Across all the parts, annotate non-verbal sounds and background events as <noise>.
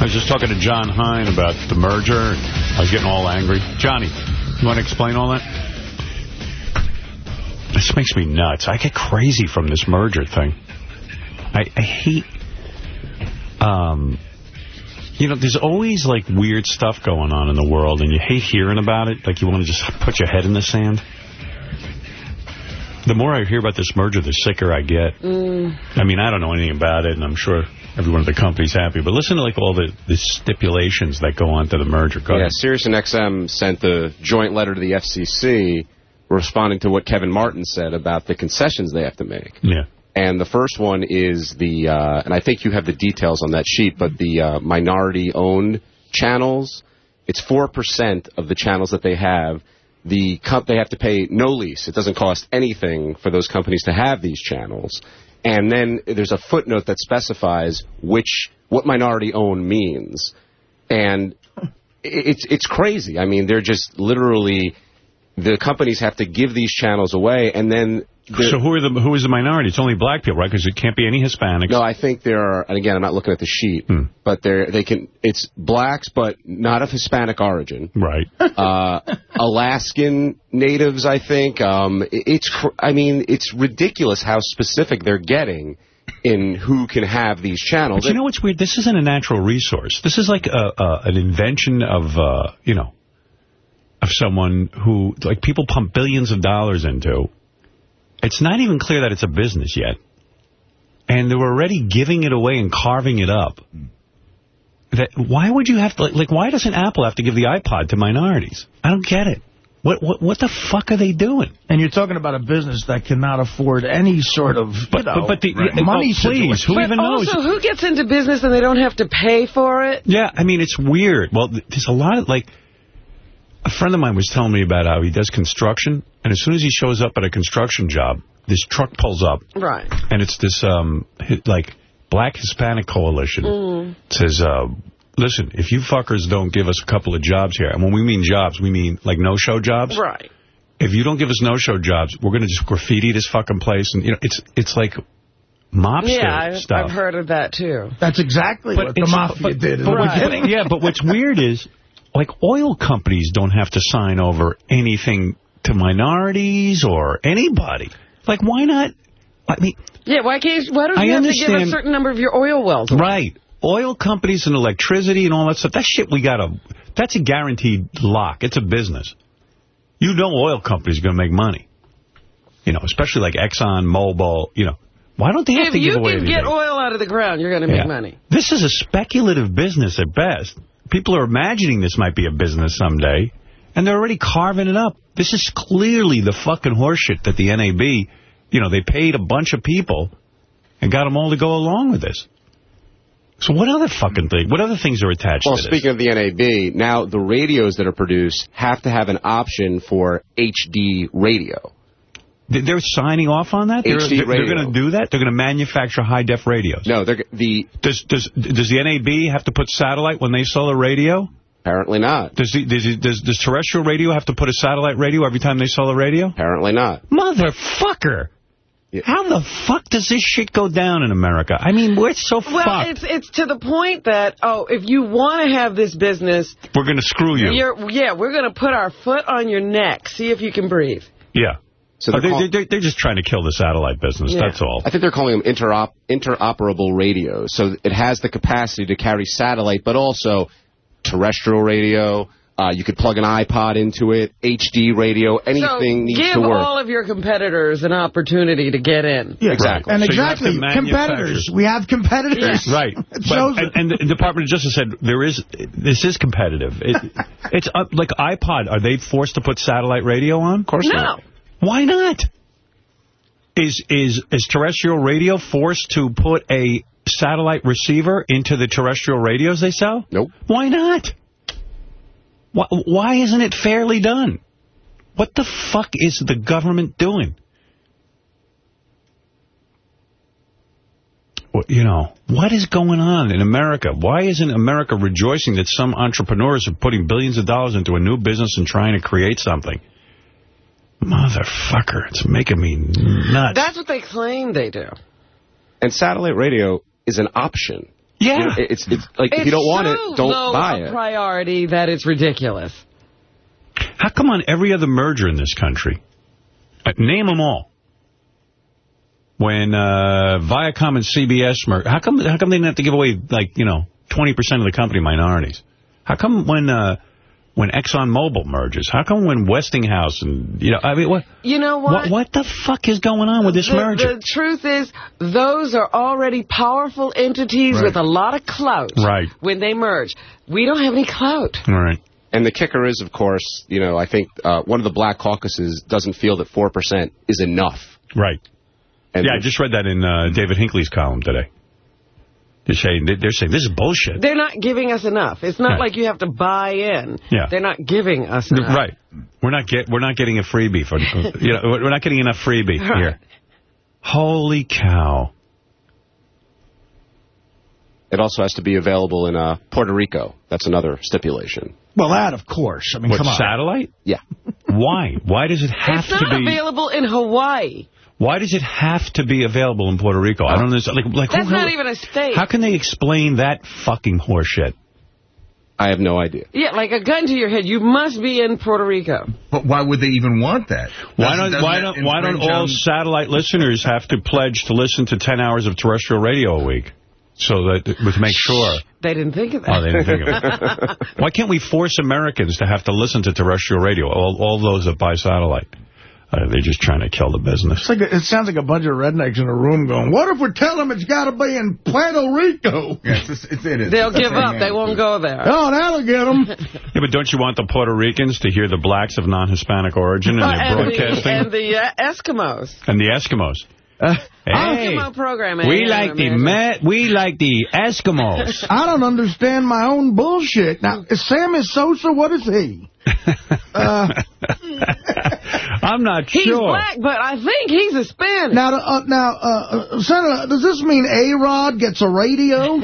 I was just talking to John Hein about the merger. I was getting all angry. Johnny, you want to explain all that? This makes me nuts. I get crazy from this merger thing. I, I hate... Um, you know, there's always, like, weird stuff going on in the world, and you hate hearing about it. Like, you want to just put your head in the sand. The more I hear about this merger, the sicker I get. Mm. I mean, I don't know anything about it, and I'm sure everyone at the company's happy. But listen to, like, all the, the stipulations that go on to the merger. Go yeah, ahead. Sirius and XM sent the joint letter to the FCC responding to what Kevin Martin said about the concessions they have to make. Yeah. And the first one is the, uh, and I think you have the details on that sheet, but the uh, minority-owned channels, it's 4% of the channels that they have. The comp they have to pay no lease. It doesn't cost anything for those companies to have these channels. And then there's a footnote that specifies which what minority-owned means. And it's it's crazy. I mean, they're just literally the companies have to give these channels away, and then So who are the who is the minority? It's only black people, right? Because it can't be any Hispanics. No, I think there are, and again, I'm not looking at the sheet, Hmm. but they're, they can, it's blacks, but not of Hispanic origin. Right. <laughs> Uh, Alaskan natives, I think. Um, it- it's, cr- I mean, it's ridiculous how specific they're getting in who can have these channels. But you know what's weird? This isn't a natural resource. This is like a, a, an invention of, uh, you know, of someone who, like, people pump billions of dollars into. It's not even clear that it's a business yet. And they're already giving it away and carving it up. That Why would you have to, like, like, why doesn't Apple have to give the iPod to minorities? I don't get it. What what what the fuck are they doing? And you're talking about a business that cannot afford any sort of, you But- know, but- but the- money oh, please, situation. who even knows? Also, who gets into business and they don't have to pay for it? Yeah, I mean, it's weird. Well, there's a lot of, like, a friend of mine was telling me about how he does construction, and as soon as he shows up at a construction job, this truck pulls up, Right. and it's this, um, like, Black Hispanic Coalition. Mm. It says, uh, listen, if you fuckers don't give us a couple of jobs here, and when we mean jobs, we mean, like, no-show jobs. Right. If you don't give us no-show jobs, we're going to just graffiti this fucking place, and, you know, it's it's like mobster Yeah, I've, stuff. I've heard of that, too. That's exactly what the mafia but- did. in but the what's- yeah, but what's weird is, like, oil companies don't have to sign over anything to minorities or anybody. Like, why not? I mean, Yeah, why can't you, why don't I you have to give a certain number of your oil wells? away? right. Oil companies and electricity and all that stuff, that shit we got to, that's a guaranteed lock. It's a business. You know oil companies are going to make money. You know, especially like Exxon, Mobil, you know. Why don't they have If to give away? you can get oil out of the ground, you're going to make Yeah. money. This is a speculative business at best. People are imagining this might be a business someday, and they're already carving it up. This is clearly the fucking horseshit that the NAB, you know, they paid a bunch of people and got them all to go along with this. So what other fucking thing? What other things are attached Well, to this? speaking of the NAB, now the radios that are produced have to have an option for HD radio. They- They're signing off on that? They're, HD they're, going to do that? They're going to manufacture high-def radios? No, they're, the Does, does, does the NAB have to put satellite when they sell a radio? apparently not. Does, the, does, does, does terrestrial radio have to put a satellite radio every time they sell a radio? Apparently not. Motherfucker! How the fuck does this shit go down in America? I mean, we're so Well, fucked. it's it's to the point that, oh, if you want to have this business, We're going to screw you. you're yeah, we're going to put our foot on your neck. See if you can breathe. yeah. So Oh, they're they, call- they, they're just trying to kill the satellite business, Yeah. that's all. I think they're calling them interop interoperable radios. So it has the capacity to carry satellite, but also terrestrial radio. Uh, you could plug an iPod into it, HD radio, anything so needs to work. Give all of your competitors an opportunity to get in. Yeah, Exactly. And So you have to exactly, competitors. We have competitors. Right. <laughs> It But- and, and the Department of Justice said there is this is competitive. It, it's uh, like iPod. Are they forced to put satellite radio on? Of course No. not. Why not? Is is is terrestrial radio forced to put a satellite receiver into the terrestrial radios they sell? Nope. Why not? Why, why isn't it fairly done? What the fuck is the government doing? Well, You know, what is going on in America? Why isn't America rejoicing that some entrepreneurs are putting billions of dollars into a new business and trying to create something? Motherfucker, it's making me nuts. That's what they claim they do. And satellite radio is an option. Yeah. You know, it's, it's like, if you don't want it, don't low buy a it. priority that it's ridiculous. How come on every other merger in this country, uh, name them all, when uh, Viacom and CBS merge, how come, how come they didn't have to give away, like, you know, 20% of the company minorities? How come when uh, when ExxonMobil merges? How come when Westinghouse and, you know, I mean, what, You know what? what, what the fuck is going on with this the, merger? the truth is, those are already powerful entities Right. with a lot of clout Right. when they merge. We don't have any clout. Right. And the kicker is, of course, you know, I think uh, one of the black caucuses doesn't feel that 4% is enough. Right. And yeah, I just read that in uh, David Hinckley's column today. They're saying, they're saying this is bullshit. They're not giving us enough. It's not Right. like you have to buy in. Yeah. They're not giving us enough. Right. We're not get we're not getting a freebie for <laughs> you know we're not getting enough freebie Right. here. Holy cow. It also has to be available in uh, Puerto Rico. That's another stipulation. Well, that, of course. I mean, What come on. satellite? Yeah. Why? Why does it have It's to not be available in Hawaii. Why does it have to be available in Puerto Rico? I don't understand. Like, like That's who- not even a state. How can they explain that fucking horseshit? I have no idea. Yeah, like a gun to your head. You must be in Puerto Rico. But why would they even want that? Why Doesn't- don't doesn't why that don't why don't all on- satellite listeners have to pledge to listen to 10 hours of terrestrial radio a week? So that to make sure. They didn't think of that. Oh, they didn't think of it. <laughs> Why can't we force Americans to have to listen to terrestrial radio, all, all those that buy satellite? Uh, they're just trying to kill the business. It's like a, it sounds like a bunch of rednecks in a room going, what if we tell them it's got to be in Puerto Rico? Yeah, it's, it's, it is. They'll It's give same up. They won't go there. Oh, that'll get them. <laughs> Yeah, but don't you want the Puerto Ricans to hear the blacks of non-Hispanic origin and their and the, broadcasting? and the uh, Eskimos. And the Eskimos. Hey, Eskimo programming. we like the man. Ma we like the Eskimos. <laughs> I don't understand my own bullshit. Now, is Sammy Sosa, what is he? <laughs> Uh, <laughs> I'm not He's sure. He's black, but I think he's Hispanic. now, uh, now, uh, uh, Senator, does this mean A-Rod gets a radio?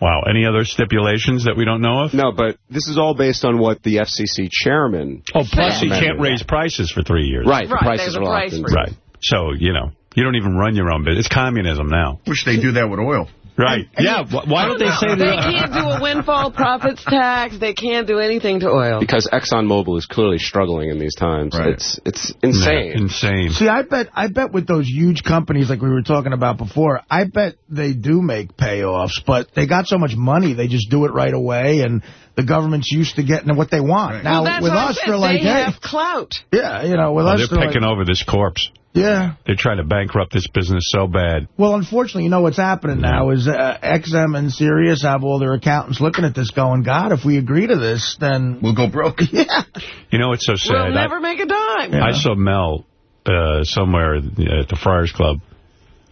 Wow. Any other stipulations that we don't know of? No, but this is all based on what the FCC chairman... Oh, plus he can't raise prices for three years. Right, the prices there's a are price locked in. Right. So, you know, you don't even run your own business. It's communism now. Wish they do that with oil. Right. Yeah. wh- Why don't they say that? They can't do a windfall profits tax. They can't do anything to oil. Because ExxonMobil is clearly struggling in these times. Right. It's it's insane. Yeah, insane. See, I bet I bet with those huge companies like we were talking about before, I bet they do make payoffs, but they got so much money, they just do it right away, and the government's used to getting what they want. Right. Now, well, with us, they're like, they hey, have clout. yeah, you know, with Oh, us, they're they're picking like, over this corpse. yeah. They're trying to bankrupt this business so bad. Well, unfortunately, you know what's happening now is uh, XM and Sirius have all their accountants looking at this going, God, if we agree to this, then... We'll go broke. <laughs> Yeah. You know, it's so sad. We'll I- never make a dime. I saw Mel uh, somewhere at the Friars Club.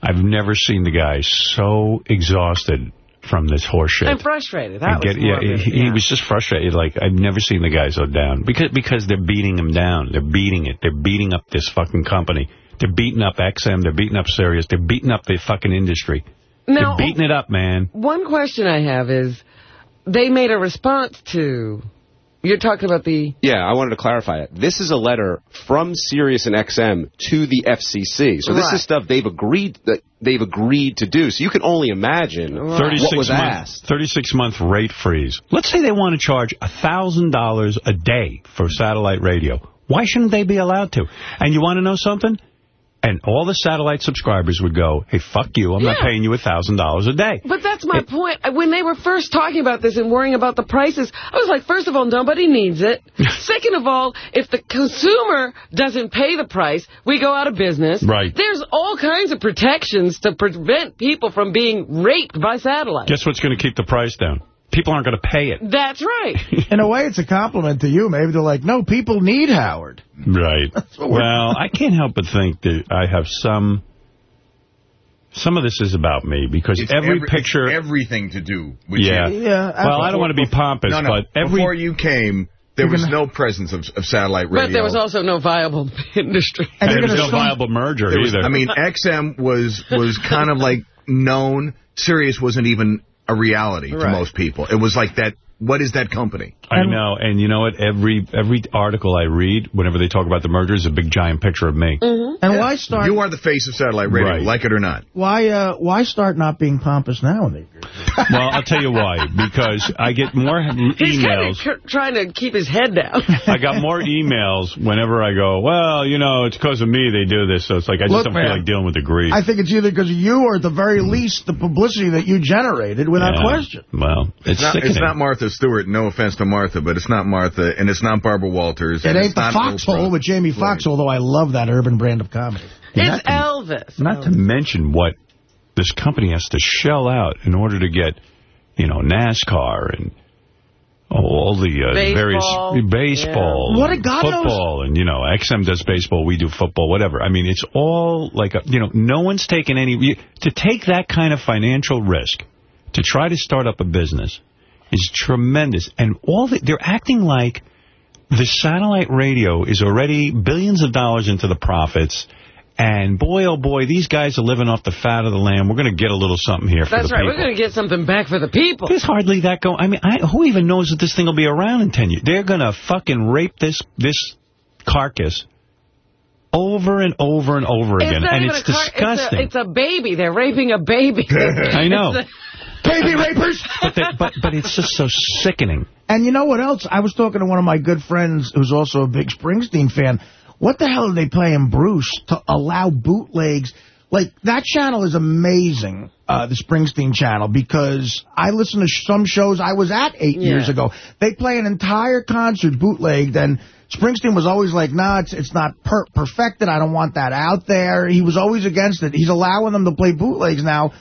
I've never seen the guy so exhausted from this horseshit. I'm frustrated. That And was get- yeah, he, he was just frustrated. Like I've never seen the guy so down because because they're beating him down. They're beating it. They're beating up this fucking company. They're beating up XM. They're beating up Sirius. They're beating up the fucking industry. Now, they're beating it up, man. one question I have is, they made a response to, you're talking about the, Yeah, I wanted to clarify it. This is a letter from Sirius and XM to the FCC. So this Right. is stuff they've agreed that they've agreed to do. So you can only imagine what was month, asked. 36 month rate freeze. Let's say they want to charge $1,000 a day for satellite radio. Why shouldn't they be allowed to? And you want to know something? And all the satellite subscribers would go, hey, fuck you, I'm not paying you a $1,000 a day. but that's my point. When they were first talking about this and worrying about the prices, I was like, first of all, nobody needs it. <laughs> Second of all, if the consumer doesn't pay the price, we go out of business. Right. There's all kinds of protections to prevent people from being raped by satellite. Guess what's going to keep the price down? People aren't going to pay it. That's right. <laughs> In a way, it's a compliment to you. Maybe they're like, no, people need Howard. Right. <laughs> Well, I can't help but think that I have some... Some of this is about me because It's every, every- picture... it's everything to do with yeah. you. Yeah, Well, I don't want to be pompous, No, no. but every... Before you came, there was gonna- no presence of, of satellite radio. But there was also no viable <laughs> industry. And and there was no start- viable merger was- either. I mean, XM was was kind of like known. Sirius wasn't even a reality to most people. It was like that. What is that company? I know, and you know what? Every every article I read, whenever they talk about the merger, is a big giant picture of me. Mm-hmm. And why start? You are the face of satellite radio, Right. like it or not. Why uh, why start not being pompous now? Well, I'll tell you why. Because I get more He's kind emails. of trying to keep his head down. I got more emails whenever I go, well, you know, it's because of me they do this. So it's like I just Look, don't man, feel like dealing with the grief. I think it's either because of you or at the very least the publicity that you generated, without Yeah. question. Well, it's, It's not, it's not Martha Stewart. No offense to Martha, but it's not Martha, and it's not Barbara Walters. It ain't the foxhole with Jamie Foxx, although I love that urban brand of comedy. it's Elvis. Not to mention what this company has to shell out in order to get, you know, NASCAR and oh, all the uh, Baseball. various baseball, Yeah. What a and God knows- football, and you know, XM does baseball, we do football, whatever. I mean, it's all like a, you know, no one's taking any you- to take that kind of financial risk to try to start up a business is tremendous, and all the, they're acting like the satellite radio is already billions of dollars into the profits. And boy, oh boy, these guys are living off the fat of the land. We're going to get a little something here for That's the right. people. We're going to get something back for the people. There's hardly that going. I mean, I, who even knows that this thing will be around in 10 years? They're going to fucking rape this this carcass over and over and over It's again. not And it's disgusting. It's a, it's a baby. They're raping a baby. <laughs> I know. <laughs> Baby rapers! but, that, but, but it's just so sickening. And you know what else? I was talking to one of my good friends who's also a big Springsteen fan. What the hell are they playing Bruce to allow bootlegs? Like, that channel is amazing, uh, the Springsteen channel, because I listen to sh some shows I was at eight Yeah. years ago. They play an entire concert bootlegged, and Springsteen was always like, nah, it's, it's not per perfected. I don't want that out there. He was always against it. He's allowing them to play bootlegs now.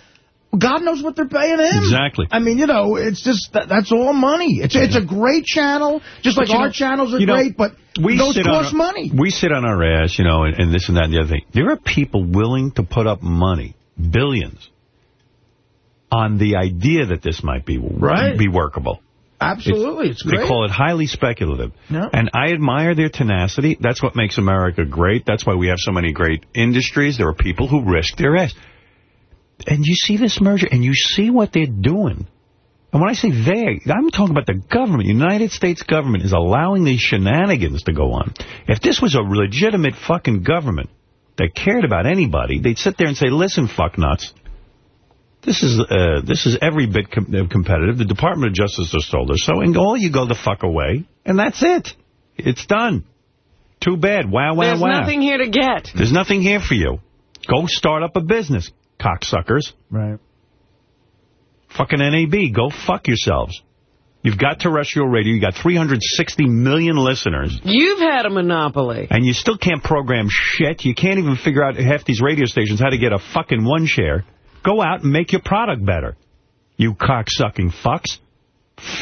God knows what they're paying him. Exactly. I mean, you know, it's just, that, that's all money. It's it's a great channel, just But like our know- channels are you know, great, but we those cost our- money. We sit on our ass, you know, and, and this and that and the other thing. There are people willing to put up money, billions, on the idea that this might be Right. be workable. Absolutely, it's, They great. call it highly speculative. Yeah. And I admire their tenacity. That's what makes America great. That's why we have so many great industries. There are people who risk their ass. And you see this merger, and you see what they're doing. And when I say they, I'm talking about the government. The United States government is allowing these shenanigans to go on. If this was a legitimate fucking government that cared about anybody, they'd sit there and say, listen, fucknuts, this is uh, this is every bit com uh, competitive. The Department of Justice has told us so, and all you go the fuck away, and that's it. It's done. Too bad. Wow, wow, There's wow. nothing here to get. There's nothing here for you. Go start up a business, cocksuckers. Right. Fucking NAB, go fuck yourselves. You've got terrestrial radio. You've got 360 million listeners, You've had a monopoly. and you still can't program shit. You can't even figure out half these radio stations how to get a fucking one share. Go out and make your product better. You cocksucking fucks.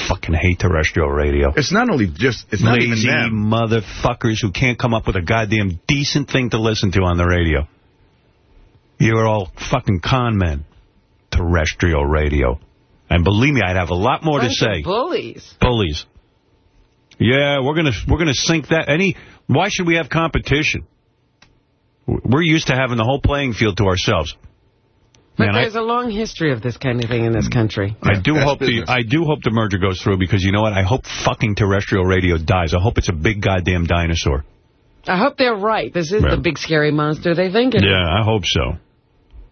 Fucking hate terrestrial radio. It's not only just, it's not even Lazy them. motherfuckers who can't come up with a goddamn decent thing to listen to on the radio. You're all fucking con men. Terrestrial radio. And believe me, I'd have a lot more to Bunch of say. Bullies. Bullies. Yeah, we're gonna we're gonna sink that. Any? Why should we have competition? We're used to having the whole playing field to ourselves. But Man, there's a long history of this kind of thing in this country. I do that's hope the. I do hope the merger goes through because you know what? I hope fucking terrestrial radio dies. I hope it's a big goddamn dinosaur. I hope they're right. This is Yeah. the big scary monster they think it is. Yeah, I hope so.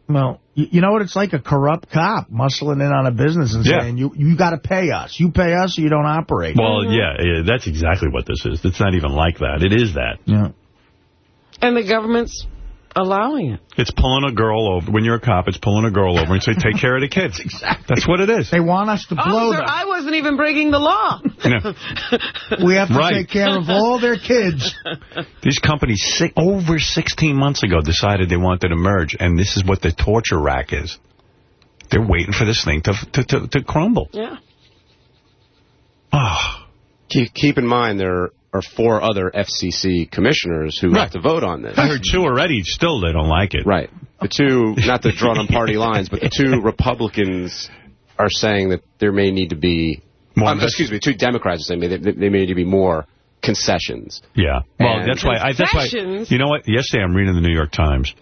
Well, you, you know what? It's like a corrupt cop muscling in on a business and Yeah. saying, you you got to pay us. You pay us or you don't operate. Well, mm-hmm. yeah, yeah, that's exactly what this is. It's not even like that. It is that. yeah. And the government's allowing it. It's pulling a girl over. When you're a cop, it's pulling a girl over and say, <laughs> take care of the kids. exactly. That's what it is. They want us to blow oh, Officer, them. I wasn't even breaking the law. Yeah. <laughs> We have to Right. take care of all their kids. <laughs> These companies, si over 16 months ago, decided they wanted to merge, and this is what the torture rack is. They're waiting for this thing to to, to, to crumble. yeah. Oh, Keep, keep in mind there are four other FCC commissioners who Right. have to vote on this. I heard two already. Still, they don't like it. Right. The two, not to draw on party lines, but the two <laughs> Republicans are saying that there may need to be, More um, excuse me, two Democrats are saying that there there may need to be more concessions. Yeah. Well, And- that's why. I, that's why. Concessions? You know what? Yesterday, I'm reading the New York Times,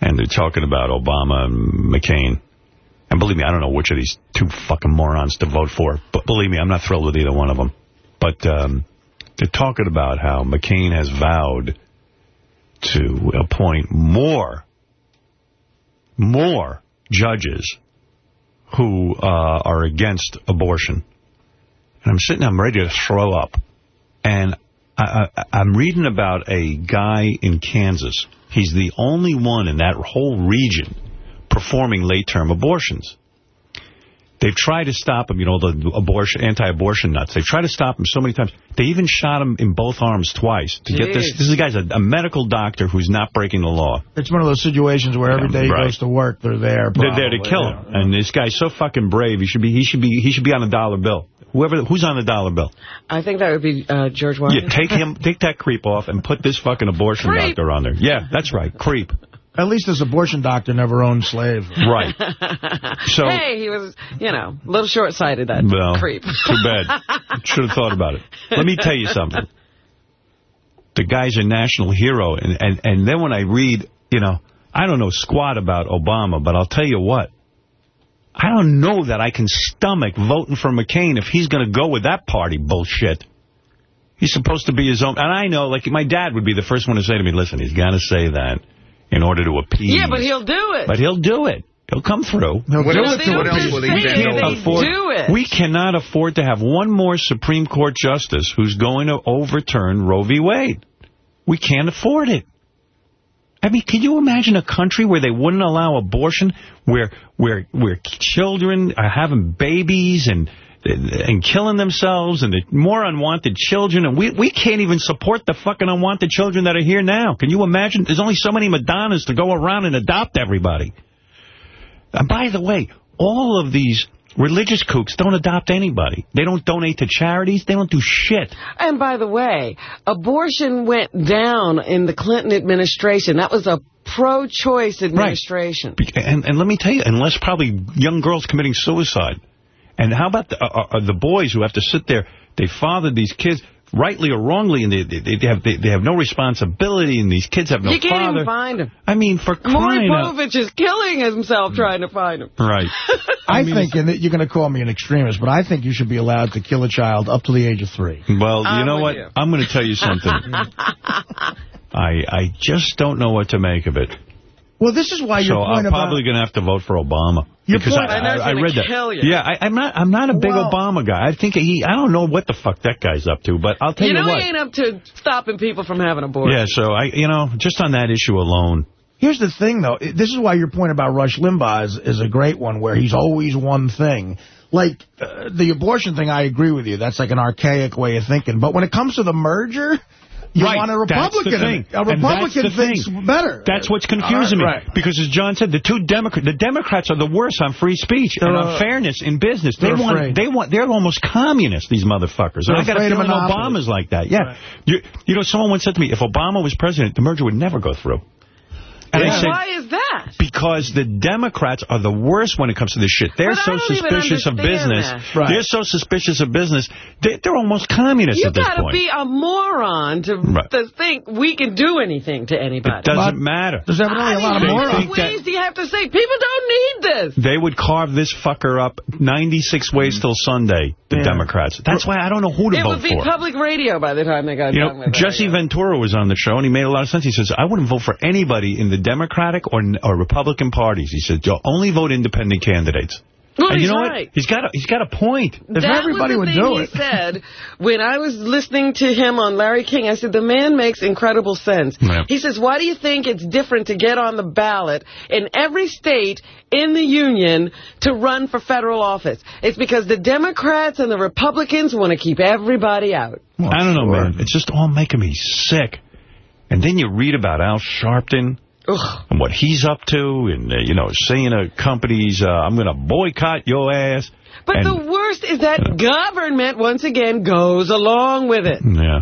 and they're talking about Obama and McCain. And believe me, I don't know which of these two fucking morons to vote for. But believe me, I'm not thrilled with either one of them. But um, they're talking about how McCain has vowed to appoint more, more judges who uh, are against abortion. And I'm sitting, I'm ready to throw up. And I, I, I'm reading about a guy in Kansas. He's the only one in that whole region performing late-term abortions. They've tried to stop him, you know, the abortion, anti-abortion nuts. They've tried to stop him so many times. They even shot him in both arms twice to get this. This is a guy's a, a medical doctor who's not breaking the law. It's one of those situations where every day he right. goes to work, they're there. They're there to probably, kill yeah. him. And this guy's so fucking brave. He should be. He should be. He should be on a dollar bill. Whoever, who's on the dollar bill? I think that would be uh, George Washington. Yeah, take him, take that creep off, and put this fucking abortion Creep. doctor on there. Yeah, that's right, creep. At least this abortion doctor never owned slaves. Right. <laughs> So, hey, he was, you know, a little short-sighted, that well, creep. too bad. <laughs> Should have thought about it. Let me tell you something. The guy's a national hero, and, and, and then when I read, you know, I don't know squat about Obama, but I'll tell you what. I don't know that I can stomach voting for McCain if he's going to go with that party bullshit. He's supposed to be his own. And I know, like, my dad would be the first one to say to me, listen, he's got to say that in order to appease. yeah, but he'll do it. But he'll do it. He'll come through. What No, else, they what don't else just will say he it, bend they afford, do it. We cannot afford to have one more Supreme Court justice who's going to overturn Roe v. Wade. We can't afford it. I mean, can you imagine a country where they wouldn't allow abortion, where where where children are having babies and and killing themselves and the more unwanted children, and we we can't even support the fucking unwanted children that are here now. Can you imagine? There's only so many Madonnas to go around and adopt everybody. And by the way, all of these religious kooks don't adopt anybody. They don't donate to charities. They don't do shit. And by the way, abortion went down in the Clinton administration. That was a pro-choice administration. Right. And, and let me tell you, unless probably young girls committing suicide. And how about the, uh, uh, the boys who have to sit there, they fathered these kids, rightly or wrongly, and they, they, they have they, they have no responsibility, and these kids have no father. you can't father. even find him. I mean, for Maury crying out... Povich is killing himself trying to find him. Right. <laughs> I, think, and you're going to call me an extremist, but I think you should be allowed to kill a child up to the age of three. Well, you I'm know what? you. I'm going to tell you something. <laughs> I I just don't know what to make of it. Well, this is why your So I'm about... probably going to have to vote for Obama. Your because point- I, I I, it's I gonna read that. you. Yeah, I, I'm not. I'm not a big Well- Obama guy. I think he. I don't know what the fuck that guy's up to. But I'll tell You you, know what. he ain't up to stopping people from having abortion. Yeah. So I, you know, just on that issue alone. Here's the thing, though. This is why your point about Rush Limbaugh is, is a great one, where he's always one thing. Like, uh, the abortion thing, I agree with you. That's like an archaic way of thinking. But when it comes to the merger, you Right, want a Republican. thing. A Republican thinks thing. better. That's what's confusing right, me. right. Because as John said, the two Democrats, the Democrats are the worst on free speech and on fairness in business. They want, afraid. they want, they're almost communists. These motherfuckers. And They're I got a feeling. Obama's like that. Yeah. You, you know, someone once said to me, if Obama was president, the merger would never go through. And I said, why is that? because the Democrats are the worst when it comes to this shit. They're so suspicious of business. Right. They're so suspicious of business. They, they're almost communists You at this got to point. be a moron to, Right. to think we can do anything to anybody. it doesn't But- matter. There's evidently I a lot of mean, They how morons. many ways do you have to say? People don't need this. They would carve this fucker up 96 ways till Sunday, the Yeah. Democrats. That's why I don't know who to It vote would be for. public radio by the time they got You done know, with Jesse it. Ventura was on the show, and he made a lot of sense. He says, I wouldn't vote for anybody in the Democratic or, or Republican parties. He said, you'll only vote independent candidates. Well, and you know right. what? He's got a, he's got a point. If that everybody was would the thing do he it. said when I was listening to him on Larry King. I said, the man makes incredible sense. Yeah. He says, why do you think it's different to get on the ballot in every state in the union to run for federal office? It's because the Democrats and the Republicans want to keep everybody out. I don't know, sure. man. It's just all making me sick. And then you read about Al Sharpton Ugh. and what he's up to and, uh, you know, saying to companies, uh, I'm going to boycott your ass. But And- the worst is that government, once again, goes along with it. Yeah.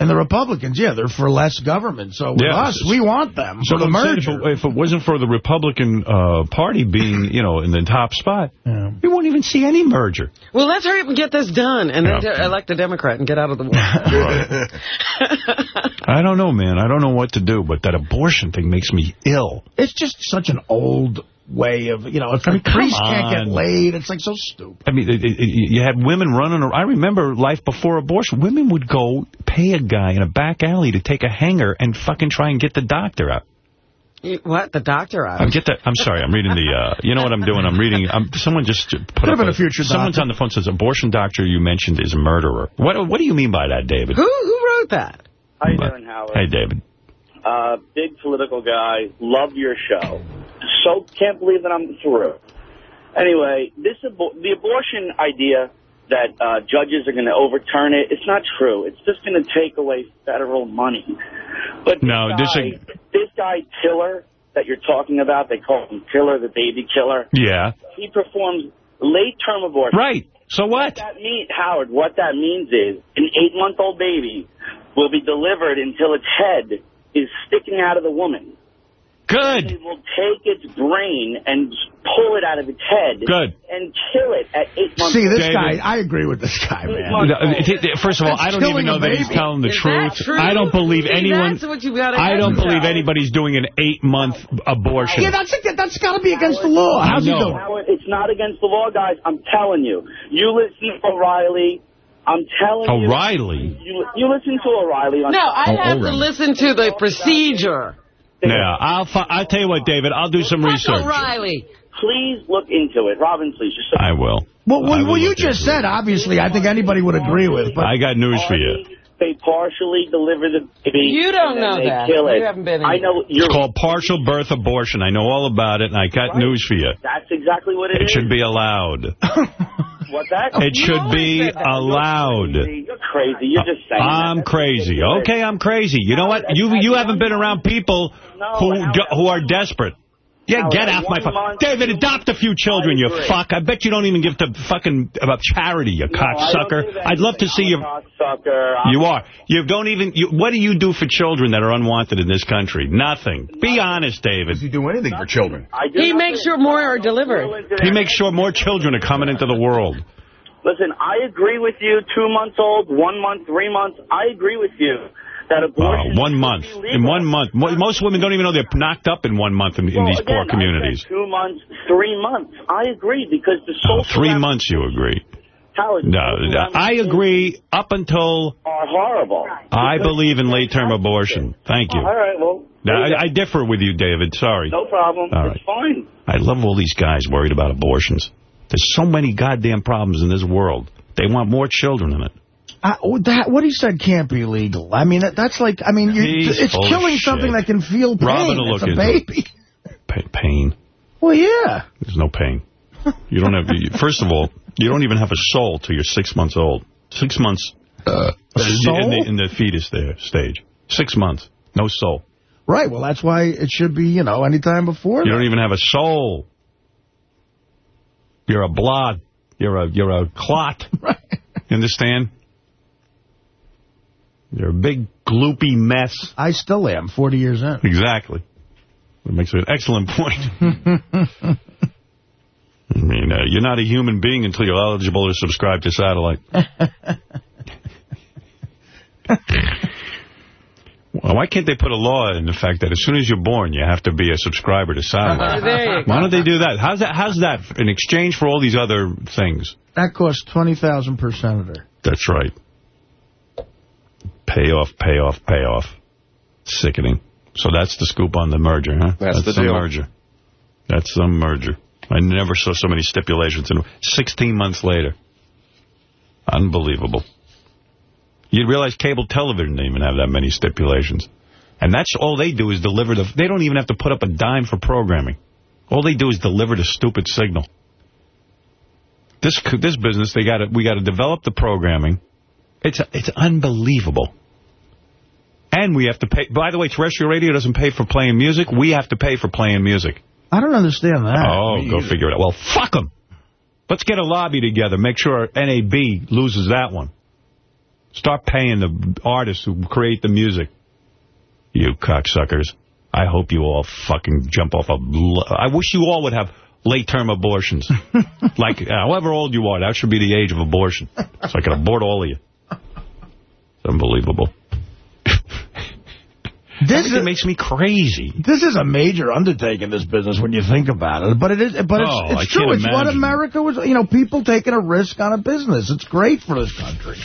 And the Republicans, yeah, they're for less government. So with Yeah. us, we want them for the merger. If it, if it wasn't for the Republican uh, Party being, you know, in the top spot, Yeah. we won't even see any merger. Well, let's hurry up and get this done, and then Yeah. to elect a Democrat and get out of the way. <laughs> <laughs> I don't know, man. I don't know what to do, but that abortion thing makes me ill. It's just such an old way of, you know, it's I mean, like priests come can't get laid. It's like so stupid. I mean, it, it, it- you had women running. ar- I remember life before abortion. Women would go pay a guy in a back alley to take a hanger and fucking try and get the doctor out. What? The doctor out? I'm get that. I'm sorry. I'm reading the. Uh, you know what I'm doing? I'm reading. I'm, someone just put Could have up been a future Someone's doctor. on the phone says abortion doctor you mentioned is a murderer. What What do you mean by that, David? Who who wrote that? How you doing, Howard? Hey, David. Uh, big political guy. Love your show. So can't believe that I'm through. Anyway, this abo- the abortion idea that uh, judges are going to overturn it. It's not true. It's just going to take away federal money. But No, this this guy, is- this guy Tiller that you're talking about, they call him Tiller, the baby killer. Yeah. He performs late-term abortion. Right. So what? That mean, Howard, what that means is an eight-month-old baby will be delivered until its head is sticking out of the woman. They It will take its brain and pull it out of its head. Good. And kill it at eight months See, this David. guy, I agree with this guy, man. No, old. it- it- First of all, That's I don't even know a that he's telling the Is truth. that true? I don't believe See, anyone. That's what you got to I don't No. believe anybody's doing an eight-month abortion. Yeah, that's that's got to be against the law. How's he doing? Howard, it's not against the law, guys. I'm telling you. You listen to O'Reilly. I'm telling you. O'Reilly. You, you listen to O'Reilly. On No, I Oh, have to listen to the procedure. Yeah, I'll. Fi I'll tell you what, David. I'll do some Fuck research. O'Reilly. Please look into it. Robin, please. Just I will. Well, I will well you just into it. said, obviously, I think anybody would agree with. But I got news for you. They partially deliver the baby. You don't and know they that. Kill it. You haven't been I know. It's You're, called partial birth abortion. I know all about it, and I got Right. news for you. That's exactly what it It is. It should be allowed. <laughs> What's that? It should be allowed. You're crazy. You're just saying. I'm that. Crazy. Okay, I'm crazy. You know what? You you haven't been around people who who are desperate. Yeah, Howard, get off my one phone. David, adopt a few children, you fuck. I bet you don't even give to fucking about charity, you No, I cocksucker. do I'd love to see I'm you. cocksucker. I'm- You are. You don't even. You, what do you do for children that are unwanted in this country? Nothing. Be honest, David. Does he do anything for children? I do He not makes sure more are delivered. He makes sure more children are coming into the world. Listen, I agree with you. Two months old, one month, three months. I agree with you that Uh, one month. In one month. Most women don't even know they're knocked up in one month in, in these again, poor communities. Two months, three months. I agree because the Oh, social three months, you agree? Howard, No, no, I agree up until Are horrible. I believe in late-term abortion. Thank you. All right, well, I, I differ with you, David. Sorry. no problem. All It's fine. I love all these guys worried about abortions. There's so many goddamn problems in this world. They want more children in it. I, oh, that, what he said can't be legal. I mean, that, that's like, I mean, it's killing shit. something that can feel pain. Robin will it's look a baby. Pain. Well, yeah. There's no pain. You don't have. First of all, you don't even have a soul till you're six months old. Six months. Uh, in, the, in the fetus there stage. Six months. No soul. Right, well, that's why it should be, you know, anytime before You that. don't even have a soul. You're a blood. You're a you're a clot. <laughs> Right. You understand? You're a big gloopy mess. I still am, 40 years in. Exactly. That makes an excellent point. <laughs> I mean, uh, you're not a human being until you're eligible to subscribe to satellite. <laughs> well, why can't they put a law in the fact that as soon as you're born, you have to be a subscriber to satellite? <laughs> There you go. Why don't they do that? How's that? How's that in exchange for all these other things? That costs 20000 per senator. That's right. Pay off, pay off, pay off. Sickening. So that's the scoop on the merger, huh? That's the the merger. That's the merger. I never saw so many stipulations. In 16 months later. Unbelievable. You'd realize cable television didn't even have that many stipulations. And that's all they do is deliver the... They don't even have to put up a dime for programming. All they do is deliver the stupid signal. This this business, they got to we got to develop the programming. It's it's unbelievable. And we have to pay. By the way, terrestrial radio doesn't pay for playing music. We have to pay for playing music. I don't understand that. Oh, Me go either. figure it out. Well, fuck them. Let's get a lobby together. Make sure NAB loses that one. Start paying the artists who create the music. You cocksuckers. I hope you all fucking jump off a... l- I wish you all would have late-term abortions. <laughs> like, uh, however old you are, that should be the age of abortion. So I can abort all of you. It's unbelievable. This is- makes me crazy. This is a major undertaking, this business, when you think about it. But it is. But it's, Oh, it's true. It's what. America was. You know, people taking a risk on a business. It's great for this country.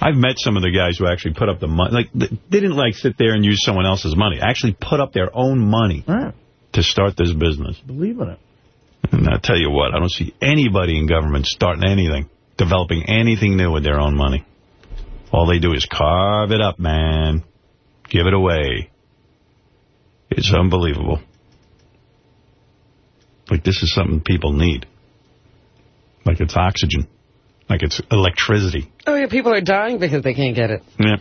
I've met some of the guys who actually put up the money. Like, they didn't, like, sit there and use someone else's money. Actually put up their own money Right. to start this business. Believe in it. And I'll tell you what, I don't see anybody in government starting anything, developing anything new with their own money. All they do is carve it up, man. Give it away. It's unbelievable. Like, this is something people need. Like it's oxygen. Like it's electricity. Oh, yeah, people are dying because they can't get it. Yeah.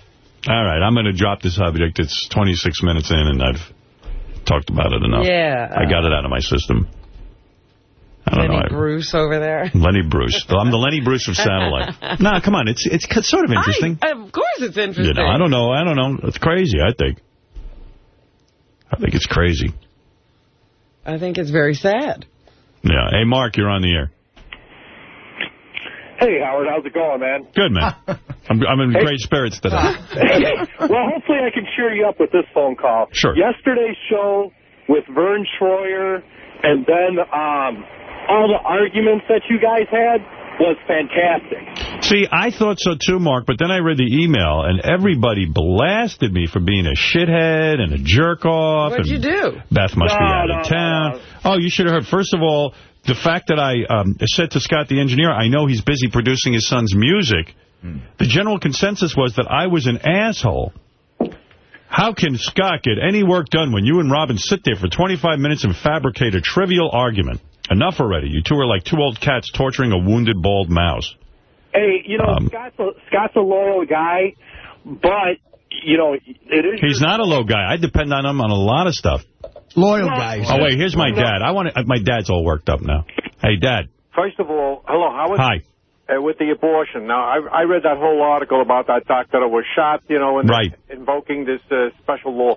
All right, I'm going to drop the subject. It's 26 minutes in, and I've talked about it enough. Yeah. I got uh, it out of my system. I don't Lenny know. Bruce over there. <laughs> Lenny Bruce. I'm the Lenny Bruce of satellite. <laughs> no, come on. It's it's sort of interesting. I, of course it's interesting. You know, I don't know. I don't know. It's crazy, I think. I think it's crazy. I think it's very sad. Yeah. Hey, Mark, you're on the air. Hey, Howard, how's it going, man? Good, man. <laughs> I'm, I'm in great spirits today. <laughs> well, hopefully I can cheer you up with this phone call. Sure. Yesterday's show with Vern Troyer and then um, all the arguments that you guys had was fantastic. See, I thought so too, Mark, but then I read the email, and everybody blasted me for being a shithead and a jerk-off. What'd you do? Beth must be out no, of town. no. Oh, you should have heard. First of all, the fact that I um, said to Scott, the engineer, I know he's busy producing his son's music. The general consensus was that I was an asshole. How can Scott get any work done when you and Robin sit there for 25 minutes and fabricate a trivial argument? Enough already. You two are like two old cats torturing a wounded bald mouse. Hey, you know, Um, Scott's, a, Scott's a loyal guy, but, you know, it is... He's not a low guy. I depend on him on a lot of stuff. Loyal guys. Oh, wait, here's my dad. I want to, My dad's all worked up now. Hey, Dad. First of all, hello, Howard. Hi. Uh, with the abortion. Now, I, I read that whole article about that doctor that was shot, you know, and Right. invoking this uh, special law.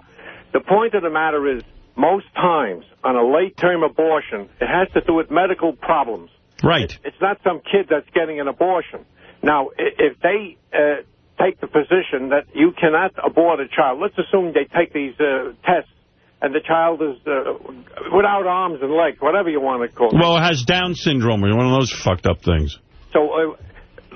The point of the matter is, most times on a late-term abortion, it has to do with medical problems. Right. It's not some kid that's getting an abortion. Now, if they uh, take the position that you cannot abort a child, let's assume they take these uh, tests and the child is uh, without arms and legs, whatever you want to call it. Well, it has Down syndrome or one of those fucked up things. So, uh,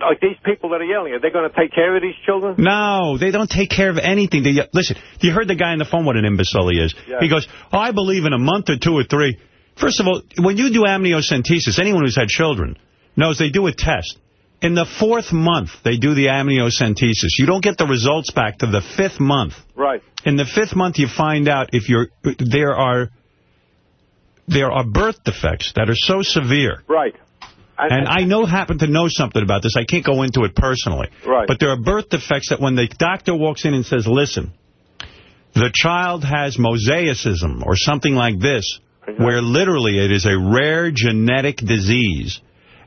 like these people that are yelling, are they going to take care of these children? No, they don't take care of anything. They, listen, you heard the guy on the phone what an imbecile he is. Yeah. He goes, oh, I believe in a month or two or three. First of all, when you do amniocentesis, anyone who's had children knows they do a test. In the fourth month, they do the amniocentesis. You don't get the results back to the fifth month. Right. In the fifth month, you find out if you're there are there are birth defects that are so severe. Right. And I know happen to know something about this. I can't go into it personally. Right. But there are birth defects that when the doctor walks in and says, listen, the child has mosaicism or something like this, where literally it is a rare genetic disease,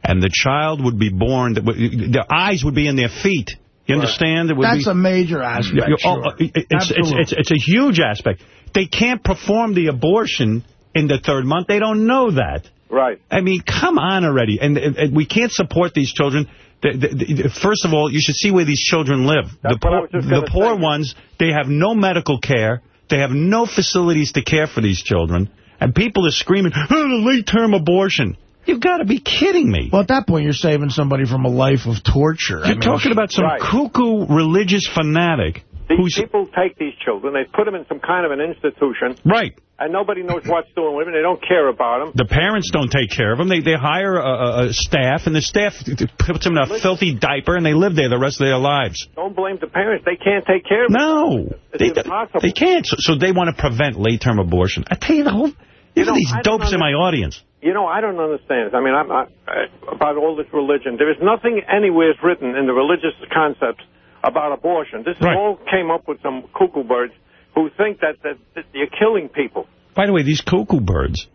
and the child would be born, that their eyes would be in their feet. You understand? It would That's be, a major aspect, you- oh, sure. it- it's, it's, Absolutely. it's, it's a huge aspect. They can't perform the abortion in the third month. They don't know that. Right. I mean, come on already. And, and, and we can't support these children. The, the, the, first of all, you should see where these children live. That's the poor, the poor say. ones, they have no medical care. They have no facilities to care for these children. And people are screaming, oh, the late-term abortion. You've got to be kidding me. Well, at that point, you're saving somebody from a life of torture. You're talking about some Right. cuckoo religious fanatic. These who's people take these children, they put them in some kind of an institution, Right. and nobody knows what's doing with them. They don't care about them. The parents don't take care of them. They they hire a, a, staff, and the staff puts them in a filthy diaper, and they live there the rest of their lives. Don't blame the parents. They can't take care of them. No, It's they, impossible. they can't. So, so they want to prevent late-term abortion. I tell you the whole. You know, these dopes in my audience. You know, I don't understand. I mean, I'm, I, I, about all this religion. There is nothing anywhere written in the religious concepts about abortion. This Right. all came up with some cuckoo birds who think that, that, that you're killing people. By the way, these cuckoo birds,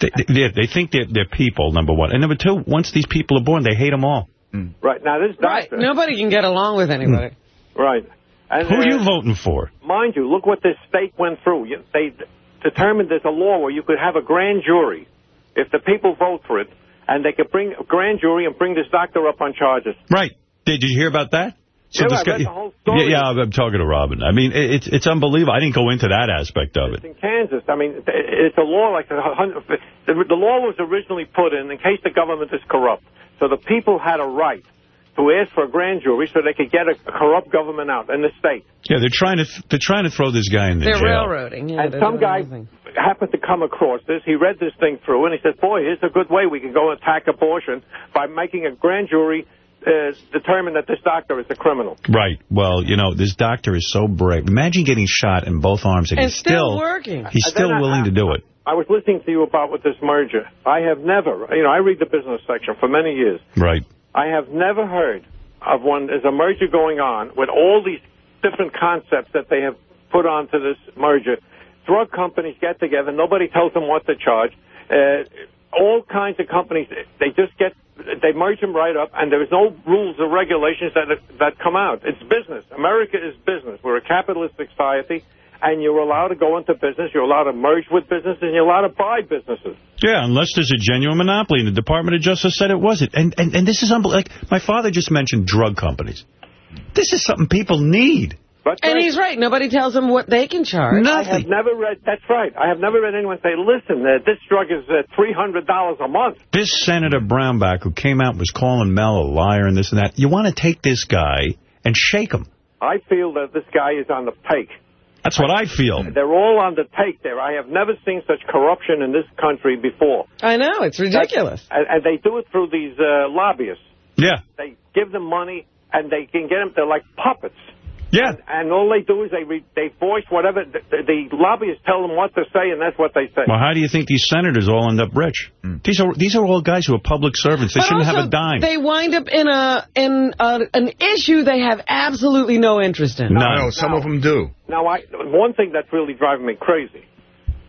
they, they, they think they're, they're people, number one. And number two, once these people are born, they hate them all. Mm. Right. Now, this Right. Nobody can get along with anybody. Mm. Right. And, Who are you voting for? Mind you, look what this state went through. They determined there's a law where you could have a grand jury if the people vote for it, and they could bring a grand jury and bring this doctor up on charges. Right. Did you hear about that? So Yeah, this I guy, read the whole story. Yeah, yeah, I'm talking to Robin. I mean, it, it's it's unbelievable. I didn't go into that aspect of it. in Kansas. I mean, it's a law like. The, the law was originally put in in case the government is corrupt. So the people had a right to ask for a grand jury so they could get a, a corrupt government out in the state. Yeah, they're trying to they're trying to throw this guy in the They're jail. railroading. Yeah, and they're some guy everything. happened to come across this. He read this thing through, and he said, boy, here's a good way we can go attack abortion by making a grand jury uh, determine that this doctor is a criminal. Right. Well, you know, this doctor is so brave. Imagine getting shot in both arms and, And he's still working. He's still I- willing to do it. I was listening to you about with this merger. I have never, you know, I read the business section for many years. Right. I have never heard of one, there's a merger going on with all these different concepts that they have put onto this merger. Drug companies get together. Nobody tells them what to charge. Uh, all kinds of companies, they just get, they merge them right up, and there's no rules or regulations that that come out. It's business. America is business. We're a capitalist society, and you're allowed to go into business. You're allowed to merge with businesses, and you're allowed to buy businesses. Yeah, unless there's a genuine monopoly, and the Department of Justice said it wasn't. And and, and this is unbelievable. Like, my father just mentioned drug companies. This is something people need. But And he's right. Nobody tells them what they can charge. I have never read. That's right. I have never read anyone say, "Listen, uh, this drug is uh, three hundred dollars a month." This Senator Brownback who came out and was calling Mel a liar and this and that, you want to take this guy and shake him. I feel that this guy is on the take. That's what I feel. They're all on the take there. I have never seen such corruption in this country before. I know. It's ridiculous. And, and they do it through these uh, lobbyists. Yeah. They give them money, and they can get them. They're like puppets. Yeah. And, and all they do is they re, they voice whatever the, the lobbyists tell them what to say, and that's what they say. Well, how do you think these senators all end up rich? Hmm. These are these are all guys who are public servants. They But shouldn't also, have a dime. They wind up in a in a, an issue they have absolutely no interest in. No, some of them do. Now, I, one thing that's really driving me crazy,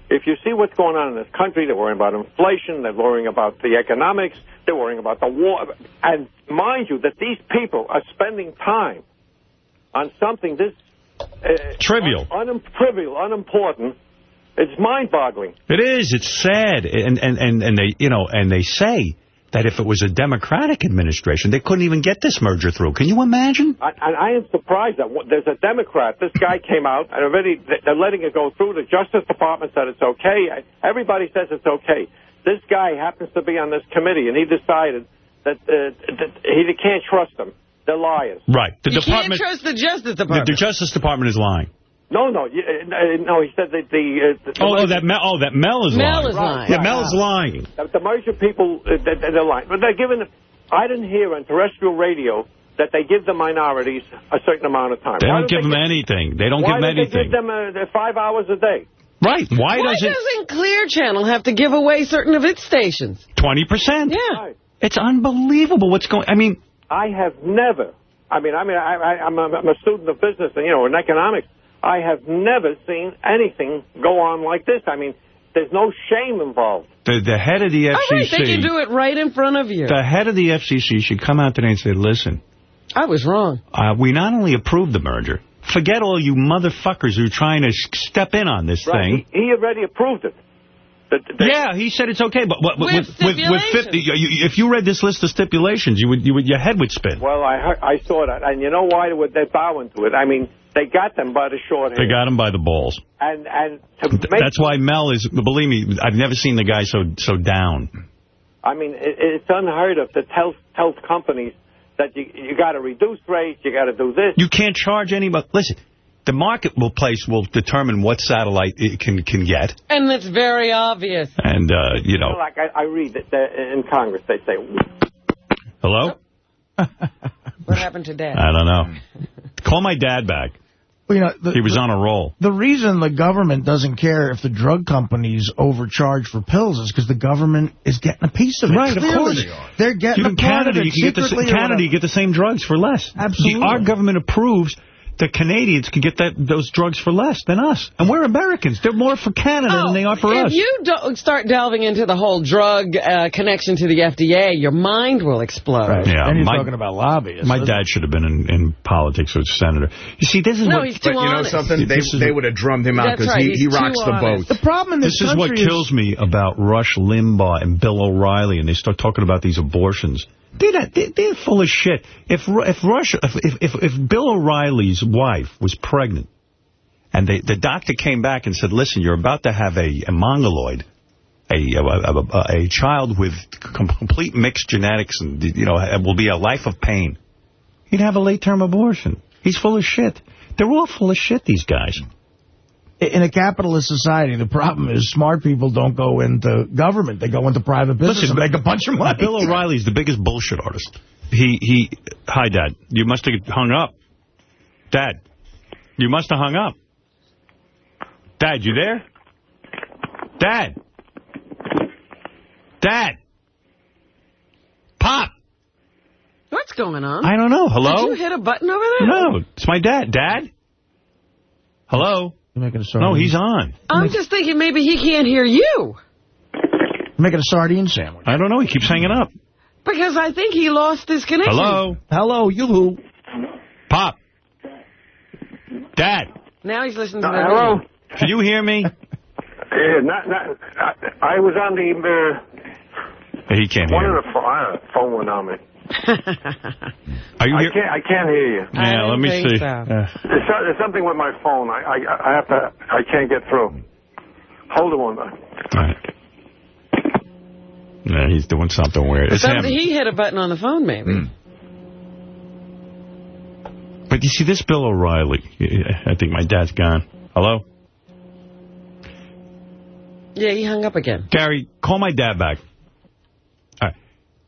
if you see what's going on in this country, they're worrying about inflation, they're worrying about the economics, they're worrying about the war. And mind you, that these people are spending time on something this... Uh, Trivial. Un, un, trivial, unimportant. It's mind-boggling. It is. It's sad. And, and, and, and they, you know, and they say that if it was a Democratic administration, they couldn't even get this merger through. Can you imagine? I, and I am surprised that there's a Democrat. This guy <laughs> came out, and already they're letting it go through. The Justice Department said it's okay. Everybody says it's okay. This guy happens to be on this committee, and he decided that, uh, that he can't trust them. They're liars. Right. The you department. can't trust the Justice Department. the Justice Department is lying. No, no, you- uh, uh, no. He said that the, uh, the, Oh, oh, that Mel, oh, that Mel is Mel lying. is lying. Yeah, Mel is lying. the, the merger people, uh, they- they're lying. But they're giving. I didn't hear on terrestrial radio that they give the minorities a certain amount of time. They Why don't give they them anything. They don't give them anything. Why don't they give them uh, five hours a day? Right. Why, Why doesn't doesn't Clear Channel have to give away certain of its stations? 20%? Yeah. Right. It's unbelievable what's going I mean, I have never. I mean, I mean, I, I, I'm, a, I'm a student of business and you know in economics. I have never seen anything go on like this. I mean, there's no shame involved. the, the head of the All right, they can FCC, do it right in front of you. the head of the FCC should come out today and say, listen, I was wrong. uh, we not only approved the merger, forget all you motherfuckers who are trying to step in on this thing. He, he already approved it. That- that- Yeah, he said it's okay, but, but With with, with, with 50, stipulations. you- if you read this list of stipulations, you would, you would, your head would spin. Well, I heard, I saw that, and you know why would they bow into it? I mean, they got them by the short hair. They got them by the balls. and and to Th- make, That's why Mel is, believe me, I've never seen the guy so so down. I mean, it, it's unheard of to tell tell companies that you you got to reduce rates, you got to do this. You can't charge anybody. Listen, the market will place will determine what satellite it can can get, And it's very obvious. and uh, you know. like I, I read that that in Congress, they say, Hello? What happened to Dad? <laughs> I don't know. Call my dad back. Well, you know, the, He was on a roll. the reason the government doesn't care if the drug companies overcharge for pills is because the government is getting a piece of it. Right, of course they are. They're getting Even a part Canada, of it you can get the in Canada, you get the same drugs for less. Absolutely. The, our government approves that Canadians can get that those drugs for less than us, and we're Americans. They're more for Canada than they are for Oh, if us. you don't start delving into the whole drug uh, connection to the FDA, your mind will explode. Right. Yeah, and you're my- talking about lobbyists. My dad should have been in, in politics as senator. You see, this is No, what he's too But you know honest. something? They, This they would have drummed him out because right, he, he rocks the honest. boat. The problem in this, This is what country kills me about Rush Limbaugh and Bill O'Reilly, and they start talking about these abortions. They're, they're, they're full of shit. If if Russia, if, if if Bill O'Reilly's wife was pregnant, and they, the doctor came back and said, "Listen, you're about to have a, a mongoloid, a a, a a, child with com complete mixed genetics, and you know, it will be a life of pain," he'd have a late-term abortion. He's full of shit. They're all full of shit. These guys. In a capitalist society, the problem is smart people don't go into government. They go into private business Listen, and make a bunch of money. Bill O'Reilly's the biggest bullshit artist. He, he, hi, Dad. You must have hung up. Dad, you must have hung up. Dad, you there? Dad. Dad. Pop. What's going on? I don't know. Hello? Did you hit a button over there? No, it's my dad. Dad? Hello? You're making a sardine. No, he's on. I'm just thinking maybe he can't hear you. making a sardine sandwich. I don't know. He keeps hanging up. Because I think he lost his connection. Hello? Hello, you who? Pop. Dad. Now he's listening to Uh, the hello? radio. Can you hear me? <laughs> Yeah, not, not, I, I was on the, uh, He can't one hear. of the uh, phone went on me. <laughs> Are you I can't, I can't hear you. Yeah, let me see. so. Uh, There's, so- there's something with my phone. I, I, I have to, I can't get through. Hold on one minute. all right. Yeah, he's doing something weird. It's Something, him. he hit a button on the phone, maybe. Hmm. But you see, this Bill O'Reilly, I think my dad's gone. Hello? Yeah, he hung up again. Gary, call my dad back.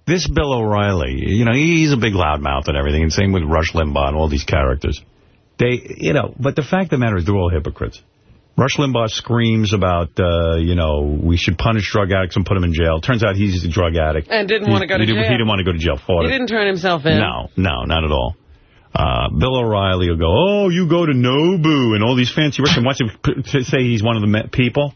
All right. This Bill O'Reilly, you know, he's a big loudmouth and everything, and same with Rush Limbaugh and all these characters. They, you know, but the fact of the matter is they're all hypocrites. Rush Limbaugh screams about, uh, you know, we should punish drug addicts and put them in jail. Turns out he's a drug addict. And didn't He- want to go to he jail. didn't- He didn't want to go to jail for He it. He didn't turn himself in. No, no, not at all. Uh, Bill O'Reilly will go, oh, you go to Nobu, and all these fancy restaurants. Wants to p- say he's one of the me- people.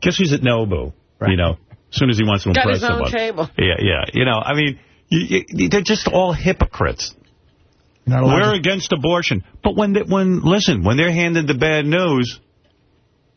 Guess who's at Nobu? You know, as soon as he wants to Got impress his own somebody. table. Yeah, yeah. You know, I mean, you, you, they're just all hypocrites. Not We're against abortion. But when, they, when listen, when they're handed the bad news,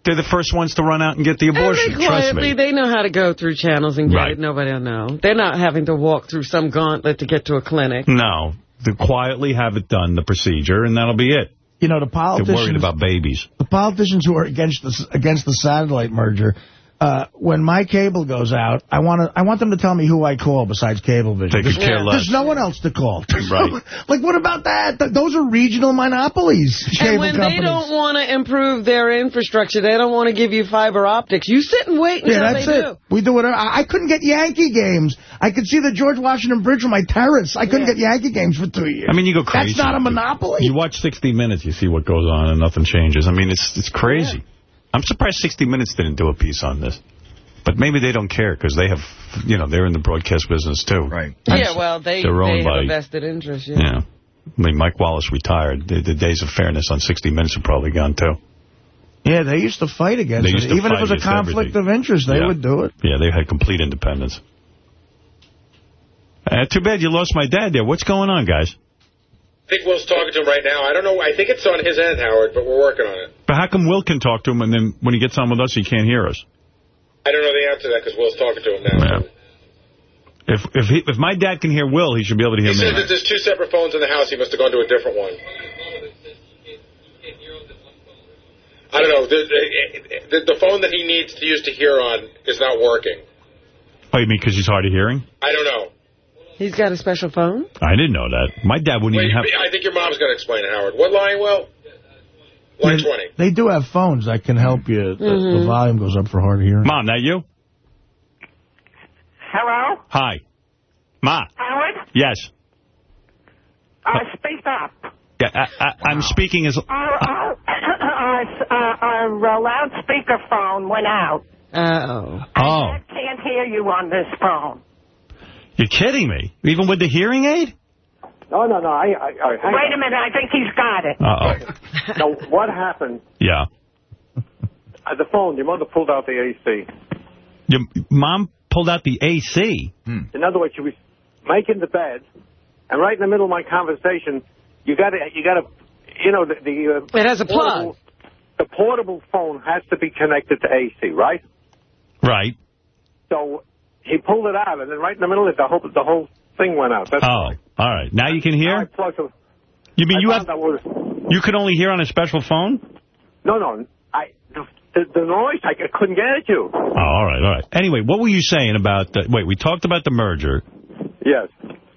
they're the first ones to run out and get the abortion. And they Trust quietly, me. they know how to go through channels and get Right. it. Nobody will know. They're not having to walk through some gauntlet to get to a clinic. No. They quietly have it done, the procedure, and that'll be it. You know, the They're worried about babies. the politicians who are against the, against the satellite merger, uh, when my cable goes out, I want to I want them to tell me who I call besides Cablevision. They could There's- care less. There's no one else to call. There's <laughs> no- Right. <laughs> like, what about that? Th- those are regional monopolies. And cable when they don't want to improve their infrastructure, they don't want to give you fiber optics. You sit and wait until Yeah, that's they it. do. We do whatever. I, I couldn't get Yankee games. I could see the George Washington Bridge from my terrace. I couldn't Yeah. get Yankee games for two years. I mean, you go crazy. That's not a monopoly. You watch 60 Minutes, you see what goes on, and nothing changes. I mean, it's it's crazy. I'm surprised 60 Minutes didn't do a piece on this. But maybe they don't care, because they have, you know, they're in the broadcast business, too. Right. Yeah, well, they, They're owned they by- have a vested interest. Yeah. Yeah. I mean, Mike Wallace retired. The, the days of fairness on 60 Minutes are probably gone, too. yeah, they used to fight against They it. used to Even if it was a conflict everything. of interest, they Yeah. would do it. Yeah, they had complete independence. Uh, too bad you lost my dad there. What's going on, guys? I think Will's talking to him right now. I don't know. I think it's on his end, Howard, but we're working on it. But how come Will can talk to him, and then when he gets on with us, he can't hear us? I don't know the answer to that because Will's talking to him now. Yeah. If if he, if my dad can hear Will, he should be able to hear He said me. that there's two separate phones in the house. He must have gone to a different one. I don't know. The, the, the phone that he needs to use to hear on is not working. Oh, you mean because he's hard of hearing? I don't know. He's got a special phone? I didn't know that. My dad wouldn't Wait, even have... I think your mom's going to explain it, Howard. What line, Will? Line 20. They do have phones that can help you. The, Mm-hmm. the volume goes up for hard of hearing. Mom, that you? Hello? Hi. Ma. Howard? Yes. Uh, speak up. Yeah, I, I, I'm speaking as... Our, our, our, uh, our uh, loudspeaker phone went out. Uh-oh. Oh, I can't hear you on this phone. You're kidding me? Even with the hearing aid? No, no, no. I, I, I, hang Wait a minute, I think he's got it. Uh-oh. <laughs> Now, what happened? Yeah. At the phone, your mother pulled out the AC. Your mom pulled out the AC. In other words, she was making the bed, and right in the middle of my conversation, you got to, you got to, you know, the the, uh, It has a plug. portable, the portable phone has to be connected to AC, right? Right. So he pulled it out, and then right in the middle of it, the whole the whole thing went out. That's Oh, all right. Now you can I hear? plugged the, You mean I you have? was, You could only hear on a special phone? no, no. I the, the noise, I couldn't get at you. Oh, all right, all right. Anyway, what were you saying about the... Wait, we talked about the merger. Yes.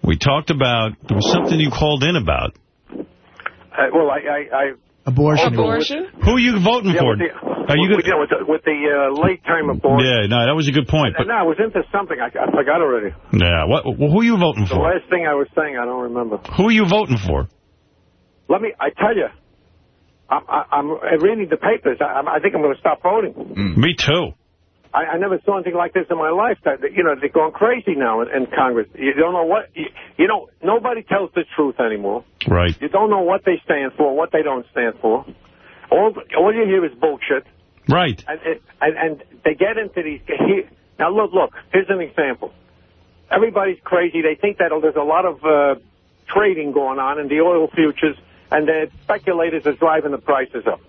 We talked about... There was something you called in about. Uh, well, I, I, I Abortion. Abortion? Who are you voting yeah, for? with the, Are you with, yeah, with the, with the uh, late time abortion. Yeah, no, that was a good point. But no, I was into something. I, I forgot already. yeah, what? Well, who are you voting for? The last thing I was saying, I don't remember. Who are you voting for? Let me, I tell you, I'm, I- I'm reading the papers. I, I think I'm going to stop voting. Me too. I, I never saw anything like this in my life. That you know, they're going crazy now in, in Congress. You don't know what, you, you know, nobody tells the truth anymore. Right. You don't know what they stand for, what they don't stand for. All, all you hear is bullshit. Right. And, and, and they get into these, here, now look, look, here's an example. Everybody's crazy. They think that there's a lot of uh, trading going on in the oil futures, and the speculators are driving the prices up.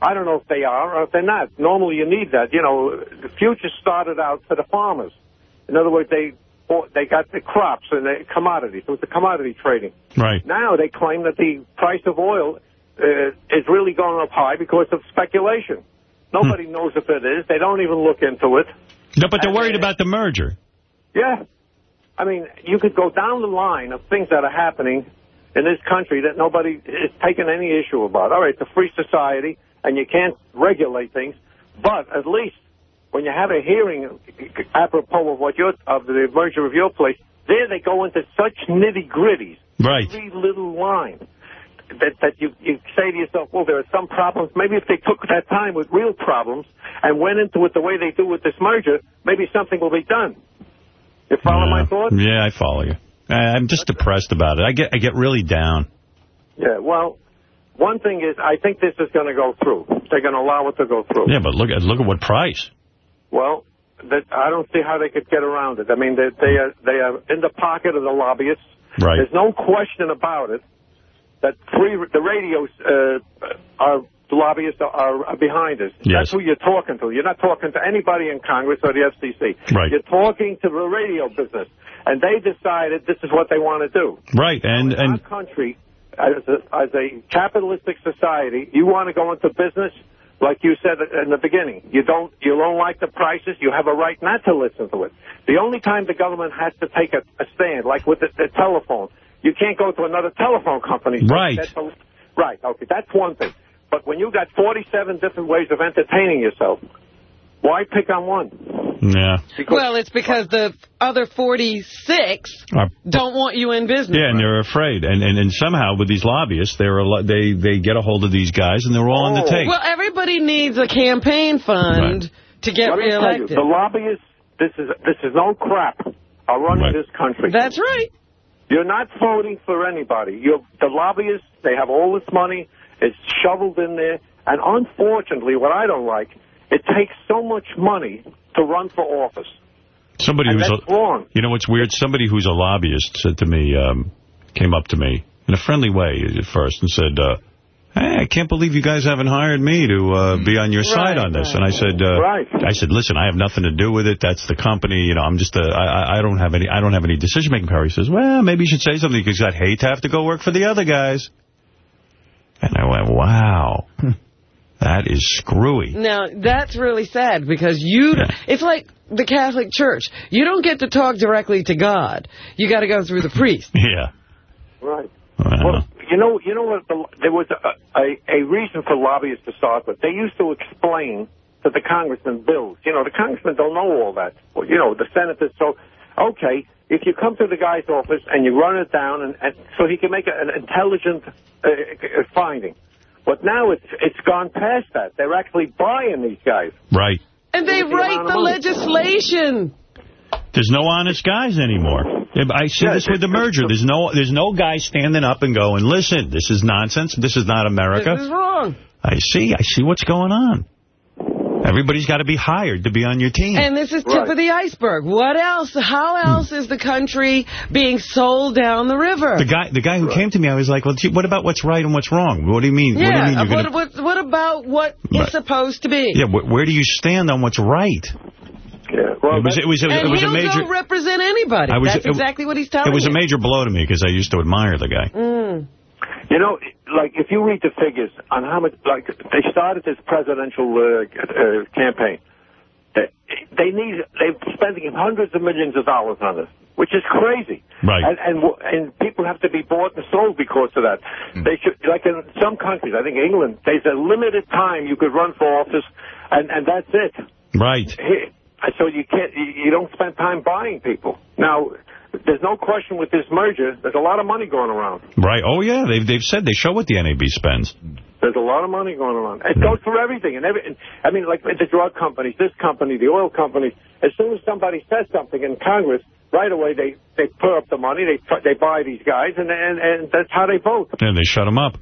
I don't know if they are or if they're not. Normally you need that. You know, the futures started out for the farmers. In other words, they bought- they got the crops and the commodities. It was the commodity trading. Right. Now they claim that the price of oil uh, is really going up high because of speculation. Nobody knows if it is. They don't even look into it. No, but they're And, worried about the merger. Yeah. I mean, you could go down the line of things that are happening in this country that nobody is taking any issue about. All right, it's a free society, and you can't regulate things, but at least when you have a hearing apropos of what your of the merger of your place, there they go into such nitty gritties, Right. every little line. That, that you, you say to yourself, well, there are some problems. Maybe if they took that time with real problems and went into it the way they do with this merger, maybe something will be done. You follow my thought? Yeah, I follow you. I'm just depressed about it. I get I get really down. Yeah, well, one thing is, I think this is going to go through. They're going to allow it to go through. Yeah, but look at look at what price. Well, that, I don't see how they could get around it. I mean, they, they are they are in the pocket of the lobbyists. Right. There's no question about it that free the radios uh, are the lobbyists are, are behind us. Yes. That's who you're talking to. You're not talking to anybody in Congress or the FCC. Right. You're talking to the radio business, and they decided this is what they want to do. Right, and in and our country, as a, as a capitalistic society, you want to go into business, like you said in the beginning. You don't, you don't like the prices. You have a right not to listen to it. The only time the government has to take a, a stand, like with the, the telephone, you can't go to another telephone company. Right. That's a- right. Okay, that's one thing. But when you got 47 different ways of entertaining yourself, why pick on one? yeah, Well, it's because the other 46 Are- don't want you in business. yeah, and they're afraid, and and and somehow with these lobbyists, they're a lo- they they get a hold of these guys, and they're all on the oh. take. Well, everybody needs a campaign fund to get Let me tell you, reelected. the lobbyists, this is this is no crap, are running this country. That's right. You're not voting for anybody. You're, the lobbyists, they have all this money. It's shoveled in there. And unfortunately, what I don't like, it takes so much money to run for office. Somebody And who's that's a, wrong. You know what's weird? Somebody who's a lobbyist said to me, um, came up to me in a friendly way at first and said, uh, hey, I can't believe you guys haven't hired me to uh, be on your side on this. And I said, uh, Right. I said, listen, I have nothing to do with it. That's the company. You know, I'm just a, I, I- I don't have any, I don't have any decision making power. He says, well, maybe you should say something because I'd hate to have to go work for the other guys. And I went, wow, <laughs> that is screwy. Now, that's really sad because you, it's like the Catholic Church. You don't get to talk directly to God. You got to go through the priest. <laughs> Yeah. Right. Well, Well, you know, you know what? The, there was a, a, a reason for lobbyists to start with. They used to explain to the congressmen bills. You know, the congressmen don't know all that. Well, you know, the senators. So, okay, if you come to the guy's office and you run it down, and, and so he can make a, an intelligent uh, uh, finding. But now it's it's gone past that. They're actually buying these guys. Right. And they the write the legislation. There's no honest guys anymore. I see Yeah, this with the merger. There's no there's no guy standing up and going, listen, this is nonsense. This is not America. This is wrong. I see. I see what's going on. Everybody's got to be hired to be on your team. And this is tip Right. of the iceberg. What else? How else is the country being sold down the river? the guy the guy who came to me, I was like, well, gee, what about what's right and what's wrong? What do you mean? what do you yeah, mean you're what, gonna, what, what about what Right. is supposed to be? Yeah, wh where do you stand on what's right? Yeah. Well, it was, it was, it was, and it was a he'll major... go represent anybody. Was- That's it- exactly what he's telling It was you. a major blow to me because I used to admire the guy. Mm. You know, like if you read the figures on how much, like they started this presidential uh, uh, campaign. They, they need, they're spending hundreds of millions of dollars on this, which is crazy. Right. And, and and people have to be bought and sold because of that. They should, like in some countries, I think England, there's a limited time you could run for office, and and that's it. Right. So you can't, you don't spend time buying people. Now, there's no question with this merger, there's a lot of money going around. Right. Oh, yeah. They've, they've said they show what the NAB spends. There's a lot of money going around. It goes for everything. And every, and, I mean, like the drug companies, this company, the oil companies, as soon as somebody says something in Congress, right away they, they put up the money, they they buy these guys, and, and, and that's how they vote. And they shut them up.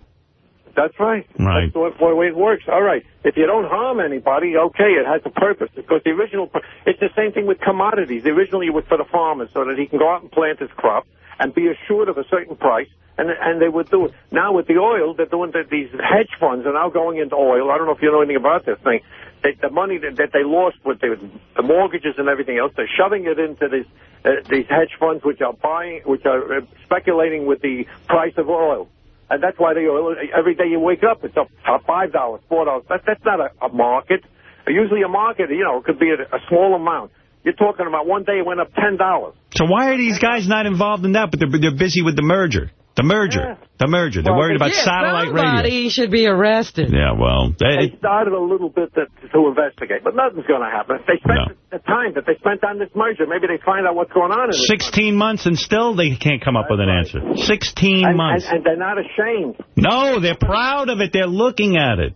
That's right. Right. That's the way, it works. All right. If you don't harm anybody, okay, it has a purpose. Because the original, it's the same thing with commodities. Originally it was for the farmer so that he can go out and plant his crop and be assured of a certain price, and and they would do it. Now with the oil, they're doing the, these hedge funds are now going into oil. I don't know if you know anything about this thing. They, the money that, that they lost with the, the mortgages and everything else, they're shoving it into these uh, these hedge funds, which are buying, which are uh, speculating with the price of oil. And that's why the oil, every day you wake up, it's up up $5, $4. That, that's not a, a market. Usually a market, you know, it could be a, a small amount. You're talking about one day it went up $10. So why are these guys not involved in that, but they're, they're busy with the merger? The merger. The merger. They're Well, worried about yeah, satellite radio. somebody should be arrested. Yeah, well, They they, started a little bit to, to investigate, but nothing's going to happen. If they spent the time that they spent on this merger, maybe they find out what's going on in this 16 months and still they can't come up with an answer. 16 and, months. And, and they're not ashamed. No, they're proud of it. They're looking at it.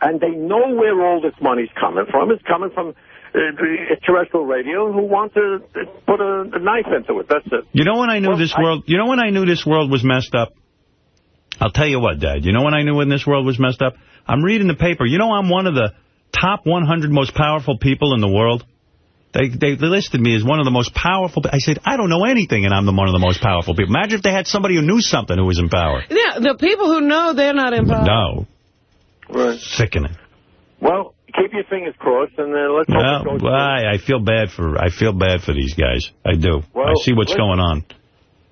And they know where all this money's coming from. It's coming from terrestrial radio who want to uh, put a, a knife into it. That's it. You know when I knew Well, this I- world, you know when I knew this world was messed up? I'll tell you what, Dad. You know when I knew when this world was messed up? I'm reading the paper. You know I'm one of the top 100 most powerful people in the world? They, they listed me as one of the most powerful. I said, I don't know anything, and I'm the one of the most powerful people. Imagine if they had somebody who knew something who was in power. Yeah, the people who know they're not in power. No. Right. Sickening. Well, keep your fingers crossed, and then let's hope it Well, I, I feel bad for I feel bad for these guys. I do. Well, I see what's going on.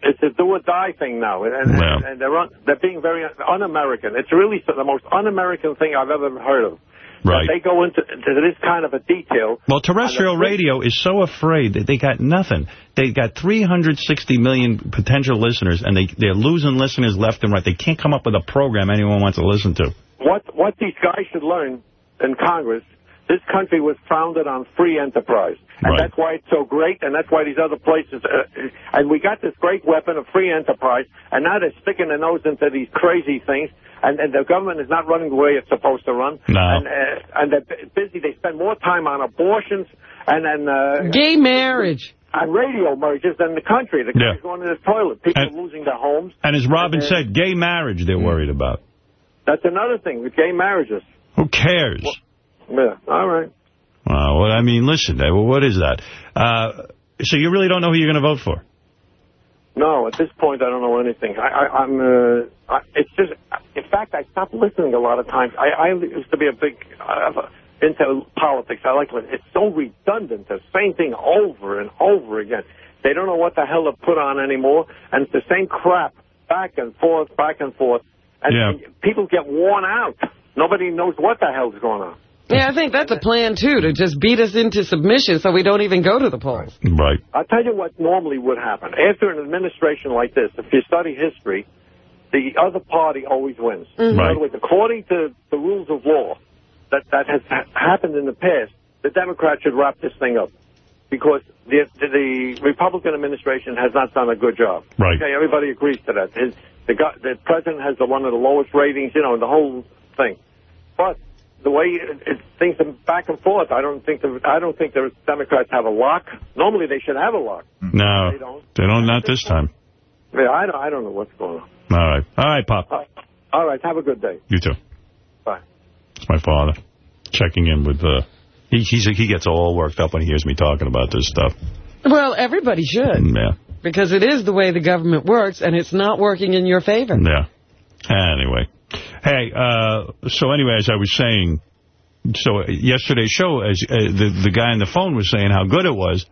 It's a do or die thing now, and, and they're un, they're being very un-American. It's really the most un-American thing I've ever heard of. Right. They go into, into this kind of a detail. Well, terrestrial radio is so afraid that they got nothing. They got 360 million potential listeners, and they, they're losing listeners left and right. They can't come up with a program anyone wants to listen to. What what these guys should learn in Congress, this country was founded on free enterprise. And Right. that's why it's so great, and that's why these other places, uh, and we got this great weapon of free enterprise, and now they're sticking their nose into these crazy things, and, and the government is not running the way it's supposed to run. No. And, uh, and they're busy, they spend more time on abortions and then uh, Gay marriage. on radio mergers than the country. The country's Yeah. going to the toilet. People And- are losing their homes. And as Robin And, uh, said, gay marriage they're worried about. That's another thing with gay marriages. Who cares? Yeah, all right. Uh, well, I mean, listen, uh, what is that? Uh, so you really don't know who you're going to vote for? No, at this point, I don't know anything. I, I, I'm. Uh, I, it's just. In fact, I stopped listening a lot of times. I, I used to be a big uh, into politics. I like it. It's so redundant. The same thing over and over again. They don't know what the hell to put on anymore, and it's the same crap back and forth, back and forth, and, Yeah. and people get worn out. Nobody knows what the hell's going on. Yeah, I think that's a plan, too, to just beat us into submission so we don't even go to the polls. Right. I'll tell you what normally would happen. After an administration like this, if you study history, the other party always wins. Mm-hmm. In Right. other words, according to the rules of law that, that has ha- happened in the past, the Democrats should wrap this thing up. Because the, the Republican administration has not done a good job. Right. Okay, everybody agrees to that. His, the, guy, the president has the one of the lowest ratings, you know, the whole thing. But the way it, it, things are back and forth, I don't think the I don't think the Democrats have a lock. Normally they should have a lock. No, They don't. they don't. Not this time. Yeah, I don't I don't know what's going on. All right. All right, Pop. Uh, all right, have a good day. You too. Bye. It's my father checking in with, uh, he, he's, he gets all worked up when he hears me talking about this stuff. Well, everybody should, Yeah. because it is the way the government works, and it's not working in your favor. Yeah. Anyway. Hey, uh, so anyway, as I was saying, so yesterday's show, as uh, the, the guy on the phone was saying how good it was,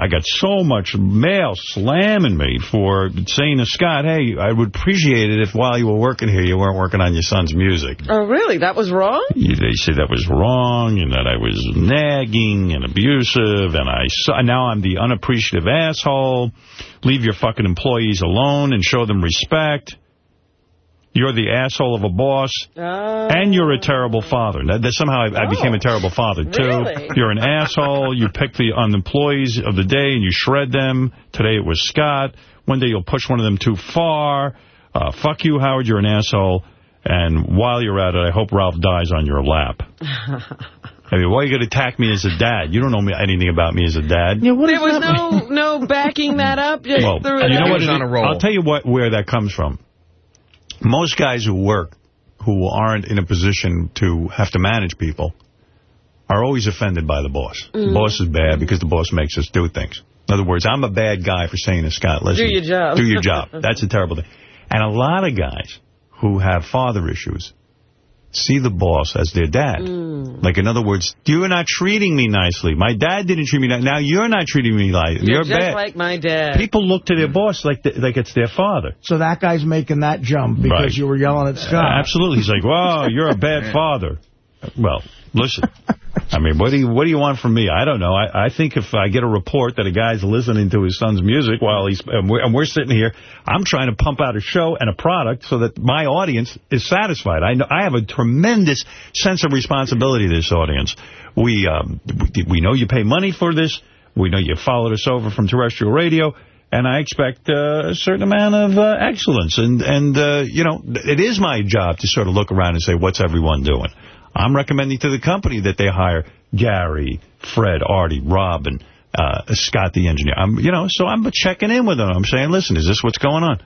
I got so much mail slamming me for saying to Scott, hey, I would appreciate it if while you were working here, you weren't working on your son's music. Oh, really? That was wrong? They said that was wrong and that I was nagging and abusive and I now I'm the unappreciative asshole. Leave your fucking employees alone and show them respect. You're the asshole of a boss, oh. and you're a terrible father. That, that somehow I, I, became a terrible father, too. Really? <laughs> You're an asshole. You pick the on employees of the day, and you shred them. Today it was Scott. One day you'll push one of them too far. Uh, fuck you, Howard. You're an asshole. And while you're at it, I hope Ralph dies on your lap. <laughs> I mean, why are you going to attack me as a dad? You don't know me, anything about me as a dad. Yeah, there was no no backing that up. Just well, you know what? on a roll. I'll tell you what where that comes from most guys who work who aren't in a position to have to manage people are always offended by the boss. Mm. The boss is bad because the boss makes us do things. In other words, I'm a bad guy for saying to Scott, listen. Do your job. Do your job. <laughs> That's a terrible thing. And a lot of guys who have father issues see the boss as their dad. Mm. Like, in other words, you're not treating me nicely. My dad didn't treat me nicely. Now you're not treating me like You're, you're just bad. like my dad. People look to their boss like the, like it's their father. So that guy's making that jump because right. you were yelling at Scott. Uh, absolutely. He's like, wow, you're a bad <laughs> father. Well, listen. I mean, what do you what do you want from me? I don't know. I, I think if I get a report that a guy's listening to his son's music while he's and we're, and we're sitting here, I'm trying to pump out a show and a product so that my audience is satisfied. I know I have a tremendous sense of responsibility to this audience. We um, we know you pay money for this. We know you followed us over from terrestrial radio. And I expect uh, a certain amount of uh, excellence. And, and uh, you know, it is my job to sort of look around and say, what's everyone doing? I'm recommending to the company that they hire Gary, Fred, Artie, Robin, uh, Scott the engineer. I'm, you know, so I'm checking in with them. I'm saying, listen, is this what's going on?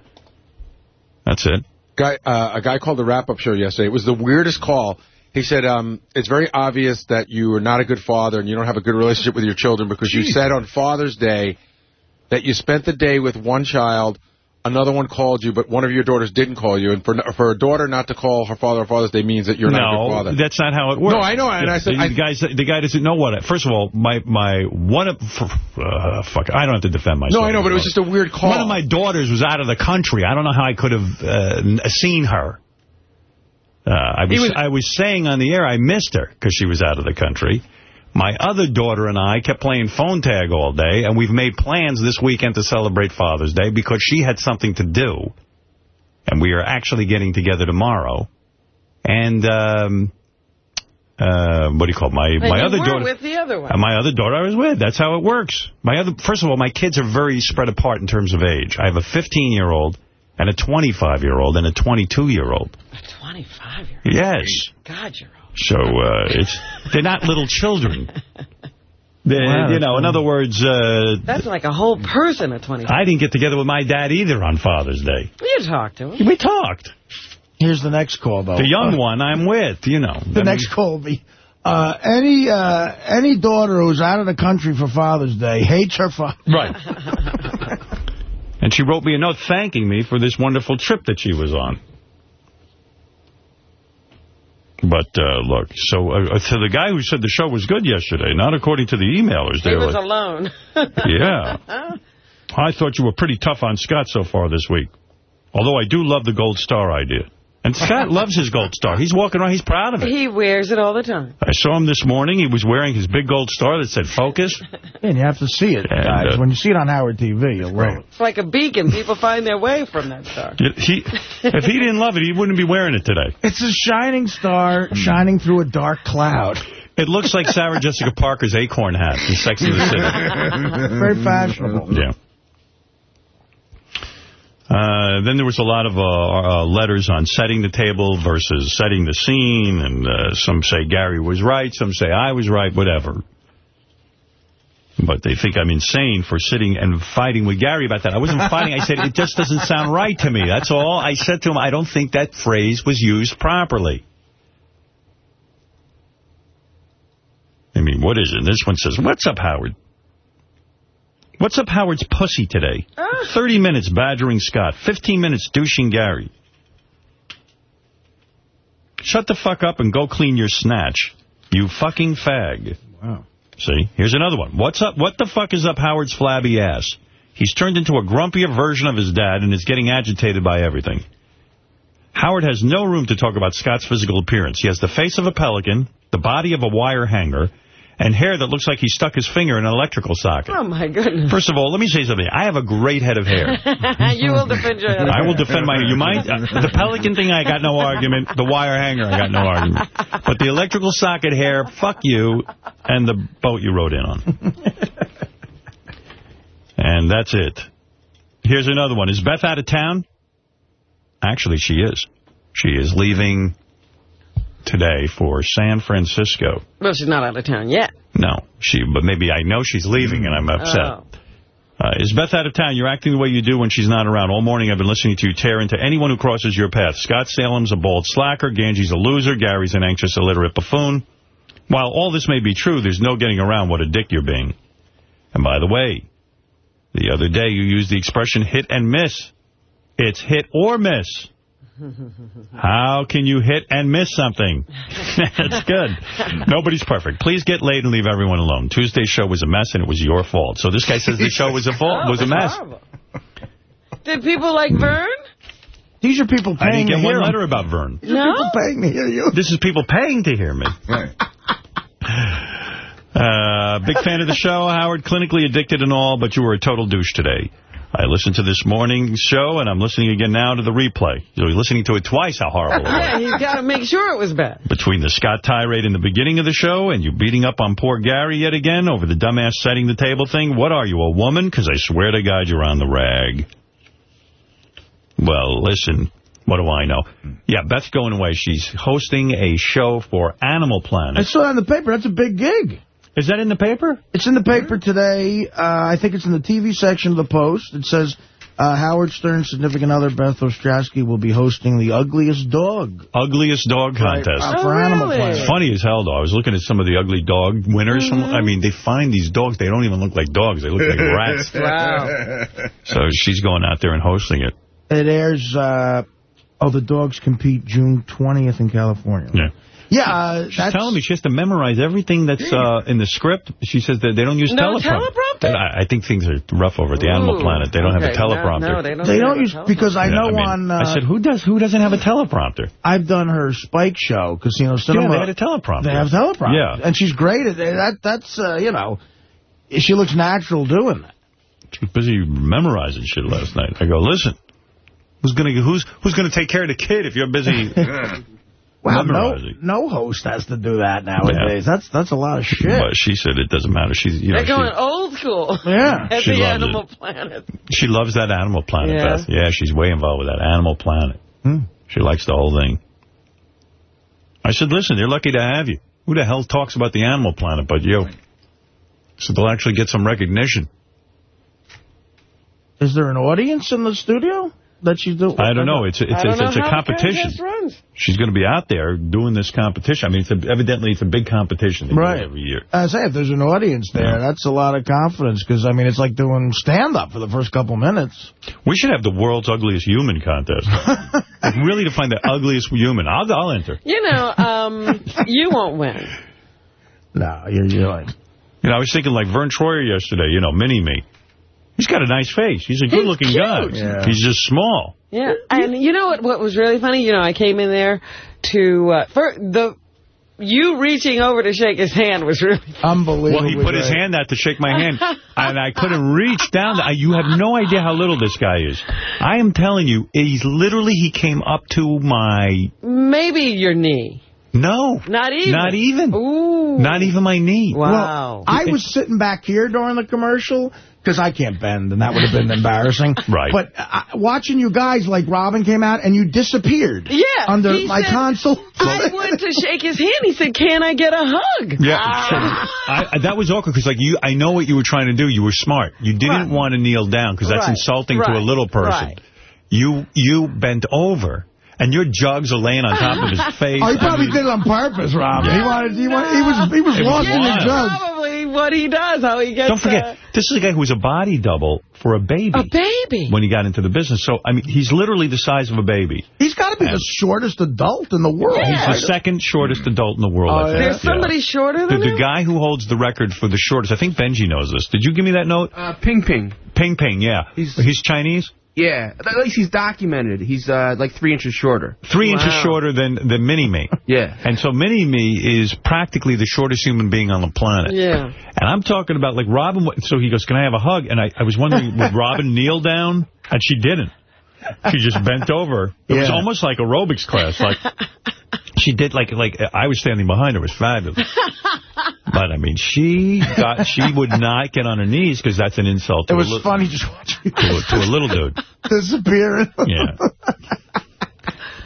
That's it. Guy, uh, a guy called the wrap-up show yesterday. It was the weirdest call. He said, um, it's very obvious that you are not a good father and you don't have a good relationship with your children because Jeez. you said on Father's Day that you spent the day with one child another one called you, but one of your daughters didn't call you, and for for a daughter not to call her father on Father's Day means that you're no, not a good father. that's not how it works. No, I know, and the, I said... The, I, guys, the guy doesn't know what... First of all, my... my one of, uh, Fuck, I don't have to defend myself. No, I know, but it was just a weird call. One of my daughters was out of the country. I don't know how I could have uh, seen her. Uh, I, was, was, I was saying on the air I missed her because she was out of the country. My other daughter and I kept playing phone tag all day, and we've made plans this weekend to celebrate Father's Day because she had something to do. And we are actually getting together tomorrow. And, um, uh, what do you call it? My, my other daughter. with the other one. Uh, my other daughter I was with. That's how it works. My other, First of all, my kids are very spread apart in terms of age. I have a 15-year-old and a 25-year-old and a 22-year-old. A 25-year-old? Yes. God, you're. So uh, it's they're not little children. <laughs> They, wow, you know, in other words... Uh, that's like a whole person at 25. I didn't get together with my dad either on Father's Day. You talked to him. We talked. Here's the next call, though. The young uh, one I'm with, you know. The I next mean, call will be, uh, any uh, any daughter who's out of the country for Father's Day hates her father. <laughs> Right. and she wrote me a note thanking me for this wonderful trip that she was on. But, uh, look, so uh, to the guy who said the show was good yesterday, not according to the emailers. They he was like, alone. <laughs> yeah. I thought you were pretty tough on Scott so far this week. Although I do love the gold star idea. And Scott loves his gold star. He's walking around. He's proud of it. He wears it all the time. I saw him this morning. He was wearing his big gold star that said focus. <laughs> and you have to see it, and, guys. Uh, when you see it on Howard TV, you'll love it. It's like a beacon. People find their way from that star. He, if he didn't love it, he wouldn't be wearing it today. It's a shining star shining through a dark cloud. It looks like Sarah Jessica Parker's acorn hat in Sex and the City. <laughs> Very fashionable. Yeah. Uh, then there was a lot of uh, uh, letters on setting the table versus setting the scene, and uh, some say Gary was right, some say I was right, whatever. But they think I'm insane for sitting and fighting with Gary about that. I wasn't <laughs> fighting. I said, it just doesn't sound right to me. That's all. I said to him, I don't think that phrase was used properly. I mean, what is it? This one says, what's up, Howard? What's up Howard's pussy today? Ah. 30 minutes badgering Scott. 15 minutes douching Gary. Shut the fuck up and go clean your snatch. You fucking fag. Wow. See? Here's another one. What's up? What the fuck is up Howard's flabby ass? He's turned into a grumpier version of his dad and is getting agitated by everything. Howard has no room to talk about Scott's physical appearance. He has the face of a pelican, the body of a wire hanger, and hair that looks like he stuck his finger in an electrical socket. Oh, my goodness. First of all, let me say something. I have a great head of hair. <laughs> you will defend your head. I will defend my... You mind? Uh, the pelican thing, I got no argument. The wire hanger, I got no argument. But the electrical socket hair, fuck you, and the boat you rode in on. And that's it. Here's another one. Is Beth out of town? Actually, she is. She is leaving today for San Francisco. Well, she's not out of town yet. No, she. But maybe I know she's leaving, and I'm upset. Oh. Uh, is Beth out of town? You're acting the way you do when she's not around. All morning I've been listening to you tear into anyone who crosses your path. Scott Salem's a bald slacker. Ganji's a loser. Gary's an anxious, illiterate buffoon. While all this may be true, there's no getting around what a dick you're being. And by the way, the other day you used the expression hit and miss. It's hit or miss. How can you hit and miss something? <laughs> That's good. Nobody's perfect. Please get laid and leave everyone alone. Tuesday's show was a mess, and it was your fault. So this guy says the show was a fault, Oh, was a mess. horrible. <laughs> Did people like Vern? These are people paying I paying didn't get to hear one him. letter about Vern. These are people paying to hear you. This is people paying to hear me. Uh, big fan of the show, Howard. Clinically addicted and all, but you were a total douche today. I listened to this morning's show, and I'm listening again now to the replay. You're listening to it twice, how horrible it was. Yeah, he's got to make sure it was bad. Between the Scott tirade in the beginning of the show and you beating up on poor Gary yet again over the dumbass setting the table thing, what are you, a woman? Because I swear to God you're on the rag. Well, listen, what do I know? Yeah, Beth's going away. She's hosting a show for Animal Planet. I saw it in the paper. That's a big gig. Is that in the paper? It's in the paper today. Uh, I think it's in the TV section of the Post. It says uh, Howard Stern's significant other, Beth Ostrowski, will be hosting the ugliest dog. Ugliest dog Right, contest. uh, for Animal Planet. It's funny as hell, though. I was looking at some of the ugly dog winners. Some, I mean, they find these dogs. They don't even look like dogs. They look like <laughs> rats. Wow. So she's going out there and hosting it. It airs, uh, oh, the dogs compete June 20th in California. Yeah. Yeah, uh, She's that's... telling me she has to memorize everything that's uh, in the script. She says that they don't use No teleprompter. teleprompter? I, I think things are rough over at the Animal Planet. They don't have a okay. No, teleprompter. No, they don't, They don't use, teleprompter. because I Yeah, know I mean, on... Uh, I said, who does? Who doesn't have a teleprompter? I've done her Spike show, Casino Cinema. Yeah, they had a teleprompter. They have teleprompter. Yeah. And she's great at it. That, that's, uh, you know, she looks natural doing that. She was busy memorizing shit last night. I go, listen, who's gonna who's who's gonna take care of the kid if you're busy <laughs> Wow, no, no host has to do that nowadays. That's that's a lot of shit. But she said it doesn't matter. She's you know They're going she, old school. Yeah. <laughs> At She the loves Animal Planet. she loves that Animal Planet. Yeah. Beth. yeah, she's way involved with that Animal Planet. Hmm. She likes the whole thing. I said, listen, they're lucky to have you. Who the hell talks about the Animal Planet but you? So they'll actually get some recognition. Is there an audience in the studio that she's doing? I don't know. It's a, it's, I it's, know it's a competition. She's going to be out there doing this competition. I mean, it's a, evidently it's a big competition Right. every year. I say, if there's an audience there, that's a lot of confidence, because, I mean, it's like doing stand-up for the first couple minutes. We should have the world's ugliest human contest. like <laughs> really to find the ugliest human. I'll, I'll enter. You know, um, <laughs> you won't win. No, you're, you're like... You know, I was thinking like Vern Troyer yesterday, you know, mini-me. He's got a nice face. He's a good-looking guy. Yeah. He's just small. Yeah, and you know what? What was really funny? You know, I came in there to uh, for the you reaching over to shake his hand was really. Unbelievable. Well, he put his hand out to shake my hand, <laughs> and I couldn't reach down. I- You have no idea how little this guy is. I am telling you, he's literally, he came up to my, Maybe your knee. no. Not even. Not even. Ooh. Not even my knee. Wow. I was sitting back here during the commercial because I can't bend, and that would have been <laughs> embarrassing. Right. But uh, watching you guys, like Robin came out, and you disappeared. Yeah, Under my said- console. I went to shake his hand. He said, "Can I get a hug?" Yeah, Ah. I, I- that was awkward because, like, you, I know what you were trying to do. You were smart. You didn't Right. want to kneel down because that's Right. insulting to a little person. Right. You you bent over, and your jugs are laying on top of his <laughs> face. Oh, he I probably mean, did it on purpose, Robin. He wanted, he wanted, he was, he was It was lost in the jugs. Probably what he does, how he gets... Don't forget, uh, this is a guy who was a body double for a baby. a baby. When he got into the business. So, I mean, he's literally the size of a baby. He's got to be And- the shortest adult in the world. Yeah. He's the second shortest adult in the world, I think. There's somebody shorter The, than the him? guy who holds the record for the shortest, I think Benji knows this. Did you give me that note? Uh, Ping Ping. Ping Ping, yeah. He's, Chinese? Yeah, at least he's documented. He's uh, like three inches shorter. Three inches shorter than, than Mini-Me. Yeah. And so Mini-Me is practically the shortest human being on the planet. Yeah. And I'm talking about, like, Robin, so he goes, can I have a hug? And I, I was wondering, would <laughs> Robin kneel down? And she didn't. She just bent over. It was almost like aerobics class. Like, <laughs> she did, like, like I was standing behind her. It was fabulous. <laughs> But, I mean, she got, she would not get on her knees because that's an insult to, It was a, funny just watching to, a, to a little <laughs> dude. disappear. Yeah.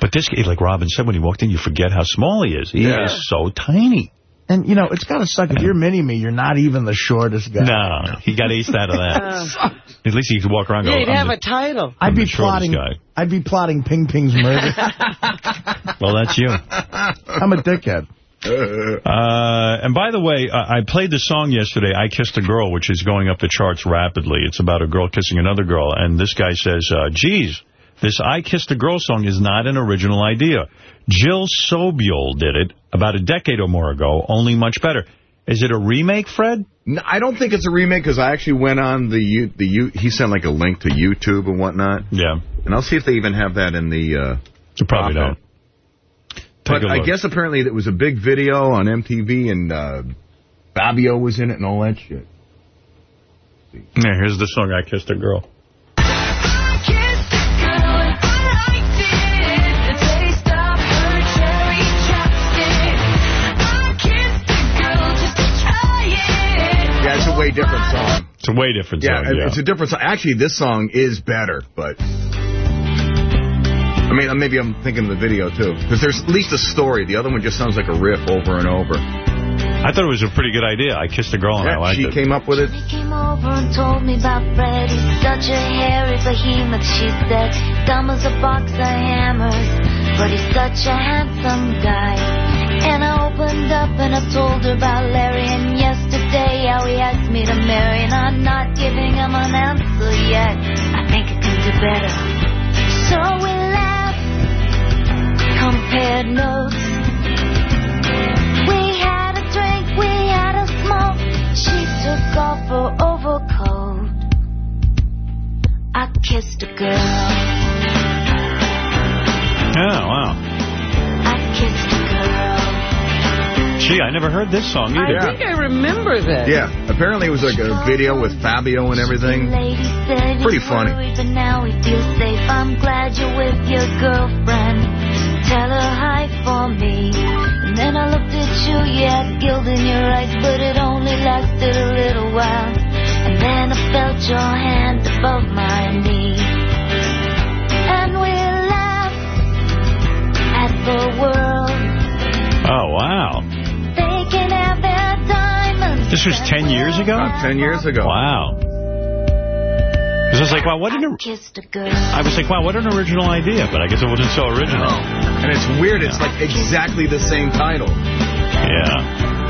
But this, guy, like Robin said when he walked in, you forget how small he is. He Yeah. is so tiny. And, you know, it's got to suck. If you're mini-me, you're not even the shortest guy. No, he got aced out of that. <laughs> At least he could walk around and Yeah, go, he'd have the- a title. I'd I'm be plotting. guy. I'd be plotting Ping Ping's murder. <laughs> well, that's you. I'm a dickhead. <laughs> Uh, and by the way, I I played the song yesterday, I Kissed a Girl, which is going up the charts rapidly. It's about a girl kissing another girl. And this guy says, uh, geez, this I Kissed a Girl song is not an original idea. Jill Sobule did it about a decade or more ago, only much better. Is it a remake, Fred? No, I don't think it's a remake because I actually went on the U, the U, he sent like a link to YouTube and whatnot. Yeah. And I'll see if they even have that in the. Uh, probably don't. Take But I guess apparently it was a big video on MTV and uh, Fabio was in it and all that shit. Yeah, here's the song, I Kissed a Girl. Yeah, it's a way different song. It's a way different Yeah, song, yeah. it's a different song. Actually, this song is better, but. I mean, uh, maybe I'm thinking of the video, too. Because there's at least a story. The other one just sounds like a riff over and over. I thought it was a pretty good idea. I Kissed a Girl and I liked she it. came up with it. came over and told me about Fred. He's such a hairy behemoth, she said. Dumb as a box of hammers, but he's such a handsome guy. And I opened up and I told her about Larry. And yesterday, how he asked me to marry. And I'm not giving him an answer yet. I think I can do better. So we laughed, compared notes. We had a drink, we had a smoke. She took off her overcoat. I kissed a girl. Yeah, wow. I kissed a girl. Gee, I never heard this song either. I think I remember that. Yeah, apparently it was like a video with Fabio and everything. Pretty funny. worried, but now he feels safe. I'm glad you're with your girlfriend. Tell her hi for me. And then I looked at you, you had guilt in your eyes, but it only lasted a little while. And then I felt your hand above my knee. And we laughed at the world. Oh, wow. They can have their diamonds. This was 10 years ago? About 10 years ago. Wow. Because I was like, wow, what an... Kissed a girl. I was like, wow, what an original idea, but I guess it wasn't so original. Oh. And it's weird. It's like exactly the same title. Yeah.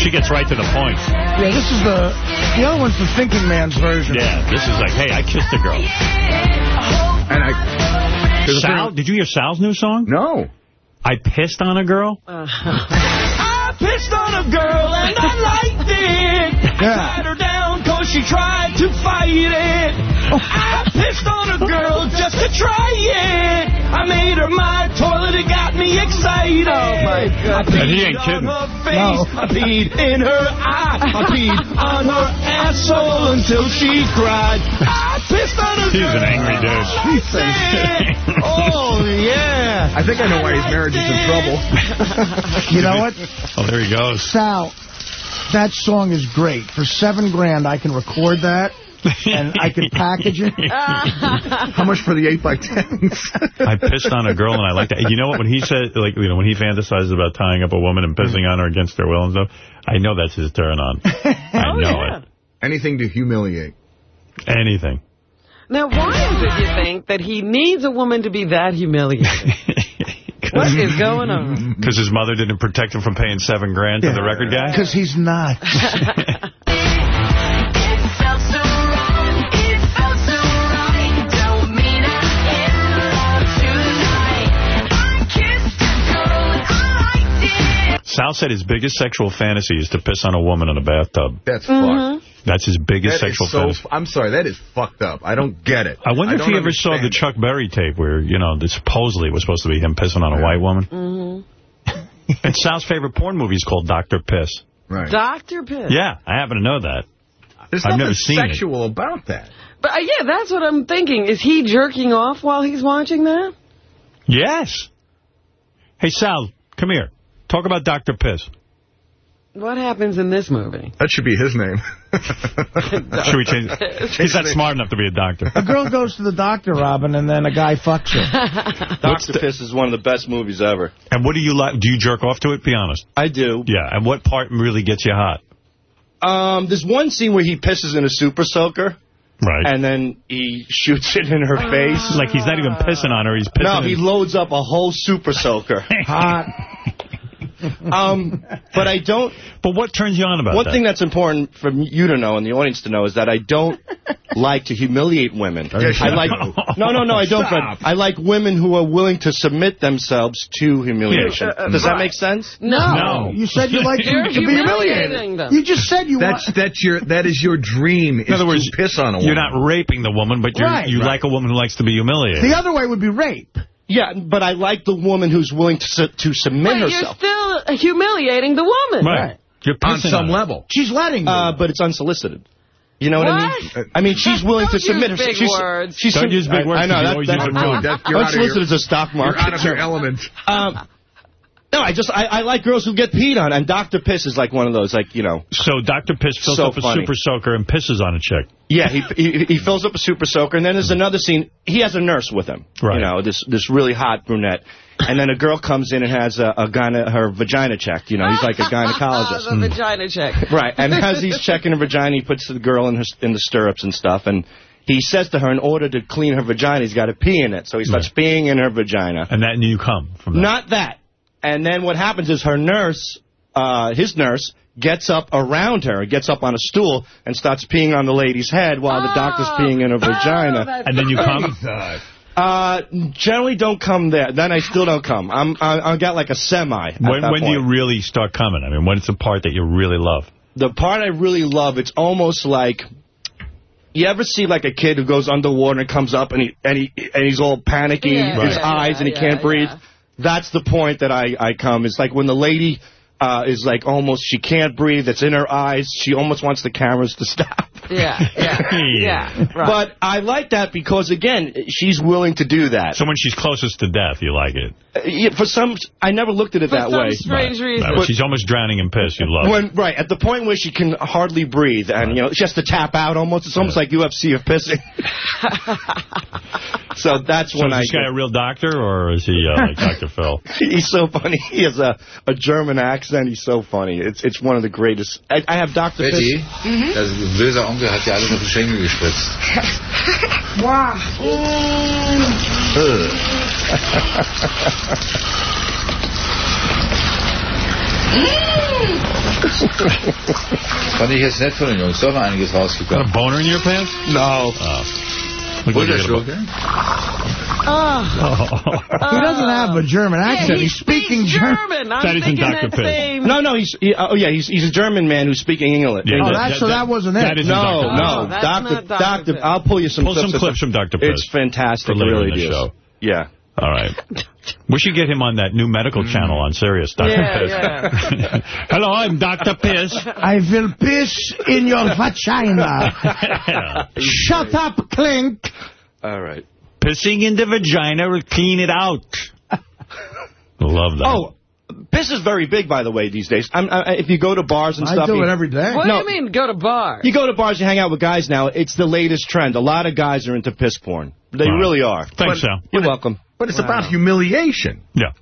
She gets right to the point. Yeah, this is the the other one's the thinking man's version. Yeah, this is like, hey, I kissed a girl. And I... Sal, did you hear Sal's new song? No. I pissed on a girl? Uh. <laughs> I pissed on a girl and I liked it. I tied her down cause she tried to fight it. Oh. I pissed on a girl just to try it. I made her my toilet, it got me excited. Oh my God. I And he peed ain't on kidding. her face, I peed in her eye, I peed on her asshole until she cried. I <laughs> pissed on a He's girl. an angry dude. Oh yeah. I think I know why his marriage is in trouble. <laughs> You know what? Oh, there he goes. Sal, that song is great. For seven grand, I can record that, and I can package it. <laughs> How much for the 8 by 10s I pissed on a girl and I like that. You know what? When he said, like, you know, when he fantasizes about tying up a woman and pissing on her against her will and stuff, I know that's his turn on. I <laughs> Oh, know yeah. it. Anything to humiliate. Anything. Now, why is it, you think, that he needs a woman to be that humiliated? <laughs> What is going on? Because his mother didn't protect him from paying seven grand to the record guy? Because he's not. <laughs> Sal said his biggest sexual fantasy is to piss on a woman in a bathtub. That's Mm-hmm. fucked. That's his biggest That is sexual so, fantasy. I'm sorry, that is fucked up. I don't get it. I wonder if he ever saw the understand Chuck Berry tape where, you know, that supposedly was supposed to be him pissing on a white woman. Mm-hmm. And Sal's favorite porn movie is called Dr. Piss. Right. Dr. Piss. Yeah, I happen to know that. There's I've nothing never seen sexual about that. But uh, yeah, that's what I'm thinking. Is he jerking off while he's watching that? Yes. Hey, Sal, come here. Talk about Dr. Piss. What happens in this movie? That should be his name. <laughs> <laughs> Should we change? <laughs> He's not smart enough to be a doctor. A girl goes to the doctor, Robin, and then a guy fucks her. <laughs> Dr. Piss is one of the best movies ever. And what do you like? Do you jerk off to it? Be honest. I do. Yeah. And what part really gets you hot? Um, there's one scene where he pisses in a super soaker. Right. And then he shoots it in her face. Like he's not even pissing on her. He's pissing. No, in- he loads up a whole super soaker. Hot. <laughs> um, but I don't. But what turns you on about One that? thing that's important for you to know and the audience to know is that I don't <laughs> like to humiliate women. I like <laughs> no, no, no. I don't. Stop. But I like women who are willing to submit themselves to humiliation. Yeah. Does that make sense? No. No. You said you like to, to be humiliated. them. You just said you That's want... that's your that is your dream. Is In other words, to piss on a woman. You're not raping the woman, but you're, Right. you Right. like a woman who likes to be humiliated. The other way would be rape. Yeah, but I like the woman who's willing to su- to submit But you're still humiliating the woman. right. You're on some her. level. She's letting you. Uh, but it's unsolicited. You know what, I mean? I mean, she's willing Don't to submit use herself. big She's, words. she's Don't use big words, I know 'cause you that, always that's use No, that, you're unsolicited your, is a stock you're market. out of your term. element. Um, no, I just I, I like girls who get peed on, and Dr. Piss is like one of those, like you know. So Dr. Piss fills So up a funny. super soaker and pisses on a chick. Yeah, he, he he fills up a super soaker, and then there's another scene. He has a nurse with him, Right. you know, this this really hot brunette, and then a girl comes in and has a, a gyne, her vagina checked. You know, he's like a gynecologist. <laughs> the vagina check. <laughs> Right, and as he's checking her vagina, he puts the girl in her in the stirrups and stuff, and he says to her, in order to clean her vagina, he's got to pee in it. So he starts peeing in her vagina. And that you come from that. Not that. And then what happens is her nurse, uh, his nurse, gets up around her, gets up on a stool, and starts peeing on the lady's head while the doctor's peeing in her vagina. and then you come? Uh, generally don't come there. Then I still don't come. I'm I, I got like a semi. at When, that when do you really start coming? I mean, when's the part that you really love? the part I really love, it's almost like you ever see like a kid who goes underwater and comes up and he and he and he's all panicky, Yeah, his yeah, eyes, and he yeah, can't yeah, breathe. That's the point that I I come. It's like when the lady uh, is like almost she can't breathe. It's in her eyes. She almost wants the cameras to <laughs> stop. Yeah, <laughs> yeah, yeah. Right. But I like that because again, she's willing to do that. So when she's closest to death, you like it. Uh, yeah, for some, I never looked at it For that some way. strange reason. Right, when she's almost drowning in piss, you love it. Right at the point where she can hardly breathe, and you know she has to tap out almost. It's almost like UFC of pissing. <laughs> so that's So when is I. this guy a real doctor, or is he uh, like Dr. Phil? <laughs> He's so funny. He has a, a German accent. He's so funny. It's it's one of the greatest. I, I have Dr. Betty, Piss. das böse Onkel hat dir alles auf die Schenkel gespritzt. <laughs> Wow. Fand ich jetzt nett von den Jungs. Doch noch einiges Got a rausgekommen. boner in your pants? No. Oh. Look like you got a bo- <laughs> He doesn't have a German accent. he He's speaking German. German. I'm That isn't Dr. that same. No, no. He's he, uh, oh yeah. He's he's a German man who's speaking English. Yeah, Oh, English. that, so that wasn't it. that isn't no, Dr. no, No, that's Doctor, not Dr. Doctor. Pitt. I'll pull you some Pull clips. some clips from Dr. Pitt. It's fantastic. For It later really in the is. show. Yeah. All right. We should get him on that new medical mm. channel on Sirius, Dr. Yeah, Piss. yeah. <laughs> Hello, I'm Dr. Piss. I will piss in your vagina. <laughs> Shut up, Clink. All right. Pissing in the vagina will clean it out. Love that. Oh, piss is very big, by the way, these days. I'm, I, if you go to bars and I stuff, do you, it every day. What No. do you mean, go to bars? you go to bars, you hang out with guys now. It's the latest trend. A lot of guys are into piss porn. They Wow. really are. Thanks, Sal. You're welcome. But it's about humiliation. Yeah.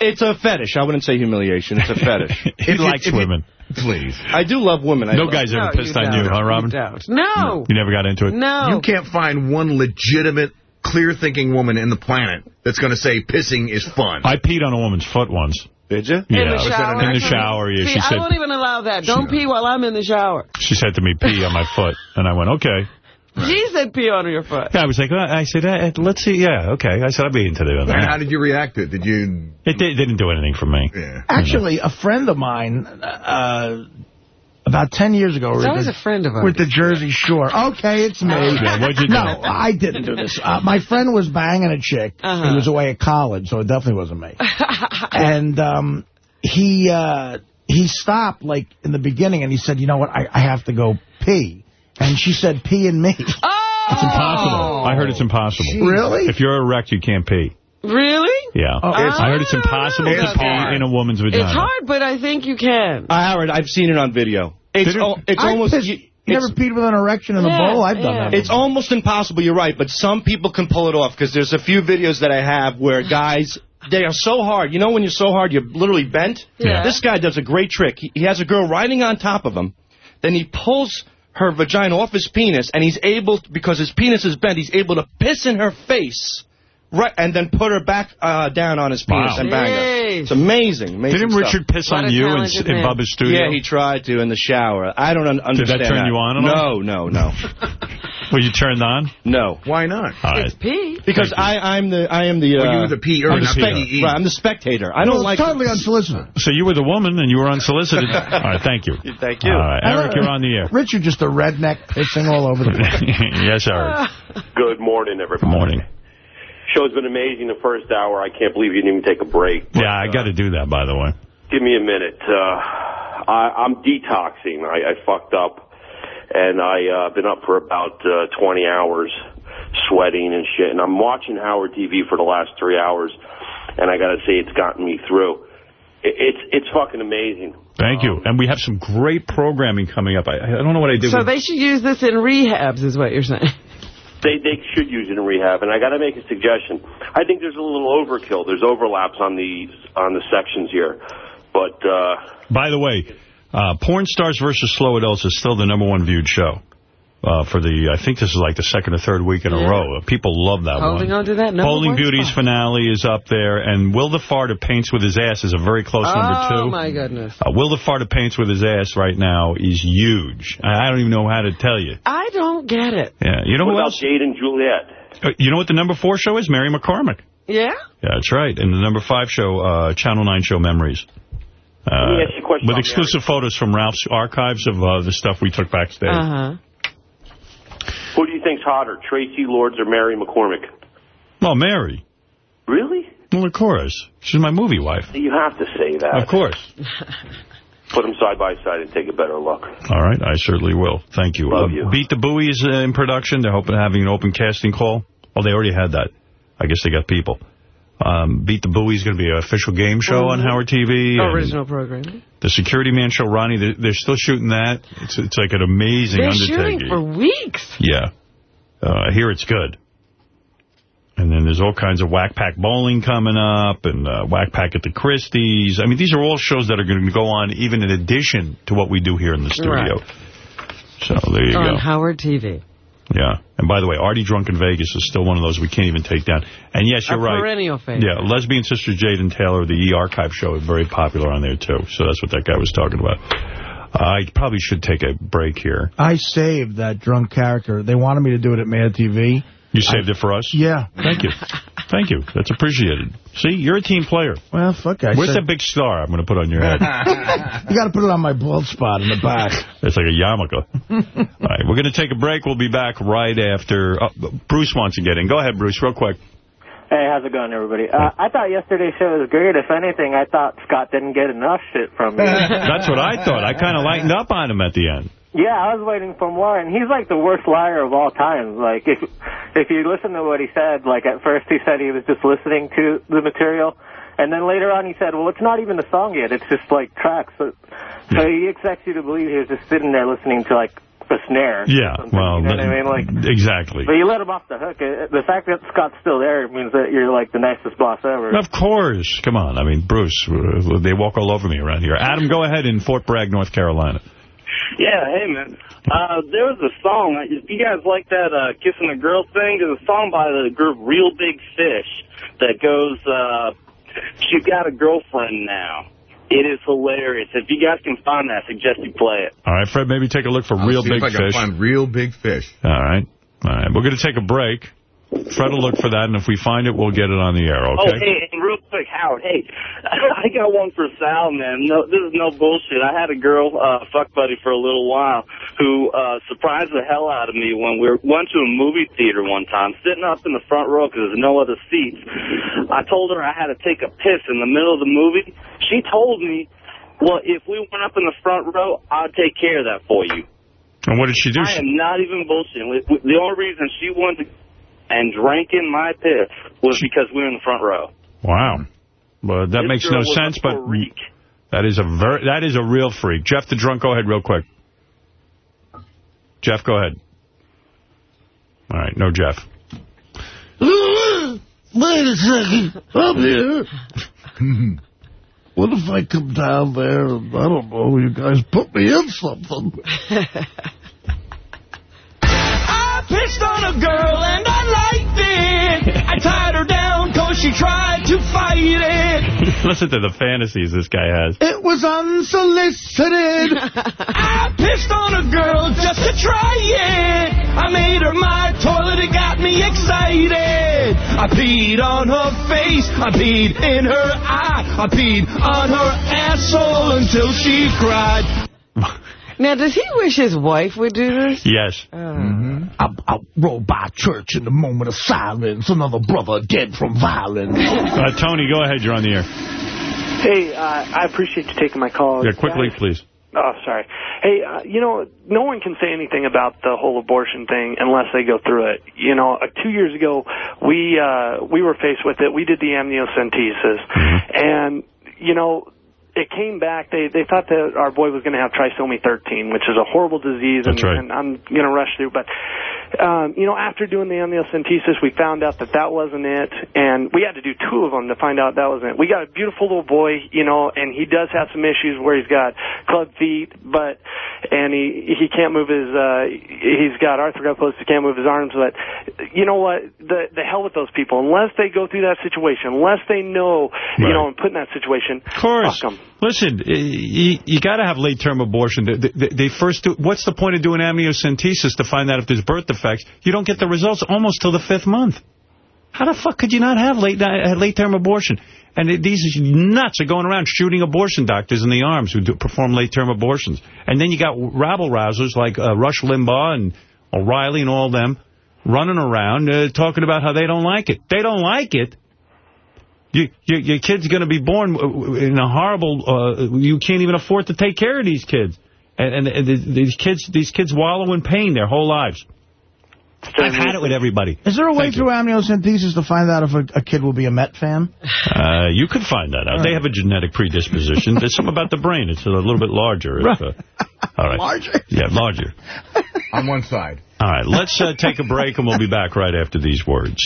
It's a fetish. I wouldn't say humiliation. It's a fetish. <laughs> He likes if you- women. Please. I do love women. I No love- guy's ever No, pissed you on you, don't. huh, Robin? You don't. No. You never got into it? No. You can't find one legitimate clear-thinking woman in the planet that's going to say pissing is fun. I peed on a woman's foot once. Did you? Yeah. In the shower? In the shower, yeah. See, she I said, won't even allow that. Don't pee while I'm in the shower. she said to me, pee on my foot. And I went, okay. She said pee on your foot. Yeah, I was like, uh, I said, uh, let's see. Yeah, okay. I said, I'll be into doing And how did you react to it? Did you... It did, didn't do anything for me. Yeah. Actually, a friend of mine, uh, about 10 years ago... It's always the- a friend of ours. With the Jersey Shore. Okay, it's me. Yeah, what'd you do? No, I didn't do this. Uh, my friend was banging a chick. Uh-huh. He was away at college, so it definitely wasn't me. <laughs> and um, he uh, he stopped, like, in the beginning, and he said, you know what, I, I have to go pee. And she said, pee in me. Oh! It's impossible. I heard it's impossible. Really? If you're erect, you can't pee. Really? Yeah. Oh, it's- I heard it's impossible It's to pee hard. in a woman's vagina. It's hard, but I think you can. Uh, Howard, I've seen it on video. It's, Did it? al- it's I almost... pissed- you- You it's- never peed with an erection in a Yeah, bowl? I've done yeah. that. It's almost impossible, you're right, but some people can pull it off because there's a few videos that I have where guys, they are so hard. You know when you're so hard, you're literally bent? Yeah. This guy does a great trick. He, he has a girl riding on top of him, then he pulls her vagina off his penis, and he's able, because his penis is bent, he's able to piss in her face. Right, and then put her back uh, down on his penis Wow. and bang her. It's amazing, amazing Didn't stuff. Richard piss What on you in, talented in. Bubba's studio? Yeah, he tried to in the shower. I don't un Did that understand turn you on at all? No, no, no. <laughs> Were you turned on? no. Why not? All right. It's pee. Because I, I'm the I am the uh, Oh, you were the P- or I'm the, not PE. right, I'm the spectator. I don't Well, like totally unsolicited. So you were the woman and you were unsolicited. <laughs> all right, thank you. Thank you. All right, Eric, you're on the air. Richard just a redneck pissing all over the place. <laughs> yes, Eric. Good morning, everybody. Good morning. Show's been amazing the first hour. I can't believe you didn't even take a break. Yeah, I got to do that, by the way. Give me a minute. Uh, I, I'm detoxing. I, I fucked up, and I uh, been up for about uh, 20 hours, sweating and shit. And I'm watching Howard TV for the last three hours, and I got to say, it's gotten me through. It, it's it's fucking amazing. Thank you. And we have some great programming coming up. I, I don't know what I did So with... they should use this in rehabs, is what you're saying. <laughs> They they should use it in rehab, and I got to make a suggestion. I think there's a little overkill. There's overlaps on the on the sections here, but uh, By the way, uh, Porn Stars versus Slow Adults is still the number one viewed show. Uh, for the, I think this is like the second or third week in a row. People love that Holding one. on to that number Bowling one Beauty's spot. finale is up there, and Will the Farter Paints with His Ass is a very close number two. Oh, my goodness. Uh, Will the Farter Paints with His Ass right now is huge. I I don't even know how to tell you. I don't get it. Yeah, you know what who about else? Jade and Juliet? Uh, you know what the number four show is? Mary McCormack. Yeah? Yeah, that's right. And the number five show, uh, Channel 9 show Memories. Uh, me ask you a question with about exclusive photos from Ralph's archives of uh, the stuff we took backstage. Uh-huh. Who do you think's hotter, Traci Lords or Mary McCormack? Well, Mary. Really? Well, of course. She's my movie wife. You have to say that. Of course. <laughs> Put them side by side and take a better look. All right, I certainly will. Thank you. Love Uh, you. Beat the Buoy is uh, in production. They're hoping having an open casting call. Oh, they already had that. I guess they got people. Um, Beat the Buoy is going to be an official game show on Mhm. Howard TV. Original programming. The Security Man show, Ronnie, they're, they're still shooting that. It's, it's like an amazing They're undertaking. shooting for weeks. Yeah. Uh, hear it's good. And then there's all kinds of Whack Pack Bowling coming up and uh, Whack Pack at the Christie's. I mean, these are all shows that are going to go on even in addition to what we do here in the studio. So there you On go. Howard TV. Yeah. And by the way, Artie Drunk in Vegas is still one of those we can't even take down. And yes, you're a right. perennial favorite. Yeah, Lesbian Sister Jade and Taylor, the E! Archive show, is very popular on there, too. So that's what that guy was talking about. I probably should take a break here. I saved that drunk character. They wanted me to do it at Mad TV. You saved it for us? Yeah. Thank you. <laughs> Thank you. That's appreciated. See, you're a team player. Well, fuck, I Where's said- that big star I'm going to put on your head? <laughs> You got to put it on my bald spot in the back. <laughs> It's like a yarmulke. <laughs> All right, we're going to take a break. We'll be back right after. Oh, Bruce wants to get in. Go ahead, Bruce, real quick. Hey, how's it going, everybody? Uh, I thought yesterday's show was great. If anything, I thought Scott didn't get enough shit from me. That's what I thought. I kind of lightened up on him at the end. Yeah, I was waiting for more, and he's like the worst liar of all time. Like, if if you listen to what he said, like at first he said he was just listening to the material, and then later on he said, well, it's not even a song yet. It's just like tracks. So, so he expects you to believe he was just sitting there listening to like a snare. Yeah, well, You know what I mean? Like, exactly. but you let him off the hook. Uh, The fact that Scott's still there means that you're like the nicest boss ever. Of course. Come on. I mean, Bruce, uh, they walk all over me around here. Adam, go ahead in Fort Bragg, North Carolina. Yeah, hey, man. Uh, there was a song. If you guys like that uh, Kissing a Girl thing, there's a song by the group Reel Big Fish that goes, uh, She Got a Girlfriend Now. It is hilarious. If you guys can find that, I suggest you play it. All right, Fred, maybe take a look for I'll real see big if I can fish. find Reel Big Fish. All right. All right. We're going to take a break. Fred will look for that, and if we find it, we'll get it on the air, Oh, okay? hey, and real quick, Howard, hey, <laughs> I got one for Sal, man. No, this is no bullshit. I had a girl, uh, fuck buddy for a little while, who uh, surprised the hell out of me when we were, went to a movie theater one time, sitting up in the front row because there's no other seats. I told her I had to take a piss in the middle of the movie. She told me, well, if we went up in the front row, I'd take care of that for you. And what did she do? I am not even bullshitting. The only reason she wanted to and drank in my piss was because we were in the front row. Wow. Well, that This makes no sense, but freak. that is a ver that is a real freak. Jeff the drunk, go ahead real quick. Jeff, go ahead. All right, no Jeff. <laughs> Wait a second. I'm here. what if I come down there and, I don't know, you guys put me in something? <laughs> I pissed on a girl and I liked it. I tied her down cause she tried to fight it. <laughs> Listen to the fantasies this guy has. It was unsolicited. <laughs> I pissed on a girl just to try it. I made her my toilet, it got me excited. I peed on her face, I peed in her eye, I peed on her asshole until she cried. Now, does he wish his wife would do this? Yes. I, I rode by church in the moment of silence. Another brother dead from violence. <laughs> Uh, Tony, go ahead. You're on the air. Hey, uh, I appreciate you taking my call. Yeah, quickly, Guys- please. Oh, sorry. Hey, uh, you know, no one can say anything about the whole abortion thing unless they go through it. You know, uh, two years ago, we uh, we were faced with it. We did the amniocentesis, and you know, it came back. They they thought that our boy was going to have trisomy 13, which is a horrible disease, and, right. and I'm going to rush through, but. Um, you know, after doing the amniocentesis, we found out that that wasn't it, and we had to do two of them to find out that wasn't it. We got a beautiful little boy, you know, and he does have some issues where he's got club feet, but and he he can't move his uh he's got arthrogryposis, he can't move his arms, but you know what? The the hell with those people. Unless they go through that situation, unless they know, you know, and put in that situation, Of course. fuck 'em. Listen, you, you got to have late-term abortion. They, they, they first do, what's the point of doing amniocentesis to find out if there's birth defects? You don't get the results almost till the fifth month. How the fuck could you not have late uh, late-term abortion? And these nuts are going around shooting abortion doctors in the arms who do, perform late-term abortions. And then you got rabble-rousers like uh, Rush Limbaugh and O'Reilly and all them running around uh, talking about how they don't like it. They don't like it. You, your, your kid's going to be born in a horrible. Uh, you can't even afford to take care of these kids, and, and, and these kids, these kids wallow in pain their whole lives. I've had it with everybody. Is there a way Thank through amniocentesis to find out if a, a kid will be a Met fan? <laughs> Uh, you could find that out. They have a genetic predisposition. There's something about the brain. It's a little bit larger. If, uh, all right. Larger? Yeah, larger. <laughs> On one side. All right, let's uh, take a break, and we'll be back right after these words.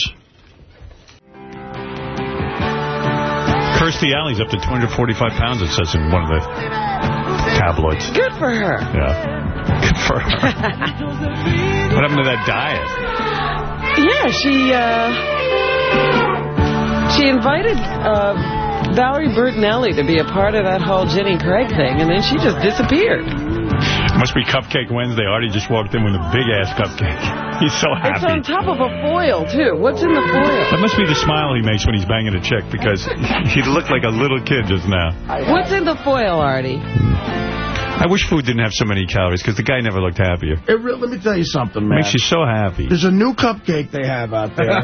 Kirstie Alley's up to 245 pounds, it says in one of the tabloids. Good for her. Yeah. Good for her. <laughs> what happened to that diet? Yeah, she uh, she invited uh, Valerie Bertinelli to be a part of that whole Jenny Craig thing, and then she just disappeared. Must be Cupcake Wednesday. Artie just walked in with a big-ass cupcake. <laughs> He's so happy. It's on top of a foil, too. What's in the foil? That must be the smile he makes when he's banging a chick, because <laughs> he looked like a little kid just now. What's in the foil, Artie? I wish food didn't have so many calories, because the guy never looked happier. It re- let me tell you something, man. Makes you so happy. There's a new cupcake they have out there.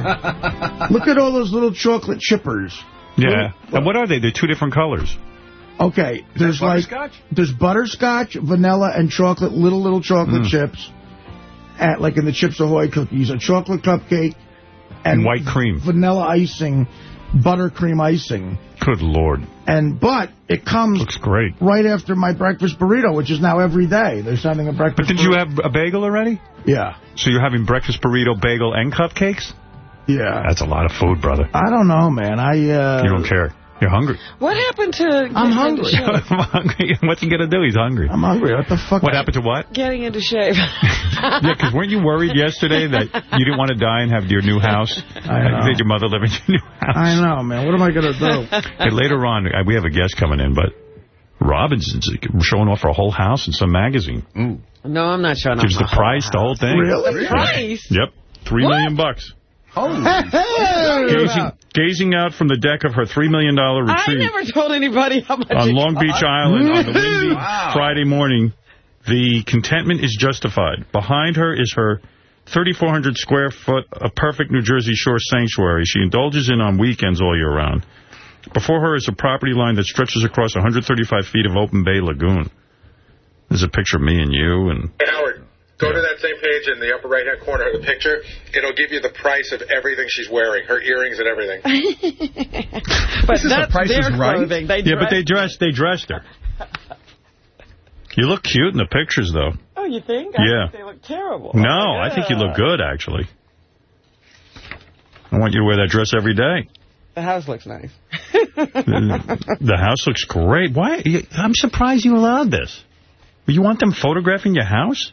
<laughs> Look at all those little chocolate chippers. Yeah. And what are they? They're two different colors. Okay, there's like there's butterscotch, vanilla, and chocolate, little little chocolate Mm. chips, at like in the Chips Ahoy cookies, a chocolate cupcake, And white cream. vanilla icing, buttercream icing, Good Lord. and but it comes Looks great. right after my breakfast burrito, which is now every day. They're sending a breakfast. But breakfast. did you have a bagel already? Yeah, So you're having breakfast burrito, bagel, and cupcakes? yeah. That's a lot of food, brother. I don't know, man. I uh, You don't care. You're hungry. What happened to I'm hungry. <laughs> I'm hungry. What's he going to do? He's hungry. I'm hungry. What the fuck? What happened to what? Getting into shape. <laughs> Yeah, because weren't you worried yesterday that you didn't want to die and have your new house? <laughs> I know. That your mother live in your new house? I know, man. What am I going to do? Hey, later on, uh, we have a guest coming in, but Robinson's showing off her whole house in some magazine. No, I'm not showing off. Gives off the my price, the whole thing. The price? Yep. Three What? million bucks. Hey, Gazing, gazing out from the deck of her $3 million retreat. I never told anybody how much on Long Beach. Island on the <laughs> windy Friday morning, the contentment is justified. Behind her is her 3,400 square foot, a perfect New Jersey Shore sanctuary she indulges in on weekends all year round. Before her is a property line that stretches across 135 feet of open bay lagoon. There's a picture of me and you, and Hey, Howard, go to that same page in the upper right-hand corner of the picture. It'll give you the price of everything she's wearing, her earrings and everything. <laughs> But This is the that's Price their is Right? clothing. They yeah, but they dressed, they dressed her. You look cute in the pictures, though. Oh, you think? I Yeah. think they look terrible. No, Oh, I think you look good, actually. I want you to wear that dress every day. The house looks nice. <laughs> the house looks great. Why? I'm surprised you allowed this. You want them photographing your house?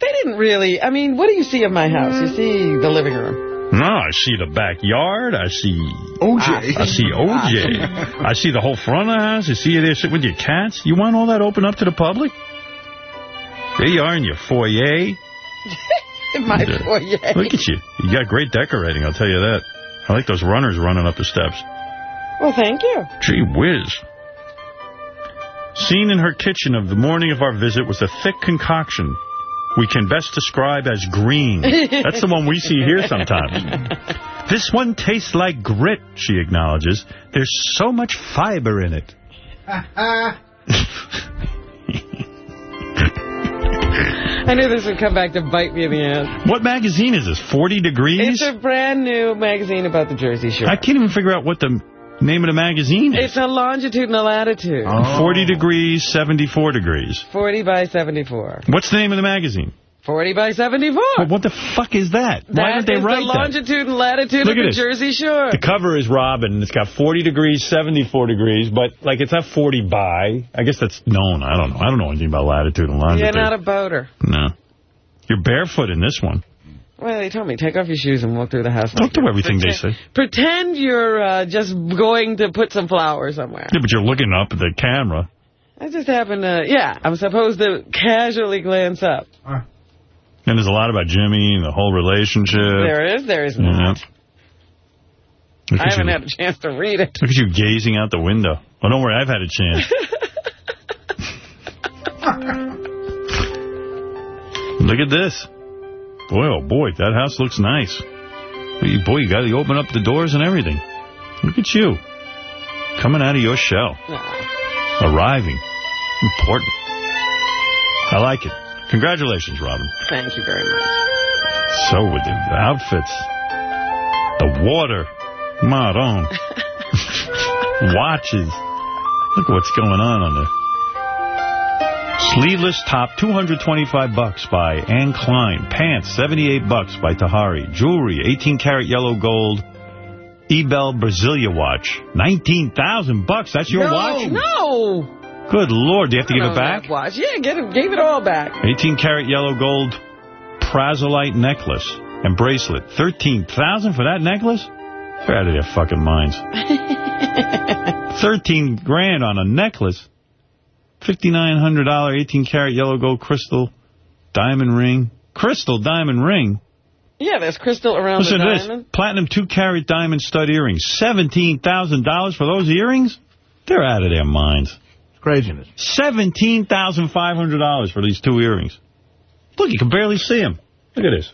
They didn't really. I mean, what do you see of my house? You see the living room. No, I see the backyard. I see OJ. I see OJ. <laughs> Ah. I see the whole front of the house. I see you there sitting with your cats. You want all that open up to the public? There you are in your foyer. <laughs> In my Yeah. foyer. Look at you. You got great decorating, I'll tell you that. I like those runners running up the steps. Well, thank you. Gee whiz. Seen in her kitchen of the morning of our visit was a thick concoction we can best describe as green. That's the one we see here sometimes. <laughs> This one tastes like grit, she acknowledges. There's so much fiber in it. <laughs> I knew this would come back to bite me in the ass. What magazine is this? 40 Degrees? It's a brand new magazine about the Jersey Shore. I can't even figure out what the name of the magazine is. It's a longitude and a latitude. 40 degrees, 74 degrees. 40 by 74. What's the name of the magazine? 40 by 74. But what the fuck is that? Why That did they is write the that? longitude and latitude Look of at the this. Jersey Shore. The cover is Robin, and it's got 40 degrees, 74 degrees, but, like, it's not 40 by. I guess that's known. I don't know. I don't know anything about latitude and longitude. You're not a boater. No. You're barefoot in this one. Well, they told me, take off your shoes and walk through the house. Don't do everything they say. Pretend you're uh, just going to put some flowers somewhere. Yeah, but you're looking up at the camera. I just happen to, yeah, I'm supposed to casually glance up. And there's a lot about Jimmy and the whole relationship. There is, there is Yeah. not. Look I haven't you. had a chance to read it. Look at you gazing out the window. Oh, don't worry, I've had a chance. <laughs> Look at this. Boy, oh boy, that house looks nice. Boy, you got to open up the doors and everything. Look at you. Coming out of your shell. Arriving. Important. I like it. Congratulations, Robin. Thank you very much. So with the outfits, the water, Maron, <laughs> watches. Look what's going on on there. Sleeveless top, 225 bucks by Anne Klein. Pants, 78 bucks by Tahari. Jewelry, 18 karat yellow gold. Ebel Brasilia watch, 19,000 bucks. That's your no, watch? No. Good Lord, do you have to give it back? Watch. Yeah, get it, gave it all back. 18 karat yellow gold Prasiolite necklace and bracelet. 13000 for that necklace? They're out of their fucking minds. <laughs> 13 grand on a necklace. $5,900 18 karat yellow gold crystal diamond ring. Crystal diamond ring? Yeah, there's crystal around Listen the to this. Platinum 2 carat diamond stud earrings. $17,000 for those earrings? They're out of their minds. It's Craziness. $17,500 for these two earrings. Look, you can barely see them. Look at this.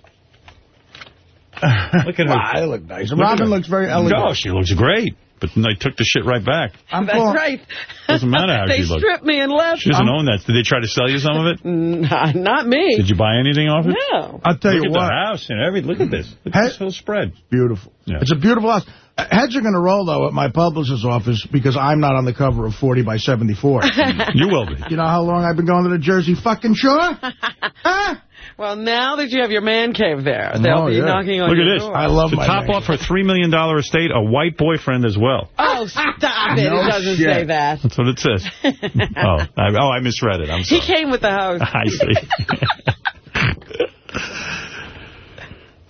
<laughs> Look at her. Wow, they look nice. Look Robin looks very elegant. No, she looks great. But then they took the shit right back. I'm That's calling- right. Doesn't matter <laughs> how they she looks. stripped me and left. She doesn't own that. Did they try to sell you some of it? <laughs> Nah, not me. Did you buy anything off it? No. I'll tell Look you at the house and everything. Look at this. Look at this whole spread. Beautiful. Yeah. It's a beautiful house. Uh, Heads are going to roll, though, at my publisher's office because I'm not on the cover of 40 by 74. <laughs> You will be. you know how long I've been going to the Jersey fucking Shore? huh? Well, now that you have your man cave there, they'll Oh, be yeah. knocking on Look your at this. door. I love to top off her $3 million estate, a white boyfriend as well. Oh, stop it. No it doesn't shit. say that. That's what it says. <laughs> oh, I, oh, I misread it. I'm He sorry. came with the house. <laughs> I see. <laughs>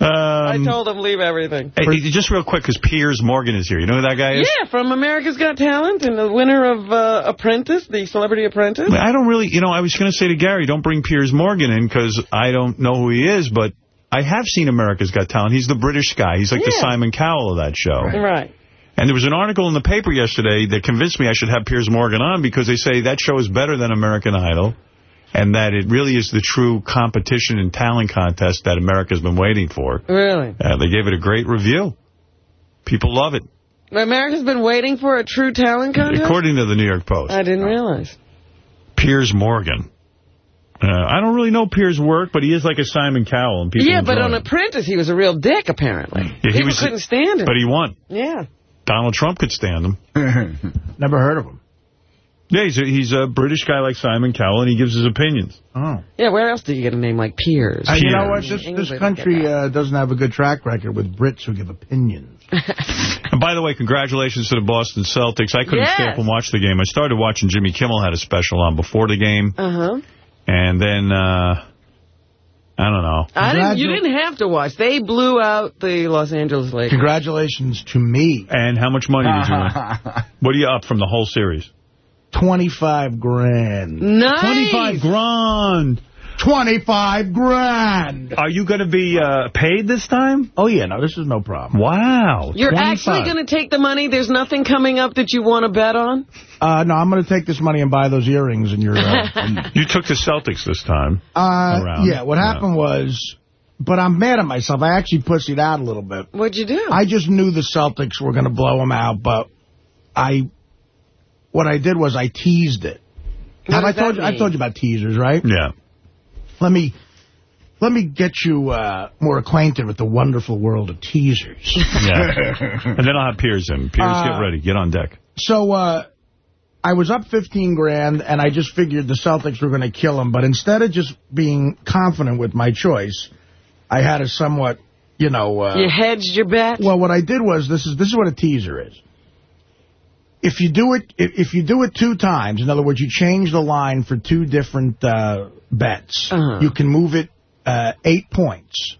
I Um, told him leave everything. hey, just real quick, because Piers Morgan is here. You know who that guy is? Yeah, from America's Got Talent and the winner of uh, Apprentice, the Celebrity Apprentice. I don't really, you know, I was going to say to Gary, don't bring Piers Morgan in because I don't know who he is, but I have seen America's Got Talent. He's the British guy. He's like the Simon Cowell of that show. Right. And there was an article in the paper yesterday that convinced me I should have Piers Morgan on because they say that show is better than American Idol and that it really is the true competition and talent contest that America's been waiting for. Really? Uh, they gave it a great review. People love it, America's been waiting for a true talent contest? according to the New York Post. I didn't realize. Piers Morgan. Uh, I don't really know Piers' work, but he is like a Simon Cowell. And people yeah, but on him. Apprentice, he was a real dick, apparently. Yeah, he People was- couldn't stand him. But he won. Yeah. Donald Trump could stand him. <laughs> Never heard of him. Yeah, he's a, he's a British guy like Simon Cowell, and he gives his opinions. Oh. Yeah, where else do you get a name like Piers? Uh, you know what? This, this country uh, doesn't have a good track record with Brits who give opinions. <laughs> And by the way, congratulations to the Boston Celtics. I couldn't stay up and watch the game. I started watching Jimmy Kimmel had a special on before the game. Uh-huh. and then, uh, I don't know. I didn't, you didn't have to watch. They blew out the Los Angeles Lakers. Congratulations to me. And how much money did you <laughs> win? What are you up from the whole series? 25 grand. Nice. 25 grand. 25 grand. Are you going to be uh, paid this time? Oh, yeah, no, this is no problem. Wow. You're 25. actually going to take the money? There's nothing coming up that you want to bet on? Uh, no, I'm going to take this money and buy those earrings in your... Uh, <laughs> You took the Celtics this time. uh, yeah, what happened was... But I'm mad at myself. I actually pussied out a little bit. What'd you do? I just knew the Celtics were going to blow them out, but I... What I did was I teased it. What Have I does that told you? I mean? told you about teasers, right? Yeah. Let me let me get you uh, more acquainted with the wonderful world of teasers. <laughs> Yeah. and then I'll have Piers in. Piers, Uh, get ready. Get on deck. So uh, I was up 15 grand, and I just figured the Celtics were going to kill him. But instead of just being confident with my choice, I had a somewhat, you know... Uh, you hedged your bet? Well, what I did was, this is this is what a teaser is. If you do it if, if you do it two times, in other words, you change the line for two different uh, bets, Uh-huh. you can move it uh, eight points.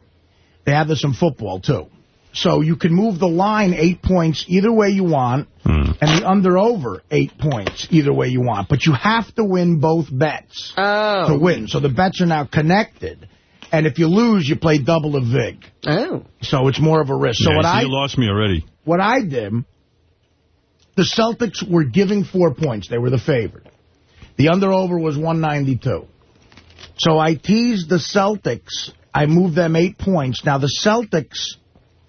They have this in football, too. So you can move the line eight points either way you want, Hmm. and the under-over eight points either way you want. But you have to win both bets Oh. to win. So the bets are now connected. And if you lose, you play double the vig. Oh. So it's more of a risk. So yeah, what see, I you lost me already. what I did, the Celtics were giving four points. They were the favorite. The under-over was 192. So I teased the Celtics. I moved them eight points. Now, the Celtics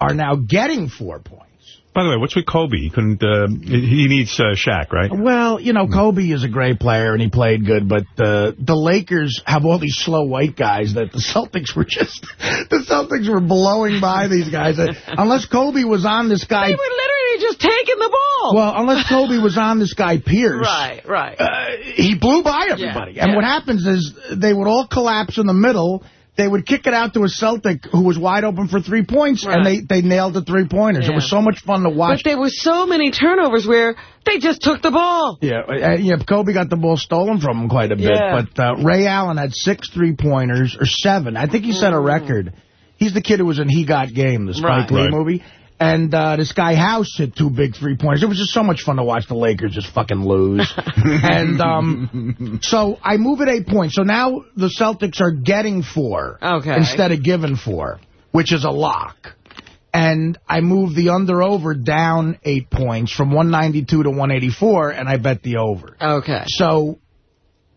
are now getting four points. By the way, what's with Kobe? He couldn't. Uh, he needs uh, Shaq, right? Well, you know, Kobe is a great player, and he played good, but uh, the Lakers have all these slow white guys that the <laughs> Celtics were just... <laughs> The Celtics were blowing by these guys. <laughs> Unless Kobe was on this guy... They were literally just taking the ball. Well, unless Kobe was on this guy Pierce. Right, right. Uh, he blew by everybody. Yeah, and yeah. what happens is they would all collapse in the middle. They would kick it out to a Celtic who was wide open for three points, and they, they nailed the three-pointers. It was so much fun to watch. but there were so many turnovers where they just took the ball. Yeah, uh, yeah, Kobe got the ball stolen from him quite a bit. Yeah. But uh, Ray Allen had six three-pointers, or seven. I think he set a record. He's the kid who was in He Got Game, the Spike Right. Lee Right. movie. And uh, this guy House hit two big three-pointers. It was just so much fun to watch the Lakers just fucking lose. <laughs> and um, so I move it eight points. So now the Celtics are getting four Okay. instead of giving four, which is a lock. And I move the under-over down eight points from 192 to 184, and I bet the over. Okay. So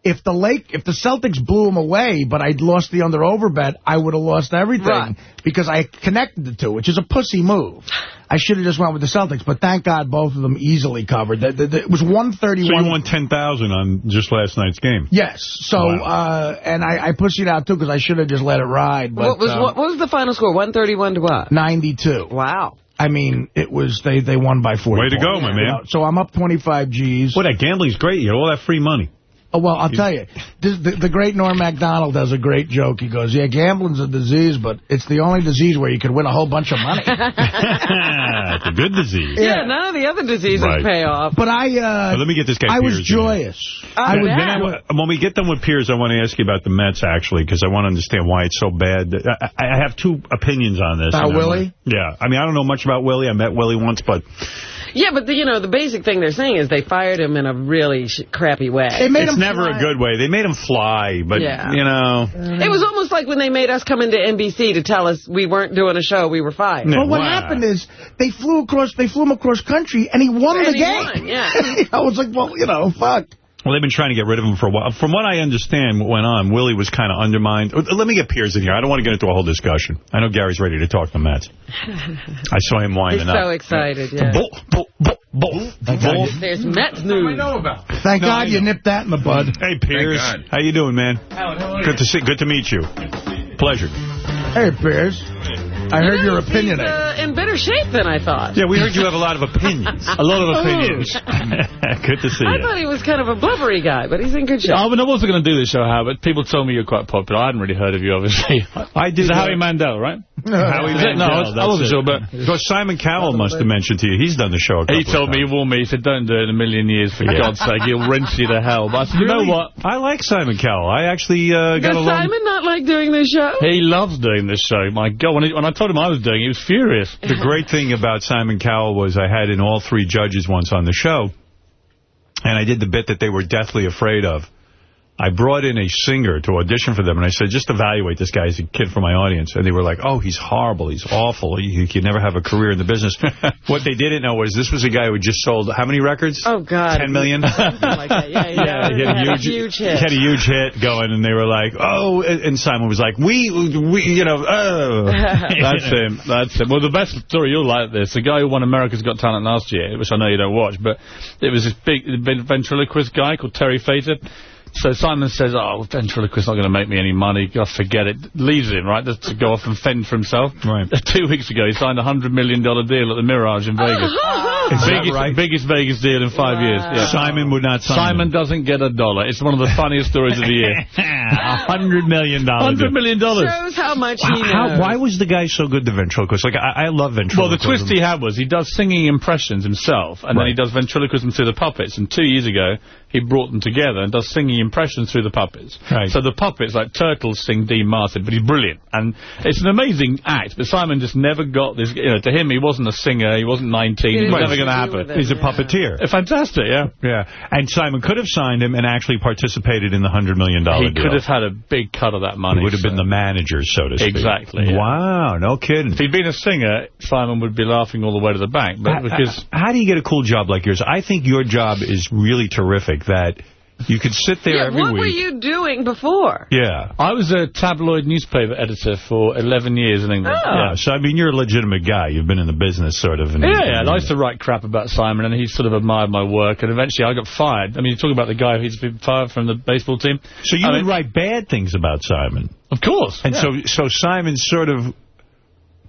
if the Lake, if the Celtics blew them away, but I'd lost the under-over bet, I would have lost everything Right. because I connected the two, which is a pussy move. I should have just went with the Celtics, but thank God both of them easily covered. The- the- the- It was 131. So 131. you won 10000 on just last night's game. Yes. So, Wow. uh, and I, I pussied out, too, because I should have just let it ride. But, what was uh, what, what was the final score? 131 to what? 92. Wow. I mean, it was, they, they won by 40 Way to go, my man. So I'm up 25 G's. Boy, that gambling's great. You get all that free money. Oh, well, I'll tell you, this, the, the great Norm Macdonald does a great joke. He goes, yeah, gambling's a disease, but it's the only disease where you could win a whole bunch of money. <laughs> it's a good disease. Yeah, none of the other diseases Right. pay off. But I, uh, Well, let me get this guy I was Piers in here. joyous. I I was, bet. Then I when we get done with Piers, I want to ask you about the Mets, actually, because I want to understand why it's so bad. I, I have two opinions on this. About Willie? want- Yeah. I mean, I don't know much about Willie. I met Willie once, but Yeah, but, the, you know, the basic thing they're saying is they fired him in a really sh crappy way. They made it's never a good way. They made him fly, but, Yeah. you know. It was almost like when they made us come into NBC to tell us we weren't doing a show, we were fired. But what happened is they flew across, they flew him across country, and he won And the he game. won, yeah. <laughs> I was like, well, you know, fuck. Well, they've been trying to get rid of him for a while. From what I understand, what went on, Willie was kind of undermined. Uh, Let me get Piers in here. I don't want to get into a whole discussion. I know Gary's ready to talk to Mets. I saw him He's winding up. so excited, yeah. Bull, bull, bull, bull, bull. There's Mets news. Thank No, God you know. nipped that in the bud. Hey, Piers. How you doing, man? Good to see. Good to meet you. Pleasure. Hey, Piers. I heard your opinion. Uh, in better shape than I thought. Yeah, we heard you have a lot of opinions. <laughs> A lot of <laughs> opinions. <laughs> good to see I you. thought he was kind of a blubbery guy, but he's in good shape. I, mean, I wasn't going to do this show, Howard. People told me you're quite popular. I hadn't really heard of you, obviously. I did. Is Howie Mandel, right? Howie Is it? No, I, was, I Mandel, wasn't that's sure, but... Because Simon Cowell must have mentioned to you. He's done the show a couple He told of me, he warned me, he said, don't do it in a million years, for Yeah. God's sake. He'll rinse you to hell. But I said, you Really? know what? I like Simon Cowell. I actually uh, got Does along. Simon not like doing this show? He loves doing this show. My God, when, he, when I told him I was doing it, he was furious. <laughs> The great thing about Simon Cowell was I had in all three judges once on the show, and I did the bit that they were deathly afraid of. I brought in a singer to audition for them, and I said, just evaluate this guy. He's a kid from my audience. And they were like, oh, he's horrible. He's awful. He, he can never have a career in the business. <laughs> what they didn't know was this was a guy who just sold, how many records? Oh, God. Ten million? <laughs> Something like that. Yeah, he, Yeah, he had, a huge, hit. He had a huge hit going, and they were like, "Oh!" And and Simon was like, "We, we, you know, oh." <laughs> That's him. That's him. Well, the best story, you'll like this. The guy who won America's Got Talent last year, which I know you don't watch, but it was this big ventriloquist guy called Terry Fator. So Simon says, oh, ventriloquist's not going to make me any money. God, forget it. Leaves him, right, to go off and fend for himself. Right. <laughs> Two weeks ago, he signed a $100 million deal at the Mirage in oh, Vegas. <laughs> Oh, Is that biggest, right? biggest Vegas deal in five years. Yeah. Simon would not sign Simon doesn't get a dollar. It's one of the funniest stories of the year. <laughs> A hundred million dollars. $100 million. Shows how much he knows. How, why was the guy so good, the ventriloquist? Like, I, I love Well, the twist he had was he does singing impressions himself, and then he does ventriloquism through the puppets. And two years ago, he brought them together and does singing impressions through the puppets. Right. So the puppets, like Turtles, sing Dean Martin, but he's brilliant. And it's an amazing act, but Simon just never got this. You know, to him, he wasn't a singer, he wasn't 19, He was didn't never going to know what to do happen. it. He's a puppeteer. Fantastic, yeah. Yeah. And Simon could have signed him and actually participated in the $100 million He deal. could have had a big cut of that money. He would have been the manager, so to speak. Exactly, yeah. Wow, no kidding. If he'd been a singer, Simon would be laughing all the way to the bank. But because How do you get a cool job like yours? I think your job is really terrific, that you could sit there Yeah, every what were you doing before? Yeah. I was a tabloid newspaper editor for 11 years in England. Oh. Yeah, so I mean, you're a legitimate guy. You've been in the business, sort of. And, Yeah, yeah, and I used to write crap about Simon, and he sort of admired my work, and eventually I got fired. I mean, you talk about the guy who's been fired from the baseball team. So you I would mean, write bad things about Simon. Of course. And yeah. so, so Simon sort of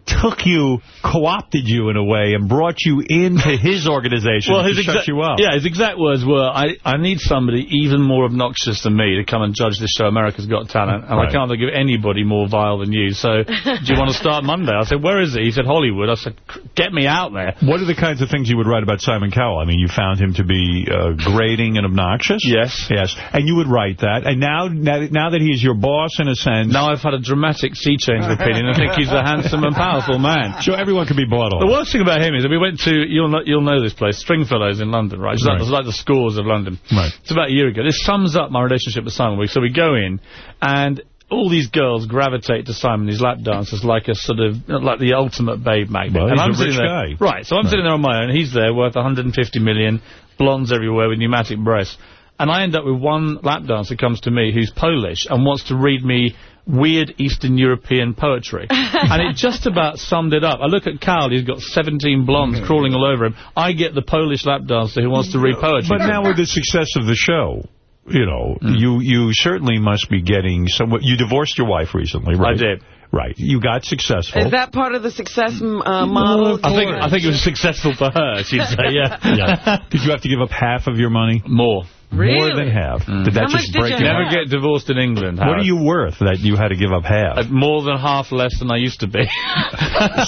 took you, co-opted you in a way, and brought you into his organization well, to his shut you up. Yeah, his exact words were, I, I need somebody even more obnoxious than me to come and judge this show, America's Got Talent, and Right. I can't think of anybody more vile than you, so do you want to start Monday? I said, where is he? He said, Hollywood. I said, get me out there. What are the kinds of things you would write about Simon Cowell? I mean, you found him to be uh, grating and obnoxious? Yes. Yes. And you would write that. And now, now, now that he's your boss, in a sense... Now I've had a dramatic sea change of opinion. I think he's a handsome and powerful man. <laughs> Sure, everyone can be bought off. The worst thing about him is that we went to, you'll know, you'll know this place, Stringfellows in London, right? It's, Right. Like, it's like the scores of London. Right. It's about a year ago. This sums up my relationship with Simon. We- So we go in, and all these girls gravitate to Simon, these lap dancers, like a sort of, like the ultimate babe magnet. Well, and he's I'm a sitting rich there, guy. Right, so I'm sitting there on my own. He's there, worth 150 million, blondes everywhere with pneumatic breasts. And I end up with one lap dancer comes to me who's Polish and wants to read me weird Eastern European poetry. <laughs> and it just about summed it up. I look at Carl, he's got 17 blondes crawling all over him. I get the Polish lap dancer who wants to read poetry. But now with the success of the show, you know, Hmm. you you certainly must be getting somewhat... You divorced your wife recently, right? I did. Right. You got successful. Is that part of the success uh, model? I think I think it was successful for her. She'd say, yeah. <laughs> yeah. <laughs> Did you have to give up half of your money? More. Really? More than half. Did that How just break you you? have? Never get divorced in England. What are you worth that you had to give up half? Uh, more than half less than I used to be. <laughs>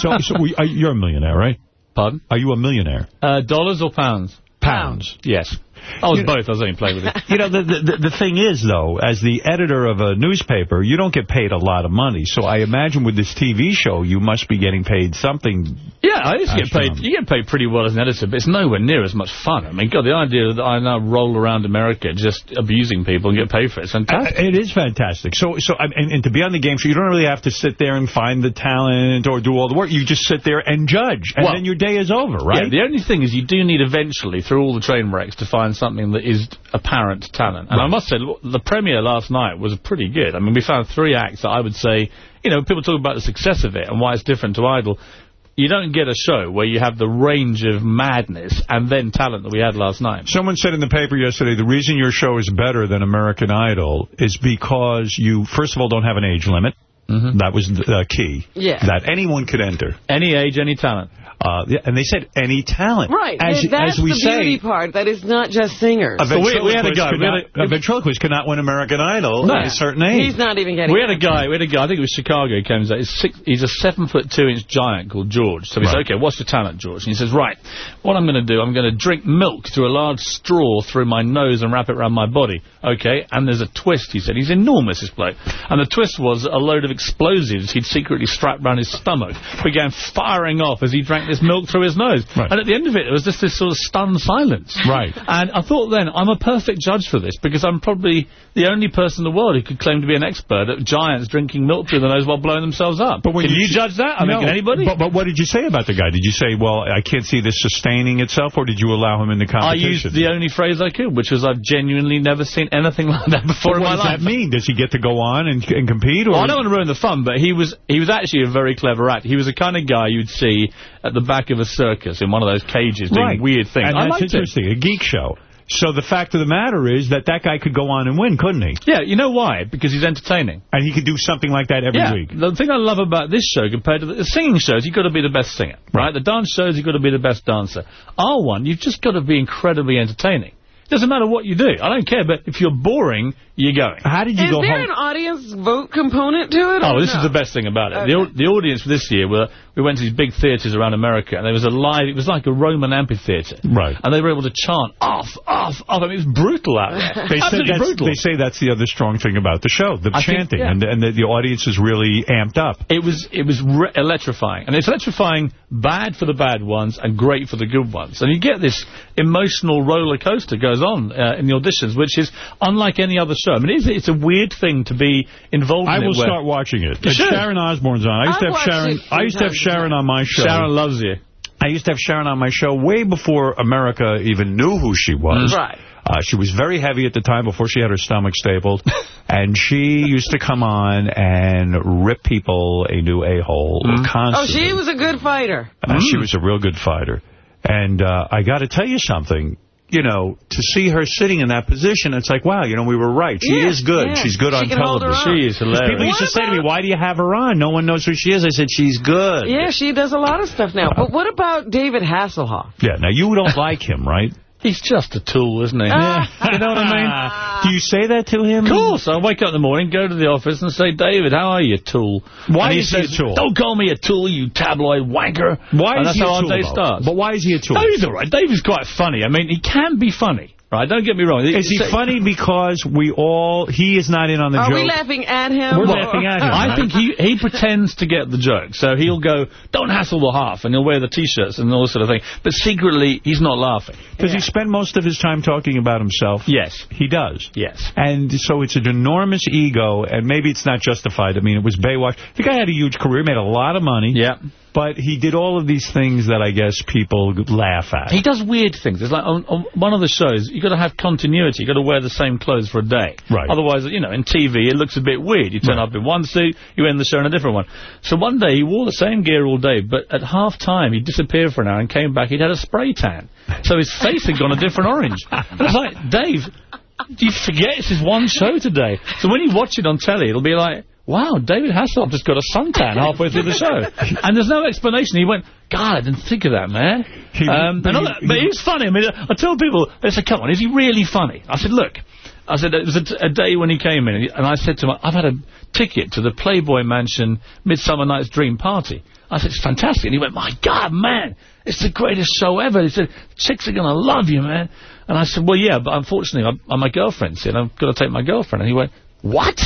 so, so we, are, you're a millionaire, right? Pardon? Are you a millionaire? Uh, dollars or pounds? Pounds. Yes. I was both. I was only playing with it. <laughs> You know, the, the the thing is, though, as the editor of a newspaper, you don't get paid a lot of money. So I imagine with this TV show, you must be getting paid something. Yeah, I used to get paid. You get paid pretty well as an editor, but it's nowhere near as much fun. I mean, God, the idea that I now roll around America just abusing people and get paid for it, fantastic. Uh, It is fantastic. So, so and, and to be on the game show, you don't really have to sit there and find the talent or do all the work. You just sit there and judge, and Well, then your day is over, right? Yeah, the only thing is you do need eventually, through all the train wrecks, to find something that is apparent talent. And I must say, the premiere last night was pretty good. I mean, we found three acts that I would say, you know, people talk about the success of it and why it's different to Idol. You don't get a show where you have the range of madness and then talent that we had last night. Someone said in the paper yesterday, the reason your show is better than American Idol is because you, first of all, don't have an age limit. That was the uh, key. Yeah. That anyone could enter. Any age, any talent. Uh, yeah, and they said any talent. Right. As, and that's as we the beauty part, That is not just singers. a So we- we had a ventriloquist guy, could not- a- a ventriloquist could not win American Idol No. at a certain age. He's not even getting We had a guy, we had a guy, I think it was Chicago, he comes out, he's, six, he's a seven foot two inch giant called George. So we Right. said, okay, what's your talent, George? And he says, right, what I'm going to do, I'm going to drink milk through a large straw through my nose and wrap it around my body. Okay, and there's a twist, he said. He's enormous, this bloke. And the twist was a load of explosives he'd secretly strapped around his stomach, began firing off as he drank this milk through his nose. Right. And at the end of it, it was just this sort of stunned silence. Right. And I thought then, I'm a perfect judge for this because I'm probably the only person in the world who could claim to be an expert at giants drinking milk through the nose while blowing themselves up. But when can you you, judge that? I No, mean, can anybody? But, but what did you say about the guy? Did you say, well, I can't see this sustaining itself, or did you allow him in the competition? I used the only phrase I could, which was I've genuinely never seen anything <laughs> like that before But in what does life. that mean? Does he get to go on and, and compete? Or Well, I don't want to ruin the fun, but he was he was actually a very clever actor. He was the kind of guy you'd see at the back of a circus in one of those cages doing right. weird things. And I that's liked it. interesting, a geek show. So the fact of the matter is that that guy could go on and win, couldn't he? Yeah, you know why? Because he's entertaining. And he could do something like that every yeah. week. The thing I love about this show compared to the, the singing shows, you've got to be the best singer, right? The dance shows, you've got to be the best dancer. Our one, you've just got to be incredibly entertaining. It doesn't matter what you do. I don't care, but if you're boring, you're going. How did you Is there an audience vote component to it? Oh, this no? is the best thing about it. The, Okay. au- the audience for this year were we went to these big theatres around America, and there was a live. It was like a Roman amphitheatre, Right. and they were able to chant off, off, off. I mean, it was brutal out there. <laughs> They, Absolutely that's, brutal. they say that's the other strong thing about the show, the I think- chanting, yeah. and, and the, the audience is really amped up. It was it was re- electrifying, and it's electrifying bad for the bad ones and great for the good ones. And you get this emotional roller coaster goes on uh, in the auditions, which is unlike any other show. I mean, it's, it's a weird thing to be involved I in. will start watching it. You Uh. Sharon Osbourne's on. I used to I've have Sharon. I used to have sometimes. Sharon on my show. Sharon loves you. I used to have Sharon on my show way before America even knew who she was. Right. Uh, she was very heavy at the time before she had her stomach stapled. <laughs> and she used to come on and rip people a new a-hole Oh, constantly. she was a good fighter. Uh, She was a real good fighter. And uh, I got to tell you something. You know, to see her sitting in that position, it's like, wow, you know, we were right. She Yeah, is good. yeah. She's good She on can hold her television. own. She is Because People hilarious. used to say to me, why do you have her on? No one knows who she is. I said, she's good. Yeah, she does a lot of stuff now. But what about David Hasselhoff? Yeah, now you don't like him, right? He's just a tool, isn't he? Yeah. <laughs> you know what I mean? <laughs> Do you say that to him? Of course. I wake up in the morning, go to the office, and say, David, how are you, tool? Why is he a tool? Don't call me a tool, you tabloid wanker. Why and is that's he a how tool, our day starts. But why is he a tool? No, he's all right. David's quite funny. I mean, he can be funny. Right, don't get me wrong. Is he So- funny because we all, he is not in on the Are joke? we laughing at him? We're or- laughing at him. I right? think he, he pretends to get the joke. So he'll go, don't hassle the Hoff, and he'll wear the T-shirts and all this sort of thing. But secretly, he's not laughing. Does he spend most of his time talking about himself? Yes. He does. Yes. And so it's an enormous ego, and maybe it's not justified. I mean, it was Baywatch. The guy had a huge career, made a lot of money. Yeah. But he did all of these things that I guess people laugh at. He does weird things. It's like on, on one of the shows, you've got to have continuity. You've got to wear the same clothes for a day. Right. Otherwise, you know, in TV, it looks a bit weird. You turn Right. up in one suit, you end the show in a different one. So one day, he wore the same gear all day, but at half time, he disappeared for an hour and came back. He'd had a spray tan. So his face had gone a different orange. And it's like, Dave, do you forget it's his one show today? So when you watch it on telly, it'll be like, wow, David Hasselhoff just got a suntan halfway through the show. <laughs> And there's no explanation. He went, God, I didn't think of that, man. Um, all he- but he's funny. I mean, I tell people, they say, come on, is he really funny? I said, look, I said, it was a, day when he came in, and and I said to him, I've had a ticket to the Playboy Mansion Midsummer Night's Dream Party. I said, it's fantastic. And he went, my God, man, it's the greatest show ever. He said, chicks are going to love you, man. And I said, well, yeah, but unfortunately, I'm, I'm my girlfriend's here, and I've got to take my girlfriend. And he went, what?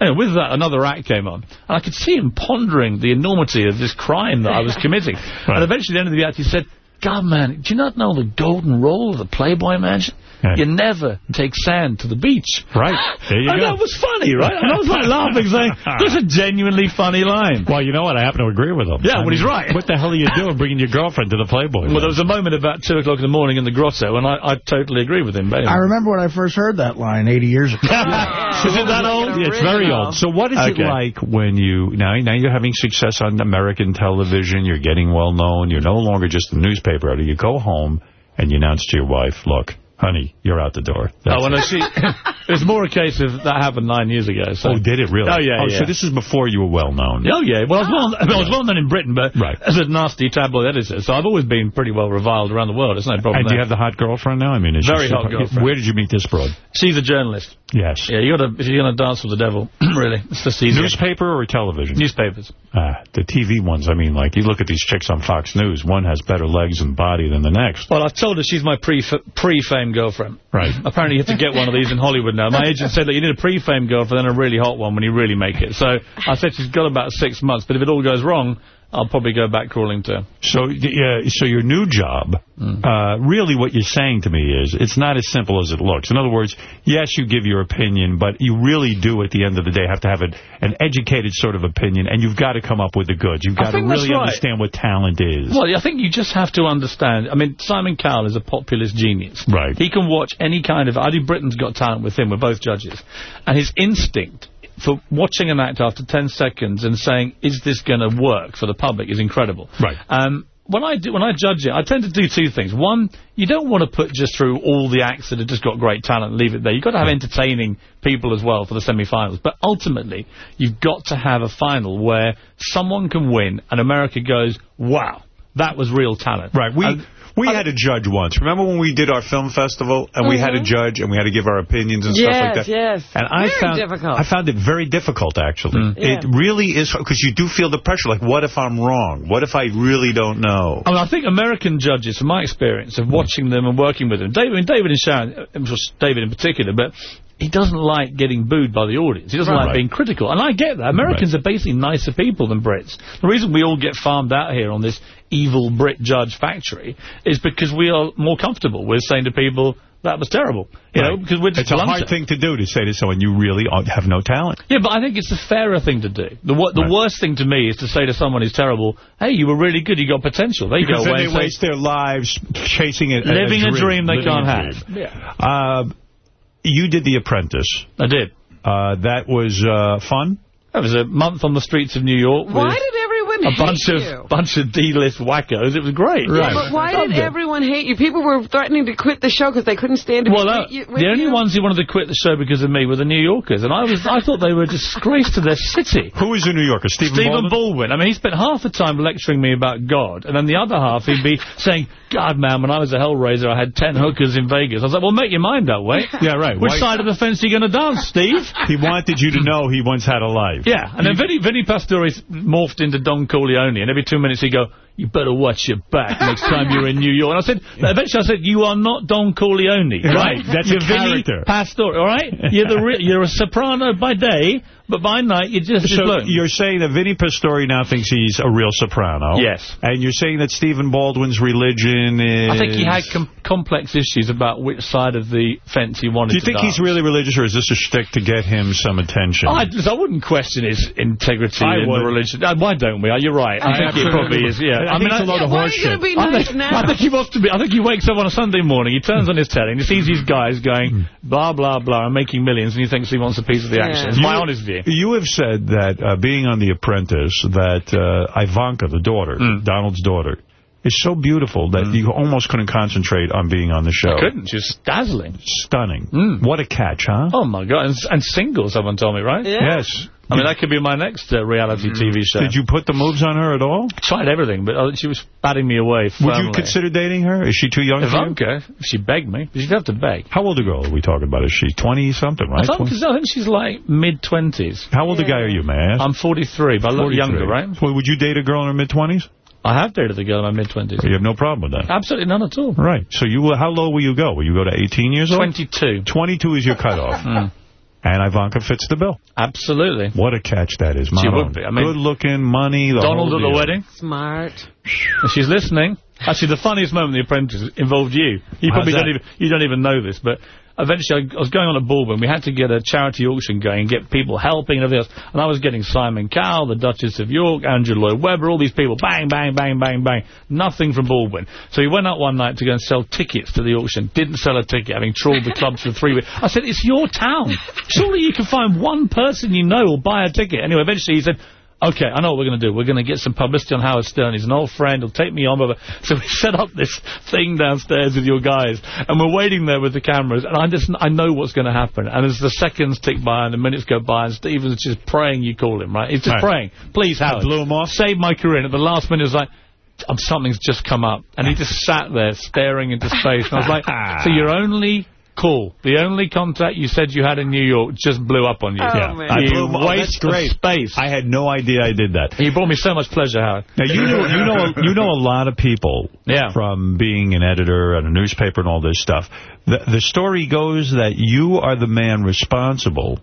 Anyway, with that, another act came on. And I could see him pondering the enormity of this crime that I was <laughs> committing. And eventually, at the end of the act, he said, God, man, do you not know the golden rule of the Playboy Mansion? You never take sand to the beach. Right. There you <laughs> and go. that was funny, right? And I was like <laughs> laughing, saying, that's a genuinely funny line. Well, you know what? I happen to agree with him. Yeah, I well, he's right. What the hell are you doing bringing your girlfriend to the Playboy? Well, there was a moment about 2 o'clock in the morning in the grotto, and I, I totally agree with him. Anyway. I remember when I first heard that line 80 years ago. <laughs> Is it that old? Yeah, it's very old. So what is Okay. it like when you, now, now you're having success on American television, you're getting well known, you're no longer just a newspaper editor, you go home and you announce to your wife, look, honey, you're out the door. That's Oh, well, it. no, see, <laughs> it was more a case of that happened nine years ago. So. Oh, did it really? Oh, yeah, Oh, yeah. so this is before you were well known. Oh, yeah. Well, I was, well, I was well known in Britain, but Right. as a nasty tabloid editor, so I've always been pretty well reviled around the world. It's no problem And do you have the hot girlfriend now? I mean, is Very hot girlfriend. Where did you meet this broad? She's a journalist. Yes. Yeah, you got to if you're going to dance with the devil, <clears throat> really. It's just easy. Newspaper or television? Newspapers. Ah, the TV ones, I mean, like, you look at these chicks on Fox News, one has better legs and body than the next. Well, I've told her she's my pre pre pre-fame girlfriend. Right. Apparently, you have to get one of these in Hollywood now. My agent said that you need a pre-fame girlfriend and a really hot one when you really make it. So I said she's got about six months, but if it all goes wrong, I'll probably go back crawling to. So, yeah, so your new job, Mm. uh, really what you're saying to me is it's not as simple as it looks. In other words, yes, you give your opinion, but you really do, at the end of the day, have to have an, an educated sort of opinion, and you've got to come up with the goods. You've got to really right. understand what talent is. Well, I think you just have to understand. I mean, Simon Cowell is a populist genius. Right. He can watch any kind of... I do Britain's Got Talent with him. We're both judges. And his instinct for watching an act after 10 seconds and saying, is this going to work for the public is incredible. Right. Um, when I do, when I judge it, I tend to do two things. One, you don't want to put just through all the acts that have just got great talent and leave it there. You've got to have entertaining people as well for the semi-finals. But ultimately, you've got to have a final where someone can win and America goes, wow, that was real talent. Right. We And- we had a judge once. Remember when we did our film festival and we had a judge and we had to give our opinions and stuff like Yes, that? yes. And I Very found difficult. I found it very difficult actually. Mm. Yeah. It really is because you do feel the pressure. Like, what if I'm wrong? What if I really don't know? I, mean, I think American judges, from my experience of watching them and working with them, David, I mean, David and Sharon, just David in particular, but he doesn't like getting booed by the audience. He doesn't Right. like being critical. And I get that. Americans are basically nicer people than Brits. The reason we all get farmed out here on this evil Brit judge factory is because we are more comfortable with saying to people, that was terrible. You know, because we're just it's a blunter. hard thing to do to say to someone you really have no talent. Yeah, but I think it's the fairer thing to do. The wo- the Right. worst thing to me is to say to someone who's terrible, hey, you were really good, you got potential. They Because go then away they and say, waste their lives chasing it, living a dream, they living can't a have. dream. Yeah. Uh, you did The Apprentice. I did. Uh, that was uh, fun. That was a month on the streets of New York. Why did everyone a hate bunch you? of bunch of D-list wackos? It was great. Yeah, but why did it. everyone hate you? People were threatening to quit the show because they couldn't stand to Well, be uh, you. with the only you. ones who wanted to quit the show because of me were the New Yorkers, and I was I thought they were a disgrace to their city. <laughs> Who was a New Yorker? Stephen, Stephen Baldwin? Baldwin. I mean, he spent half the time lecturing me about God, and then the other half he'd be saying, God, man, when I was a Hellraiser, I had ten hookers in Vegas. I was like, well, make your mind that way. <laughs> Yeah, right. Which Why- side of the fence are you going to dance, <laughs> Steve? He wanted you to know he once had a life. Yeah, and then Vinny, Vinny Pastore morphed into Don Corleone, and every two minutes he'd go, you better watch your back next time you're in New York. And I said, eventually I said, you are not Don Corleone, right? That's you're a character. Pastore, all right? You're, the re- you're a soprano by day, but by night you're just So bloke. you're saying that Vinny Pastore now thinks he's a real soprano. Yes. And you're saying that Stephen Baldwin's religion is... I think he had com complex issues about which side of the fence he wanted to Do you to think he's really religious, or is this a shtick to get him some attention? I, I wouldn't question his integrity I in would. the religion. Uh, why don't we? You're right. I, I think he probably is. Yeah. I think it's a load of Yeah, why are you going to be I nice think, now? I think he wants to be. I think he wakes up on a Sunday morning, he turns on his telly, and he sees these guys going blah blah blah and making millions, and he thinks he wants a piece of the action. It's my You- honest view. You have said that uh, being on The Apprentice, that uh, Ivanka, the daughter, Mm. Donald's daughter, is so beautiful that you almost couldn't concentrate on being on the show. I couldn't. Just dazzling. Stunning. What a catch, huh? Oh my god! And, and single, someone told me, right? Yes. I mean, that could be my next uh, reality TV show. Did you put the moves on her at all? Tried everything, but uh, she was batting me away Would you consider dating her? Is she too young for you? She begged me. She'd have to beg. How old a girl are we talking about? Is she 20-something, right? Ivanka's, I think she's like mid-20s. How old a guy are you, man? I? I'm 43, but I look 43. younger, right? Well, would you date a girl in her mid-20s? I have dated a girl in my mid-20s. You have no problem with that? Absolutely none at all. Right. So you, how low will you go? Will you go to 18 years old? 22. 22 is your cutoff. Mm. And Ivanka fits the bill. Absolutely. What a catch that is, She Maron. would be. I mean- Good looking, money, the Donald at the wedding. Smart. She's listening. Actually, the funniest moment in The Apprentice involved you. You How's probably that? don't even you don't even know this, but eventually I, was going on a Baldwin. We had to get a charity auction going and get people helping and everything else. And I was getting Simon Cowell, the Duchess of York, Andrew Lloyd Webber, all these people. Bang, bang, bang, bang, bang. Nothing from Baldwin. So he went out one night to go and sell tickets to the auction. Didn't sell a ticket, having trawled the clubs for three weeks. I said, it's your town. Surely you can find one person you know will buy a ticket. Anyway, eventually he said, Okay, I know what we're going to do. We're going to get some publicity on Howard Stern. He's an old friend. He'll take me on. Blah, blah. So we set up this thing downstairs with your guys, and we're waiting there with the cameras. And I just I know what's going to happen. And as the seconds tick by and the minutes go by, and Stephen's just praying you call him, right? He's just Right. praying. Please, Howard. blew him off? Save my career. And at the last minute, it was like, um, something's just come up. And he <laughs> just sat there staring into space. And I was like, so you're only call, the only contact you said you had in New York just blew up on you. Oh, yeah. I You blew him- oh, that's great. space. I had no idea I did that. You brought me so much pleasure, Howard. Now you know you know you know a lot of people <laughs> Yeah. from being an editor at a newspaper and all this stuff. The the story goes that you are the man responsible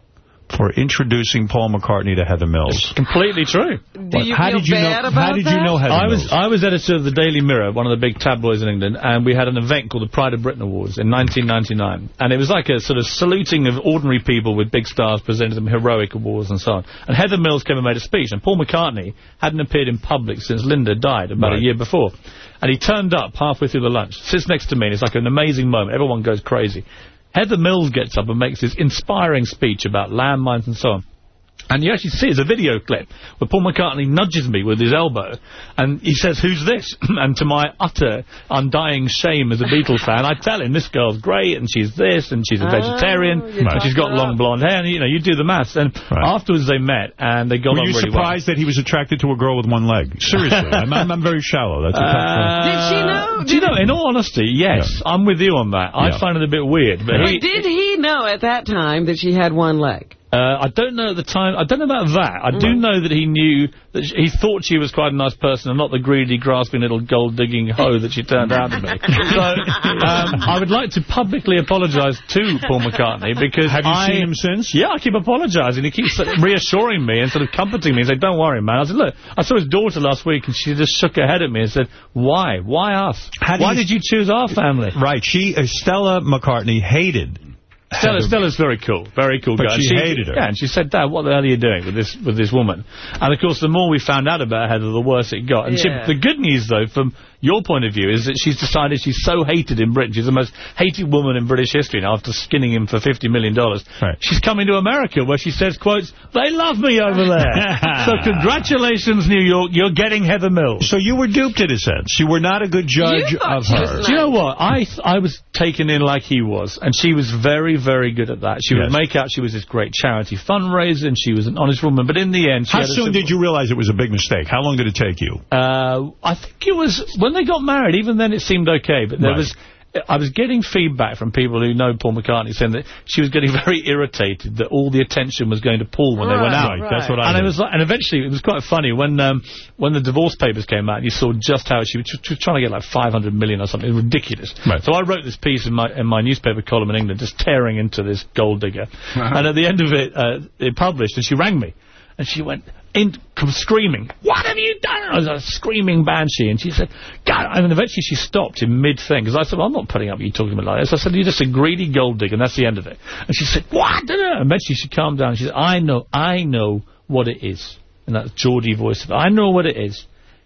for introducing Paul McCartney to Heather Mills. Completely true. Do you how feel did you bad know? about How did you know Heather I Mills? was I was editor of the Daily Mirror, one of the big tabloids in England, and we had an event called the Pride of Britain Awards in 1999. And it was like a sort of saluting of ordinary people with big stars, presented them heroic awards and so on. And Heather Mills came and made a speech, and Paul McCartney hadn't appeared in public since Linda died about Right. a year before. And he turned up halfway through the lunch, sits next to me, and it's like an amazing moment. Everyone goes crazy. Heather Mills gets up and makes this inspiring speech about landmines and so on. And you actually see, it's a video clip where Paul McCartney nudges me with his elbow, and he says, who's this? <clears throat> and to my utter, undying shame as a Beatles fan, I tell him, this girl's great, and she's this, and she's a Oh, vegetarian, and she's got long blonde hair, and, you know, you do the maths. And Right. afterwards they met, and they got Were on you surprised that he was attracted to a girl with one leg? Seriously, <laughs> I'm, I'm, I'm very shallow. That's a tough. Uh, did she know? Do you know, in all honesty, yes, I'm with you on that. I find it a bit weird, but But he... did he know at that time that she had one leg? Uh, I don't know at the time. I don't know about that. I do know that he knew that sh he thought she was quite a nice person and not the greedy, grasping little gold-digging hoe that she turned out to be. So <laughs> um, I would like to publicly apologise to Paul McCartney because Have you I, seen him since? Yeah, I keep apologising. He keeps reassuring me and sort of comforting me and saying, "Don't worry, man." I said, "Look, I saw his daughter last week and she just shook her head at me and said, why? Why us? Why you- did you choose our family?" Right. She, uh, Stella McCartney, hated. Stella, Stella's very cool, very cool But guy. she And hated her. Yeah, and she said, "Dad, what the hell are you doing with this with this woman?" And of course, the more we found out about Heather, the worse it got. And she, the good news, though, from your point of view, is that she's decided she's so hated in Britain. She's the most hated woman in British history now after skinning him for fifty million dollars. Right. She's coming to America, where she says, "quotes They love me over there." <laughs> so congratulations, New York, you're getting Heather Mills. So you were duped in a sense. You were not a good judge of her. nice. Do you know what? I th- I was taken in like he was, and she was very, very good at that. She Yes. would make out she was this great charity fundraiser, and she was an honest woman. But in the end, she How had soon did you realize it was a big mistake? How long did it take you? Uh, I think it was when they got married. Even then, it seemed okay. But there Right. was. I was getting feedback from people who know Paul McCartney saying that she was getting <laughs> very irritated that all the attention was going to Paul when they went out. Right, that's what I and it was like, and eventually it was quite funny when um, when the divorce papers came out. and You saw just how she was tr- tr- trying to get like 500 million or something. Ridiculous. Right. So I wrote this piece in my in my newspaper column in England, just tearing into this gold digger. And at the end of it, uh, it published, and she rang me, and she went in screaming. What have you done? I was a screaming banshee, and she said, "God!" And eventually she stopped in mid thing because I said, well, "I'm not putting up with you talking about like this." I said, "You're just a greedy gold digger, and that's the end of it." And she said, "What?" And eventually she calmed down. She said, "I know, I know what it is," and that Geordie voice. I know what it is.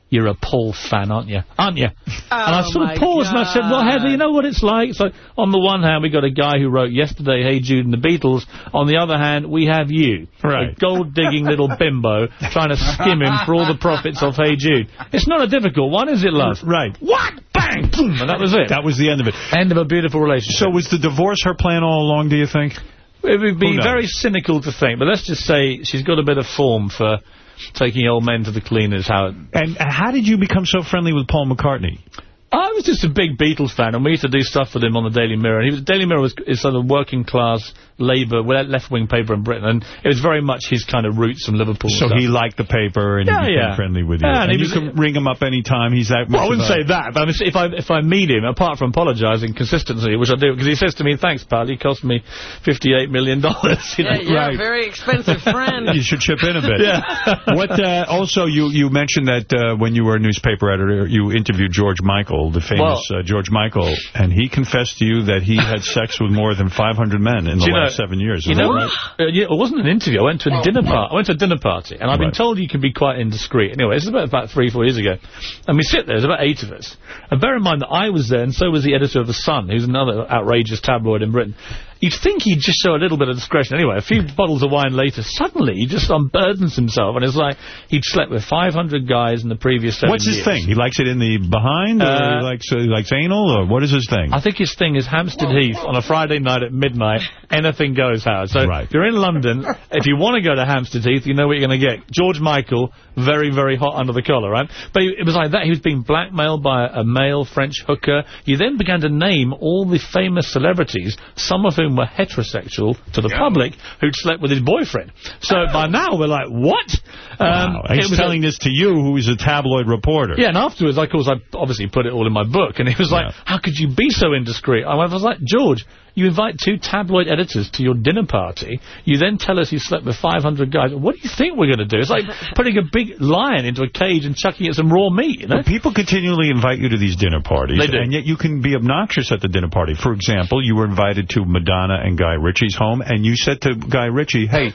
You're a Paul fan, aren't you? Aren't you? and I Oh, sort of paused and I said, well, Heather, you know what it's like? So on the one hand, we got a guy who wrote yesterday, Hey Jude and the Beatles. On the other hand, we have you, Right. a gold-digging little bimbo trying to skim him for all the profits of Hey Jude. It's not a difficult one, is it, love? Right. What? Bang! Boom! And that was it. That was the end of it. End of a beautiful relationship. So was the divorce her plan all along, do you think? It would be very cynical to think, but let's just say she's got a bit of form for taking old men to the cleaners. How And how did you become so friendly with Paul McCartney? I was just a big Beatles fan, and we used to do stuff with him on the Daily Mirror. And he was, Daily Mirror was is sort of working class Labour, left-wing paper in Britain, and it was very much his kind of roots from Liverpool. So stuff. he liked the paper and Yeah, he became yeah. friendly with you. Yeah, and and you was- can ring him up anytime. He's that Well, I wouldn't say that, but I mean, if I if I meet him, apart from apologising consistently, which I do, because he says to me, "Thanks, pal, you cost me fifty-eight million dollars." <laughs> You know? Yeah, you're a very expensive friend. <laughs> You should chip in a bit. Yeah. <laughs> what? Uh, also, you you mentioned that uh, when you were a newspaper editor, you interviewed George Michael, the famous uh, George Michael, and he confessed to you that he had sex with more than 500 men in the Do you know- last seven years. You know, right? uh, yeah, it wasn't an interview. I went to a dinner party. I went to a dinner party, and I've been told you can be quite indiscreet. Anyway, this is about about three, four years ago, and we sit there. There's about eight of us, and bear in mind that I was there, and so was the editor of the Sun, who's another outrageous tabloid in Britain. You'd think he'd just show a little bit of discretion. Anyway, a few bottles of wine later, suddenly he just unburdens himself, and it's like he'd slept with 500 guys in the previous seven What's his years. thing? He likes it in the behind, or Uh, he likes uh, he likes anal, or what is his thing? I think his thing is Hampstead Heath on a Friday night at midnight. <laughs> Anything goes, Howard. So if you're in London, if you want to go to Hampstead Heath, you know what you're going to get. George Michael, very, very hot under the collar, right? But it was like that. He was being blackmailed by a male French hooker. He then began to name all the famous celebrities, some of whom were heterosexual to the public, who'd slept with his boyfriend. So <laughs> by now we're like, what? Um, Wow. He's was a- telling this to you, who is a tabloid reporter. yeah, and afterwards, of course, I obviously put it all in my book, and he was like, how could you be so indiscreet? I was like, George, you invite two tabloid editors to your dinner party, you then tell us you slept with 500 guys. What do you think we're going to do? It's like <laughs> putting a big lion into a cage and chucking it some raw meat, you know? People continually invite you to these dinner parties, and yet you can be obnoxious at the dinner party. For example, you were invited to Madonna and Guy Ritchie's home, and you said to Guy Ritchie, hey,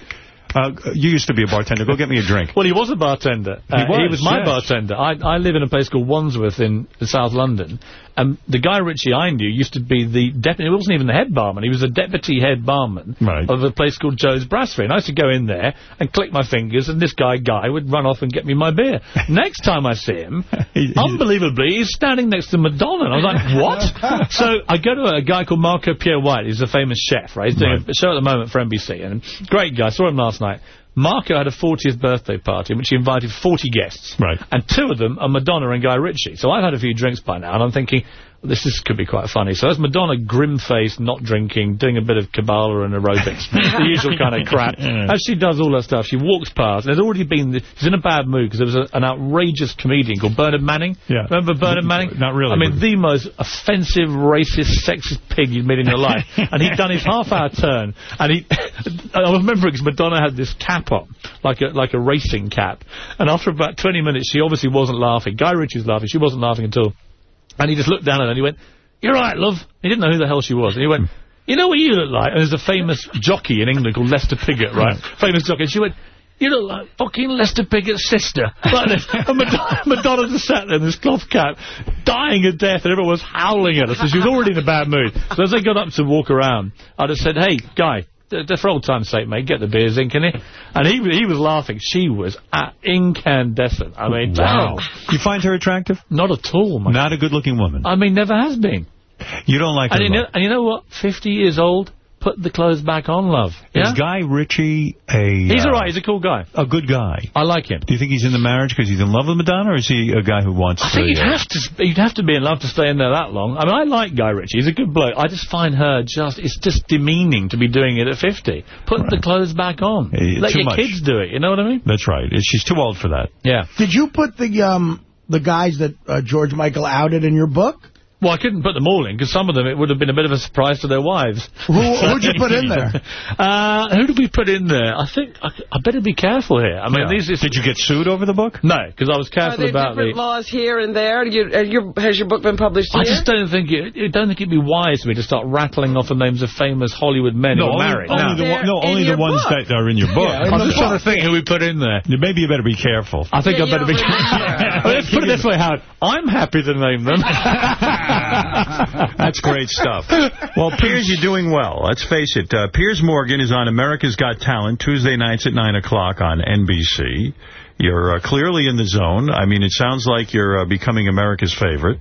uh, you used to be a bartender, go get me a drink. Well, he was a bartender. Uh, He was, my yes. bartender. I, I live in a place called Wandsworth in South London. And the guy Ritchie I knew used to be the deputy. He wasn't even the head barman. He was the deputy head barman of a place called Joe's Brasserie. And I used to go in there and click my fingers, and this guy Guy would run off and get me my beer. <laughs> Next time I see him, <laughs> unbelievably, he's standing next to Madonna. And I was like, what? <laughs> so I go to a guy called Marco Pierre White. He's a famous chef, right? He's doing a show at the moment for NBC. And great guy. I Saw him last night. Marco had a 40th birthday party in which he invited 40 guests. Right. And two of them are Madonna and Guy Ritchie. So I've had a few drinks by now, and I'm thinking, this is, could be quite funny. So there's Madonna, grim-faced, not drinking, doing a bit of Kabbalah and aerobics, <laughs> the usual kind of <laughs> crap. As she does all her stuff, she walks past, and there's already been, she's in a bad mood because there was a, an outrageous comedian called Bernard Manning. Yeah. Remember Bernard Manning? Not really, I mean, the most offensive, racist, sexist pig you've met in your life. <laughs> and he'd done his half-hour turn, and he, I remember because Madonna had this cap on, like a like a racing cap. And after about 20 minutes, she obviously wasn't laughing. Guy Ritchie was laughing. She wasn't laughing at all. And he just looked down at her and he went, "You're right, love." He didn't know who the hell she was. And he went, hmm. "You know what you look like?" And there's a famous jockey in England called Lester Piggott, right? Hmm. famous jockey. And she went. You look like fucking Lester Piggott's sister. <laughs> Like this. And Madonna, Madonna just sat there in this cloth cap, dying of death, and everyone was howling at her. So she was already in a bad mood. So as they got up to walk around, I just said, hey, guy, for old time's sake, mate, get the beers in, can you? And he he was laughing. She was at incandescent. I mean, Wow. wow. You find her attractive? Not at all, man. Not a good-looking woman. I mean, never has been. You don't like her. You, know, and you know what? 50 years old, put the clothes back on, love. Yeah? Is Guy Ritchie a... He's uh, all right. He's a cool guy. A good guy. I like him. Do you think he's in the marriage because he's in love with Madonna, or is he a guy who wants I to... think you'd uh, have to you'd have to be in love to stay in there that long. I mean, I like Guy Ritchie. He's a good bloke. I just find her just it's just demeaning to be doing it at 50. Put the clothes back on. Eh, Let your much. kids do it. You know what I mean? That's right. She's too old for that. Yeah. Did you put the um the guys that uh, George Michael outed in your book? Well, I couldn't put them all in because some of them it would have been a bit of a surprise to their wives. Who who'd you put in there? <laughs> Uh, who did we put in there? I think I, I better be careful here. I mean, Yeah. these. Did you get sued over the book? No, because I was Are careful there about different the. laws here and there? You, uh, your, has your book been published I just don't think it, I don't think it'd be wise for me to start rattling off the names of famous Hollywood men who are married. only No. the, one- no, only the ones book. that are in your book. Yeah, in I'm the just trying to <laughs> think who we put in there. Maybe you better be careful. I think Yeah, I better be. don't really Well, Let's put it this way, Howard. I'm happy to name them. <laughs> <laughs> That's great stuff. Well, <laughs> Piers, you're doing well. Let's face it. Uh, Piers Morgan is on America's Got Talent Tuesday nights at 9 o'clock on NBC. You're uh, clearly in the zone. I mean, it sounds like you're uh, becoming America's favorite.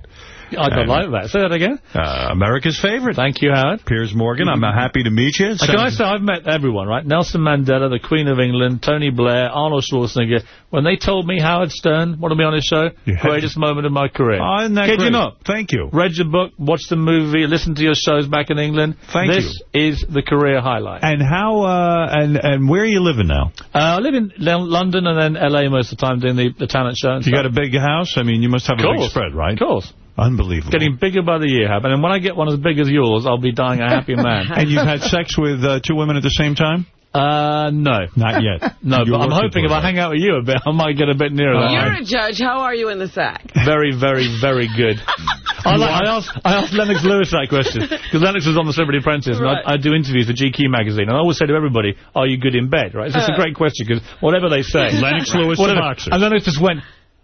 I don't like that. Say that again. Uh, America's favorite. Thank you, Howard. Piers Morgan, I'm uh, happy to meet you. Uh, Can I say, I've met everyone, right? Nelson Mandela, the Queen of England, Tony Blair, Arnold Schwarzenegger. When they told me Howard Stern wanted me on his show, greatest moment of my career. Oh, isn't that Kid you not. Thank you. Read your book, watch the movie, listen to your shows back in England. Thank this is the career highlight. And how, uh, and, and where are you living now? Uh, I live in London and then L.A. most of the time doing the, the talent show. You stuff. got a big house? I mean, you must have a big spread, right? Of course. Unbelievable. Getting bigger by the year, Hab. And when I get one as big as yours, I'll be dying a happy man. <laughs> and you've had sex with uh, two women at the same time? Uh, no. Not yet. <laughs> No, You're but I'm hoping if I hang out with you a bit, <laughs> I might get a bit nearer that. You're a judge. How are you in the sack? Very, very, very good. I, like, I asked I asked Lennox Lewis that question because Lennox was on the Celebrity Apprentice and I, I do interviews for GQ magazine and I always say to everybody, "Are you good in bed?" Right? It's just a Uh. great question because whatever they say, Lennox Lewis, the whatever, boxer. and Lennox just went,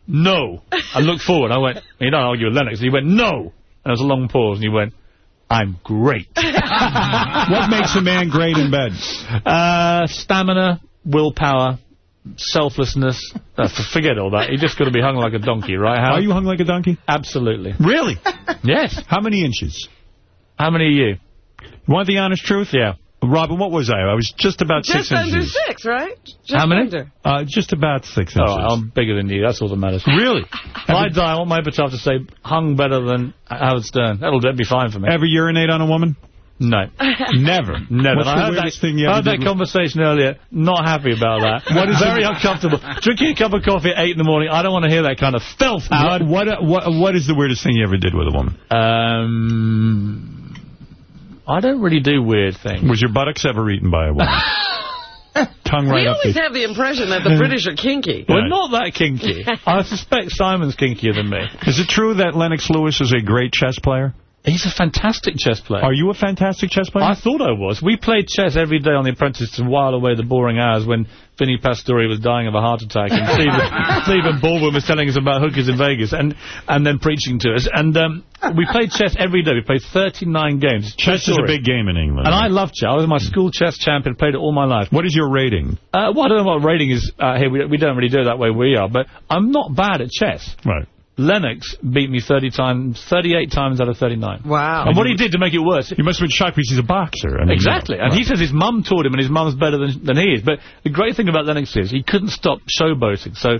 "No." I looked forward. I went, "You don't argue with Lennox." And he went, "No." And there was a long pause and he went, "I'm great." <laughs> what makes a man great in bed? Uh, stamina, willpower, selflessness. Uh, forget all that. You just got to be hung like a donkey, right? Hal? Are you hung like a donkey? Absolutely. Really? Yes. How many inches? How many are you? Want the honest truth? Yeah. Robin, what was I? I was just about Just six under six, right? Just How many? Under. Uh, just about six Oh, inches. Oh, I'm bigger than you. That's all that matters. Really? <laughs> If I die, I want my epitaph to say, hung better than Howard Stern. That'll that'd be fine for me. Ever urinate on a woman? No. <laughs> Never. Never. What's I the heard weirdest that, thing you I ever heard that conversation earlier. Not happy about that. <laughs> What is Very uncomfortable. Drinking a cup of coffee at 8 in the morning, I don't want to hear that kind of filth. What, what, what, what is the weirdest thing you ever did with a woman? Um, I don't really do weird things. Was your buttocks ever eaten by a woman? <laughs> Tongue right we up always the... have the impression that the British are kinky. We're not that kinky. <laughs> I suspect Simon's kinkier than me. Is it true that Lennox Lewis is a great chess player? He's a fantastic chess player. Are you a fantastic chess player? I thought I was. We played chess every day on The Apprentice to while away the boring hours when Vinnie Pastore was dying of a heart attack and <laughs> Stephen, Stephen Baldwin was telling us about hookers in Vegas and, and then preaching to us. And um, we played chess every day. We played 39 games. Chess is a big game in England. And I love chess. I was my school chess champion, played it all my life. What is your rating? Uh, well, I don't know what rating is uh, here. We, we don't really do it that way we are, but I'm not bad at chess. Right. Lennox beat me 30 times, 38 times out of 39. Wow. And what he did to make it worse, You must have been shocked because he's a boxer. I mean, Exactly. you know, And right. he says his mum taught him and his mum's better than, than he is. But the great thing about Lennox is he couldn't stop showboating. So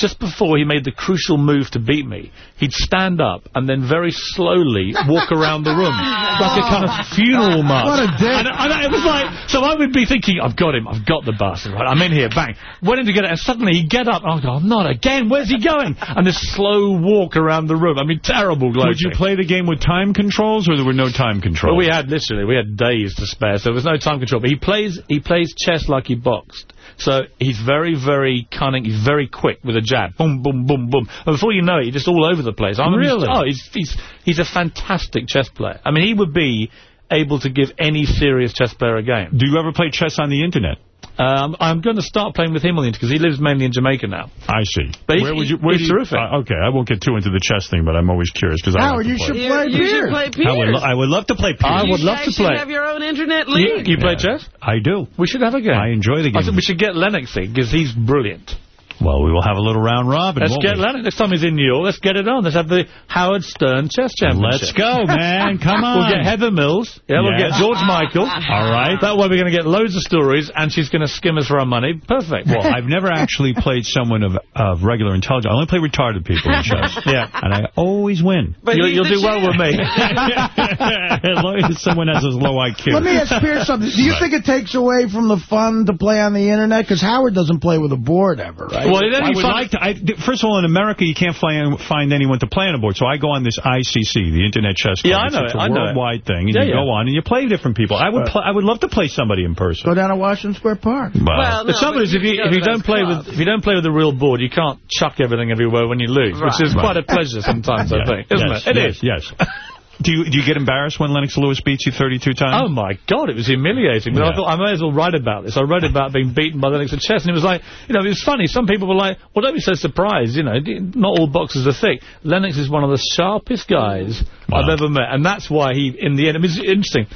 just before he made the crucial move to beat me, he'd stand up and then very slowly walk around the room <laughs> like a kind of funeral march. What a dick. And, and it was like, so I would be thinking, I've got him, I've got the bastard, right? I'm in here, bang. Went in to get it, and suddenly he'd get up, and I'd go, not again, where's he going? And this slow walk around the room. I mean, terrible gloating. Would you play the game with time controls, or there were no time controls? Well, we had literally we had days to spare, so there was no time control. But he plays he plays chess like he boxed. So he's very, very cunning. He's very quick with a jab. Boom, boom, boom, boom. And before you know it, he's just all over the place. I mean, Really? He's, oh, he's, he's, he's a fantastic chess player. I mean, he would be able to give any serious chess player a game. Do you ever play chess on the internet? Um, I'm going to start playing with him on the internet because he lives mainly in Jamaica now. I see. But he's- where would you? Where he's you, terrific. uh, okay, I won't get too into the chess thing, but I'm always curious because I Howard, like you to should play. play You, you should Piers. play I would, I would love to play Piers. I would You love guys to should play. have your own internet You, league. you play Yeah. chess? I do. We should have a game. I enjoy the I game. said we should get Lennox in because he's brilliant. Well, we will have a little round robin. Let's get we? Lennox. Next time he's in New York, let's get it on. Let's have the Howard Stern Chess Championship. Let's go, man. Come on. We'll get Heather Mills. Yeah, we'll get George Michael. All right. That way we're going to get loads of stories, and she's going to skim us for our money. Perfect. Well, I've never actually played someone of, of regular intelligence. I only play retarded people in chess. <laughs> Yeah. And I always win. But you'll you'll the do well with me. <laughs> as long as someone has a low IQ. Let me ask Piers something. Do you Right. think it takes away from the fun to play on the internet? Because Howard doesn't play with a board ever, right? Well, it'd I would fun- like to. I, first of all, in America, you can't find find anyone to play on a board. So I go on this ICC, the Internet Chess Club. Yeah, I It's- know It's it, a I know it. worldwide thing, and Yeah, you yeah. go on and you play different people. I would. Pl I would love to play somebody in person. Go down to Washington Square Park. Well, the no, trouble but is, if you if you don't play clubs. with if you don't play with a real board, you can't chuck everything everywhere when you lose, which is Right. quite a pleasure sometimes. I <laughs> think, isn't yes, it? It yes, is. Yes. <laughs> Do you do you get embarrassed when Lennox Lewis beats you 32 times? Oh my God, it was humiliating. But I thought I may as well write about this. I wrote about being beaten by Lennox at chess, and it was like, you know, it was funny. Some people were like, "Well, don't be so surprised." You know, not all boxers are thick. Lennox is one of the sharpest guys Wow. I've ever met, and that's why he, in the end, it was interesting.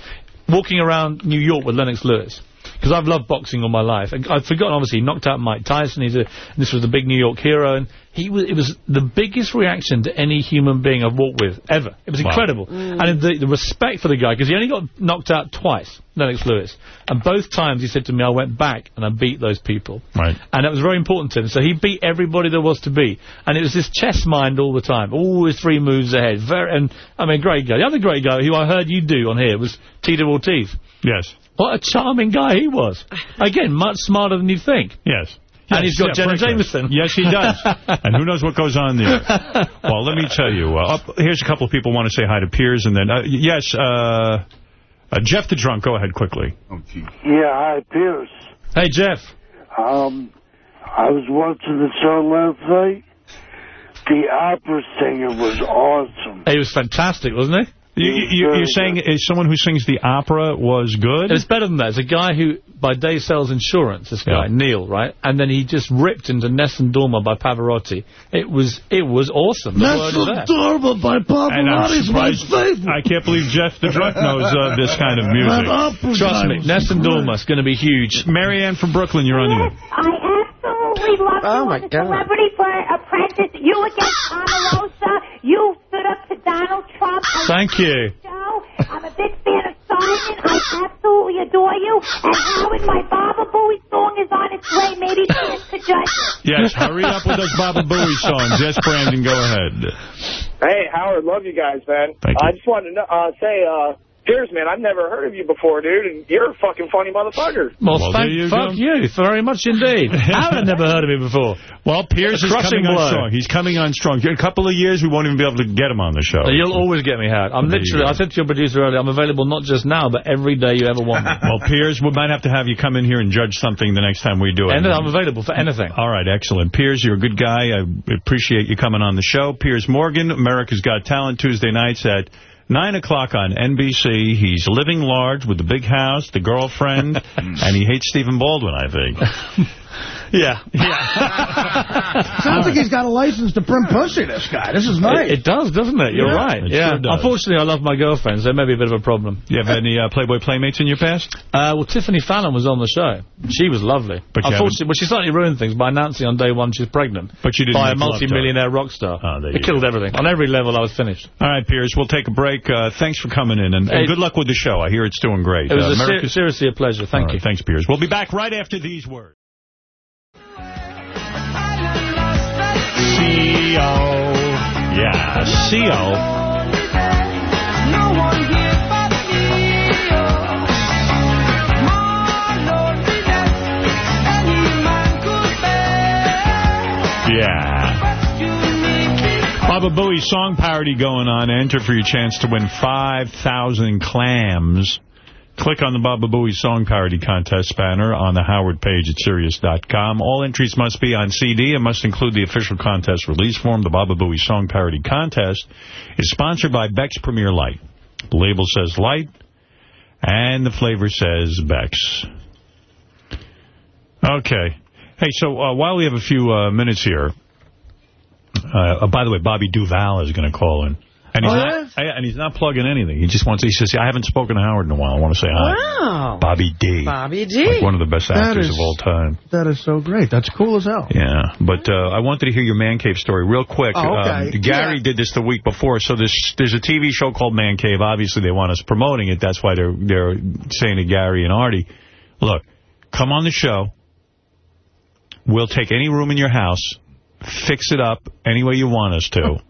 Walking around New York with Lennox Lewis. because I've loved boxing all my life. And I've forgotten, obviously, he knocked out Mike Tyson. He's a, this was the big New York hero, and he was, it was the biggest reaction to any human being I've walked with, ever. It was Wow. incredible. Mm. And the, the respect for the guy, because he only got knocked out twice, Lennox Lewis. And both times he said to me, I went back and I beat those people. Right. And it was very important to him. So he beat everybody there was to beat. And it was this chess mind all the time. Always three moves ahead. Very, and, I mean, great guy. The other great guy who I heard you do on here was Tito Ortiz. Yes. What a charming guy he was. <laughs> Again, much smarter than you think. Yes. And he's got Yes, Jenna. Jameson. Yes, he does. <laughs> and who knows what goes on there. <laughs> Well, let me tell you. Uh, up, here's a couple of people want to say hi to Piers, and then, uh, yes, uh, uh, Jeff the Drunk, go ahead quickly. Yeah, hi, Piers. Hey, Jeff. Um, I was watching the show last night. The opera singer was awesome. He was fantastic, wasn't he? You, you, you're saying someone who sings the opera was good? It's better than that. It's a guy who, by day, sells insurance, this guy, Neil, right? And then he just ripped into Nessun Dorma by Pavarotti. It was it was awesome. The word was. Dorma by And I'm my surprised- favorite. I can't believe Jeff the Drunk knows uh, this kind of music. Trust me, was Nessun. Dorma is going to be huge. Marianne from Brooklyn, you're on the air. I absolutely love Oh, you my as a God. celebrity for Apprentice. You against Omarosa. You stood up to Donald Trump. Thank you. Show. I'm a big fan of Simon. I absolutely adore you. And Howard, my Baba Booey song is on its way. Maybe Piers could judge it. Yes, hurry up with those Baba Booey songs. Yes, Brandon, go ahead. Hey, Howard, love you guys, man. Thank you. I just wanted to uh, say, uh, Piers, man, I've never heard of you before, dude, and you're a fucking funny motherfucker. Well, Well, thank you fuck go. you very much indeed. <laughs> I have never heard of him before. Well, Piers is Crushing coming on strong. He's coming on strong. In a couple of years, we won't even be able to get him on the show. You'll always get me, Howard. I'm There literally. I said to your producer earlier, I'm available not just now, but every day you ever want me. Well, Piers, we might have to have you come in here and judge something the next time we do it. And I'm available for anything. All right, excellent. Piers, you're a good guy. I appreciate you coming on the show. Piers Morgan, America's Got Talent, Tuesday nights at 9 o'clock on NBC. He's living large with the big house, the girlfriend, <laughs> and he hates Stephen Baldwin, I think. <laughs> <laughs> Yeah. Sounds like he's got a license to print pussy, this guy. This is nice. It, it does, doesn't it? You're Yeah, right. it yeah. sure does. Unfortunately, I love my girlfriends. There may be a bit of a problem. You have any uh, Playboy Playmates in your past? Uh, well, Tiffany Fallon was on the show. She was lovely. But Unfortunately, well, she slightly ruined things by announcing on day one she's pregnant. But you didn't By a make love to her. multi-millionaire rock star. Oh, there it you killed everything. On every level, I was finished. All right, Piers, we'll take a break. Uh, thanks for coming in, and, and good luck with the show. I hear it's doing great. It was Uh, a ser- seriously a pleasure. Thank All right, you. Thanks, Piers. We'll be back right after these words. C.O. Yeah, C.O. Yeah. Baba Booey song parody going on. Enter for your chance to win 5,000 clams. Click on the Baba Booey song parody contest banner on the Howard page at Sirius.com. All entries must be on CD and must include the official contest release form. The Baba Booey song parody contest is sponsored by Beck's Premier Light. The label says light, and the flavor says Beck's. Okay. Hey, so uh, while we have a few uh, minutes here, uh, by the way, Bobby Duvall is going to call in. And he's, Oh, not, yeah, and he's not plugging anything. He just wants. He says, "I haven't spoken to Howard in a while. I want to say hi." Wow. Bobby D. Bobby D. Like one of the best That actors is- of all time. That is so great. That's cool as hell. Yeah, but uh, I wanted to hear your Man Cave story real quick. Oh, okay. Um, Gary Yeah. did this the week before, so there's there's a TV show called Man Cave. Obviously, they want us promoting it. That's why they're they're saying to Gary and Artie, look, come on the show. We'll take any room in your house, fix it up any way you want us to. <laughs>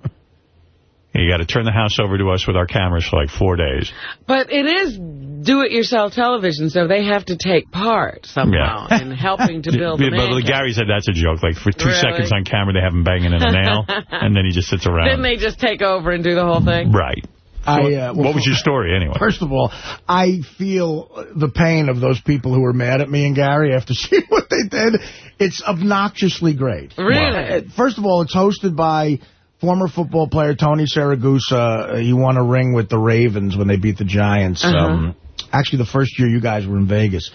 you got to turn the house over to us with our cameras for like four days. But it is do-it-yourself television, so they have to take part somehow Yeah. in helping to <laughs> build Yeah, the but man. Gary said that's a joke. Like for two Really? seconds on camera, they have him banging in a nail, <laughs> and then he just sits around. Then they just take over and do the whole thing? Right. I, uh, well, what was your story anyway? First of all, I feel the pain of those people who were mad at me and Gary after <laughs> seeing what they did. It's obnoxiously great. Really? Uh, First of all, it's hosted by former football player Tony Siragusa. Uh, He won a ring with the Ravens when they beat the Giants. Uh-huh. Um, actually, the first year you guys were in Vegas.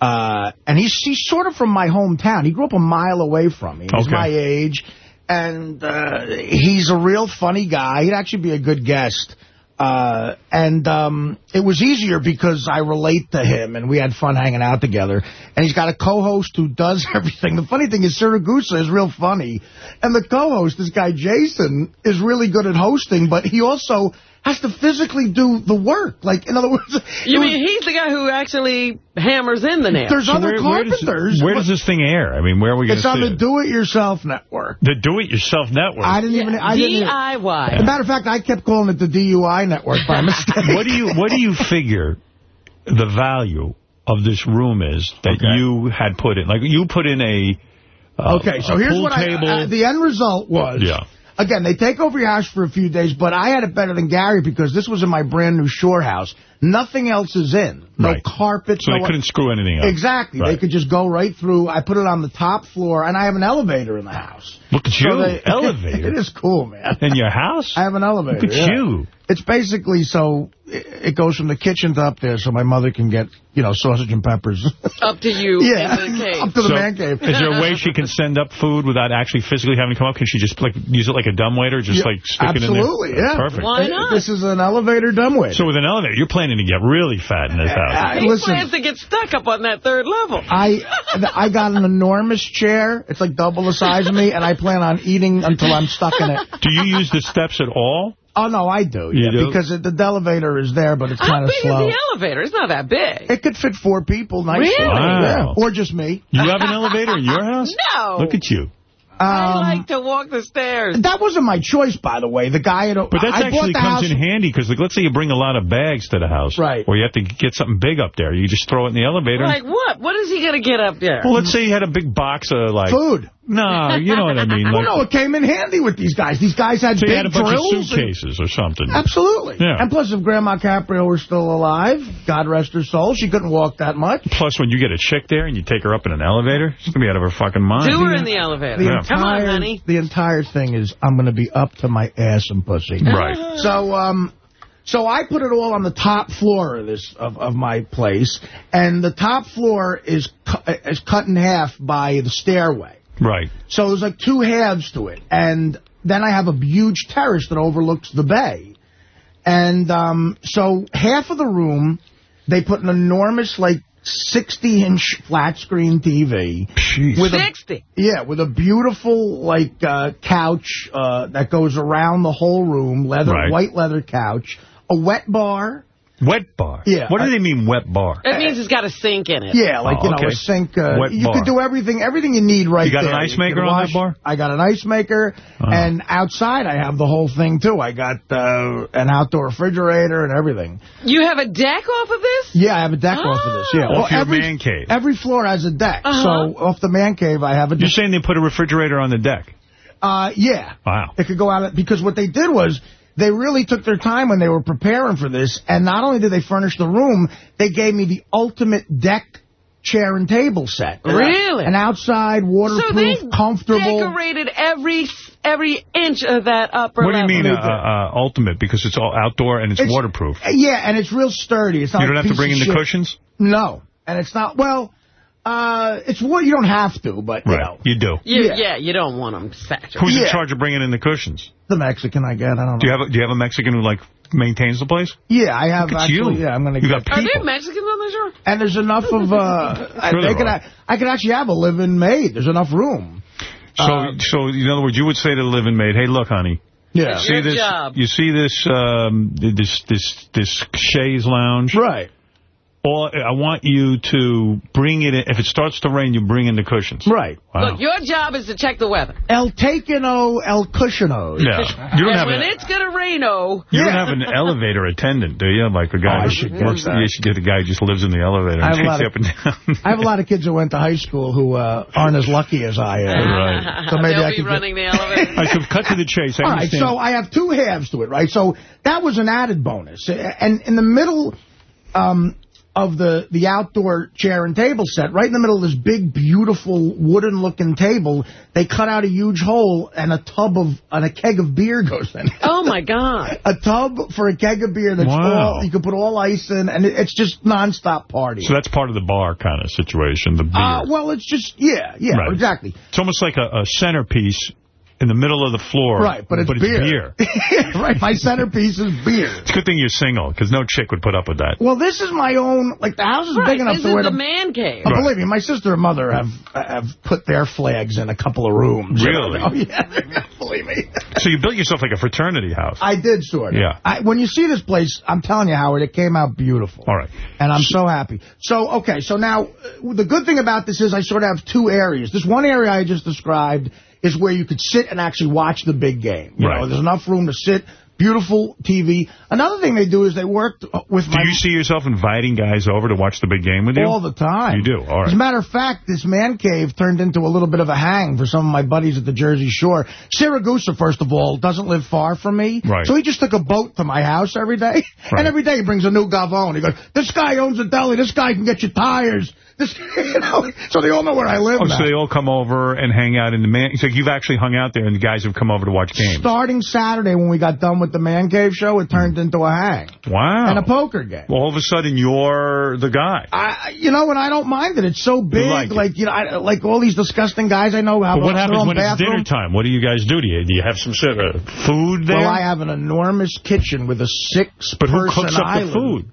Uh, and he's he's sort of from my hometown. He grew up a mile away from me. He's Okay. my age. And uh, he's a real funny guy. He'd actually be a good guest. Uh, and um, it was easier because I relate to him, and we had fun hanging out together. And he's got a co-host who does <laughs> everything. The funny thing is, Siragusa is real funny. And the co-host, this guy Jason, is really good at hosting, but he also has to physically do the work. Like, in other words... <laughs> You mean he's the guy who actually hammers in the nails? There's other where, where does, carpenters. where does this thing air? I mean, where are we going to It's on the? Do-It-Yourself Network. The Do-It-Yourself Network. I didn't even... I didn't even- DIY. As a matter of fact, I kept calling it the DUI network by <laughs> mistake. what do you What do you figure the value of this room is that you had put in? Like you put in a uh, Okay, so here's what table. I... Uh, the end result was... Yeah. Again, they take over your house for a few days, but I had it better than Gary because this was in my brand new shore house. Nothing else is in. No Right. carpet. so no they couldn't screw anything up. Exactly. They could just go right through. I put it on the top floor, and I have an elevator in the house. Look at So you, they- <laughs> elevator it is cool, man. in your house. I have an elevator. Look at yeah. you. It's basically so it it goes from the kitchen to up there so my mother can get, you know, sausage and peppers. <laughs> Up to you Yeah, the cave. up to the So, man cave. Is there a way <laughs> she can send up food without actually physically having to come up? Can she just like use it like a dumbwaiter, just Yeah, like stick it in there? Absolutely, yeah. Perfect. Why not? This is an elevator dumbwaiter. So with an elevator, you're planning to get really fat in this <laughs> house. I- He listen, plans to get stuck up on that third level. I I got an enormous chair. It's like double the size of me, and I plan on eating until I'm stuck in it. Do you use the steps at all? Oh, no, I do. You yeah, do? Because it, the elevator is there, but it's kind of big slow. is the elevator? It's not that big. It could fit four people nicely. Really? Wow. Yeah. Or just me. You have an elevator in your <laughs> house? No. Look at you. I Um, like to walk the stairs. that wasn't my choice, by the way. The guy at But that actually the comes house, in handy because, like, let's say you bring a lot of bags to the house. Right. Or you have to get something big up there. You just throw it in the elevator. Like what? What is he going to get up there? well, let's say you had a big box of, like... Food. No, you know what I mean. I Like, don't know. It came in handy with these guys. These guys had so you big had a bunch drills. of and- suitcases or something. Absolutely. Yeah. And plus, if Grandma Caprio were still alive, God rest her soul, she couldn't walk that much. Plus, when you get a chick there and you take her up in an elevator, she's going to be out of her fucking mind. Do her in the elevator. The Yeah. Come on, entire, honey. The entire thing is, I'm going to be up to my ass and pussy. <laughs> Right. So, um, so I put it all on the top floor of this of, of my place, and the top floor is cu is cut in half by the stairway. Right. So there's like two halves to it, and then I have a huge terrace that overlooks the bay, and um, so half of the room they put an enormous like 60-inch flat screen TV with a yeah, with a beautiful like uh, couch uh, that goes around the whole room, leather, Right. white leather couch, a wet bar. Wet bar. Yeah, What do I- they mean wet bar? That means it's got a sink in it. Yeah, like Oh, you know, okay. a sink. Uh, Wet you bar. could do everything, everything you need right there. You got there. an ice maker on that bar? I got an ice maker, Uh-huh. and outside I have the whole thing too. I got uh, an outdoor refrigerator and everything. You have a deck off of this? Yeah, I have a deck off of this. Yeah, Off your every man cave. every floor has a deck. Uh-huh. So off the man cave, I have a. deck. You're saying they put a refrigerator on the deck? Uh, yeah. Wow. It could go out, because what they did was, they really took their time when they were preparing for this, and not only did they furnish the room, they gave me the ultimate deck chair and table set. Really? An outside, So waterproof, they comfortable. decorated every every inch of that upper What do you level. mean uh, uh, ultimate? Because it's all outdoor and it's, It's- waterproof. Yeah, and it's real sturdy. It's not You don't have to bring in the shit. cushions? No, and it's not, well, uh, it's what you don't have to, but, you Right. know. You do. You, Yeah. yeah. you don't want them saturated. Who's in charge of bringing in the cushions? The Mexican I get, I don't know. Do you have a, do you have a Mexican who like maintains the place? Yeah, I have Look at actually, you. yeah, I'm going to You get got Are people. there Mexicans on the show? And there's enough of, uh, I, Sure they could, are. I could actually have a live-in maid. There's enough room. So, Uh, so in other words, you would say to the living maid, "Hey, look, honey, Yeah. see your this? job. You see this? Um, this this this chaise lounge? Right. Or I want you to bring it in. If it starts to rain, you bring in the cushions. Right. Wow. Look, your job is to check the weather. El Takeano El Cushionos. yeah. You don't and have when an, it's going to rain, oh, you don't have an elevator attendant, do you? Like a guy Oh, I who should get works. that. You should get a guy who just lives in the elevator and have a takes lot you of- up and down. <laughs> I have a lot of kids who went to high school who uh, aren't as lucky as I am. Right. So maybe they'll I be could get- running the elevator. All right, so cut to the chase. I All right, understand. so I have two halves to it, right? So that was an added bonus. And in the middle um, of the, the outdoor chair and table set, right in the middle of this big, beautiful, wooden-looking table, they cut out a huge hole and a tub of, and a keg of beer <laughs> goes in. oh, my God. a tub for a keg of beer that's Wow. all, you can put all ice in, and it, it's just nonstop party. So that's part of the bar kind of situation, the beer. uh, well, it's just, yeah, yeah, Right. exactly. It's almost like a, a centerpiece in the middle of the floor. Right, but it's beer. <laughs> right, my centerpiece is beer. It's a good thing you're single, because no chick would put up with that. Well, this is my own, like, the house is Right, big enough this to is where the man cave. Oh, Believe me, my sister and mother have have put their flags in a couple of rooms. Really? <laughs> Oh, yeah. Believe me. So you built yourself like a fraternity house. I did, sort of. Yeah. I, when you see this place, I'm telling you, Howard, it came out beautiful. All right. And I'm so happy. So, okay, so now, the good thing about this is I sort of have two areas. This one area I just described is where you could sit and actually watch the big game. You Right. know, there's enough room to sit, beautiful TV. Another thing they do is they worked uh, with Do you see yourself inviting guys over to watch the big game with you? All the time. You do? All As a matter of fact, this man cave turned into a little bit of a hang for some of my buddies at the Jersey Shore. Siragusa, first of all, doesn't live far from me. Right. So he just took a boat to my house every day. <laughs> Right. And every day he brings a new gavone. He goes, this guy owns a deli. This guy can get you tires. This, <laughs> you know, so they all know where I live Oh, now. so they all come over and hang out in the man... So you've actually hung out there and the guys have come over to watch games. Starting Saturday when we got done with the Man Cave show, it turned into a hang. Wow. And a poker game. Well, all of a sudden, you're the guy. I, you know, and I don't mind it. It's so big. like like, it. you know, I, like all these disgusting guys I know. have But what happens when it's dinner time? What do you guys do? Do you, do you have some sort of food there? Well, I have an enormous kitchen with a six-person but who cooks up island. the food?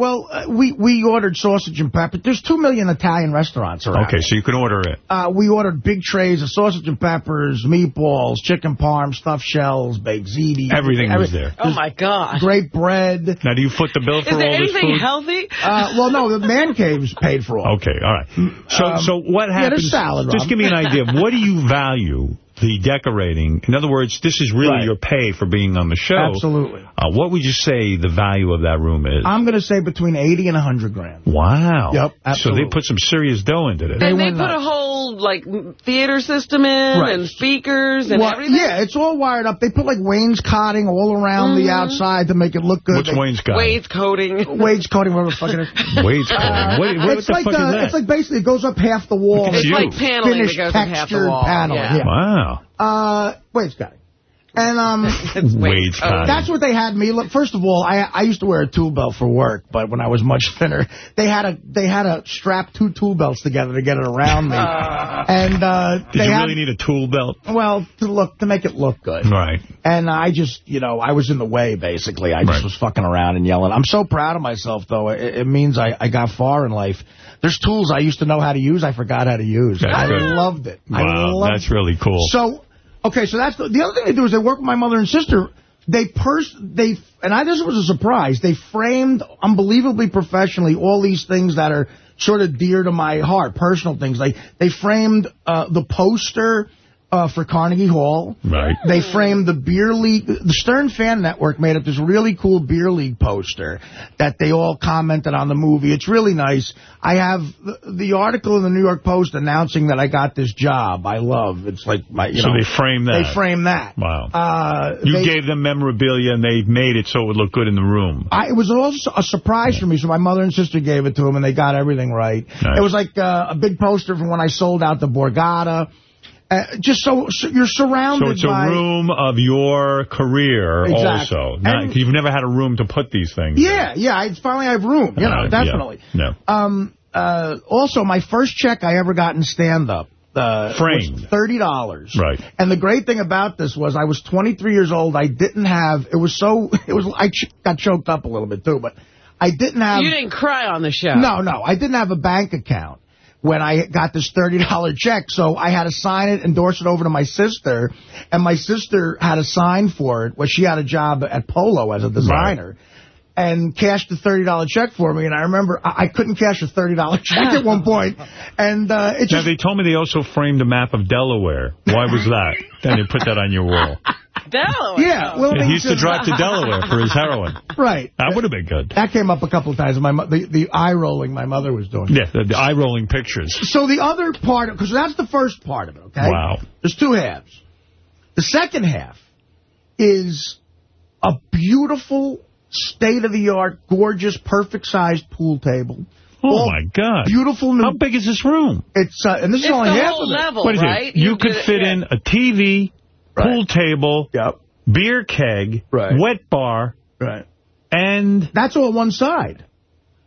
Well, uh, we we ordered sausage and pepper. There's two million Italian restaurants around. Okay, so you can order it. Uh, we ordered big trays of sausage and peppers, meatballs, chicken parm, stuffed shells, baked ziti. Everything was there. Oh, my God. Great bread. Now, do you foot the bill for all this anything food? healthy? Uh, well, no, the man cave's paid for all. Okay, all right. So, Um, so what yeah, there's happens? salad, just Rob. give me an idea. What do you value the decorating? In other words, this is really Right. your pay for being on the show. Absolutely. Uh, what would you say the value of that room is? I'm going to say between 80 and 100 grand. wow. Yep, absolutely. So they put some serious dough into this. And they went put nuts. a whole, like, theater system in Right. and speakers and Well, everything? yeah, it's all wired up. They put like wainscoting all around the outside to make it look good. What's They- wainscoting? Wainscoting. <laughs> Wainscoting, whatever the fuck it is. <laughs> Wainscoting. What, what it's the like fuck uh, is that? It's like basically it goes up half the wall. It's you. like paneling that Finished goes up half the textured wall. panel. Yeah. Yeah. Wow. Uh, wainscoting. And um, <laughs> Wainscoting. that's what they had me. Look, first of all, I I used to wear a tool belt for work, but when I was much <laughs> thinner, they had a they had to strap two tool belts together to get it around me. <laughs> and uh, Did they you had, really need a tool belt? well to look to make it look good. Right. And I just, you know, I was in the way, basically. I just Right. was fucking around and yelling. I'm so proud of myself, though. It, it means I, I got far in life. There's tools I used to know how to use I forgot how to use. That's I good. loved it. I Wow, loved that's really cool. So, okay, so that's the, the other thing they do is they work with my mother and sister. They pers they and I this was a surprise. They framed unbelievably professionally all these things that are sort of dear to my heart, personal things. Like they framed uh, the poster uh, for Carnegie Hall. Right. They framed the beer league. The Stern Fan Network made up this really cool beer league poster that they all commented on the movie. It's really nice. I have the, the article in the New York Post announcing that I got this job. I love. It's like my. You So know, they framed that. They framed that. Wow. Uh, You they- gave them memorabilia and they made it so it would look good in the room. I, it was also a surprise for me. So my mother and sister gave it to him, and they got everything right. Nice. It was like uh, a big poster from when I sold out the Borgata. Uh, just so, so you're surrounded So it's by... a room of your career Exactly. also. Not, And- you've never had a room to put these things. Yeah, yeah. I finally I have room. You know, Uh, definitely. Yeah. no. Um. Uh. Also, my first check I ever got in stand-up. Uh, Framed. was thirty dollars. Right. And the great thing about this was I was 23 years old. I didn't have. It was so. <laughs> It was. I ch got choked up a little bit too, but I didn't have. You didn't cry on the show. No, no. I didn't have a bank account when I got this $30 check. So I had to sign it, endorse it over to my sister. And my sister had to sign for it. Well, she had a job at Polo as a designer. And cashed the $30 check for me. And I remember I, I couldn't cash a $30 check at one point. And uh, it Now, they told me they also framed a map of Delaware. Why was that? <laughs> Then they put that on your wall. Delaware. Yeah, well, Yeah, he used to drive to Delaware for his heroin. <laughs> Right. That would have been good. That came up a couple of times. My mo- the, the eye rolling my mother was doing. Yeah, the, the eye-rolling pictures. So the other part, because that's the first part of it, okay? Wow. There's two halves. The second half is a beautiful, state-of-the-art, gorgeous, perfect-sized pool table. Oh, All my God. Beautiful new... How big is this room? It's, uh, and this It's is only half whole of it. level, What is right? it? You, You could did it- fit yeah. in a TV, pool table, Yep. beer keg, Right. wet bar, Right. and... That's all one side.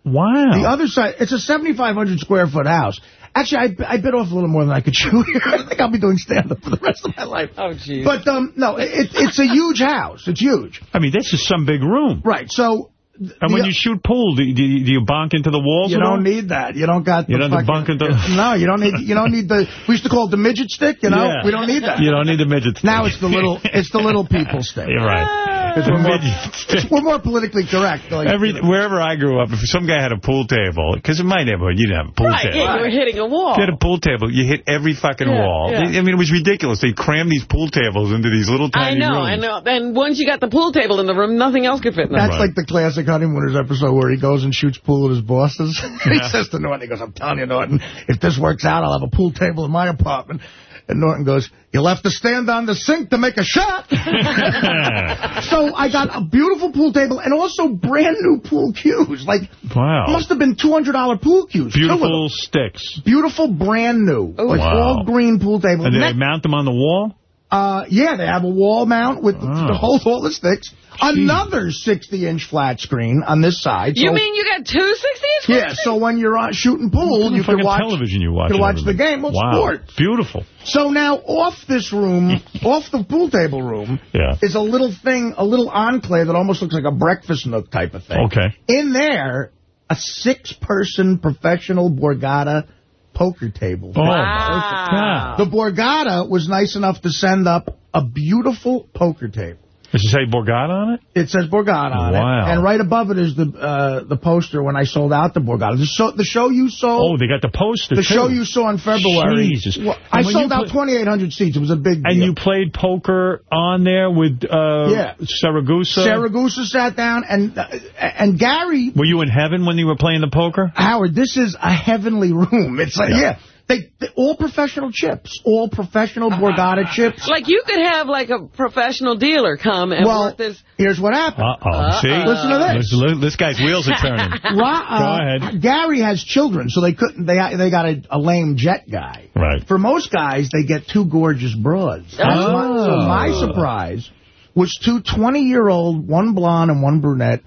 Wow. The other side, it's a 7,500 square foot house. Actually, I, I bit off a little more than I could <laughs> chew here. I think I'll be doing stand-up for the rest of my life. Oh, jeez. But, um, no, it, it's a huge house. It's huge. I mean, this is some big room. Right, so... And when you shoot pool, do you, do you bonk into the walls You don't need that. You don't got The You don't fucking, bunk into... No, you don't need you don't need the we used to call it the midget stick, you know? Yeah. We don't need that. You don't need the midget stick. Now it's the little it's the little people stick. <laughs> You're right. Ah. It's we're, more, midget <laughs> we're more politically correct. Like, Every wherever I grew up, if some guy had a pool table, because in my neighborhood you didn't have a pool Right, table. yeah, you were hitting a wall. If you had a pool table, you hit every fucking Yeah, wall. yeah. I mean, it was ridiculous. They crammed these pool tables into these little I tiny know, rooms. I know. And once you got the pool table in the room, nothing else could fit in the That's room. like the classic Honeymooners episode where he goes and shoots pool at his bosses. <laughs> he says to Norton, he goes, I'm telling you, Norton, if this works out, I'll have a pool table in my apartment. And Norton goes, you'll have to stand on the sink to make a shot. <laughs> so I got a beautiful pool table and also brand new pool cues. Like, Wow. must have been $200 pool cues. Two of. Beautiful sticks. Beautiful, brand new. Like Wow. all green pool table. And do they Next- mount them on the wall? Uh, yeah, they have a wall mount with Oh. to hold all the sticks. Another 60-inch flat screen on this side. You mean you got two 60-inch? Yeah, so when you're on shooting pool, you can watch television you watch. can watch over the game. Well, wow. sports. Beautiful. So now off this room, <laughs> off the pool table room, Yeah. is a little thing, a little enclave that almost looks like a breakfast nook type of thing. Okay. In there, a six-person professional Borgata poker table. Oh, wow. The Borgata was nice enough to send up a beautiful poker table. Does it say Borgata on it? It says Borgata on Wow. it. And right above it is the uh, the poster when I sold out the Borgata. The show, the show you sold... Oh, they got the poster, The too. show you saw in February. Jesus. Well, I sold out 2,800 seats. It was a big deal. And you played poker on there with uh, Yeah. Siragusa? Siragusa sat down, and uh, and Gary... Were you in heaven when you were playing the poker? Howard, this is a heavenly room. It's like, Yeah. yeah. They, they all professional chips. All professional <laughs> Borgata chips. Like you could have like a professional dealer come and Well, work this. Here's what happened. Uh-oh. See? Listen to this. Listen, this guy's wheels are turning. <laughs> Ra- uh, Go ahead. Gary has children, so they couldn't. They they got a, a lame jet guy. Right. For most guys, they get two gorgeous broads. That's my, so Oh. my surprise was two 20-year-old, one blonde and one brunette,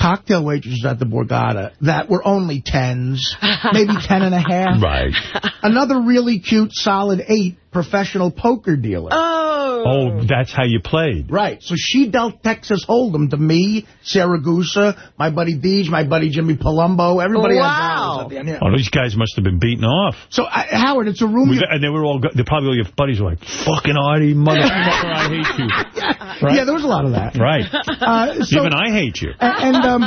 cocktail waitresses at the Borgata that were only tens, maybe <laughs> ten and a half. Right. Another really cute, solid eight professional poker dealer. Oh. Oh, that's how you played. Right. So she dealt Texas Hold'em to me, Sarah Siragusa, my buddy Deej, my buddy Jimmy Palumbo. Everybody Wow. had dollars the Oh, these guys must have been beaten off. So, I, Howard, it's a room... Was you- that- and they were all, go- they probably all your buddies were like, fucking Artie, motherfucker, I hate you. <laughs> Right? Yeah, there was a lot of that. Right. Uh, so, Even I hate you. and and, um,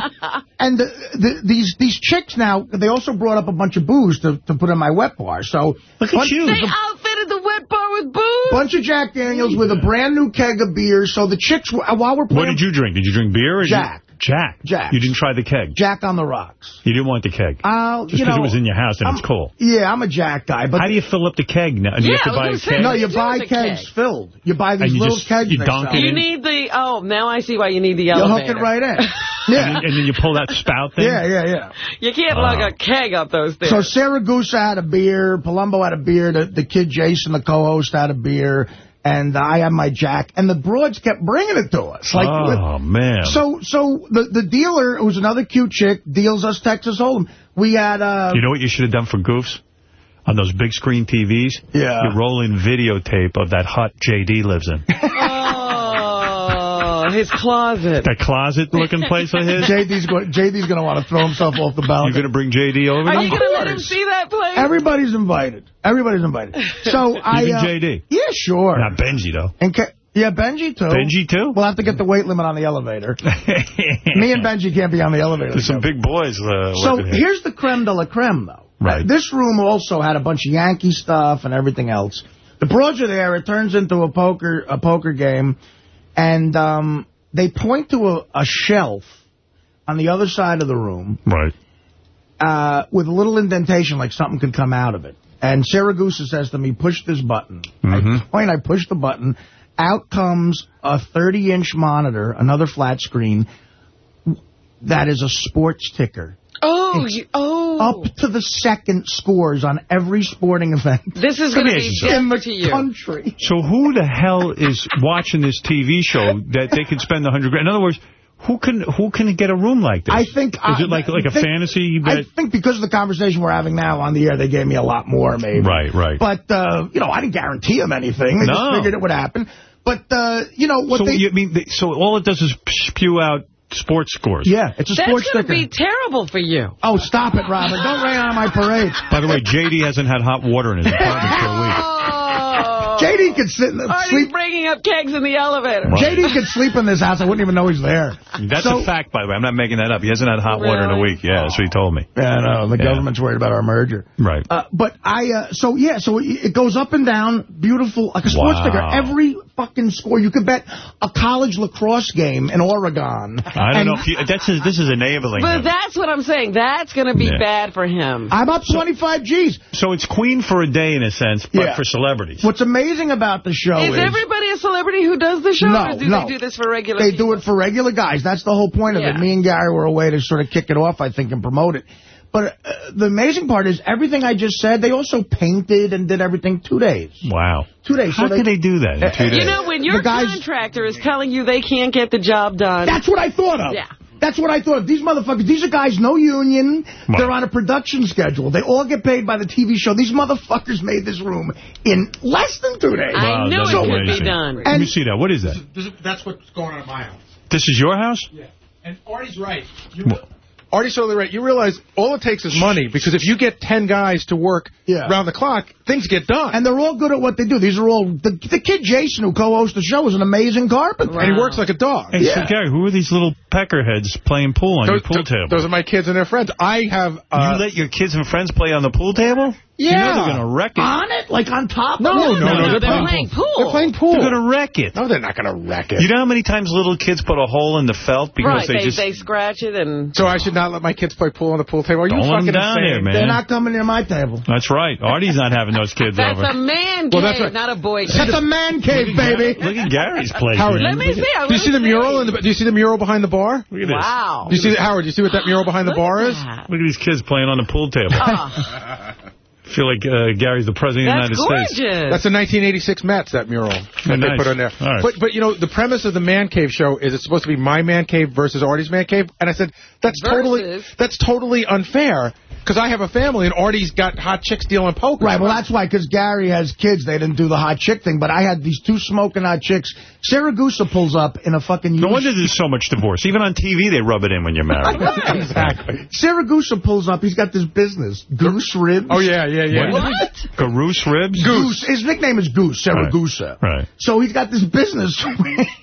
and the, the, these these chicks now, they also brought up a bunch of booze to, to put in my wet bar. So Look at you. They outfitted the wet bar with booze. bunch of Jack Daniels with a brand new keg of beer. So the chicks, were- while we're playing... What did you drink? Did you drink beer? Or Jack. Jack. Jack. You didn't try the keg. Jack on the rocks. You didn't want the keg. Uh, Just because it was in your house and I'm- it's cool. Yeah, I'm a Jack guy. But How do you fill up the keg now? Do you have to buy a keg? say, No, you do you do buy with kegs keg? filled. You buy these And you little just- kegs. you they dunk sell. You need the, oh, now I see why you need the You hook it right in. <laughs> And, Yeah. then, and then you pull that spout thing? Yeah, yeah, yeah. You can't Wow. lug a keg up those stairs. So Siragusa had a beer, Palumbo had a beer, the, the kid Jason, the co-host, had a beer, and I had my Jack, and the broads kept bringing it to us. Like, oh, man. So so the, the dealer, who was another cute chick, deals us Texas Hold'em. We had... Uh, You know what you should have done for goofs? On those big screen TVs? Yeah. You roll in videotape of that hut JD lives in. <laughs> his closet. that closet-looking place of his? JD's going, JD's going to want to throw himself off the balcony. You're going to bring JD over? Are you going to let him see that place? Everybody's invited. Everybody's invited. So I... Even uh, JD? Yeah, sure. Not Benji, though. And yeah, Benji, too. Benji, too? We'll have to get the weight limit on the elevator. <laughs> Me and Benji can't be on the elevator. There's some big boys uh, So here. here's the creme de la creme, though. Right. This room also had a bunch of Yankee stuff and everything else. The broads are there. It turns into a poker a poker game, and um, they point to a, a shelf on the other side of the room Right. uh, with a little indentation, like something could come out of it. And Sarah Siragusa says to me, push this button. Mhm. I point, I push the button. Out comes a 30-inch monitor, another flat screen, that is a sports ticker. Oh, you, oh. Up to the second scores on every sporting event This is going to be ask in the to you. country. So who the hell is watching this TV show that they can spend the hundred grand? In other words, Who can who can get a room like this? I think... Is it like like a think- fantasy? I think because of the conversation we're having now on the air, they gave me a lot more, maybe. Right, right. But, uh, you know, I didn't guarantee them anything. They just figured it would happen. But, uh, you know, what so they... you mean they- so all it does is spew out sports scores? Yeah, it's a That's sports going to sticker. be terrible for you. Oh, stop it, Robin. Don't rain on my parade. By the way, JD hasn't had hot water in his apartment for a week. Oh. JD could sit in the, Artie's sleep. bringing up kegs in the elevator. JD could sleep in this house. I wouldn't even know he's there. That's So- a fact, by the way. I'm not making that up. He hasn't had hot water in a week. Yeah, that's what he told me. Yeah, I know. The Yeah. government's worried about our merger. Right. Uh, but I, uh, so yeah, so it, it goes up and down, beautiful, like a sports Wow. sticker. Every fucking score. You could bet a college lacrosse game in Oregon. I don't know if you, that's a, this is enabling But him. that's what I'm saying. That's going to be Yeah. bad for him. I'm up 25 G's. So it's Queen for a day in a sense, but Yeah. for celebrities. What's amazing about the show Is is... everybody a celebrity who does the show, No, or do no. they do this for regular They people? do it for regular guys. That's the whole point of Yeah. it. Me and Gary were a way to sort of kick it off, I think, and promote it. But uh, the amazing part is everything I just said, they also painted and did everything two days. Wow. Two days. How so can they do that in two You know, when your guys- contractor is telling you they can't get the job done. That's what I thought of. Yeah. That's what I thought of. These motherfuckers, these are guys, no union. Wow. They're on a production schedule. They all get paid by the TV show. These motherfuckers made this room in less than two days. I knew it could be amazing. done. Let me see that. What is that? That's what's going on at my house. This is your house? Yeah. And Artie's right. You, Artie's totally right. You realize all it takes is money, because if you get 10 guys to work Yeah. round the clock, things get done. And they're all good at what they do. These are all... The, the kid Jason, who co-hosts the show, is an amazing carpenter. And he works like a dog. Hey, so Gary, who are these little peckerheads playing pool on Those, your pool table? those are my kids and their friends. I have... Uh, you let your kids and friends play on the pool table? You know Yeah. they're going to wreck it. On it? Like on top no, of no, it? no, no, They're, they're playing, playing pool. They're playing pool. They're going to wreck it. No, they're not going to wreck it. You know how many times little kids put a hole in the felt because right, they, they, just... they scratch it and... So I should not let my kids play pool on the pool table? Are you Don't let 'em fucking down insane? there, man. They're not coming near my table. That's right. Artie's not having those kids That's over. That's a man cave, Well, that's right. not a boy cave. That's a man cave, baby. Look at Gary's place. Howard. Let me see. I Do you see the mural? In the, do you see the mural behind the bar? Look at this. Wow. Do you see Howard? Do you see what that mural behind the bar is? Look at these kids playing on the pool table. Oh. <laughs> I feel like uh, Gary's the president of the United States. gorgeous. That's the 1986 Mets, that mural that Oh, they put on there. All right. But, but, you know, the premise of the Man Cave show is it's supposed to be my Man Cave versus Artie's Man Cave. And I said, that's totally that's totally unfair because I have a family and Artie's got hot chicks dealing poker. Right, well, that's why, because Gary has kids. They didn't do the hot chick thing, but I had these two smoking hot chicks. Sarah Gusa pulls up in a fucking... No wonder there's so much divorce. Even on TV, they rub it in when you're married. <laughs> exactly. Sarah Gusa pulls up. He's got this business. Goose Ribs. Oh, yeah, yeah, yeah. What? Garoose ribs? Goose. His nickname is Goose, Sarah Right. Gusa. Right. So he's got this business. <laughs>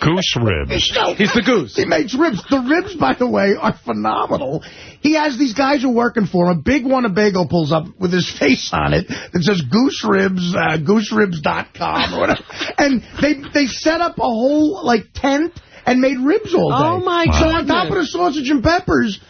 Goose ribs. He's the goose. He makes ribs. The ribs, by the way, are phenomenal. He has these guys who are working for him. A big one, a bagel pulls up with his face on it that says Goose Ribs, uh, gooseribs.com or whatever. And they they set up a whole, like, tent and made ribs all day. Oh, my God. So on top of the sausage and peppers,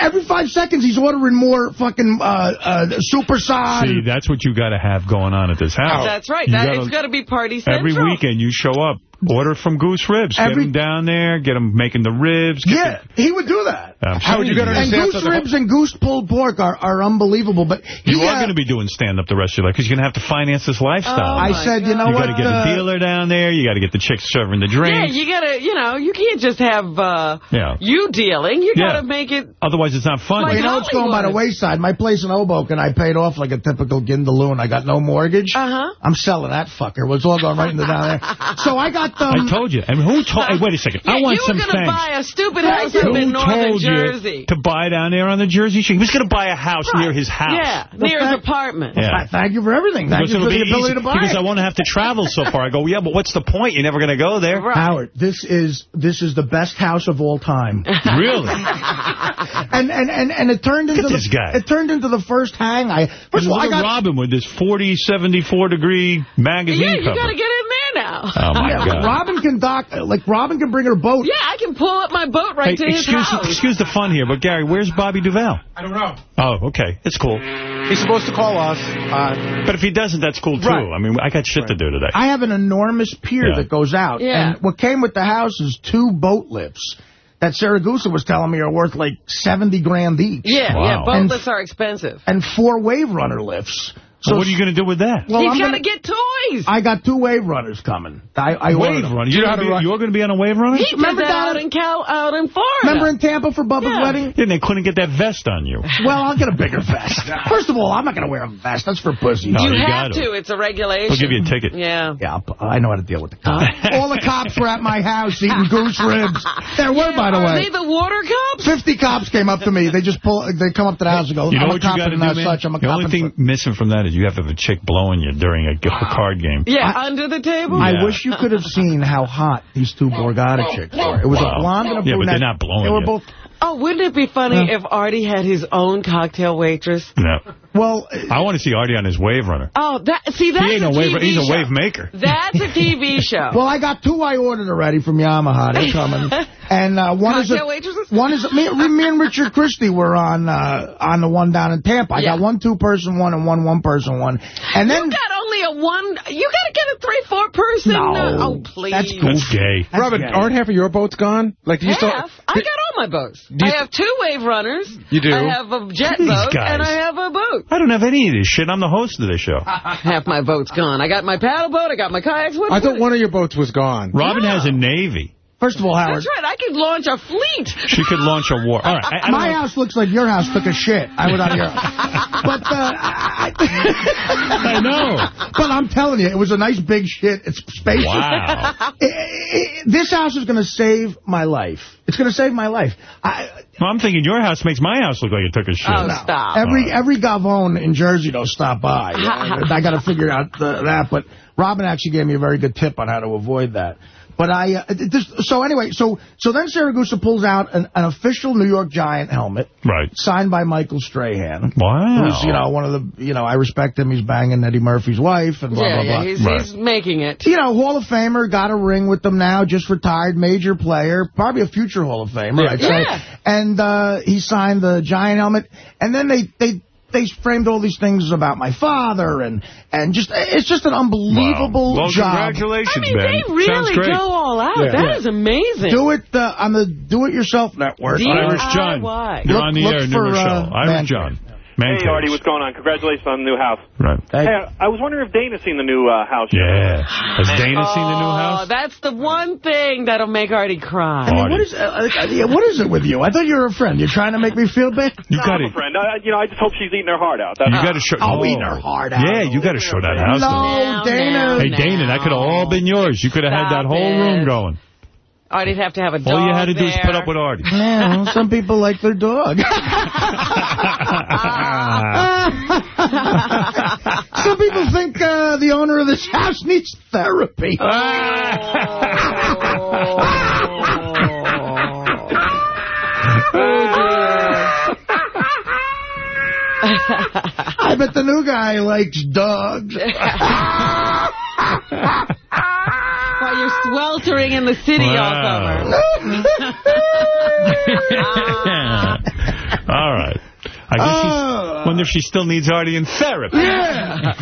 every five seconds he's ordering more fucking uh, uh, super sod. See, that's what you got to have going on at this house. That's right. You That, gotta- it's got to be party central. Every weekend you show up, order from Goose Ribs. Every- get them down there, get them making the ribs. Get Yeah, he would do that. the, I'm How would telling you gotta And goose ribs and goose pulled pork are, are unbelievable. But he, You are uh, going to be doing stand-up the rest of your life because you're going to have to finance this lifestyle. Oh, I my said, you know what? you got to get uh, a dealer down there. You got to get the chicks serving the drinks. Yeah, drinks. you gotta, you know, you can't just have uh, Yeah. you dealing. You Yeah. gotta make it. Otherwise, it's not fun. Like you know what's going by the wayside? My place in Hoboken, I paid off like a typical Gindaloon. I got no mortgage. Uh-huh. I'm selling that fucker. Well, it's all going right into down there. <laughs> So I got um, I told you. I mean, who told? Hey, wait a second. I Yeah, want you were gonna buy a stupid house up in northern told Jersey. you to buy down there on the Jersey Shore? He was going to buy a house near his house. Yeah, near his apartment. Yeah. Thank you for everything. Thank Because you for the be ability to buy because it. I won't have to travel so far. I go, yeah, but what's the point? You're never going to go there. Howard, this is this is the best house of all time. <laughs> Really? and, and and and it turned into at the, this guy. It turned into the first hang. I first of all, I Look got Robin with this 40, 74 degree magazine Yeah, you gotta get in there now. Oh, my yeah, <laughs> God. Robin can dock like Robin can bring her boat. Yeah, I can pull up my boat right Hey, to his excuse, house. excuse the fun here, but Gary, where's Bobby Duvall? I don't know. Oh, okay. It's cool. He's supposed to call us. Uh, But if he doesn't, that's cool, too. Right. I mean, I got shit to do today. I have an enormous pier Yeah. that goes out. Yeah. And what came with the house is two boat lifts that Siragusa was telling me are worth like 70 grand each. yeah, Wow. yeah, boat And- lifts are expensive. And four wave runner lifts So what are you going to do with that? Well, He's I'm got gonna- get toys. I got two wave runners coming. I, I wave them. runner. You're, gonna be, you're going to be on a wave runner? He Remember did that out in Cal, out in Florida. Remember in Tampa for Bubba's Yeah. wedding? Yeah, and they couldn't get that vest on you. <laughs> Well, I'll get a bigger vest. <laughs> First of all, I'm not going to wear a vest. That's for pussies. No, you, you have gotta. to. It's a regulation. They'll give you a ticket. Yeah. Yeah, I'll- know how to deal with the cops. <laughs> all the cops were at my house eating goose ribs. There were, by the Are way. they the water cops? 50 cops came up to me. They just pull. They come up to the house and go, You know I'm what a you cop got to and do, man? such, I'm a the cop only thing missing from that is you have to have a chick blowing you during a <gasps> card game. Yeah, under the table. I wish you could have seen how hot these two Borgata chicks were. It was Wow. a blonde and a brunette. Yeah, but they're not blowing They were you. both. Oh, wouldn't it be funny if Artie had his own cocktail waitress? No. Well, I want to see Artie on his wave runner. Oh, that see that's he ain't a a wave. TV He's a wave maker. <laughs> That's a TV show. Well, I got two I ordered already from Yamaha. They're coming. <laughs> And uh, one is Cocktail a, waitresses? one is me, me and Richard Christie were on uh, on the one down in Tampa. I got one two person one and one one person one. And then you got only a one. You got to get a three, four person. No. uh, oh, please. That's cool. That's gay. That's Robin, gay. aren't half of your boats gone? Like, do you still... Half. I got all my boats. I have two wave runners. You do? I have a jet boat guys. and I have a boat. I don't have any of this shit. I'm the host of this show. <laughs> Half my boat's gone. I got my paddle boat. I got my kayaks. What, I thought what- one of your boats was gone. Robin has a navy. First of all, Howard, That's right. I could launch a fleet. She could launch a war. All right. I, I my know. house looks like your house took a shit. I was out of your. But, uh, <laughs> I, I know. But I'm telling you, it was a nice big shit. It's spacious. Wow. <laughs> I- I- this house is going to save my life. It's going to save my life. I, Well, I'm thinking your house makes my house look like it took a shit. Oh, stop. Every every Gavone in Jersey don't stop by. I got to figure out the, that. But Robin actually gave me a very good tip on how to avoid that. But I, uh, this, so anyway, so so then Siragusa pulls out an, an official New York Giant helmet, Right. signed by Michael Strahan. Wow. Who's, you know, one of the, you know, I respect him. He's banging Eddie Murphy's wife and blah, yeah, blah, yeah. blah. He's, Right. he's making it. You know, Hall of Famer, got a ring with them now, just retired, major player, probably a future Hall of Famer, Yeah. I'd say. Yeah. And uh, he signed the Giant helmet. And then they, they they framed all these things about my father, and and just it's just an unbelievable Wow. Well, job. congratulations, I mean, Ben. they really great. go all out. Yeah. That is amazing. Do it uh, on the Do It Yourself Network. D- Irish John. DIY. You're Look- on the air, for, new uh, show. Man Irish John. Man Hey, Artie, what's going on? Congratulations on the new house. Right. Hey. Hey, I was wondering if Dana's seen the new uh, house. yet. Yeah. Has Dana seen the new house? Oh, house? that's the one thing that'll make Artie cry. I mean, Artie. what is uh, uh, yeah, what is it with you? I thought you were a friend. You're trying to make me feel bad. You No, got I'm to a friend. I, you know, I just hope she's eating her heart out. That's You got to show. I'll oh. eat her heart out. Yeah, you got to show that house. No, Now, Dana. now, Hey, Dana, that could have all been yours. You could have had that whole it. room going. Artie'd have to have a dog All you had to do is put up with Artie. <laughs> Yeah, well, some people like their dog. <laughs> some people think uh, the owner of this house needs therapy. <laughs> I bet the new guy likes dogs. While you're sweltering in the city all Wow. summer. <laughs> <laughs> <laughs> all right. I guess Oh. she's, wonder if she still needs Artie in therapy. Yeah. <laughs>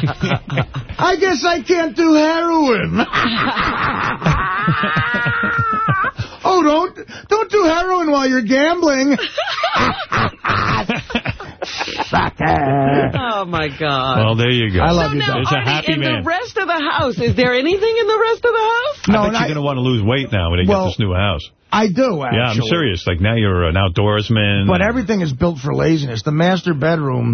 I guess I can't do heroin. <laughs> oh, don't don't do heroin while you're gambling. Sucker. <laughs> Oh, my God. Well, there you go. I love so you, now, There's a Artie, happy in man. the rest of the house, is there anything in the rest of the house? I No, bet you're going to want to lose weight now when they Well, get this new house. I do, actually. Yeah, I'm serious. Like, now you're an outdoorsman. But everything is built for laziness. The master bedroom,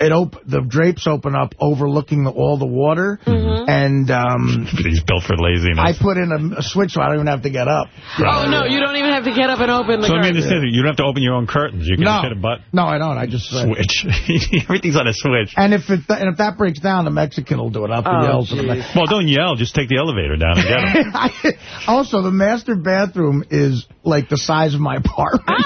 it op the drapes open up overlooking the, all the water, and um, He's built for laziness. I put in a, a switch so I don't even have to get up. Oh, no, you don't even have to get up and open the so let me curtain. understand. You don't have to open your own curtains. You can No. just hit a button. No, I don't. I just uh, Switch. <laughs> Everything's on a switch. And if it and if that breaks down, the Mexican will do it. I'll Oh, yell to the Well, don't yell. Just take the elevator down and get him. <laughs> also, the master bathroom is like the size of my <laughs> apartment.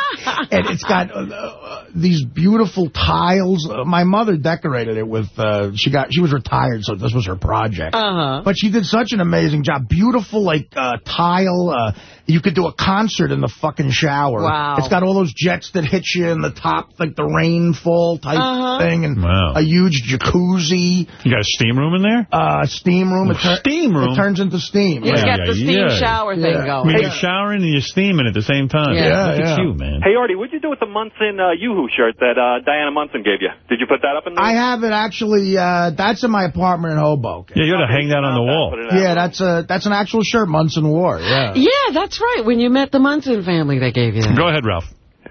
and it's got uh, uh, these beautiful tiles. Uh, my mother decorated it with, uh, she got she was retired, so this was her project. Uh-huh. But she did such an amazing job. Beautiful, like, uh, tile. Uh, you could do a concert in the fucking shower. Wow. It's got all those jets that hit you in the top, like the rainfall type Uh-huh. thing, and Wow. a huge jacuzzi. You got a steam room in there? Uh, steam room. It tur- Steam room? It turns into steam. He's Yeah, got the steam yeah. shower thing Yeah. I going. mean, you're showering and you're steaming at the same time. Yeah. Look Yeah, at you, man. Hey, Artie, what'd you do with the Munson uh, Yoo-Hoo shirt that uh, Diana Munson gave you? Did you put that up in there? I have it actually. Uh, that's in my apartment in Hoboken. Yeah, you ought to hang that on the wall. Yeah, that's a that's an actual shirt Munson wore. Yeah. Yeah, that's right. When you met the Munson family, they gave you that. Go ahead, Ralph.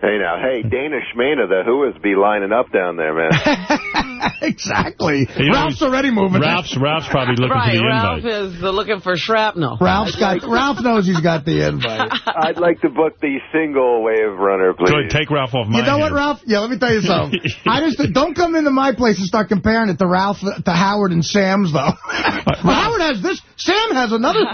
Hey now, hey, Dana Schmana, the Whoas be lining up down there, man. <laughs> exactly. You know, Ralph's already moving. Ralph's Ralph's probably looking right, for the Ralph invite. is uh, looking for shrapnel. Ralph's got. Ralph knows he's got the <laughs> invite. I'd like to book the single wave runner, please. Good, take Ralph off my You know what. Ralph? Yeah, let me tell you something. <laughs> I just don't come into my place and start comparing it to Ralph, to Howard and Sam's though. Howard has this. Sam has another.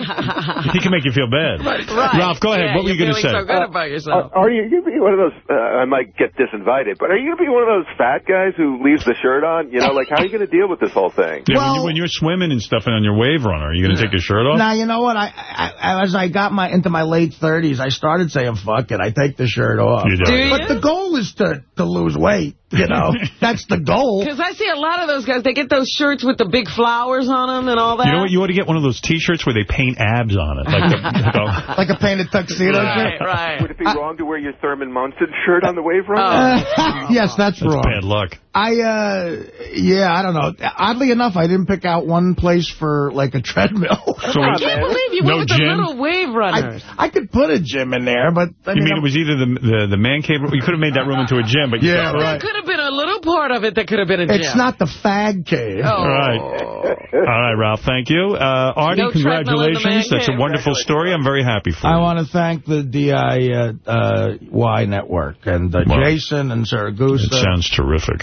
He can make you feel bad. Right. Ralph, go ahead. Yeah, what were you going to say? so good about yourself. Are, are you going to one of those, uh, I might get disinvited, but are you going to be one of those fat guys who leaves the shirt on? You know, like, how are you going to deal with this whole thing? Yeah, when, you, when you're swimming and stuff and on your wave runner, are you going to take your shirt off? Now you know what? I, I as I got my into my late 30s, I started saying "fuck it." I take the shirt off. You do. Do But the goal is to to lose weight. You know, that's the goal. <laughs> Because I see a lot of those guys, they get those shirts with the big flowers on them and all that. You know what? You ought to get one of those T-shirts where they paint abs on it. Like, the, <laughs> like a- like a painted tuxedo Right, shirt. right. Would it be wrong to wear your Thurman Munson shirt on the wave runner? Uh, <laughs> yes, that's, that's wrong. bad luck. I, uh, yeah, I don't know. Oddly enough, I didn't pick out one place for, like, a treadmill. <laughs> So I can't believe you no went with the little wave runners. I, I could put a gym in there, but... I You mean I'm- it was either the the, the man cave? You could have made that room into a gym, but you Yeah, got- right. There could have been a little part of it that could have been a gym. It's not the fag cave. Oh. All right. All right, Ralph, thank you. Uh, Artie, No treadmill in the man congratulations. That's a wonderful story. I'm very happy for I you. want to thank the DIY network and uh, Wow. Jason and Siragusa. It sounds terrific.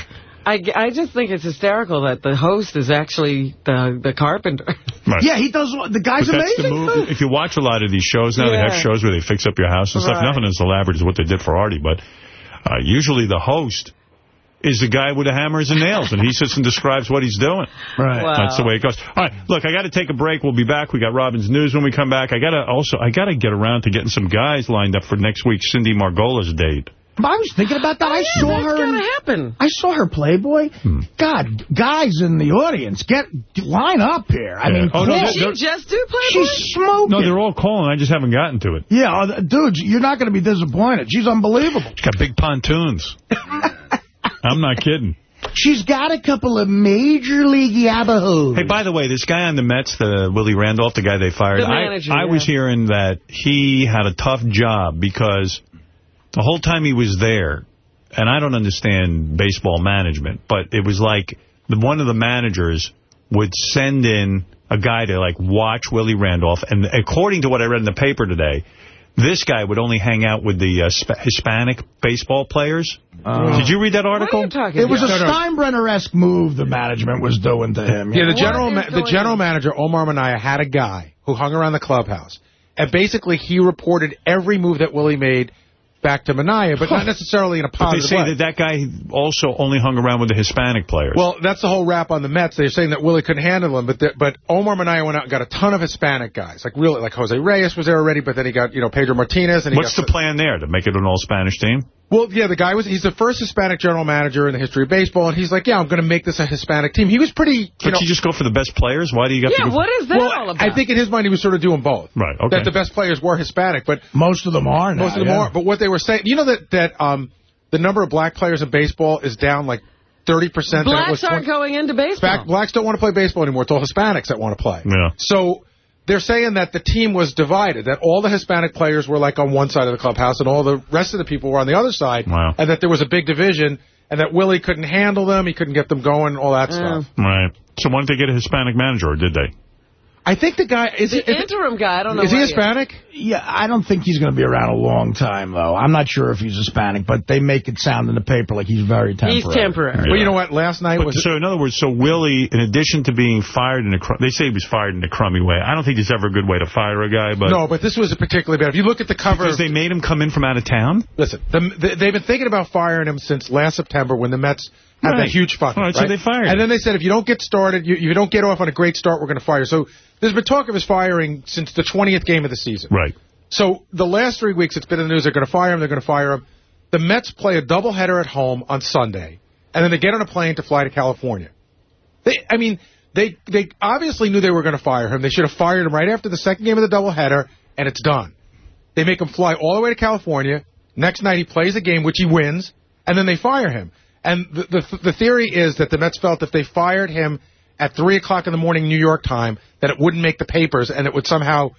I, I just think it's hysterical that the host is actually the the carpenter. Right. Yeah, he does. The guy's But amazing. the move. If you watch a lot of these shows now, they have shows where they fix up your house and stuff. Right. Nothing as elaborate as what they did for Artie, but uh, usually the host is the guy with the hammers and nails, and he sits and describes what he's doing. Right. Wow. That's the way it goes. All right, look, I got to take a break. We'll be back. We got Robin's news when we come back. I got to also, I got to get around to getting some guys lined up for next week's Cindy Margolis date. But I was thinking about that. I Yeah, saw that's her. gonna in- happen. I saw her Playboy. Hmm. God, guys in the audience, get line up here. I mean, Oh, no, Did she just do Playboy? she's smoking. No, they're all calling. I just haven't gotten to it. yeah, uh, dude, you're not going to be disappointed. She's unbelievable. She's got big pontoons. <laughs> I'm not kidding. She's got a couple of major league yabahoos. Hey, by the way, this guy on the Mets, the Willie Randolph, the guy they fired, The manager, I, I was hearing that he had a tough job because the whole time he was there, and I don't understand baseball management, but it was like the, one of the managers would send in a guy to, like, watch Willie Randolph, and according to what I read in the paper today, this guy would only hang out with the uh, Sp Hispanic baseball players. Did you read that article? What are you talking It was a about? Steinbrenner-esque move the management was doing to him. Yeah, the general ma the general manager Omar Minaya had a guy who hung around the clubhouse, and basically he reported every move that Willie made back to Minaya, but not <laughs> necessarily in a positive But they say way. that that guy also only hung around with the Hispanic players. Well, that's the whole rap on the Mets. They're saying that Willie couldn't handle them, but the, but Omar Minaya went out and got a ton of Hispanic guys, like really, like Jose Reyes was there already, but then he got you know Pedro Martinez, and he What's got the plan there? To make it an all-Spanish team? Well, yeah, the guy was, he's the first Hispanic general manager in the history of baseball, and he's like, yeah, I'm going to make this a Hispanic team. He was pretty, you But know. you just go for the best players? Why do you got Yeah, to go what is that well, all about? I think in his mind he was sort of doing both. Right, okay. That the best players were Hispanic, but Most of them are now. most of them yeah. are. But what they were saying, you know that, that um the number of black players in baseball is down like 30% Blacks aren't going into baseball. Back, blacks don't want to play baseball anymore. It's all Hispanics that want to play. Yeah. So they're saying that the team was divided, that all the Hispanic players were like on one side of the clubhouse and all the rest of the people were on the other side, Wow. and that there was a big division, and that Willie couldn't handle them, he couldn't get them going, all that mm. stuff. Right. So why didn't they get a Hispanic manager, or did they? I think the guy is the it- is, interim guy, I don't know. is he why Hispanic? Yeah, I don't think he's going to be around a long time, though. I'm not sure if he's Hispanic, but they make it sound in the paper like he's very temporary. He's temporary. Well, you know what? Last night But was so in other words, so Willie, in addition to being fired in a, cr- they say he was fired in a crummy way. I don't think there's ever a good way to fire a guy, but no, but this was a particularly bad. If you look at the cover, because they made him come in from out of town. listen, the, the, they've been thinking about firing him since last September when the Mets had Right. that huge fuck. All right, so they fired And then they said if you don't get started, you, you don't get off on a great start, we're going to fire. you. So there's been talk of his firing since the 20th game of the season. Right. So the last three weeks, it's been in the news. They're going to fire him. They're going to fire him. The Mets play a doubleheader at home on Sunday, and then they get on a plane to fly to California. They, I mean, they they obviously knew they were going to fire him. They should have fired him right after the second game of the doubleheader, and it's done. They make him fly all the way to California. Next night he plays a game, which he wins, and then they fire him. And the, the, the theory is that the Mets felt if they fired him at 3 o'clock in the morning New York time, that it wouldn't make the papers and it would somehow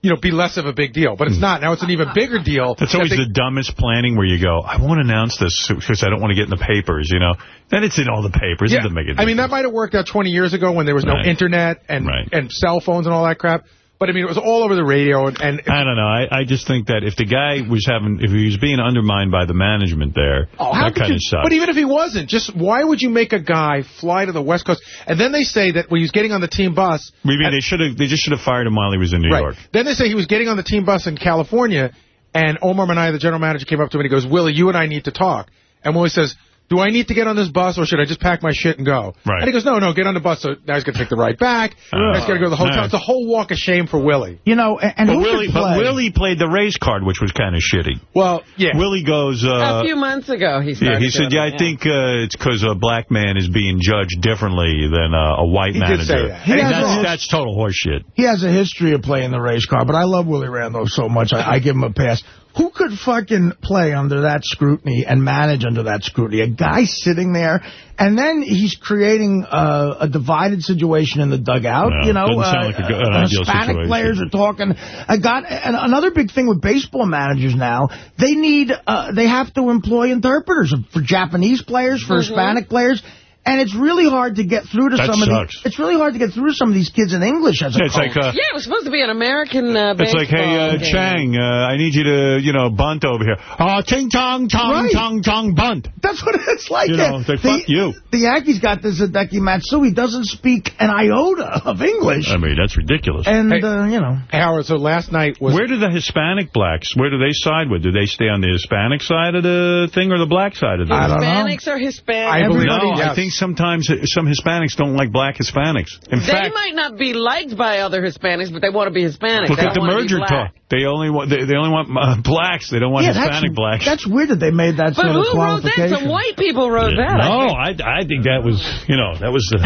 you know, be less of a big deal. But it's hmm. not. Now it's an even bigger deal. That's always the dumbest planning where you go, I won't announce this because I don't want to get in the papers, you know. Then it's in all the papers. It Yeah. doesn't make a I mean, that might have worked out 20 years ago when there was no Right. internet and and cell phones and all that crap. But, I mean, it was all over the radio. And, and I don't know. I, I just think that if the guy was having, if he was being undermined by the management there, Oh, that kind you, of sucks. But even if he wasn't, just why would you make a guy fly to the West Coast? And then they say that when he was getting on the team bus, Maybe they should have. They just should have fired him while he was in New Right. York. Then they say he was getting on the team bus in California, and Omar Minaya, the general manager, came up to him and he goes, Willie, you and I need to talk. And Willie says, do I need to get on this bus or should I just pack my shit and go? Right. And he goes, no, no, get on the bus. So now he's going to take the ride back. now he's got to go to the hotel. Nice. It's a whole walk of shame for Willie. You know, and, and but who should Willie, but? Willie played the race card, which was kind of shitty. Well, yeah. Willie goes. Uh, a few months ago, he yeah, he said, yeah, it, I think uh, it's because a black man is being judged differently than uh, a white He did manager. say that. He And has that's, a- that's total horseshit. He has a history of playing the race card, but I love Willie Randolph so much, I, I give him a pass. Who could fucking play under that scrutiny and manage under that scrutiny? A guy sitting there, and then he's creating uh, a divided situation in the dugout. No, you know, doesn't sound uh, like a good- an uh, ideal Hispanic situation. players are talking. I got and another big thing with baseball managers now. They need, uh, they have to employ interpreters for Japanese players, for Mhm. Hispanic players. And it's really hard to get through to That some of sucks. these. It's really hard to get through to some of these kids in English as a Yeah, it's coach. like, uh, Yeah, it was supposed to be an American uh, It's like, hey, uh, game. Chang, uh, I need you to, you know, bunt over here. Oh, ching chong chong Right. chong chong bunt. That's what it's like. You know, it's like, fuck you. The Yankees got this Hideki Matsui. doesn't speak an iota of English. I mean, that's ridiculous. And, Hey. uh, you know. Howard, so last night was... Where do the Hispanic blacks, where do they side with? Do they stay on the Hispanic side of the thing or the black side of the thing? Hispanics are Hispanic. I believe Everybody- no, I think sometimes some Hispanics don't like black Hispanics. In they fact, might not be liked by other Hispanics, but they want to be Hispanic. look They at the don't wanna be merger talk. They only want they, they only want uh, blacks. They don't want yeah, that's, Hispanic blacks. that's weird that they made that But sort of who wrote that? Some white people wrote that. I no, think. I I think that was you know that was the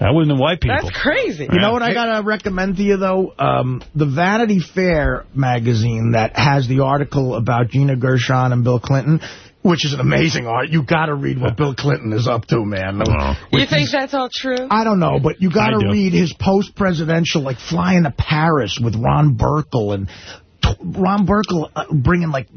that wasn't the white people. That's crazy. You know what I got to recommend to you, though? Um, the Vanity Fair magazine that has the article about Gina Gershon and Bill Clinton, which is an amazing art. You got to read what Bill Clinton is up to, man. You think that's all true? I don't know, but you got to read his post-presidential, like flying to Paris with Ron Burkle and t Ron Burkle uh, bringing like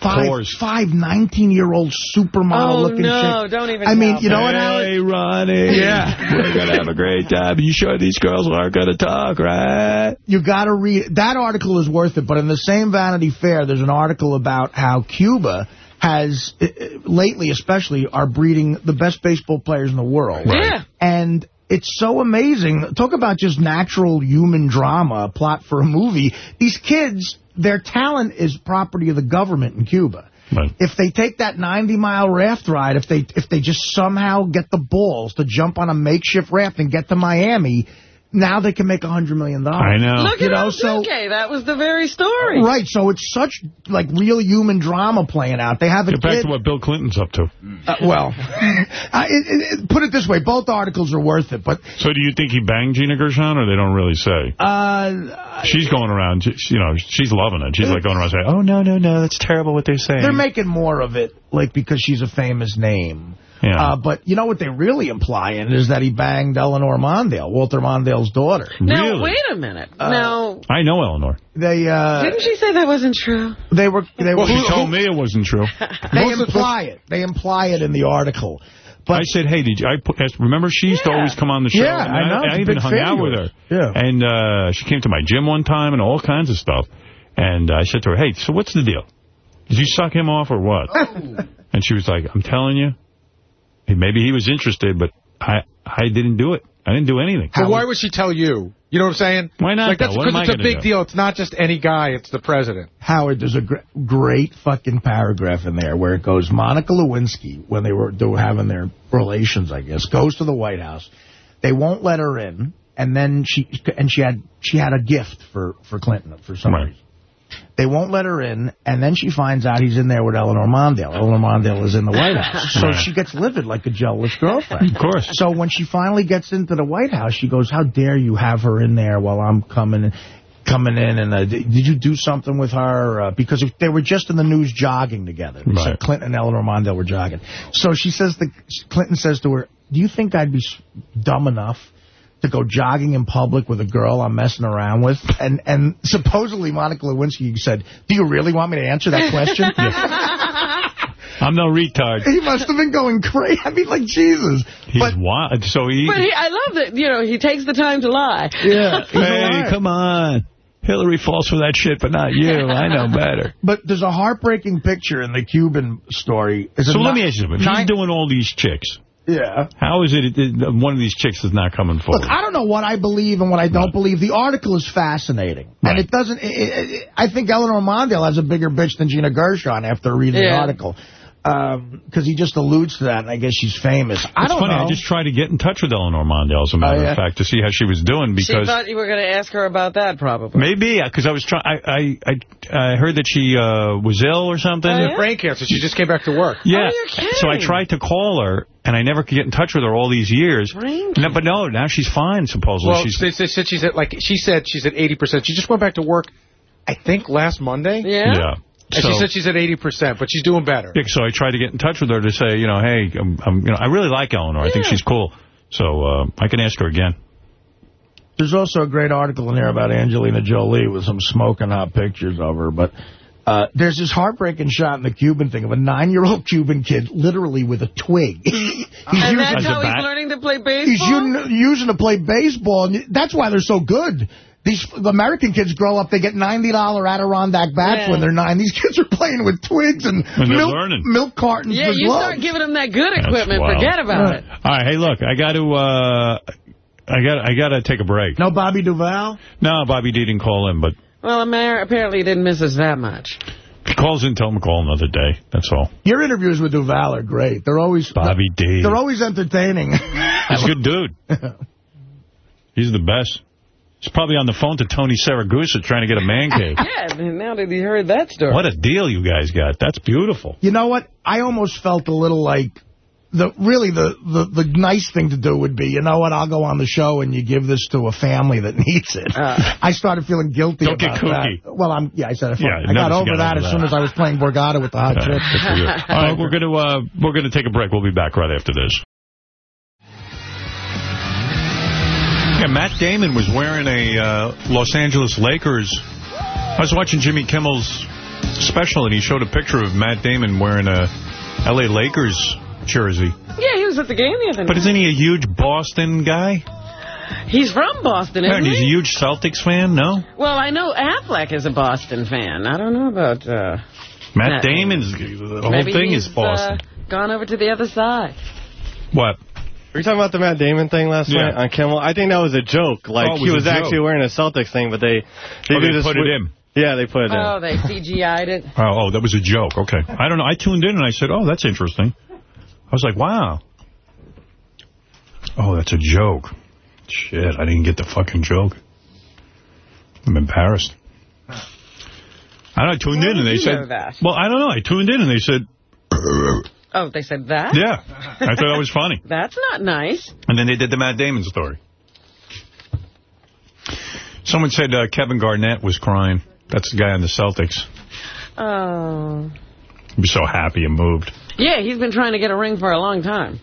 five, Whores. five 19-year-old supermodel Oh, looking no, chicks. don't even I mean, you know me. what, Howard? Hey, Ronnie. <laughs> Yeah. We're going to have a great time. You sure these girls aren't going to talk, right? You got to read. That article is worth it, but in the same Vanity Fair, there's an article about how Cuba has, uh, uh, lately especially, are breeding the best baseball players in the world. Right. Yeah. And it's so amazing. Talk about just natural human drama, a plot for a movie. These kids, their talent is property of the government in Cuba. Right. If they take that 90-mile raft ride, if they if they just somehow get the balls to jump on a makeshift raft and get to Miami, now they can make a $100 million. I know. Look You at know, so- Osuke. That was the very story. Right, so it's such, like, real human drama playing out. They have a Get back kid... to what Bill Clinton's up to. uh, well, <laughs> uh, it, it, it- put it this way, both articles are worth it, but So do you think he banged Gina Gershon, or they don't really say? uh, She's going around, she- you know, she's loving it. She's like going around saying, oh, no, no, no, that's terrible what they're saying. they're making more of it, like, because she's a famous name. Yeah. Uh, but you know what they really implying is that he banged Eleanor Mondale, Walter Mondale's daughter. Now, Really? wait a minute. Uh, now, I know Eleanor. They uh, didn't she say that wasn't true? they were they Well, were she told me it wasn't true. <laughs> they imply it. They imply it in the article. But I said, hey, did you, I put, remember she used to always come on the show? Yeah, and I know. It's I, a even big hung fan out with her. Yeah. And uh, she came to my gym one time and all kinds of stuff. And I said to her, hey, so what's the deal? Did you suck him off or what? and she was like, I'm telling you, hey, maybe he was interested, but I I didn't do it. I didn't do anything. But why would she tell you? You know what I'm saying? Why not, Like, that's though? What am because it's a big do? deal. It's not just any guy. It's the president. Howard, there's a gr great fucking paragraph in there where it goes, Monica Lewinsky, when they were, they were having their relations, I guess, goes to the White House. They won't let her in, and then she and she had she had a gift for, for Clinton for some Right. reason. They won't let her in, and then she finds out he's in there with Eleanor Mondale. Eleanor Mondale is in the White House. <laughs> So she gets livid like a jealous girlfriend. Of course. So when she finally gets into the White House, she goes, how dare you have her in there while I'm coming? coming in, and uh, did you do something with her? Uh, because if they were just in the news jogging together. Right. Clinton and Eleanor Mondale were jogging. So she says, the Clinton says to her, do you think I'd be dumb enough to go jogging in public with a girl I'm messing around with? And and supposedly Monica Lewinsky said, do you really want me to answer that question? <laughs> I'm no retard. He must have been going crazy. I mean, like, Jesus. He's wild. So he... But he, I love that, you know, he takes the time to lie. Yeah. <laughs> hey, come on. Hillary falls for that shit, but not you. I know <laughs> better. But there's a heartbreaking picture in the Cuban story. Is So let not- me ask you something. If Nine- he's doing all these chicks, Yeah. how is it that one of these chicks is not coming forward? Look, I don't know what I believe and what I don't believe. The article is fascinating. And it doesn't... It, it, it- I think Eleanor Mondale has a bigger bitch than Gina Gershon after reading the Yeah. article. Because he just alludes to that, and I guess she's famous. I It's don't funny. know. I just tried to get in touch with Eleanor Mondale, as a matter Oh, yeah? of fact, to see how she was doing She because thought you were going to ask her about that, probably. maybe because I was trying. I, I I I heard that she uh, was ill or something. She had brain cancer. She just came back to work. Yeah. Oh, you're so I tried to call her, and I never could get in touch with her all these years. No, but no, now she's fine, supposedly. Well, she's they, they said she's at like she said she's at 80%. She just went back to work, I think, last Monday. Yeah. Yeah. And So- she said she's at 80%, but she's doing better. Yeah, so I tried to get in touch with her to say, you know, hey, I'm, I'm, you know, I really like Eleanor. I think she's cool. So uh, I can ask her again. There's also a great article in there about Angelina Jolie with some smoking hot pictures of her. But uh, there's this heartbreaking shot in the Cuban thing of a nine-year-old <laughs> Cuban kid literally with a twig. <laughs> he's <laughs> and that's using, how he's learning to play baseball? he's using, using to play baseball. And that's why they're so good. These American kids grow up, they get $90 Adirondack bats Yeah. when they're nine. These kids are playing with twigs and When they're milk, learning. milk cartons Yeah, for you gloves. start giving them that good That's equipment, wild. forget about it. All right, hey, look, I got to, uh, I got, I got to take a break. No Bobby Duvall? No, Bobby D didn't call in, but Well, Amer apparently he didn't miss us that much. if he calls in, tell him to call another day. That's all. Your interviews with Duvall are great. They're always Bobby D. They're always entertaining. He's a good dude. <laughs> He's the best. He's probably on the phone to Tony Siragusa trying to get a man cave. <laughs> Yeah, and now that he heard that story. What a deal you guys got. That's beautiful. You know what? I almost felt a little like the really the, the, the nice thing to do would be, you know what, I'll go on the show and you give this to a family that <laughs> needs it. I started feeling guilty Don't get about kooky. that. Well, I'm yeah, I said I, Yeah, I got notice you over got that over as soon as I was playing Borgata with the hot <laughs> chick. Good. All right, we're gonna uh, we're gonna take a break. We'll be back right after this. Yeah, Matt Damon was wearing a uh, Los Angeles Lakers. I was watching Jimmy Kimmel's special, and he showed a picture of Matt Damon wearing a L.A. Lakers jersey. Yeah, he was at the game the other night. But isn't he a huge Boston guy? He's from Boston, isn't and he's a huge Celtics fan, no? Well, I know Affleck is a Boston fan. I don't know about... Uh, Matt Matt Damon's, the whole maybe thing is Boston. Uh, gone over to the other side. What? Were you talking about the Matt Damon thing last Yeah. night on Kimmel? I think that was a joke. Oh, like Oh, it he was was actually wearing a Celtics thing, but they they Oh, they this put it in. Yeah, they put it in. Oh, they CGI'd it. Oh, oh, that was a joke. Okay. I don't know. I tuned in and I said, oh, that's interesting. I was like, wow. Oh, that's a joke. Shit, I didn't get the fucking joke. I'm embarrassed. I don't know, I tuned How in and they said... that? Well, I don't know. I tuned in and they said... Oh, they said that? yeah. I thought that was funny. <laughs> That's not nice. And then they did the Matt Damon story. Someone said uh, Kevin Garnett was crying. That's the guy on the Celtics. Oh. He was so happy and moved. Yeah, he's been trying to get a ring for a long time.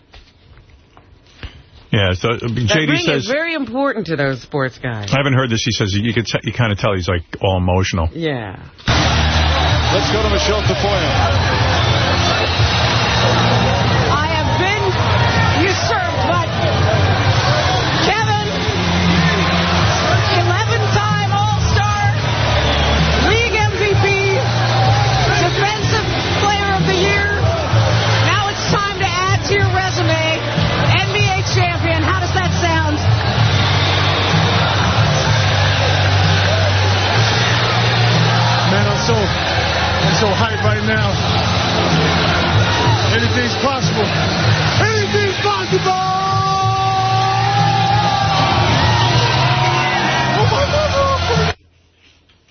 Yeah, so uh, That JD ring says... is very important to those sports guys. I haven't heard this. He says you could you kind of tell he's like all emotional. Yeah. Let's go to Michelle Tafoya. So hyped right now. Anything's possible. Anything's possible!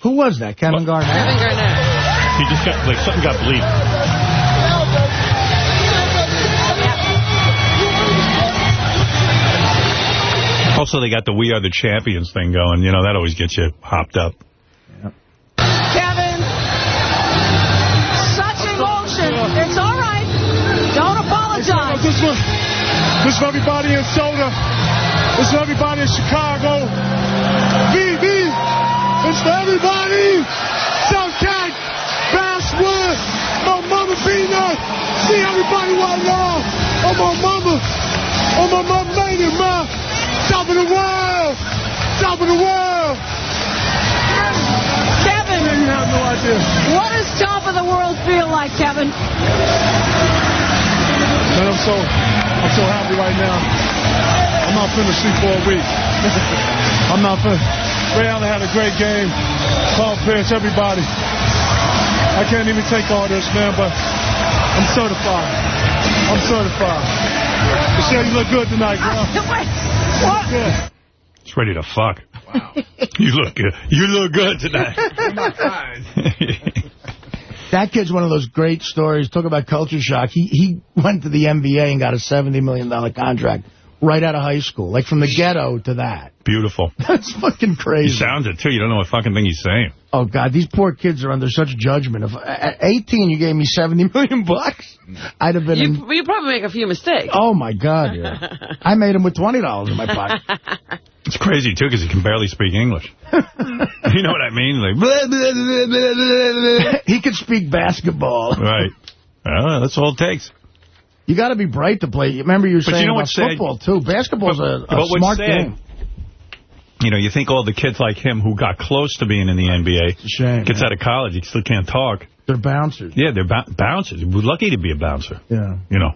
Who was that? Kevin Garnett? Kevin Garnett. He just got like something got bleeped. Also, they got the We Are the Champions thing going. You know, that always gets you hopped up. This is for everybody in Soda. This is for everybody in Chicago. VV. It's for everybody. South Cat. Basswood. My mama Peanut. See everybody right now. On my mama. On my mama lady, man. Top of the world. Top of the world. Kevin. You have no idea. What does top of the world feel like, Kevin? Man, I'm so, I'm so happy right now. I'm not finna sleep for a week. <laughs> I'm not finna. Ray Allen had a great game. Paul Pierce, everybody. I can't even take all this, man, but I'm certified. I'm certified. Michelle, you look good tonight, girl. <laughs> What? Good. It's ready to fuck. Wow. <laughs> you look good. You look good tonight. That kid's one of those great stories. Talk about culture shock. He he went to the NBA and got a $70 million contract right out of high school. Like from the ghetto to that. Beautiful. <laughs> That's fucking He crazy. sounds it, too. You don't know what fucking thing he's saying. Oh, God, these poor kids are under such judgment. If At 18, you gave me 70 <laughs> million bucks, I'd have been in... You, you probably make a few mistakes. Oh, my God, yeah. <laughs> I made him with $20 in my pocket. It's crazy, too, because he can barely speak English. <laughs> you know what I mean? Like, blah, blah, blah, <laughs> he could speak basketball. Right. Well, that's all it takes. You got to be bright to play. Remember you were But you saying know about sad? football, too. Basketball's a, a But smart game. You know, you think all the kids like him who got close to being in the NBA shame, gets man. out of college, he still can't talk. They're bouncers. Yeah, they're bou- bouncers. We're lucky to be a bouncer. Yeah. You know.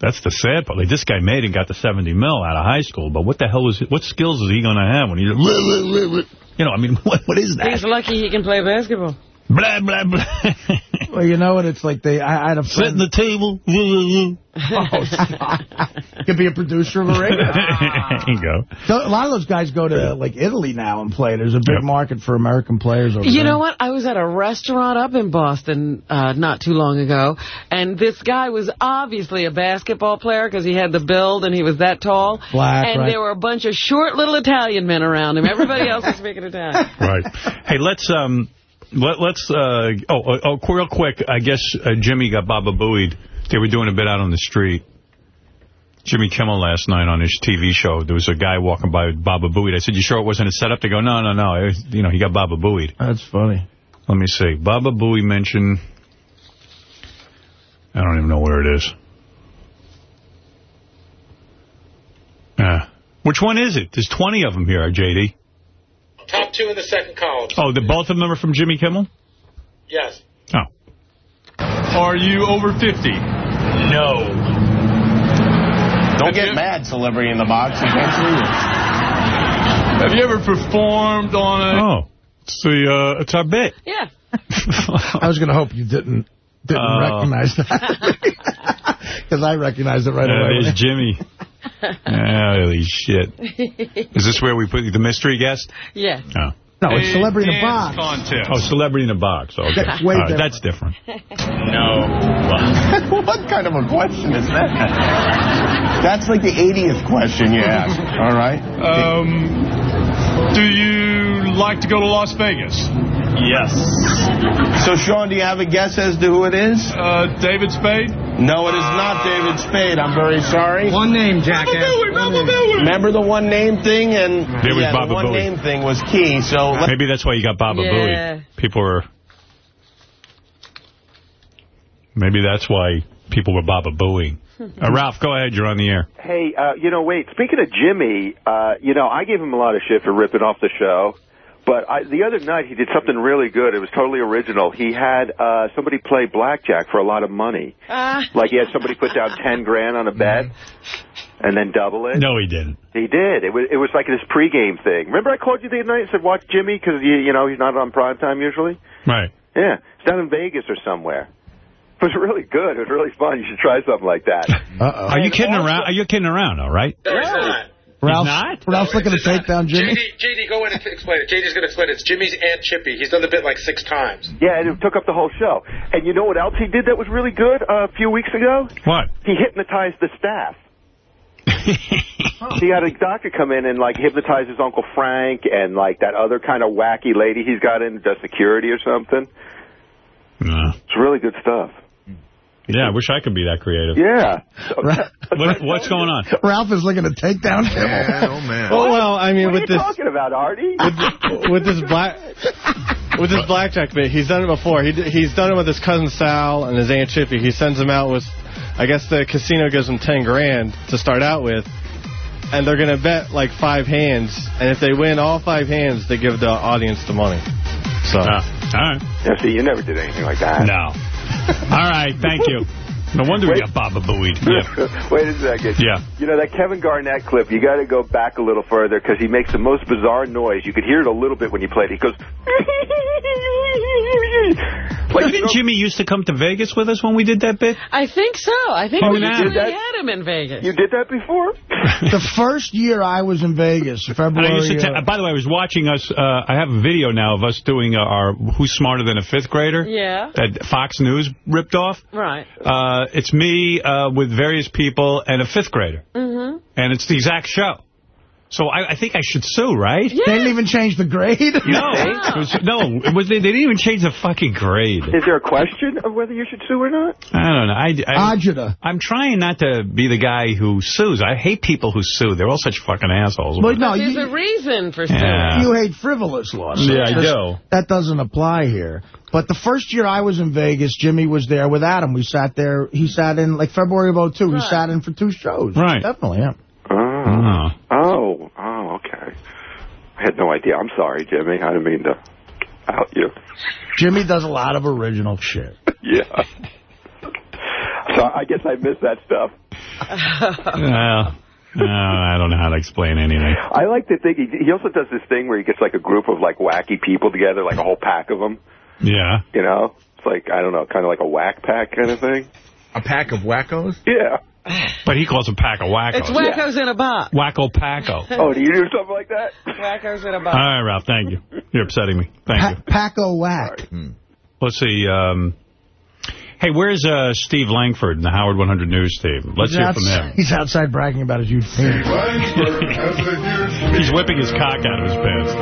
That's the sad part. Like, this guy made and got the 70 mil out of high school, but what the hell was, what skills is he going to have when he's, <laughs> you know, I mean, <laughs> what, what is that? He's lucky he can play basketball. Blah, blah, blah. <laughs> Well, you know what? It's like they. I, I had a friend. Setting the table. <laughs> Oh, stop. Could be a producer of a radio. <laughs> there you go. So, A lot of those guys go to like Italy now and play. There's a big market for American players over You there. know what? I was at a restaurant up in Boston uh, not too long ago, and this guy was obviously a basketball player because he had the build and he was that tall. Black, and right. there were a bunch of short little Italian men around him. Everybody else was speaking Italian. Right. Hey, let's um, let, let's uh, oh, oh, oh, real quick. I guess uh, Jimmy got Baba Booeyed. They were doing a bit out on the street. Jimmy Kimmel last night on his TV show. There was a guy walking by with Baba Booeyed. I said, "You sure it wasn't a setup?" They go, "No, no, no. Was- you know, he got Baba Booeyed." That's funny. Let me see. Baba Booey mentioned. I don't even know where it is. Uh, which one is it? There's 20 of them here, JD. Top two in the second column. Oh, the both of them are from Jimmy Kimmel? Yes. Oh. Are you over 50? No. Don't get mad, celebrity in the box. Eventually, Have you ever performed on a... Oh, it's, the, uh, it's our bit. Yeah. <laughs> I was going to hope you didn't didn't Oh. recognize that. <laughs> Because I recognized it right Uh, away. there's Jimmy. Holy shit. <laughs> Is this where we put the mystery guest? Yeah. Oh. No, it's Celebrity in a Box. Contest. Oh, celebrity in a box. Okay. That's way All right, different. That's different. no. <laughs> what kind of a question is that? That's like the 80th question you ask. All right. Um, do you like to go to Las Vegas? Yes. So, Sean, do you have a guess as to who it is? Uh, David Spade? No, it is not David Spade. I'm very sorry. One name, jackass. Remember the one name thing? And There was yeah, Baba the one Booey. name thing was key. So Maybe that's why you got Baba Yeah. Booey. People were... Maybe that's why people were Baba Booey. Uh, Ralph, go ahead. You're on the air. Hey, uh, you know, wait, speaking of Jimmy, uh, you know, I gave him a lot of shit for ripping off the show. But I, the other night he did something really good. It was totally original. He had uh, somebody play blackjack for a lot of money. Ah. Like he had somebody put down ten grand on a bet and then double it. No, he didn't. He did. It was it was like this pregame thing. Remember I called you the other night and said watch Jimmy because you you know he's not on prime time usually. Right. Yeah, it's down in Vegas or somewhere. It was really good. It was really fun. You should try something like that. <laughs> Uh-oh. Are you kidding around? Are you kidding around, all right? No, he's not. Ralph's, not? Ralph's looking to take down Jimmy. JD, JD, go in and explain it. JD's going to explain it. It's Jimmy's Aunt Chippy. He's done the bit like six times. Yeah, and it took up the whole show. And you know what else he did that was really good uh, a few weeks ago? What? He hypnotized the staff. <laughs> he had a doctor come in and like hypnotize his Uncle Frank and like that other kind of wacky lady he's got in does security or something. No. It's really good stuff. Yeah, I wish I could be that creative. Yeah. <laughs> What, what's going on? Ralph is looking to take down Kimmel. oh, man. Oh, well, I mean, what with are you this talking about, Artie? with, with this black with this blackjack bit, he's done it before. He he's done it with his cousin Sal and his aunt Chippy. He sends them out with, I guess the casino gives them ten grand to start out with, and they're gonna bet like five hands, and if they win all five hands, they give the audience the money. So. Ah, all right. Yeah, see, you never did anything like that. No. All right, thank you. No wonder we got Baba Booeyed. <laughs> Yeah. Wait a second. Yeah. You know, that Kevin Garnett clip, you got to go back a little further because he makes the most bizarre noise. You could hear it a little bit when you played it. He goes... <laughs> Like, Didn't Jimmy used to come to Vegas with us when we did that bit? I think so. I think Oh, we actually did that? had him in Vegas. You did that before? <laughs> the first year I was in Vegas, February. I used to uh, by the way, I was watching us, uh, I have a video now of us doing uh, our Who's Smarter Than a Fifth Grader? Yeah. That Fox News ripped off. Right. Uh, it's me uh, with various people and a fifth grader. Mm-hmm. And it's the exact show. So I, I think I should sue, right? Yeah. They didn't even change the grade. No, <laughs> it was, no, it was, they, they didn't even change the fucking grade. Is there a question of whether you should sue or not? I don't know. I, I, Agita. I'm trying not to be the guy who sues. I hate people who sue. They're all such fucking assholes. But no, There's you, a reason for suing. Yeah. you hate frivolous lawsuits. Yeah, I do. That doesn't apply here. But the first year I was in Vegas, Jimmy was there with Adam. We sat there. He sat in, like, February of 02. He sat in for two shows. Right. Definitely, yeah. Oh. Oh, oh, okay. I had no idea. I'm sorry, Jimmy. I didn't mean to out you. Jimmy does a lot of original shit. <laughs> Yeah. So I guess I missed that stuff. <laughs> Well, uh, I don't know how to explain anything. I like to think he, he also does this thing where he gets like a group of like wacky people together, like a whole pack of them. Yeah. You know, it's like I don't know, kind of like a whack pack kind of thing. A pack of wackos? Yeah. <sighs> But he calls a pack of wackos. It's wackos in a box. Wacko Packo. <laughs> Oh, do you do something like that? Wackos in a box. right, Ralph, thank you. You're upsetting me. Thank Pa you. Paco Whack. Let's see. Um, hey, where's uh, Steve Langford in the Howard 100 News Steve? Let's He's hear from him. He's outside bragging about his huge <laughs> penis. He's whipping his cock out of his pants.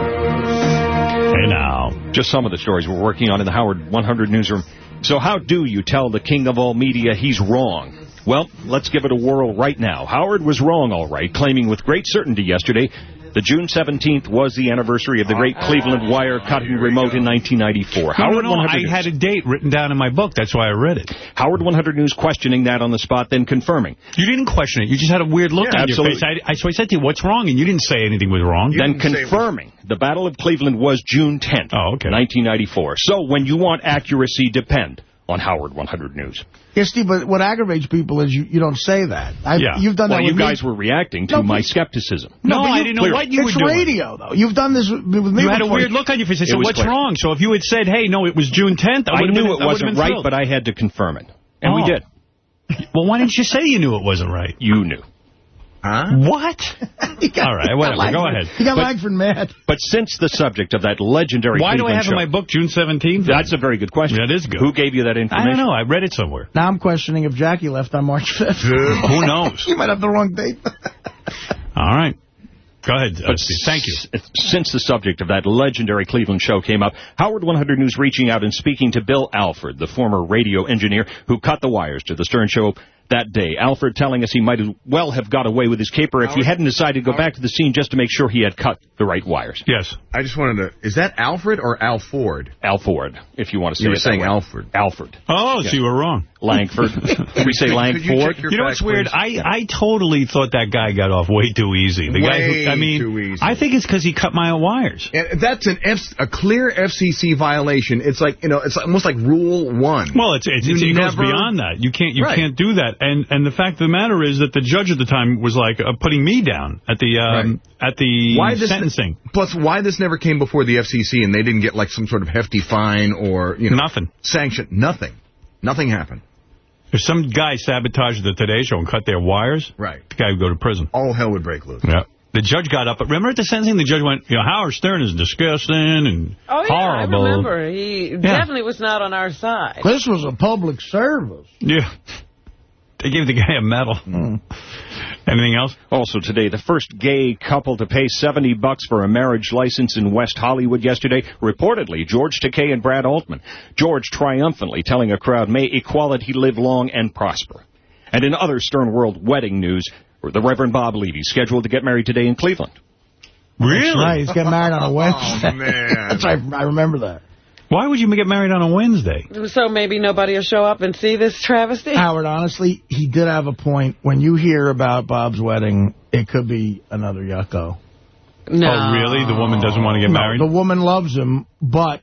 Hey, now. Just some of the stories we're working on in the Howard 100 newsroom. So how do you tell the king of all media he's wrong? Well, let's give it a whirl right now. Howard was wrong, all right, claiming with great certainty yesterday that June 17th was the anniversary of the great Cleveland wire cutting remote in 1994. No, Howard no, no, 100 I News. had a date written down in my book. That's why I read it. Howard 100 News questioning that on the spot, then confirming. You didn't question it. You just had a weird look Yeah, on absolutely. your face. I, I, so I said to you, what's wrong? And you didn't say anything was wrong. then confirming the Battle of Cleveland was June 10th, Oh, okay. 1994. So when you want accuracy, depend on Howard 100 News. Yeah, Steve, but what aggravates people is you, you don't say that. I, Yeah. You've done well, that you with me. guys were reacting to No, my skepticism. No, but I you- didn't know what you it's were doing. It's radio, though. You've done this with with me You had a weird look on your face. I said, what's clear. wrong? So if you had said, hey, no, it was June 10th, I, I knew been, it I wasn't right, thrilled. but I had to confirm it. And we Oh. did. Well, why didn't you say you knew it wasn't right? You knew. Huh? What? <laughs> All right, whatever. Go ahead. You got But- Langford mad. But since the subject of that legendary Why do I Cleveland have in my book June 17th? That's a very good question. That is good. Who gave you that information? I don't know. I read it somewhere. Now I'm questioning if Jackie left on March 5th. Who knows? <laughs> you might have the wrong date. <laughs> All right. Go ahead, uh, Steve. Thank you. Since the subject of that legendary Cleveland show came up, Howard 100 News reaching out and speaking to Bill Alford, the former radio engineer who cut the wires to the Stern Show that day. Alfred telling us he might as well have got away with his caper if he hadn't decided to go back to the scene just to make sure he had cut the right wires. Yes. I just wanted to... Is that Alfred or Al Ford? Alford, if you want to say You were it that saying way. Alfred. Alford. Oh, Yeah. so you were wrong. Langford. <laughs> Did we say Could you Langford? You know what's weird? please? I, I totally thought that guy got off way too easy. The guy who, I mean, too easy. I think it's because he cut my wires. And that's an F, a clear FCC violation. It's like you know, it's almost like Rule One. Well, it's, it's, it's it goes beyond that. You can't you Right. can't do that. And and the fact of the matter is that the judge at the time was like uh, putting me down at the um, at the Why this sentencing. Plus, why this never came before the FCC and they didn't get like some sort of hefty fine or you know Nothing. sanction? Nothing. Nothing happened. If some guy sabotaged the Today Show and cut their wires, Right. the guy would go to prison. All hell would break loose. Yeah. The judge got up. But remember at the sentencing, the judge went, you know, Howard Stern is disgusting and Oh, yeah, horrible. I remember. He definitely was not on our side. This was a public service. Yeah. They gave the guy a medal. Hmm. Anything else? Also today, the first gay couple to pay 70 bucks for a marriage license in West Hollywood yesterday. Reportedly, George Takei and Brad Altman. George triumphantly telling a crowd, may equality live long and prosper. And in other Stern World wedding news, the Reverend Bob Levy scheduled to get married today in Cleveland. Really? That's right. He's getting married on a <laughs> Wednesday. Oh, man. <laughs> That's right. I remember that. Why would you get married on a Wednesday? So maybe nobody will show up and see this travesty? Howard, honestly, he did have a point. When you hear about Bob's wedding, it could be another yucko. No. Oh, really? The woman doesn't want to get No, married? the woman loves him, but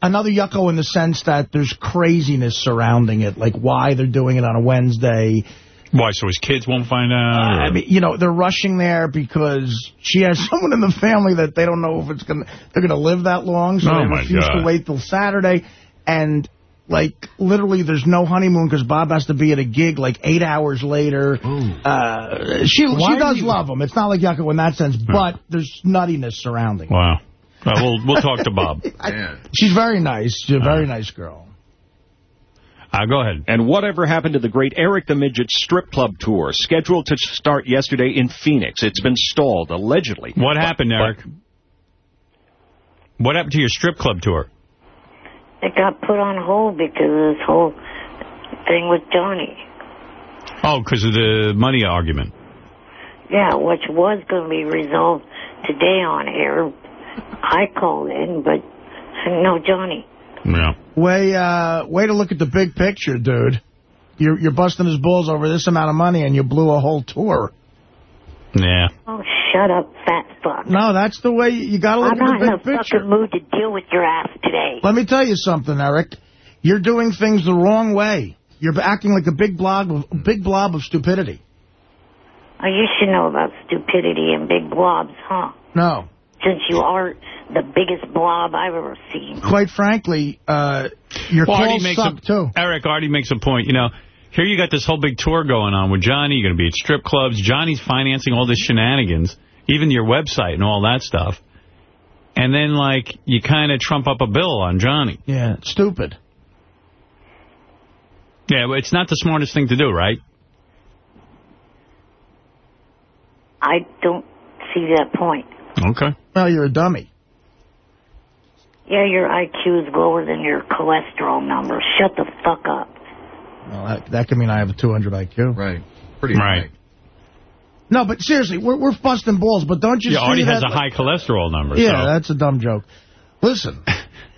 another yucko in the sense that there's craziness surrounding it, like why they're doing it on a Wednesday. Why, so his kids won't find out? or- I mean, you know, they're rushing there because she has <laughs> someone in the family that they don't know if it's gonna they're gonna live that long, so Oh, they refuse God. to wait till Saturday. And like literally, there's no honeymoon because Bob has to be at a gig like eight hours later. Uh, she Why she does do love him. It's not like Yucko in that sense, but there's nuttiness surrounding. Wow. Uh, we'll, we'll talk to Bob. <laughs> She's very nice. She's a very nice girl. Uh, go ahead. And whatever happened to the great Eric the Midget strip club tour, scheduled to start yesterday in Phoenix? It's been stalled, allegedly. What happened, Eric? What happened to your strip club tour? It got put on hold because of this whole thing with Johnny. Oh, because of the money argument. Yeah, which was going to be resolved today on air. I called in, but no Johnny. Yeah. Way, uh, way to look at the big picture, dude. You're, you're busting his balls over this amount of money, and you blew a whole tour. Yeah. Oh, shut up, fat fuck. No, that's the way you got to look I'm not at in the a big picture. fucking mood to deal with your ass today. Let me tell you something, Eric. You're doing things the wrong way. You're acting like a big blob of, a big blob of stupidity. Oh, you should know about stupidity and big blobs, huh? No. Since you are the biggest blob I've ever seen. Quite frankly, uh, your Well, Artie calls makes suck, a, too. Eric, Artie makes a point. You know, here you got this whole big tour going on with Johnny. You're going to be at strip clubs. Johnny's financing all this shenanigans, even your website and all that stuff. And then, like, you kind of trump up a bill on Johnny. Yeah, stupid. Yeah, but it's not the smartest thing to do, right? I don't see that point. Okay. Well, you're a dummy. Yeah, your IQ is lower than your cholesterol number. Shut the fuck up. Well, that, that could mean I have a 200 IQ. Right. Pretty right. No, but seriously, we're, we're busting balls, but don't you Yeah, see Artie that... has a high cholesterol number. Yeah, so. that's a dumb joke. Listen,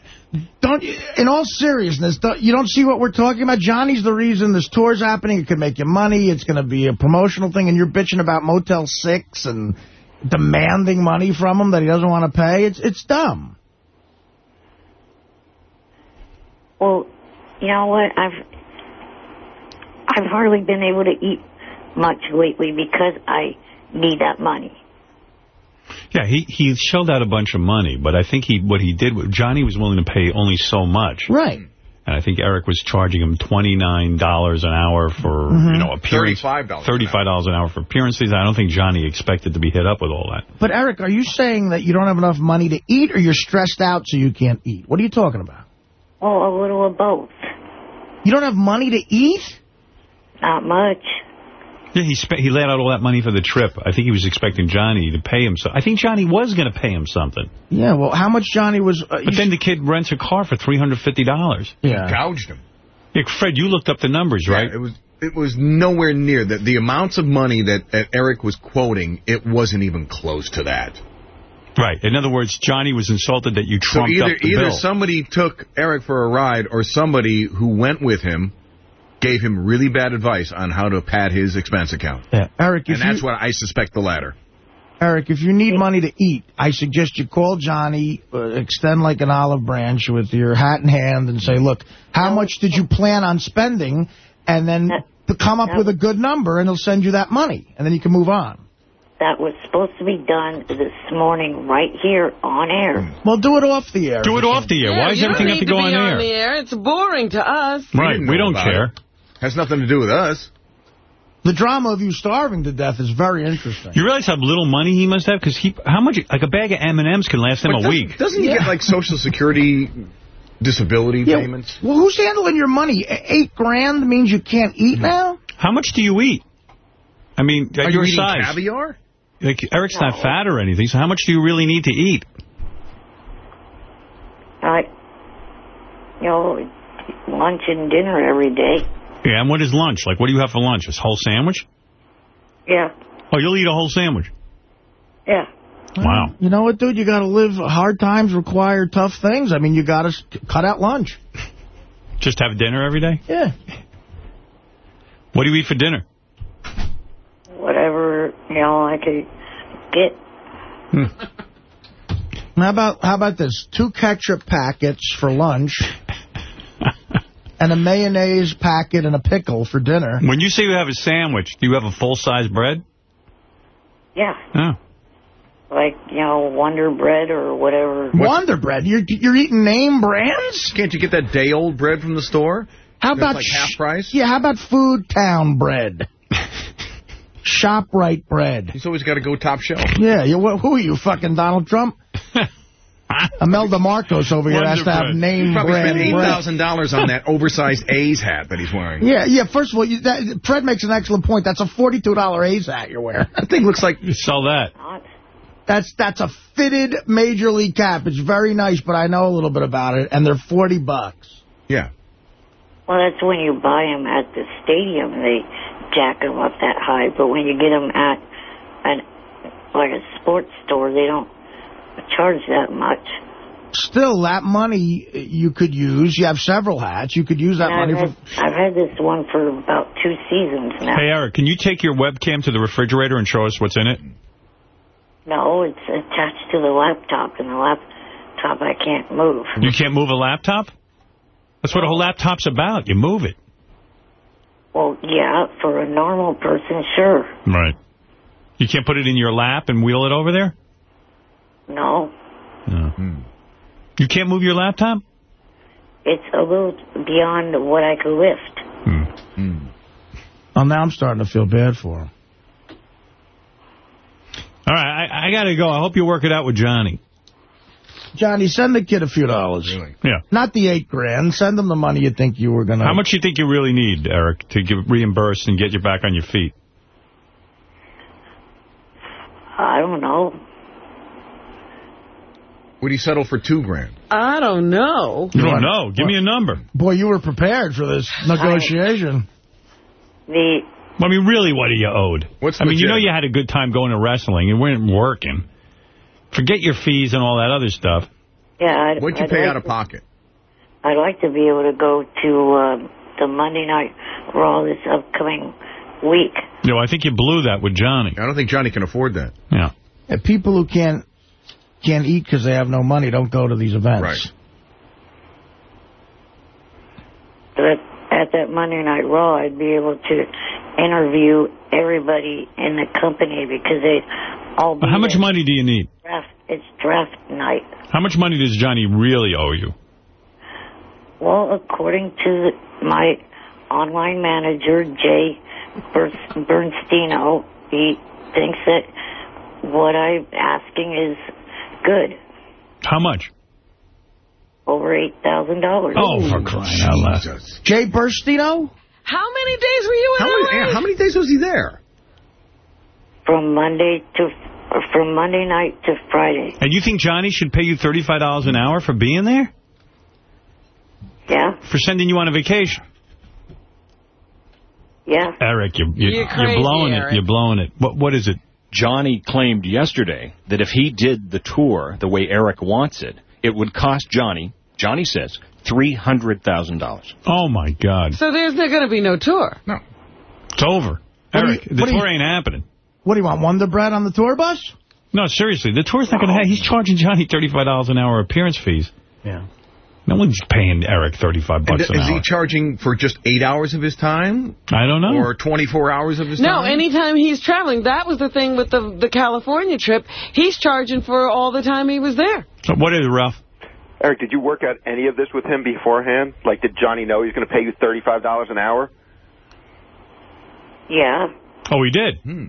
<laughs> don't you, in all seriousness, don't, you don't see what we're talking about? Johnny's the reason this tour's happening. It could make you money. It's going to be a promotional thing, and you're bitching about Motel 6 and demanding money from him that he doesn't want to pay. It's it's dumb. Well, you know what? I've I've hardly been able to eat much lately because I need that money. Yeah, he, he shelled out a bunch of money, but I think he what he did, Johnny was willing to pay only so much. Right. And I think Eric was charging him $29 an hour for, Mhm. you know, appearance. $35 $35 an hour for appearances. I don't think Johnny expected to be hit up with all that. But, Eric, are you saying that you don't have enough money to eat or you're stressed out so you can't eat? What are you talking about? Well, a little of both. You don't have money to eat? Not much. Yeah, he spent, he laid out all that money for the trip. I think he was expecting Johnny to pay him so. I think Johnny was going to pay him something. Yeah, well, how much Johnny was... Uh, But then the kid rents a car for $350. Yeah. Gouged him. Yeah, Fred, you looked up the numbers, right? Yeah, it was it was nowhere near that. The amounts of money that, that Eric was quoting, it wasn't even close to that. Right. In other words, Johnny was insulted that you So trumped either up the either bill. somebody took Eric for a ride, or somebody who went with him gave him really bad advice on how to pad his expense account. Yeah. Eric, And that's you, what I suspect the latter. Eric, if you need money to eat, I suggest you call Johnny, uh, extend like an olive branch with your hat in hand and say, look, how much did you plan on spending? And then to come up with a good number and he'll send you that money. And then you can move on. That was supposed to be done this morning right here on air. Hmm. Well, do it off the air. Do it off the air. Yeah, Why does you everything have to need go be on air? on the air. It's boring to us. Right. didn't We don't care. it. Has nothing to do with us. The drama of you starving to death is very interesting. You realize how little money he must have? Because he, how much, like a bag of M&M's can last him But a doesn't- week. Doesn't he Yeah. get like Social Security disability Yeah, payments? Well, who's handling your money? Eight grand means you can't eat hmm. now? How much do you eat? I mean, at Are you your eating size. caviar? Like, Eric's not fat or anything, so how much do you really need to eat? I, you know, lunch and dinner every day. Yeah, and what is lunch? Like, what do you have for lunch? A whole sandwich? Yeah, Oh, you'll eat a whole sandwich. yeah. Wow. You know what, dude? You got to live. Hard times require tough things. I mean, you got to cut out lunch. Just have dinner every day? Yeah. What do you eat for dinner? Whatever, you know, I could get. Hmm. How about how about this? Two ketchup packets for lunch, <laughs> and a mayonnaise packet and a pickle for dinner. When you say you have a sandwich, do you have a full-size bread? Yeah, Oh. like, you know, Wonder Bread or whatever. Wonder Bread. You're you're eating name brands. Can't you get that day-old bread from the store? How about like half price? Yeah, how about Food Town bread? ShopRite bread. He's always got to go top shelf. Yeah, you, wh- who are you, fucking Donald Trump? <laughs> Imelda Marcos over here has to have He name probably brand spent $8,000 on that oversized A's hat that he's wearing. Yeah, yeah. First of all, you, that, Fred makes an excellent point. That's a $42 A's hat you're wearing. <laughs> That thing looks like... You sell that. That's that's a fitted Major League cap. It's very nice, but I know a little bit about it, and they're 40 bucks. Yeah. Well, that's when you buy them at the stadium, they jack them up that high. But when you get them at an like a sports store, they don't charge that much. Still, that money you could use. You have several hats. You could use that And money I've, for... had, I've had this one for about two seasons now. Hey, Eric, can you take your webcam to the refrigerator and show us what's in it? No, it's attached to the laptop, and the laptop I can't move. You can't move a laptop? That's what a whole laptop's about. You move it. Well, yeah, for a normal person, sure. Right. You can't put it in your lap and wheel it over there? No, No. You can't move your laptop? it's a little beyond what I could lift. Hmm. Oh, now I'm starting to feel bad for him. All right, I, I got to go. I hope you work it out with Johnny. Johnny, send the kid a few dollars. Yeah. Not the eight grand. Send him the money you think you were going to... How much do you think you really need, Eric, to get reimbursed and get you back on your feet? I don't know. Would he settle for two grand? I don't know. You don't know. Give me a number. Boy, you were prepared for this negotiation. The I mean, really, what are you owed? What's I mean, you know you had a good time going to wrestling. You weren't working. Forget your fees and all that other stuff. yeah. I'd, What'd you I'd pay like out of to- pocket? I'd like to be able to go to uh, the Monday Night Raw this upcoming week. No, I think you blew that with Johnny. I don't think Johnny can afford that. Yeah. And people who can't can't eat because they have no money don't go to these events. Right. But at that Monday Night Raw, I'd be able to interview everybody in the company because they all be How much money do you need? Draft, it's draft night. How much money does Johnny really owe you? Well, according to my online manager, Jay Ber- Bernstino, he thinks that what I'm asking is good. How much? Over $8,000. Oh, for crying out loud. Jay Burstino? How many days were you in How many, how many days was he there? From Monday to from Monday night to Friday. And you think Johnny should pay you $35 an hour for being there? Yeah, For sending you on a vacation? yeah. Eric, you're, you're, You're crazy, blowing Eric. it. You're blowing it. What What is it? Johnny claimed yesterday that if he did the tour the way Eric wants it, it would cost Johnny, Johnny says, $300,000. Oh, my God. So there's not going to be no tour. No. It's over. What Eric, you- the what you- tour ain't happening. What do you want, Wonder Bread on the tour bus? No, seriously, the tour's not going to have... He's charging Johnny $35 an hour appearance fees. Yeah. No one's paying Eric 35 And bucks is an hour. he charging for just eight hours of his time? I don't know. Or 24 hours of his No, time? No, anytime he's traveling. That was the thing with the the California trip. He's charging for all the time he was there. So what is it, Ralph? Eric, did you work out any of this with him beforehand? Like, did Johnny know he's going to pay you $35 an hour? Yeah. Oh, he did? Hmm.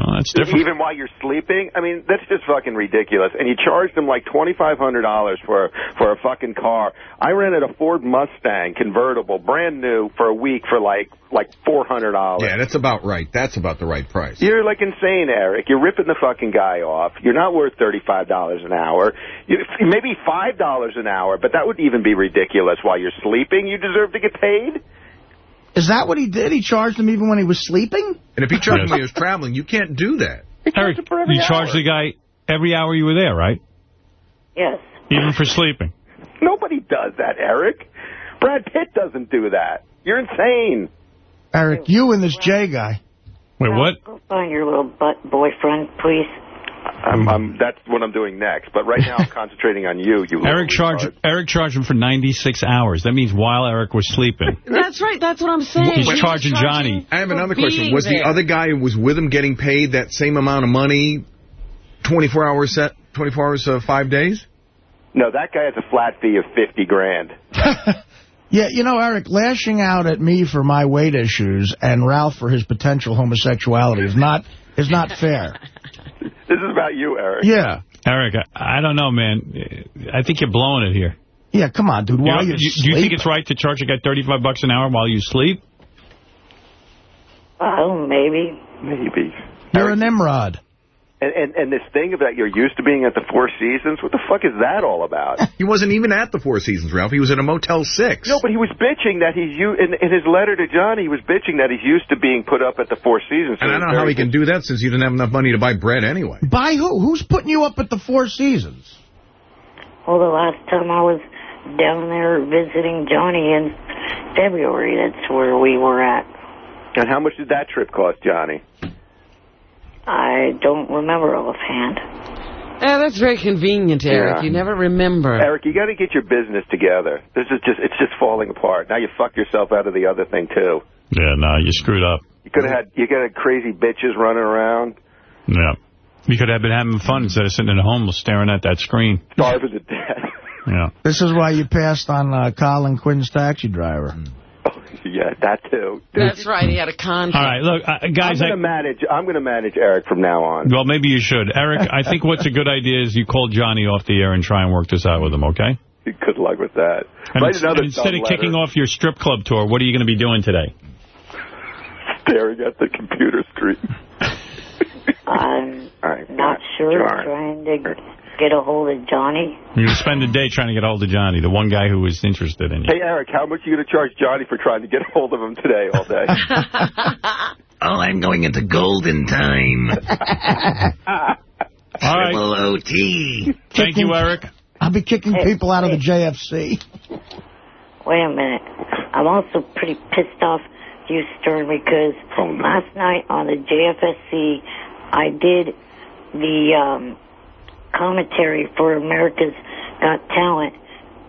Oh, that's different. Even while you're sleeping? I mean, that's just fucking ridiculous. And you charge them like $2,500 for for a fucking car. I rented a Ford Mustang convertible, brand new, for a week for like like $400. Yeah, that's about right. That's about the right price. You're like insane, Eric. You're ripping the fucking guy off. You're not worth $35 an hour. You, maybe $5 an hour, but that would even be ridiculous while you're sleeping. You deserve to get paid? Is that what he did? He charged him even when he was sleeping? And if he charged Yes. him when he was <laughs> traveling, you can't do that. Eric, you charge the guy every hour you were there, right? Yes. Even for sleeping. Nobody does that, Eric. Brad Pitt doesn't do that. You're insane. Eric, you and this Jay guy. Wait, what? Go find your little butt boyfriend, please. I'm, I'm, that's what I'm doing next. But right now I'm <laughs> concentrating on you. You Eric charged Eric charged him for 96 hours. That means while Eric was sleeping. <laughs> That's right. That's what I'm saying. He's He was charging Johnny. I have another question. being Was the other guy who was with him getting paid that same amount of money, 24 hours set, 24 hours, uh, five days? No, that guy has a flat fee of 50 grand. <laughs> Yeah, you know, Eric, lashing out at me for my weight issues and Ralph for his potential homosexuality is not is not fair. <laughs> This is about you, Eric. Yeah. Eric, I, I don't know, man. I think you're blowing it here. Yeah, come on, dude. You While you're you, do you think it's right to charge a guy 35 bucks an hour while you sleep? Oh, maybe. Maybe. You're a Nimrod. And, and and this thing that you're used to being at the Four Seasons, what the fuck is that all about? <laughs> He wasn't even at the Four Seasons, Ralph. He was at a Motel 6. No, but he was bitching that he's u- in, in his letter to Johnny. He was bitching that he's used to being put up at the Four Seasons. And I don't know how he can do that since you didn't have enough money to buy bread anyway. By who? Who's putting you up at the Four Seasons? Well, the last time I was down there visiting Johnny in February, that's where we were at. And how much did that trip cost, Johnny? I don't remember offhand. Yeah, that's very convenient, Eric. Yeah. You never remember. Eric, you got to get your business together. This is just it's just falling apart. Now you fucked yourself out of the other thing too. Yeah, no, you screwed up. You could have had you could have had crazy bitches running around, Yeah. You could have been having fun instead of sitting at home staring at that screen. starving to death. Yeah. This is why you passed on uh, Colin Quinn's taxi driver. <laughs> yeah, that too. That's right. He had a contract. All right, look, uh, guys. I'm gonna manage. I'm gonna manage Eric from now on. well, maybe you should. Eric, I think what's a good idea is you call Johnny off the air and try and work this out with him, okay? Good luck with that. And, Write another and instead dumb of kicking off your strip club tour, what are you going to be doing today? staring at the computer screen. <laughs> I'm All right, not sure. John. Trying to get a hold of Johnny. You're going to spend a day trying to get hold of Johnny, the one guy who was interested in you. Hey Eric, how much are you gonna charge Johnny for trying to get a hold of him today all day? <laughs> Oh, I'm going into golden time. <laughs> All right. Triple OT. Thank you, Eric. I'll be kicking people out of the JFC. Wait a minute. I'm also pretty pissed off you, Stern, because last night on the JFSC, I did the um, commentary for America's Got Talent,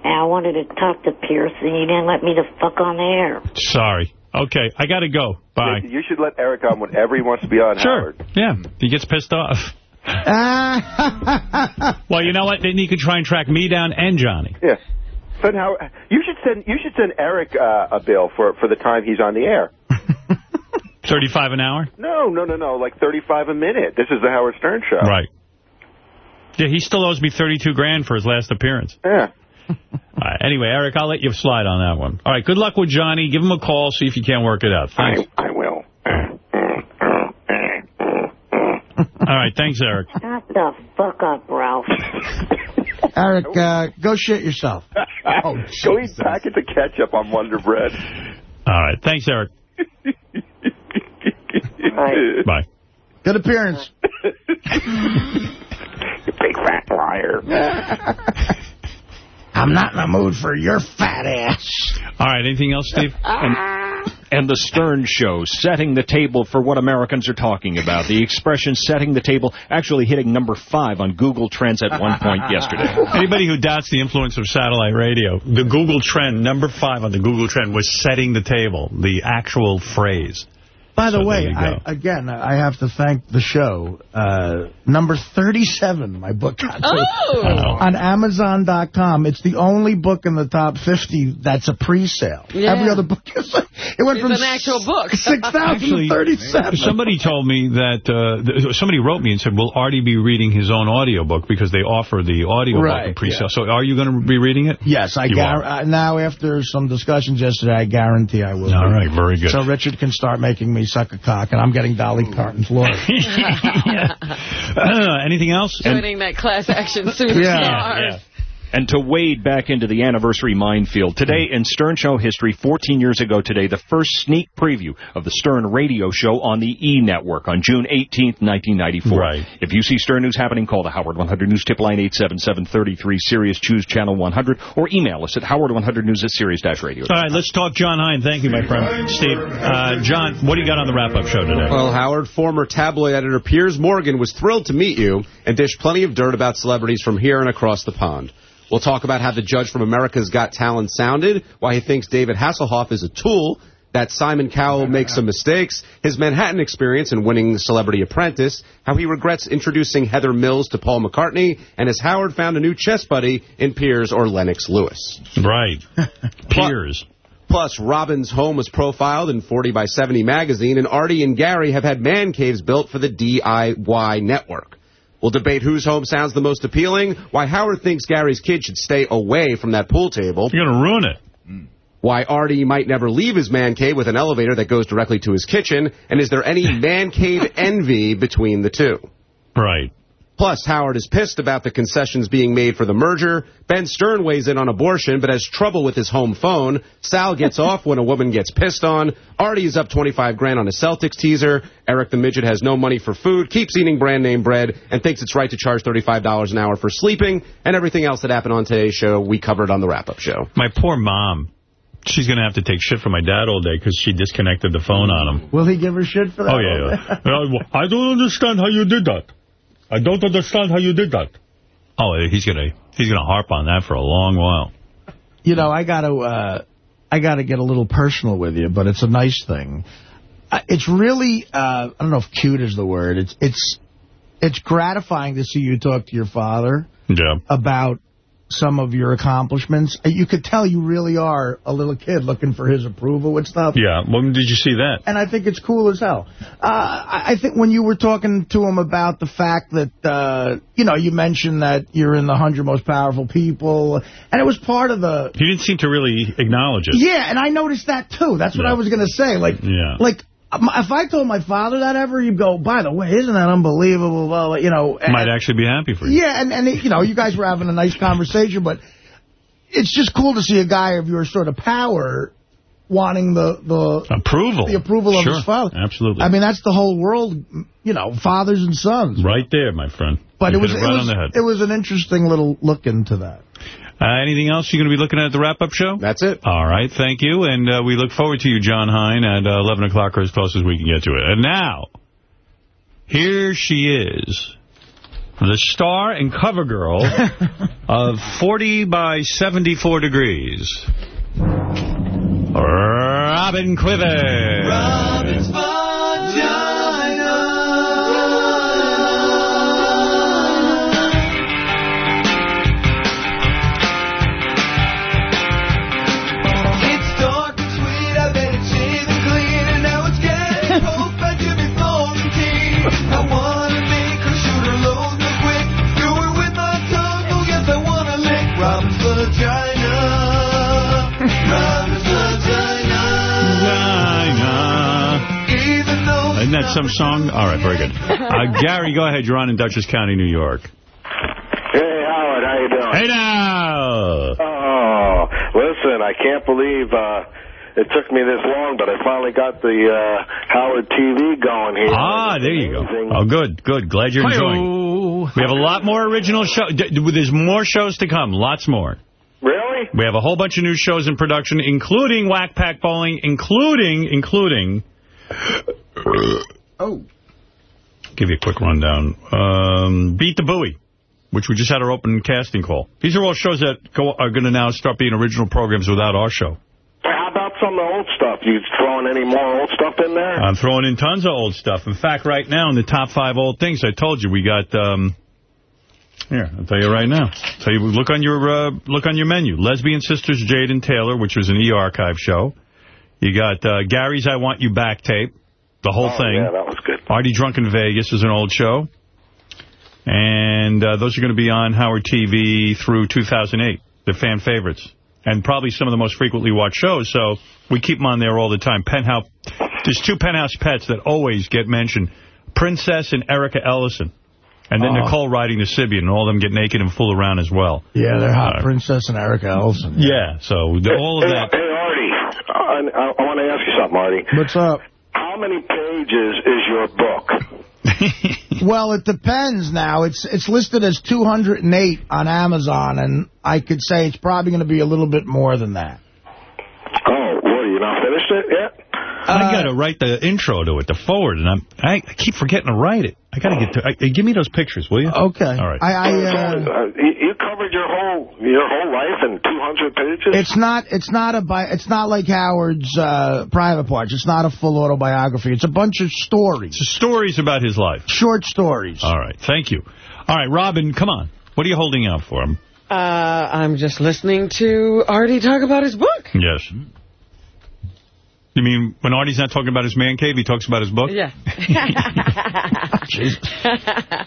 and I wanted to talk to Piers, and you didn't let me the fuck on the air. Sorry. Okay, I got to go. Bye. You should let Eric on whenever he wants to be on, Sure. Howard. Yeah, he gets pissed off. <laughs> well, you know what? Then you could try and track me down and Johnny. Yeah. Send Howard. You should send. You should send Eric uh, a bill for for the time he's on the air. <laughs> 35 an hour? No, no, no, no. Like thirty-five a minute. This is the Howard Stern show. Right. Yeah, he still owes me 32 grand for his last appearance. Yeah. <laughs> All right, anyway, Eric, I'll let you slide on that one. All right, good luck with Johnny. Give him a call, see if you can't work it out. Thanks. I will. All right, thanks, Eric. <laughs> Shut the fuck up, Ralph. <laughs> Eric, uh, go shit yourself. Oh, Go eat packets of ketchup on Wonder Bread. All right, thanks, Eric. Bye. Good appearance. You big fat liar. <laughs> I'm not in the mood for your fat ass. All right, anything else, Steve? And, and the Stern Show, setting the table for what Americans are talking about. The expression setting the table actually hitting number five on Google Trends at one point yesterday. <laughs> Anybody who doubts the influence of satellite radio, the Google trend, number five on the Google trend was setting the table, the actual phrase. By the So way, I, again, I have to thank the show. Uh, number 37, my book got to. Oh. On Amazon.com. It's the only book in the top 50 that's a pre-sale. Yeah. Every other book is like, It went It's from an actual book. <laughs> 6,037. Somebody told me that, uh, th- somebody wrote me and said, will Artie be reading his own audiobook because they offer the audiobook Right, in pre-sale. yeah. So are you going to be reading it? Yes, I are. uh, now after some discussions yesterday, I guarantee I will. All right, very good. So Richard can start making me suck a cock, and I'm getting Dolly Parton's lawyer. <laughs> <laughs> Uh, anything else? Joining that class action superstar. And to wade back into the anniversary minefield, today in Stern Show history, 14 years ago today, the first sneak preview of the Stern radio show on the E! Network on June 18th, 1994. Right. If you see Stern News happening, call the Howard 100 News tip line 877-33 Sirius, choose channel 100, or email us at howard100news at sirius-radio. All right, let's talk Jon Hein. Thank you, my friend. Steve, uh, John, what do you got on the wrap-up show today? Well, Howard, former tabloid editor Piers Morgan was thrilled to meet you and dished plenty of dirt about celebrities from here and across the pond. We'll talk about how the judge from America's Got Talent sounded, why he thinks David Hasselhoff is a tool, that Simon Cowell makes some mistakes, his Manhattan experience in winning Celebrity Apprentice, how he regrets introducing Heather Mills to Paul McCartney, and as Howard found a new chess buddy in Piers or Lennox Lewis. Right. <laughs> Piers. Plus, Robin's home was profiled in 40 by 70 magazine, and Artie and Gary have had man caves built for the DIY network. We'll debate whose home sounds the most appealing, why Howard thinks Gary's kid should stay away from that pool table. You're going to ruin it. Mm. Why Artie might never leave his man cave with an elevator that goes directly to his kitchen, and is there any man cave <laughs> envy between the two? Right. Plus, Howard is pissed about the concessions being made for the merger. Ben Stern weighs in on abortion, but has trouble with his home phone. Sal gets off when a woman gets pissed on. Artie is up 25 grand on a Celtics teaser. Eric the Midget has no money for food, keeps eating brand name bread, and thinks it's right to charge $35 an hour for sleeping. And everything else that happened on today's show, we covered on the wrap-up show. My poor mom. She's going to have to take shit from my dad all day because she disconnected the phone on him. Will he give her shit for that? Oh, yeah. yeah. <laughs> I don't understand how you did that. I don't understand how you did that. Oh, he's going to he's gonna harp on that for a long while. You know, I got to uh, I got to get a little personal with you, but it's a nice thing. Uh, It's really uh, I don't know if cute is the word. It's it's it's gratifying to see you talk to your father Yeah. about some of your accomplishments. Uh, You could tell you really are a little kid looking for his approval with stuff. Yeah. When did you see that? And I think it's cool as hell. Uh, I I think when you were talking to him about the fact that, uh, you know, you mentioned that you're in the 100 most powerful people, and it was part of the... He didn't seem to really acknowledge it. Yeah, and I noticed that, too. That's what Yeah. I was going to say. Like, Yeah. like if I told my father that ever, he'd go, by the way, isn't that unbelievable? Blah, you know, and- Might actually be happy for you. yeah, and, and you know, you guys were having a nice conversation, but it's just cool to see a guy of your sort of power wanting the the Approval. the approval of Sure. his father. Absolutely. I mean, that's the whole world, you know, fathers and sons. Right there, my friend. But You it was it right was, on the head. it was an interesting little look into that. Uh, anything else you're going to be looking at at the wrap-up show? That's it. All right, thank you. And uh, we look forward to you, Jon Hein, at uh, 11 o'clock or as close as we can get to it. And now, here she is, the star and cover girl <laughs> of 40 by 74 degrees, Robin Quivers. Robin's Isn't that some song? All right, very good. Uh, <laughs> Gary, go ahead. You're on in Dutchess County, New York. Hey, Howard, how you doing? Hey, now! Oh, listen, I can't believe uh, it took me this long, but I finally got the uh, Howard TV going here. Ah, there you go. Oh, good, good. Glad you're enjoying. We have a lot more original shows. There's more shows to come. Lots more. Really? We have a whole bunch of new shows in production, including Whack Pack Bowling, including, including... Oh. Give you a quick rundown. Um, Beat the Booey, which we just had our open casting call. These are all shows that go, are going to now start being original programs without our show. Hey, How about some of the old stuff? You throwing any more old stuff in there? I'm throwing in tons of old stuff. In fact, right now, in the top five old things, I told you, we got... Um, here, I'll tell you right now. Tell you, look on your uh, look on your menu. Lesbian Sisters Jade and Taylor, which was an E-Archive show. You got uh, Gary's I Want You Back tape, the whole Oh, thing. yeah, that was good. Artie Drunk in Vegas is an old show. And uh, those are going to be on Howard TV through 2008. They're fan favorites. And probably some of the most frequently watched shows, so we keep them on there all the time. Penthouse, There's two Penthouse pets that always get mentioned. Princess and Erica Ellyson. And then Oh. Nicole riding the Sybian, and all of them get naked and fool around as well. Yeah, they're hot. Uh, Princess and Erica Ellyson. Yeah, so the- all of hey, that. Uh, hey, Artie, I, I, I want to ask you something, Marty. What's up? How many pages is your book? <laughs> Well, it depends now. It's it's listed as 208 on Amazon, and I could say it's probably going to be a little bit more than that. Oh, what, you not finished it yet? I got to write the intro to it, the forward, and I'm, I, I keep forgetting to write it. I got to get to. I, give me those pictures, will you? Okay. All right. I, I uh, Uh, you, you covered your whole your whole life in 200 pages? it's not it's not a bi it's not like Howard's uh, private parts. It's not a full autobiography. It's a bunch of stories. It's stories about his life. Short stories. All right. Thank you. All right, Robin, come on. What are you holding out for him? Uh, I'm just listening to Artie talk about his book. Yes. You mean when Artie's not talking about his man cave, he talks about his book? Yeah. <laughs> <laughs>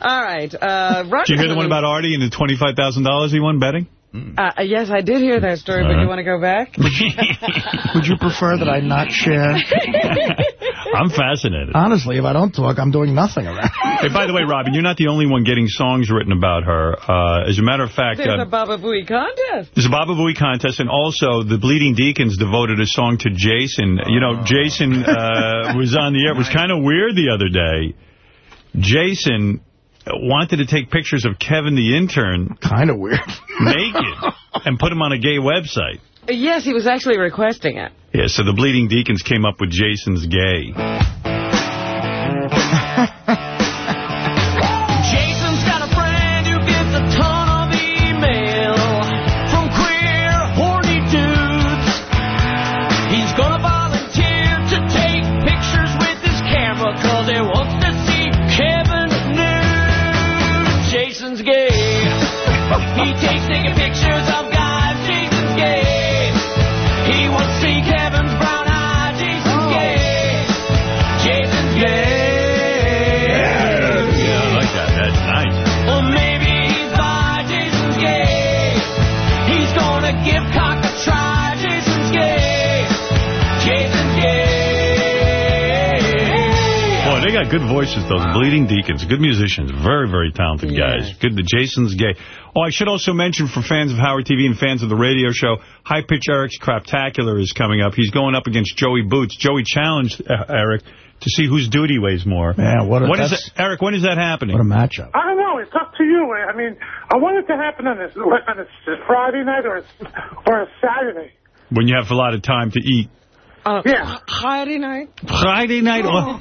All right. Uh, Did you hear the one about Artie and the $25,000 he won betting? Uh, yes, I did hear that story, but Uh-huh. you want to go back? <laughs> Would you prefer that I not share? <laughs> I'm fascinated. Honestly, if I don't talk, I'm doing nothing around. Hey, by the way, Robin, you're not the only one getting songs written about her. Uh, as a matter of fact, There's uh, a Baba Booey contest. There's a Baba Booey contest, and also the Bleeding Deacons devoted a song to Jason. You know, Jason uh, was on the air. It was kind of weird the other day. Jason wanted to take pictures of Kevin the intern. Kind of weird. <laughs> naked, and put him on a gay website. Yes, he was actually requesting it. Yeah, so the Bleeding Deacons came up with Jason's gay. Got good voices, those Bleeding Deacons. Good musicians. Very, very talented guys. Good. The Jason's gay. Oh, I should also mention for fans of Howard TV and fans of the radio show, High Pitch Eric's Craptacular is coming up. He's going up against Joey Boots. Joey challenged uh, Eric to see whose duty weighs more. Man, what a- When is that's- it, Eric, when is that happening? What a matchup. I don't know. It's up to you. I mean, I want it to happen on a, on a Friday night or a, or a Saturday. When you have a lot of time to eat. Uh, Yeah. Friday night? Friday night or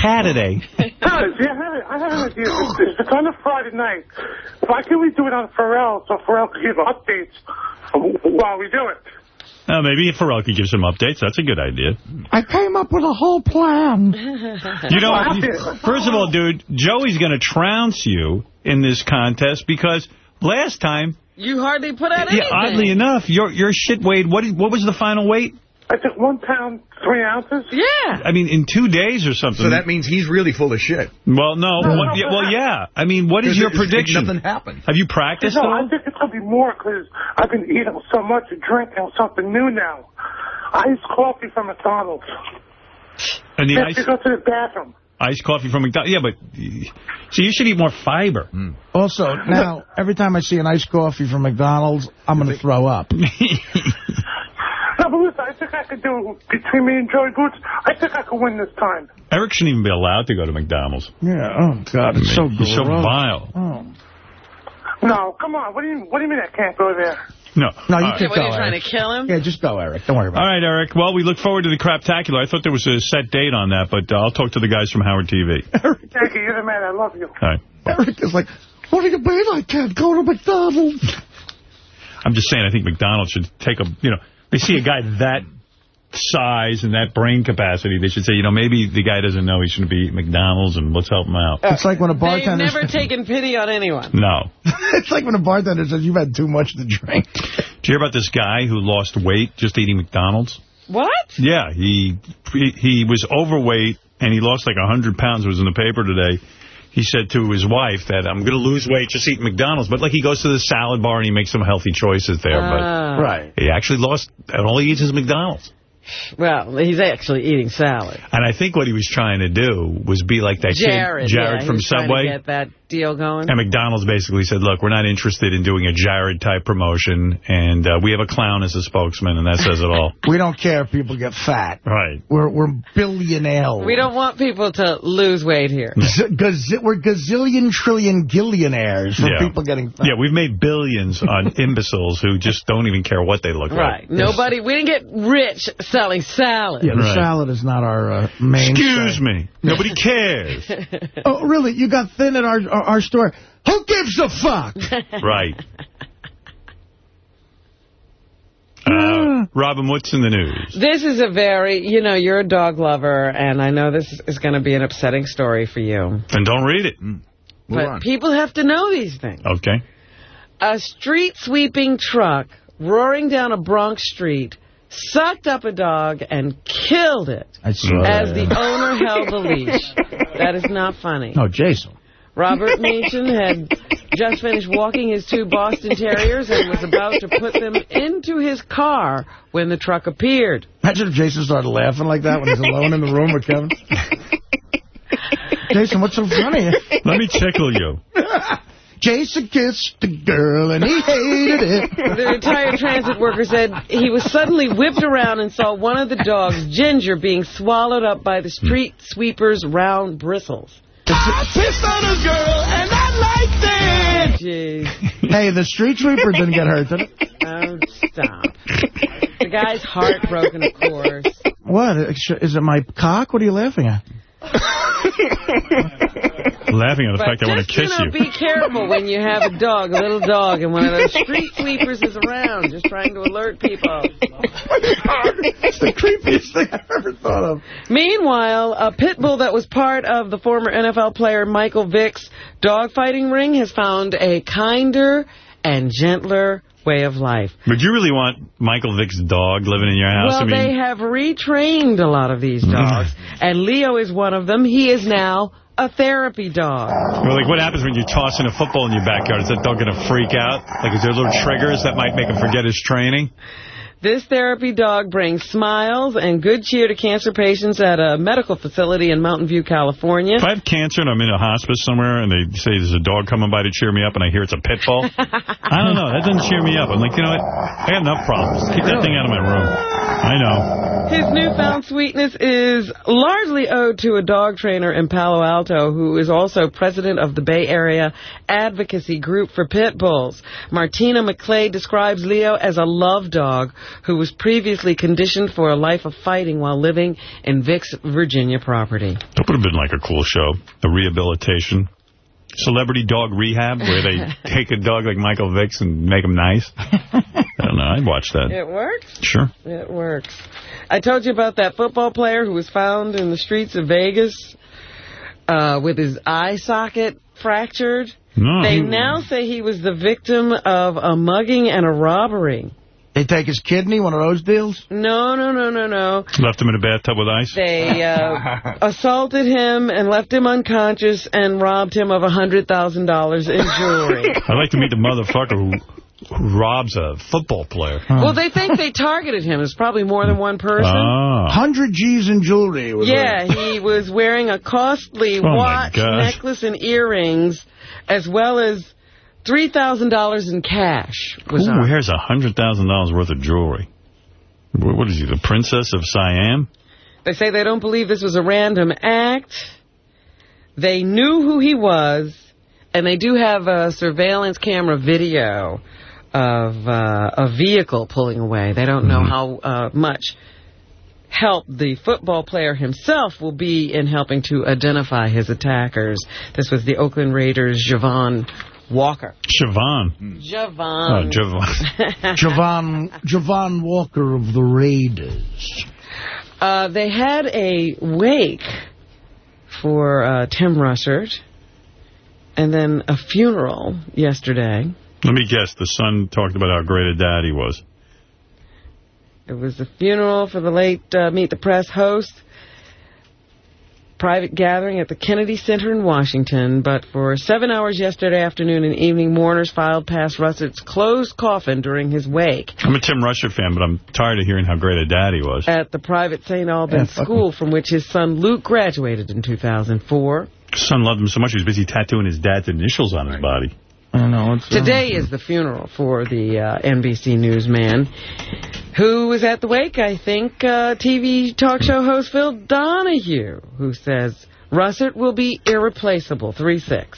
Saturday? <laughs> Guys, yeah, I have, an idea. It's, if it's on a Friday night, why can't we do it on Pharrell so Pharrell can give updates while we do it? Uh, maybe Pharrell could give some updates. That's a good idea. I came up with a whole plan. <laughs> You know, first of all, dude, Joey's going to trounce you in this contest because last time, You hardly put out yeah, anything. oddly enough, your your shit weighed, what, is- what was the final weight? I took one pound, three ounces. Yeah. I mean, in two days or something. So that means he's really full of shit. Well, no. No, what- no, yeah, well, yeah. I mean, what is your it's- prediction? Nothing happened. Have you practiced No, at I think it's going to be more because I've been eating so much and drinking something new now. Iced coffee from McDonald's. And the I have ice, to go to the bathroom. iced coffee from McDonald's. Yeah, but So you should eat more fiber. Hmm. Also, now, every time I see an iced coffee from McDonald's, I'm going to throw up. <laughs> No, but listen, I think I could do, between me and Joey Boots, I think I could win this time. Eric shouldn't even be allowed to go to McDonald's. Yeah, oh, God, it's so He's so vile. Oh. No, come on. What do you, what do you mean I can't go there? No. No, you All right. can What, go, are you trying to kill him? Yeah, just go, Eric. Don't worry about it. All right, Eric. Well, we look forward to the Craptacular. I thought there was a set date on that, but uh, I'll talk to the guys from Howard TV. <laughs> Thank you. You're the man. I love you. All right. Eric is like, what do you mean I can't go to McDonald's? I'm just saying, I think McDonald's should take a, you know, they see a guy that size and that brain capacity, they should say, you know, maybe the guy doesn't know he shouldn't be eating McDonald's and let's help him out. It's like when a bartender... They've bartender... never taken pity on anyone. No. <laughs> it's like when a bartender says, you've had too much to drink. Did you hear about this guy who lost weight just eating McDonald's? What? Yeah, he he, he was overweight, and he lost like 100 pounds. It was in the paper today. He said to his wife that I'm going to lose weight just eating McDonald's. But, like, he goes to the salad bar and he makes some healthy choices there. Ah. but Right. He actually lost, and all he eats is McDonald's. Well, he's actually eating salad. And I think what he was trying to do was be like that Jared, kid, Jared yeah, from Subway. To get that deal going. And McDonald's basically said, look, we're not interested in doing a Jared-type promotion, and uh, we have a clown as a spokesman, and that says it all. <laughs> We don't care if people get fat. Right. We're we're billionaire. We don't want people to lose weight here. Gaz- we're gazillion trillion gillionaires for Yeah. people getting fat. Yeah, we've made billions on <laughs> imbeciles who just don't even care what they look Right. like. Right. Nobody, we didn't get rich selling salad. Yeah, the Right. salad is not our uh, main. Excuse me. Nobody cares. <laughs> Oh, really? You got thin at our our, our store. Who gives a fuck? <laughs> right. <laughs> Uh, Robin, what's in the news? This is a very, you know, you're a dog lover, and I know this is going to be an upsetting story for you. And don't read it. but people have to know these things. Okay. A street sweeping truck roaring down a Bronx street sucked up a dog and killed it I as that. the owner held the leash. <laughs> That is not funny. Oh, Jason. Robert <laughs> Meachin had just finished walking his two Boston Terriers and was about to put them into his car when the truck appeared. Imagine if Jason started laughing like that when he's alone in the room with Kevin. Jason, what's so funny? Let me tickle you. Jason kissed the girl and he hated it. The retired transit worker said he was suddenly whipped around and saw one of the dogs, Ginger, being swallowed up by the street sweeper's round bristles. I pissed on a girl and I liked it. Oh, jeez. <laughs> Hey, the street sweeper didn't get hurt, did it? Oh, stop. The guy's heartbroken, of course. What? Is it my cock? What are you laughing at? <laughs> Laughing at the But fact I want to just, you kiss know, you. be careful when you have a dog, a little dog, and one of those street <laughs> sweepers is around, just trying to alert people. It's the creepiest thing I've ever thought of. Meanwhile, a pit bull that was part of the former NFL player Michael Vick's dogfighting ring has found a kinder and gentler way of life. Would you really want Michael Vick's dog living in your house? Well, I mean, they have retrained a lot of these <laughs> dogs, and Leo is one of them. He is now a therapy dog. well, like, what happens when you toss in a football in your backyard? Is that dog going to freak out? Like, is there little triggers that might make him forget his training? This therapy dog brings smiles and good cheer to cancer patients at a medical facility in Mountain View, California. If I have cancer and I'm in a hospice somewhere and they say there's a dog coming by to cheer me up and I hear it's a pit bull, <laughs> I don't know. That doesn't cheer me up. I'm like, you know what? I got enough problems. Keep that thing out of my room. I know. His newfound sweetness is largely owed to a dog trainer in Palo Alto who is also president of the Bay Area Advocacy Group for Pit Bulls. Marthina McClay describes Leo as a love dog who was previously conditioned for a life of fighting while living in Vick's Virginia property. That would have been like a cool show. A rehabilitation. Celebrity dog rehab where they <laughs> take a dog like Michael Vick's and make him nice. <laughs> I don't know. I'd watch that. It works. Sure. It works. I told you about that football player who was found in the streets of Vegas uh, with his eye socket fractured. No. They now say he was the victim of a mugging and a robbery. They take his kidney, one of those deals? No, no, no, no, no. Left him in a bathtub with ice? They uh, <laughs> assaulted him and left him unconscious and robbed him of $100,000 in jewelry. <laughs> I'd like to meet the motherfucker who, who robs a football player. well, they think they targeted him. It's probably more than one person. Ah. 100 G's in jewelry. Was Yeah, he <laughs> was wearing a costly Oh, watch, necklace, and earrings, as well as $3,000 in cash. Was Who on. wears a $100,000 worth of jewelry? Wh- What is he, the princess of Siam? They say they don't believe this was a random act. They knew who he was, and they do have a surveillance camera video of uh, a vehicle pulling away. They don't know how uh, much help the football player himself will be in helping to identify his attackers. This was the Oakland Raiders' Javon Walker. Siobhan. Javon. Oh, Javon. Javon, Javon Walker of the Raiders. Uh, they had a wake for uh, Tim Russert, and then a funeral yesterday. Let me guess. The son talked about how great a dad he was. It was the funeral for the late uh, Meet the Press host. Private gathering at the Kennedy Center in Washington. But for seven hours yesterday afternoon and evening, mourners filed past Russert's closed coffin during his wake I'm a Tim Russert fan, but I'm tired of hearing how great a dad he was. at the private St. Albans Yeah, school from which his son Luke graduated in 2004. His son loved him so much he was busy tattooing his dad's initials on his body. I know. It's, Today is the funeral for the uh, NBC newsman who was at the wake, I think, uh, TV talk show host Phil Donahue, who says Russert will be irreplaceable, 3-6.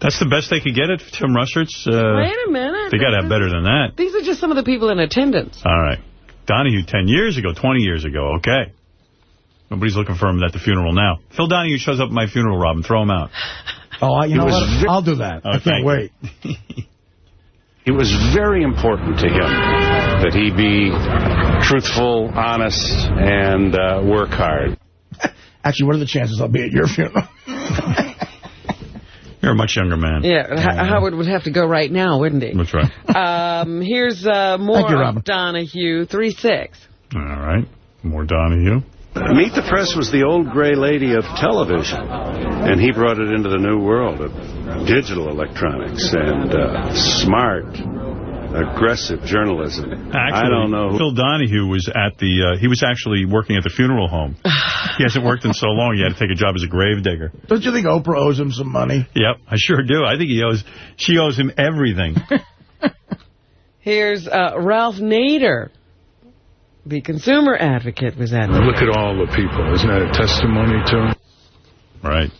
That's the best they could get at Tim Russert's? Uh, Wait a minute. They got to have better than that. These are just some of the people in attendance. All right. Donahue 10 years ago, 20 years ago. Okay. Nobody's looking for him at the funeral now. Phil Donahue shows up at my funeral, Robin. Throw him out. <laughs> Oh, you It know what? I'll do that. Oh, I can't wait. <laughs> It was very important to him that he be truthful, honest, and uh, work hard. <laughs> Actually, what are the chances I'll be at your funeral? <laughs> You're a much younger man. Yeah, H- Howard would have to go right now, wouldn't he? That's right. <laughs> Um, here's uh, more Thank you, of Robin. Donahue, 3-6. All right. More Donahue. Meet the Press was the old gray lady of television, and he brought it into the new world of digital electronics and uh, smart, aggressive journalism. Actually, I don't know. Phil Donahue was at the, uh, he was actually working at the funeral home. <sighs> he hasn't worked in so long, he had to take a job as a grave digger. Don't you think Oprah owes him some money? Yep, I sure do. I think he owes, she owes him everything. <laughs> Here's uh, Ralph Nader, the consumer advocate, was at the Look at all the people. Isn't that a testimony to him? Right.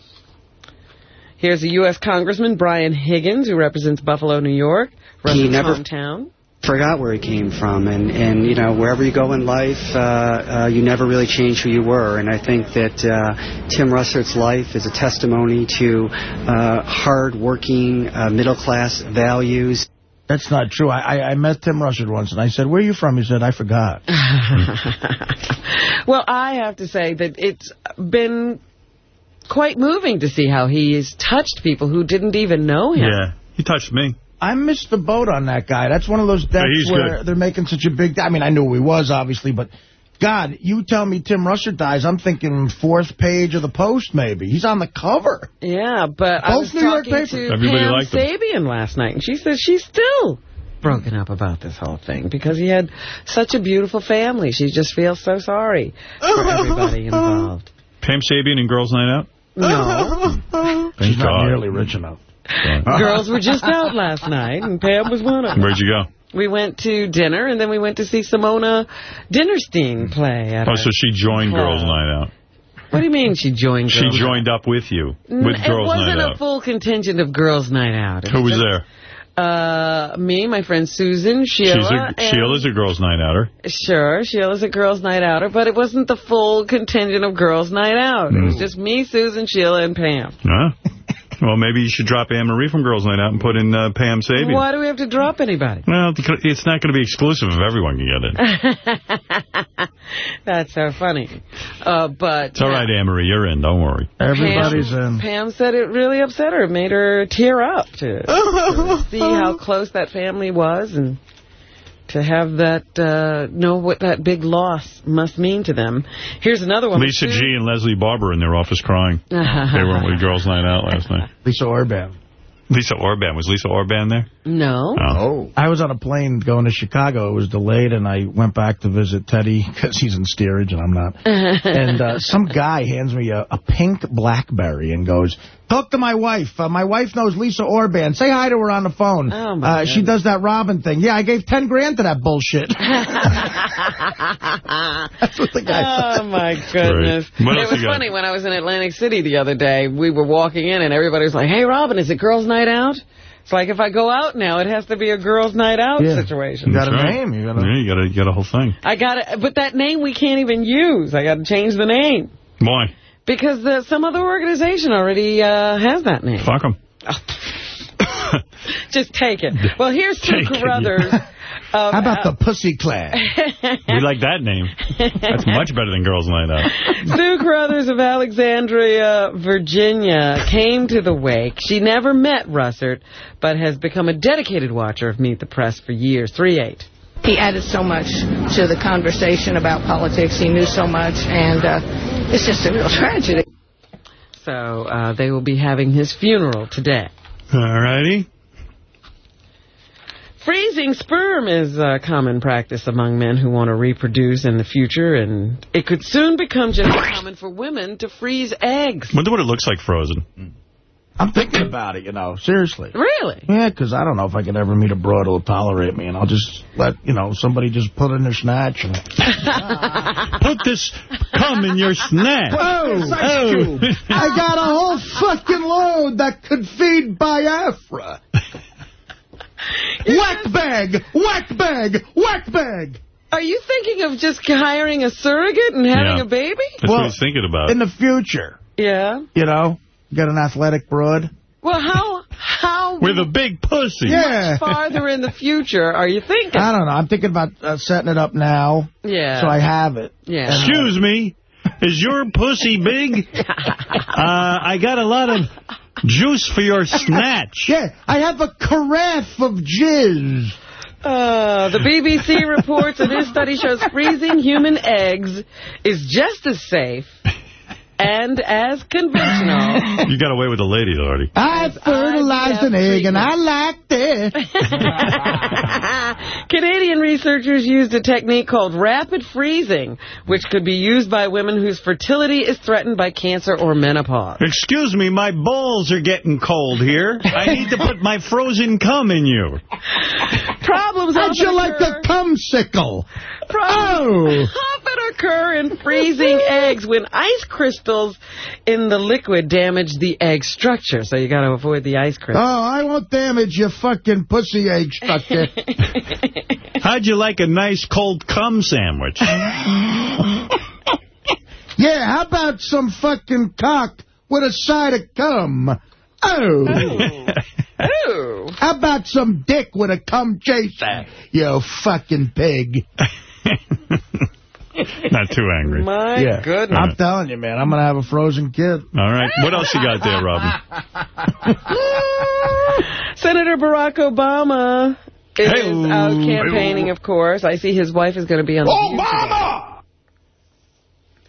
Here's a U.S. Congressman, Brian Higgins, who represents Buffalo, New York, He Russert's never- hometown. forgot where he came from and and you know wherever you go in life uh, uh, you never really change who you were and I think that uh, Tim Russert's life is a testimony to uh, hard working uh, middle class values That's not true. I, I, I met Tim Russert once, and I said, where are you from? He said, I forgot. <laughs> Well, I have to say that it's been quite moving to see how he has touched people who didn't even know him. Yeah, he touched me. I missed the boat on that guy. That's one of those deaths he's where good. they're making such a big... I mean, I knew who he was, obviously, but... God, you tell me Tim Russert dies, I'm thinking fourth page of the Post, maybe. He's on the cover. Yeah, but I Both was New York talking papers. to Everybody Pam liked him. Sabian last night, and she says she's still broken up about this whole thing because he had such a beautiful family. She just feels so sorry for everybody <laughs> involved. Pam Sabian and Girls Night Out? No. <laughs> Thank She's not nearly rich enough. Girls were just out last night, and Pam was one of them. Where'd you go? We went to dinner, and then we went to see Simone Dinnerstein play. At Oh, so she joined club. Girls Night Out. What do you mean she joined She Girls joined up with you, N- with It Girls wasn't a full contingent of Girls Night Out. It Who was just, there? Uh, me, my friend Susan, Sheila. She's a, and Sheila's a Girls Night Outer. Sure, Sheila's a Girls Night Outer, but it wasn't the full contingent of Girls Night Out. It was just me, Susan, Sheila, and Pam. Huh? <laughs> well, maybe you should drop Anne-Marie from Girls Night Out and put in uh, Pam Sabian. Why do we have to drop anybody? Well, it's not going to be exclusive if everyone can get in. <laughs> That's so funny. Uh, but It's all right, Anne-Marie, you're in. Don't worry. Everybody's Pam, in. Pam said it really upset her. It made her tear up to, to <laughs> see how close that family was and to have that, uh, know what that big loss must mean to them. Here's another one. Lisa G and Leslie Barber in their office crying. <laughs> they went with Girls Night Out last night. Lisa Orban. Lisa Orban. Was Lisa Orban there? No. Oh. I was on a plane going to Chicago. It was delayed, and I went back to visit Teddy because he's in steerage and I'm not. <laughs> and uh, some guy hands me a, a pink BlackBerry and goes, talk to my wife. Uh, my wife knows Lisa Orban. Say hi to her on the phone. Oh, my uh, she does that Robin thing. Yeah, I gave 10 grand to that bullshit. <laughs> That's what the guy Oh, my goodness. Great. It was funny when I was in Atlantic City the other day. We were walking in and everybody was like, hey, Robin, is it girls' night out? It's like if I go out now, it has to be a girls' night out situation. you That's right. Yeah, you got a, you got a whole thing. I got it, but that name we can't even use. I got to change the name Why? Because the, some other organization already uh, has that name. Fuck them. <laughs> Just take it. Well, here's Sue Take it, Carruthers. <laughs> How about the Pussy Clan? We like that name. That's <laughs> much better than Girls Night Out. Sue Carruthers of Alexandria, Virginia, came to the wake. She never met Russert, but has become a dedicated watcher of Meet the Press for years. 3-8. He added so much to the conversation about politics. He knew so much, and uh, it's just a real <laughs> tragedy. So uh, they will be having his funeral today. All righty. Freezing sperm is a common practice among men who want to reproduce in the future, and it could soon become just as common for women to freeze eggs. Wonder what it looks like frozen. I'm thinking about it, you know, seriously. Really? Yeah, because I don't know if I can ever meet a broad who'll tolerate me, and I'll just let, you know, somebody just put in their snatch. And... <laughs> Put this cum in your snatch. Whoa! Oh. oh. I got a whole fucking load that could feed Biafra. whack bag! Whack bag! Whack bag! Are you thinking of just hiring a surrogate and having Yeah. a baby? That's what he's thinking about. In the future, Yeah. you know, get an athletic broad. Well, how how With a big pussy. Yeah. much <laughs> farther in the future are you thinking? I don't know. I'm thinking about uh, setting it up now. Yeah. So I have it. Yeah. Excuse me, is your pussy big? <laughs> Uh, I got a lot of juice for your snatch. <laughs> Yeah, I have a carafe of jizz. Uh, the BBC reports a new study shows freezing human eggs is just as safe and as conventional. <laughs> You got away with the lady, Artie. I fertilized an egg and I liked it. <laughs> <laughs> Canadian researchers used a technique called rapid freezing, which could be used by women whose fertility is threatened by cancer or menopause. Excuse me, my balls are getting cold here. I need to put my frozen cum in you. Problems How'd often you like occur- the cumsicle? Problems Oh. often occur in freezing eggs when ice crystals in the liquid damage the egg structure. So you got to avoid the ice cream. Oh. I won't damage your fucking pussy egg structure. <laughs> How'd you like a nice cold cum sandwich? <laughs> yeah, how about some fucking cock with a side of cum? Oh. Ooh. <laughs> Oh. How about some dick with a cum chaser? You fucking pig. <laughs> Not too angry. My yeah. goodness. I'm telling you, man, I'm going to have a frozen kid. All right. What else you got there, Robin? <laughs> Senator Barack Obama is Hey-o. out campaigning, of course. I see his wife is going to be on the View Obama!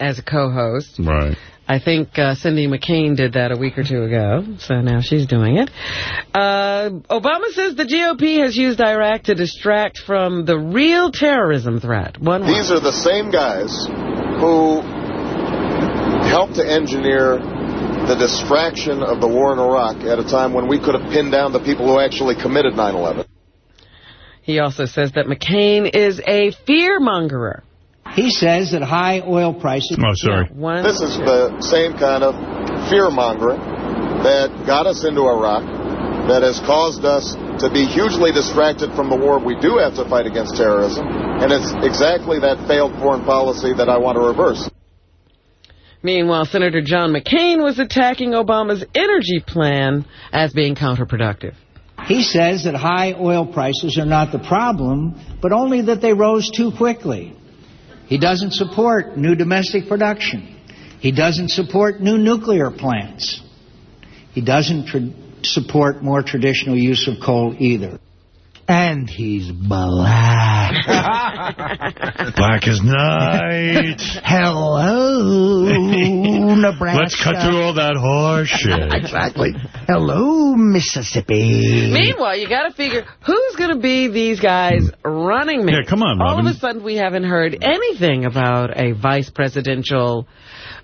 as a co-host. Right. I think uh, Cindy McCain did that a week or two ago, so now she's doing it. Uh, Obama says the GOP has used Iraq to distract from the real terrorism threat. One These are the same guys who helped to engineer the distraction of the war in Iraq at a time when we could have pinned down the people who actually committed 9-11. He also says that McCain is a fear-mongerer. He says that high oil prices... Oh, sorry. One, This is the same kind of fear-mongering that got us into Iraq, that has caused us to be hugely distracted from the war we do have to fight against terrorism, and it's exactly that failed foreign policy that I want to reverse. Meanwhile, Senator John McCain was attacking Obama's energy plan as being counterproductive. He says that high oil prices are not the problem, but only that they rose too quickly. He doesn't support new domestic production. He doesn't support new nuclear plants. He doesn't support more traditional use of coal either. And he's black. <laughs> Black as night. Hello, Nebraska. Let's cut through all that horse shit. <laughs> exactly. Hello, Mississippi. Meanwhile, you got to figure who's going to be these guys running mates. Yeah, come on, All of a sudden, we haven't heard anything about a vice presidential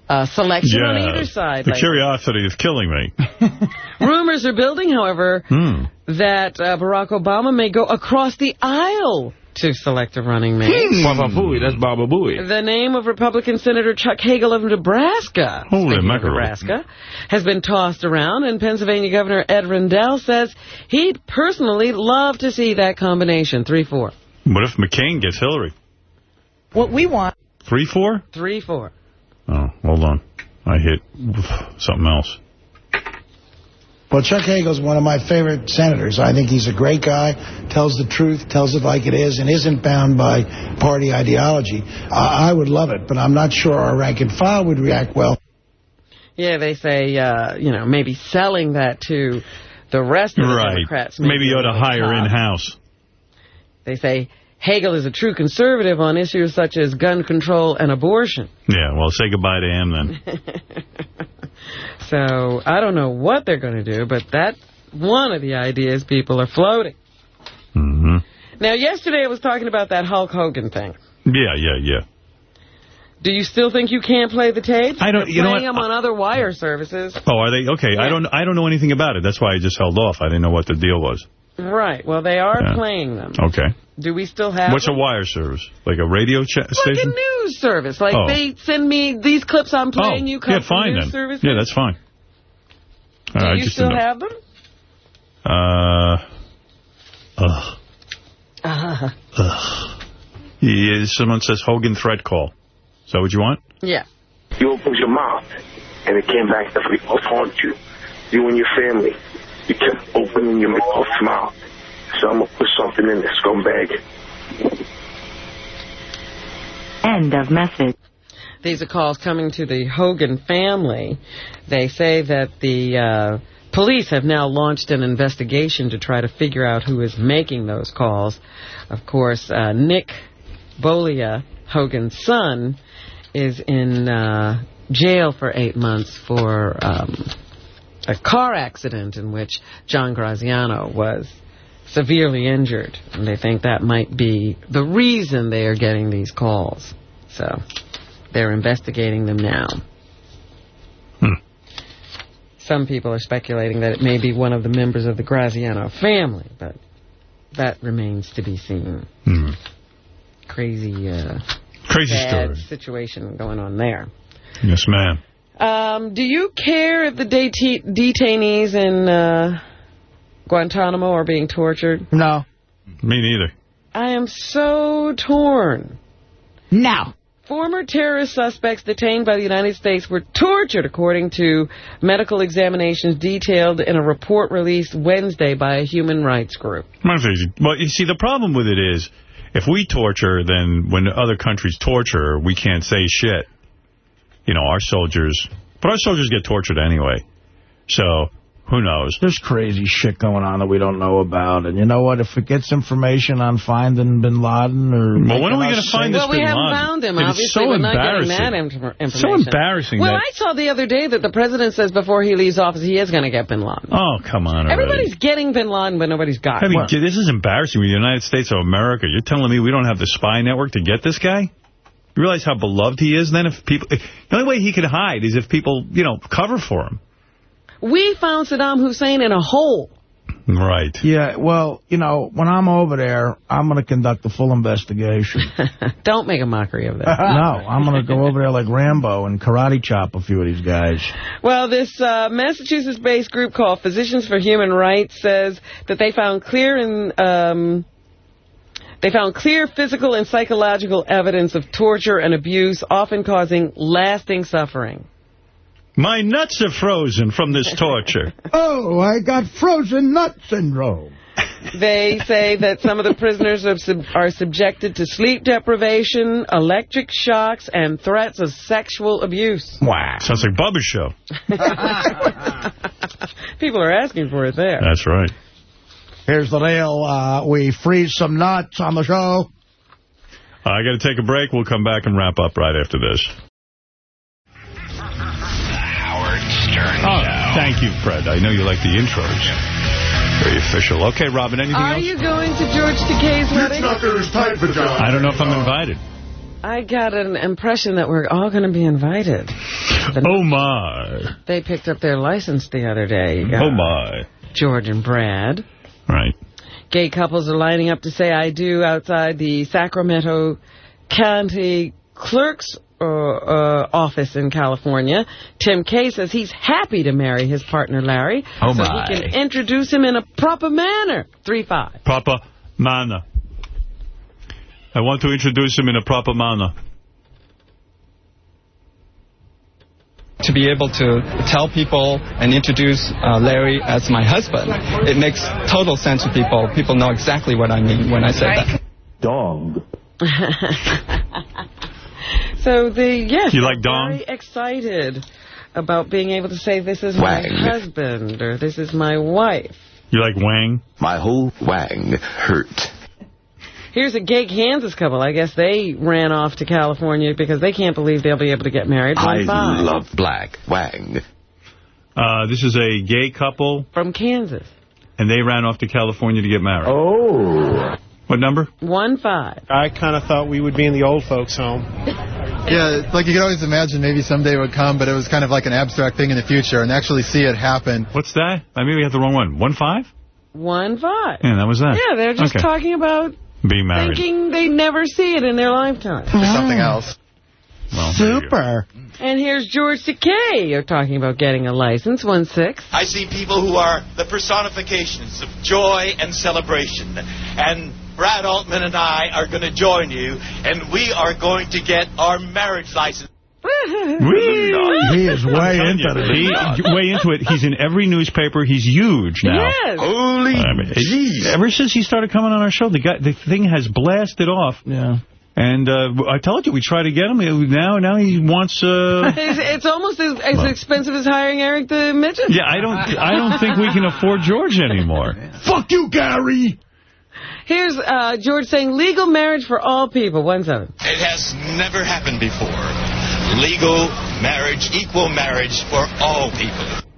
uh, selection on either side. The lately. curiosity is killing me. <laughs> Rumors are building, however, Hmm. that uh, Barack Obama may go across the aisle to select a running mate. Baba Booey, that's Baba Booey. The name of Republican Senator Chuck Hagel of Nebraska, Holy speaking of mackerel. Nebraska, has been tossed around, and Pennsylvania Governor Ed Rendell says he'd personally love to see that combination, 3-4. What if McCain gets Hillary? What we want. 3-4? 3-4. Hold on. I hit something else. Well, Chuck Hagel's one of my favorite senators. I think he's a great guy, tells the truth, tells it like it is, and isn't bound by party ideology. I I would love it, but I'm not sure our rank and file would react well. Yeah, they say, uh, you know, maybe selling that to the rest of the Right. Democrats. Maybe you ought to hire in-house. They say Hagel is a true conservative on issues such as gun control and abortion. Yeah, well, say goodbye to him then. <laughs> So I don't know what they're going to do, but that's one of the ideas people are floating. Mm -hmm. Now, yesterday I was talking about that Hulk Hogan thing. Yeah, yeah, yeah. Do you still think you can't play the tapes? I don't- They're you know playing what? them on other wire services. Oh, are they? Okay, I don't I don't know anything about it. That's why I just held off. I didn't know what the deal was. Right. Well, they are Yeah. playing them. Okay. Do we still have What's a wire service? Like a radio cha- Like a news service. Like Oh. they send me these clips I'm playing. oh, you come yeah, fine news then. services. Yeah, that's fine. Do Uh, you just still have them? Uh, ugh, Uh, huh. ugh. Yeah, someone says Hogan threat call. Is that what you want? yeah. You opened your mouth, and it came back to haunt you. You and your family. You kept opening your mouth, mouth. So I'm going to put something in there, scumbag. End of message. These are calls coming to the Hogan family. They say that the uh, police have now launched an investigation to try to figure out who is making those calls. Of course, uh, Nick Bollea, Hogan's son, is in uh, jail for eight months for um, a car accident in which John Graziano was severely injured. And they think that might be the reason they are getting these calls. So they're investigating them now. Some people are speculating that it may be one of the members of the Graziano family, but that remains to be seen. Hmm. Crazy, uh, Crazy bad story. situation going on there. Yes, ma'am. Um, do you care if the detainees in uh, Guantanamo are being tortured? No. Me neither. I am so torn. Now. Former terrorist suspects detained by the United States were tortured, according to medical examinations detailed in a report released Wednesday by a human rights group. Well, you see, the problem with it is, if we torture, then when other countries torture, we can't say shit. You know, our soldiers... But our soldiers get tortured anyway. So, who knows? There's crazy shit going on that we don't know about. And you know what? If it gets information on finding Bin Laden or... Well, when are we going to find safe- this Well, we haven't Laden? found him. It is Obviously, so we're not getting embarrassing. that information. So embarrassing Well, that... I saw the other day that the president says before he leaves office he is going to get Bin Laden. Oh, come on already. Everybody's getting Bin Laden, but nobody's got I mean, him. this is embarrassing. We're the United States of America. You're telling me we don't have the spy network to get this guy? You realize how beloved he is then? If people, The only way he could hide is if people, you know, cover for him. We found Saddam Hussein in a hole. Right. Yeah, well, you know, when I'm over there, I'm going to conduct a full investigation. <laughs> Don't make a mockery of that. <laughs> no, I'm going to go over there like Rambo and karate chop a few of these guys. Well, this uh, Massachusetts-based group called Physicians for Human Rights says that they found clear and... um, they found clear physical and psychological evidence of torture and abuse, often causing lasting suffering. My nuts are frozen from this torture. <laughs> Oh, I got frozen nut syndrome. They say that some of the prisoners are, sub are subjected to sleep deprivation, electric shocks, and threats of sexual abuse. Wow. Sounds like Bubba's show. <laughs> People are asking for it there. That's right. Here's the deal. Uh, we freeze some nuts on the show. I got to take a break. We'll come back and wrap up right after this. Howard Stern Oh, thank you, Fred. I know you like the intros. Very official. Okay, Robin, anything Are else? you going to George Takei's wedding? I don't know if I'm invited. I got an impression that we're all going to be invited. Oh, my. They picked up their license the other day. uh, Oh, my. George and Brad. Right. Gay couples are lining up to say I do outside the Sacramento County Clerk's uh, uh, office in California. Tim Kay says he's happy to marry his partner, Larry. Oh, so my. he can introduce him in a proper manner. 3-5. Proper manner. I want to introduce him in a proper manner. To be able to tell people and introduce uh, Larry as my husband. It makes total sense to people. People know exactly what I mean when I say that. Dong. <laughs> so the yes, You like they're dong? Very excited about being able to say this is my husband or this is my wife. You like Wang? My whole wang hurt. Here's a gay Kansas couple. I guess they ran off to California because they can't believe they'll be able to get married. I five. love black. Wang. Uh, this is a gay couple, From Kansas. and they ran off to California to get married. Oh. What number? One five. I kind of thought we would be in the old folks' home. Yeah, like you could always imagine maybe someday it would come, but it was kind of like an abstract thing in the future, and actually see it happen. What's that? I mean, we had the wrong one. One five? One five. Yeah, that was that. Yeah, they're just Okay. talking about Being married. thinking they'd never see it in their lifetime. something else. Well, Super. And here's George Takei. You're talking about getting a license. One six. I see people who are the personifications of joy and celebration. And Brad Altman and I are going to join you, and we are going to get our marriage license. He is way into He, way into it. He's in every newspaper. He's huge now. Yes. Holy I mean, it- Ever since he started coming on our show, the guy, the thing has blasted off. Yeah. And uh, I told you, we tried to get him. Now now he wants... Uh, <laughs> it's, it's almost as, as expensive as hiring Eric the Midget. yeah, I don't I don't think we can afford George anymore. <laughs> Fuck you, Gary. Here's uh, George saying legal marriage for all people. One seven. It has never happened before. Legal marriage, equal marriage for all people.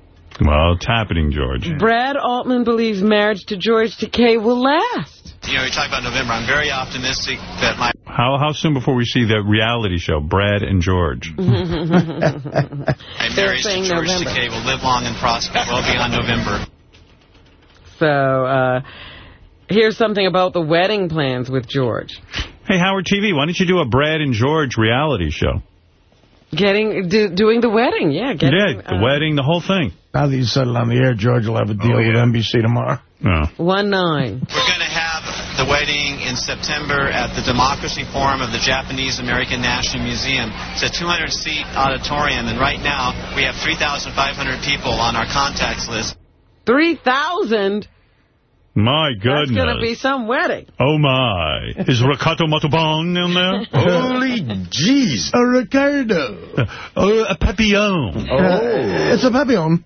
Well, it's happening, George. Brad Altman believes marriage to George Takei will last. You know, you talk about November. I'm very optimistic that my How how soon before we see the reality show, Brad and George? my marriage to saying George November. Takei will live long and prosper well beyond November. So uh, here's something about the wedding plans with George. Hey, Howard TV, why don't you do a Brad and George reality show? Getting, do, doing the wedding, yeah. Getting, yeah, the uh, wedding, the whole thing. Now that you said it on the air, George will have a deal oh, yeah. with NBC tomorrow. No. One nine. We're going to have the wedding in September at the Democracy Forum of the Japanese American National Museum. It's a 200-seat auditorium, and right now we have 3,500 people on our contacts list. 3,000? My goodness. That's going to be some wedding. Oh, my. Is Ricardo Montalban in there? <laughs> Holy jeez. A Ricardo. Oh, a papillon. Oh. Uh, it's a papillon.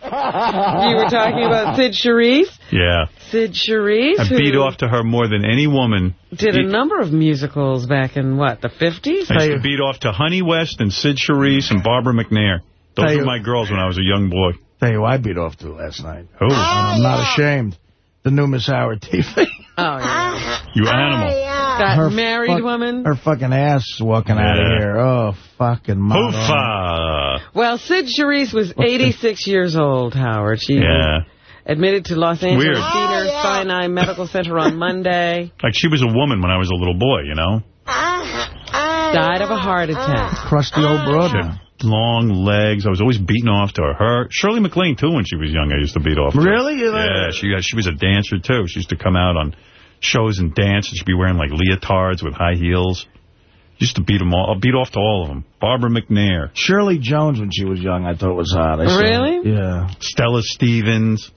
<laughs> you were talking about Cyd Charisse? Yeah. Cyd Charisse. I beat off to her more than any woman. Did a number of musicals back in, what, the 50s? I used to beat off to Honey West and Cyd Charisse and Barbara McNair. Those were my girls when I was a young boy. Tell you I beat off to last night. Oh. I'm not oh. ashamed. The new Miss Howard TV. <laughs> Oh, yeah. Ah, you animal. Ah, that Her married fuck- woman. Her fucking ass walking out of here. Oh, fucking mouth. Hoofa. Well, Cyd Charisse was 86 years old, Howard. She Yeah. admitted to Los Angeles Weird. Cedar oh, Sinai Medical Center on Monday. <laughs> Like she was a woman when I was a little boy, you know? Ah, Died of a heart attack. Crusty old broad. She had long legs. I was always beating off to her. Shirley MacLaine, too, when she was young, I used to beat off to. Really? You Yeah, she, uh, she was a dancer, too. She used to come out on shows and dance, and she'd be wearing, like, leotards with high heels. Used to beat them all. Uh, beat off to all of them. Barbara McNair. Shirley Jones, when she was young, I thought was hot. I saw- Really? Yeah. Stella Stevens.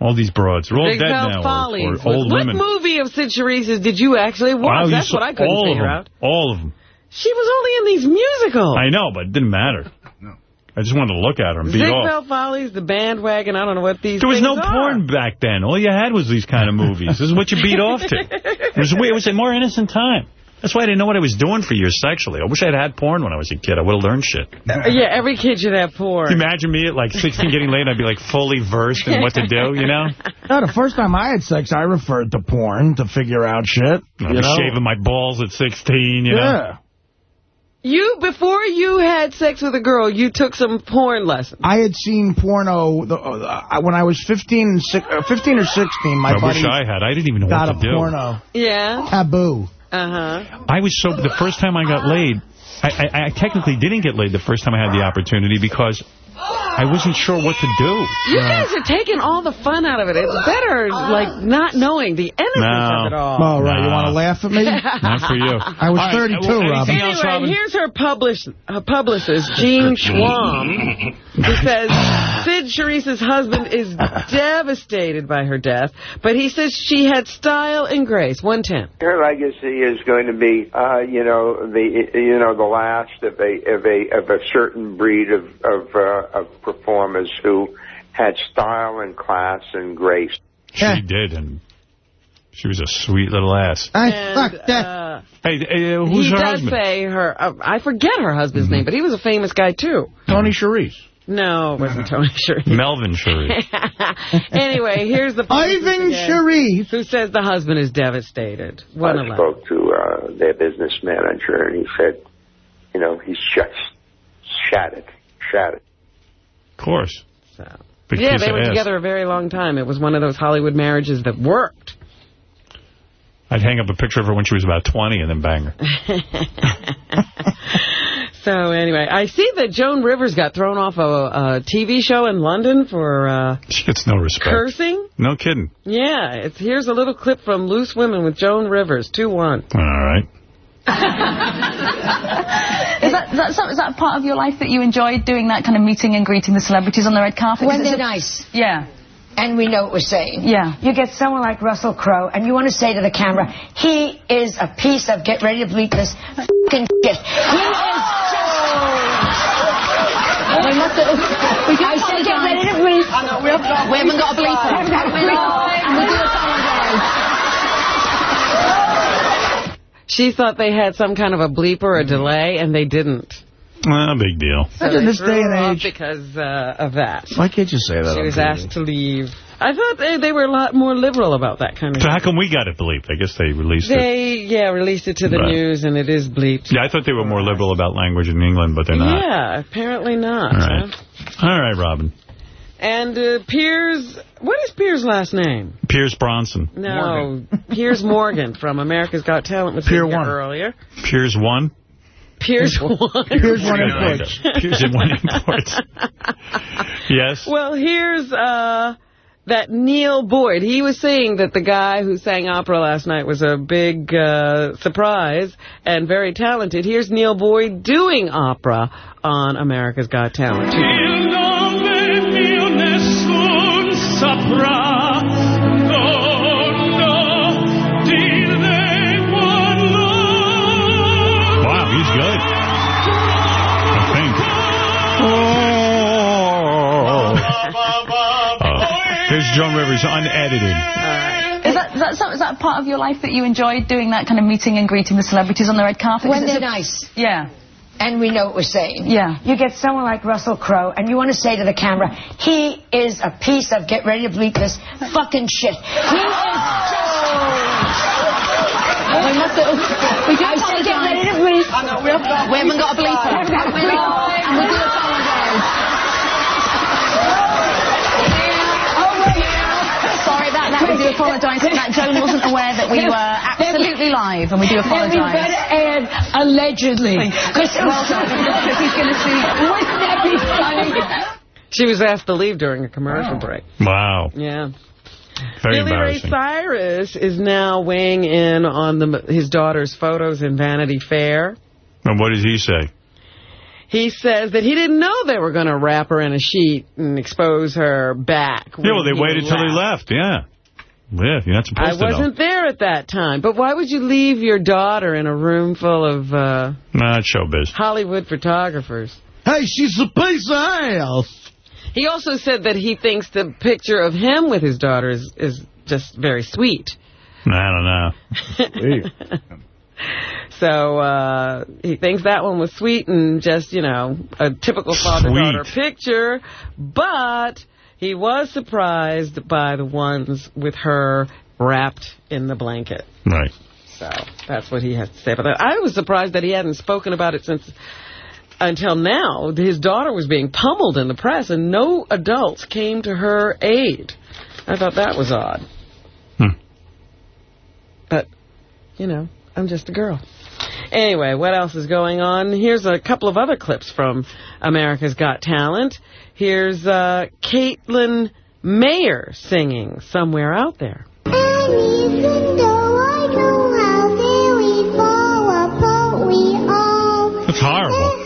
All these broads. They're all Big dead Bell now. Or, Follies. or old what women. movie of Cyd Charisse's did you actually watch? Wow, That's what I couldn't figure of them. out. All of them. She was only in these musicals. I know, but it didn't matter. No. I just wanted to look at her and beat Zig off. Bell Follies, The Bandwagon, I don't know what these There was no are. porn back then. All you had was these kind of movies. This is what you beat off to. It was, weird. it was a more innocent time. That's why I didn't know what I was doing for years sexually. I wish I had had porn when I was a kid. I would have learned shit. Uh, yeah, every kid should have porn. you imagine me at like 16 getting laid? And I'd be like fully versed in what to do, you know? No, the first time I had sex, I referred to porn to figure out shit. I'd be know? shaving my balls at 16, you know? Yeah. You, before you had sex with a girl, you took some porn lessons. I had seen porno the, uh, when I was 15, and six, uh, 15 or 16. My I buddy wish I had. I didn't even know got what a to do. porno. Yeah. Taboo. Uh-huh. I was so, the first time I got laid, I, I, I technically didn't get laid the first time I had the opportunity because I wasn't sure what to do. You guys are taking all the fun out of it. It's better, like, not knowing the innocence No. of it all. Oh, right. You want to laugh at me? <laughs> Not for you. I was All right, 32, well, Robin. Anyway, Robin? here's her, publish, her publicist, Gene Schwam, who says Cyd Charisse's husband is devastated by her death, but he says she had style and grace. 110. Her legacy is going to be, uh, you know, the you know the last of a of a of a certain breed of of, uh, of performers who had style and class and grace. She did, and She was a sweet little ass. I And, fucked that. uh, Hey, hey, uh, who's he her does husband? Mm-hmm. say her, uh, I forget her husband's name, but he was a famous guy, too. Tony Charisse. No, it wasn't Tony <laughs> Sharif. Melvin Sharif. <laughs> anyway, here's the Ivan again, Sharif. who says the husband is devastated. One I eleven. spoke to uh, their business manager, and he said, you know, he's just shattered, shattered. Of course. Big Yeah, they were ass. together a very long time. It was one of those Hollywood marriages that worked. I'd hang up a picture of her when she was about 20 and then bang her. <laughs> So anyway, I see that Joan Rivers got thrown off a, a TV show in London for uh, She gets no respect. cursing. No kidding. Yeah, it's, here's a little clip from Loose Women with Joan Rivers, 2-1. All right. <laughs> Is that, is, that, some- is that part of your life that you enjoyed doing that kind of meeting and greeting the celebrities on the red carpet? When 'Cause they're a- nice. Yeah. And we know what we're saying. Yeah. You get someone like Russell Crowe, and you want to say to the camera, he is a piece of, get ready to bleep this, fucking shit. He is we must have, We I said get ready to bleep. we haven't- we haven't got a bleeper. We haven't got a bleeper. And we do apologise. She thought they had some kind of a bleep or a delay, and they didn't. Well, big deal. So Imagine they this threw day her and off age. because uh, of that. Why can't you say that? She was TV? asked to leave. I thought they, they were a lot more liberal about that kind of So thing. how come we got it bleeped? I guess they released it. They, yeah, released it to the Right. news, and it is bleeped. Yeah, I thought they were more liberal about language in England, but they're not. Yeah, apparently not. All right. huh? All right, Robin. And uh, Piers, what is Piers' last name? Pierce Bronson. No, <laughs> Piers Morgan from America's Got Talent was Pier here one. earlier. Piers 1? Piers one. Piers one imports. Piers one imports. <laughs> yes. Well, here's uh, that Neal Boyd. He was saying that the guy who sang opera last night was a big uh, surprise and very talented. Here's Neal Boyd doing opera on America's Got Talent. Joan Rivers unedited. Is that, is, that, some- is that part of your life that you enjoyed doing that kind of meeting and greeting the celebrities on the red carpet? When 'Cause it's they're a- nice. Yeah. And we know what we're saying. Yeah. You get someone like Russell Crowe, and you want to say to the camera, he is a piece of, get ready to bleep this, fucking shit. He is we must have, We do I said get ready to bleep. We haven't got a bleeper. We haven't got a bleeper. Apologise for that. Joan wasn't aware that we were absolutely live, and we do Then we apologise. better add allegedly. Because Well done. <laughs> Because he's going to see. Wouldn't that be funny? She was asked to leave during a commercial break. Wow. Yeah. Very Billy Ray. Cyrus is now weighing in on the, his daughter's photos in Vanity Fair. And what does he say? He says that he didn't know they were going to wrap her in a sheet and expose her back. Yeah, well, they when waited till he left. left. Yeah. Yeah, you're not supposed I to know. wasn't there at that time. But why would you leave your daughter in a room full of uh, Nah, showbiz. Hollywood photographers? Hey, she's a piece of ass. He also said that he thinks the picture of him with his daughter is, is just very sweet. I don't know. <laughs> So uh, he thinks that one was sweet and just, you know, a typical father-daughter picture. But he was surprised by the ones with her wrapped in the blanket. Right. So that's what he has to say about that. I was surprised that he hadn't spoken about it since until now. His daughter was being pummeled in the press and no adults came to her aid. I thought that was odd. Hmm. But, you know, I'm just a girl. Anyway, what else is going on? Here's a couple of other clips from America's Got Talent. Here's uh, Kaitlyn Maher singing Somewhere Out There. That's horrible.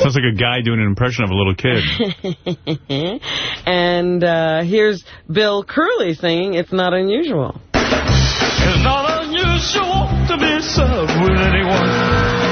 Sounds like a guy doing an impression of a little kid. <laughs> and uh, here's Bill Curley singing It's Not Unusual. It's not unusual to be served with anyone.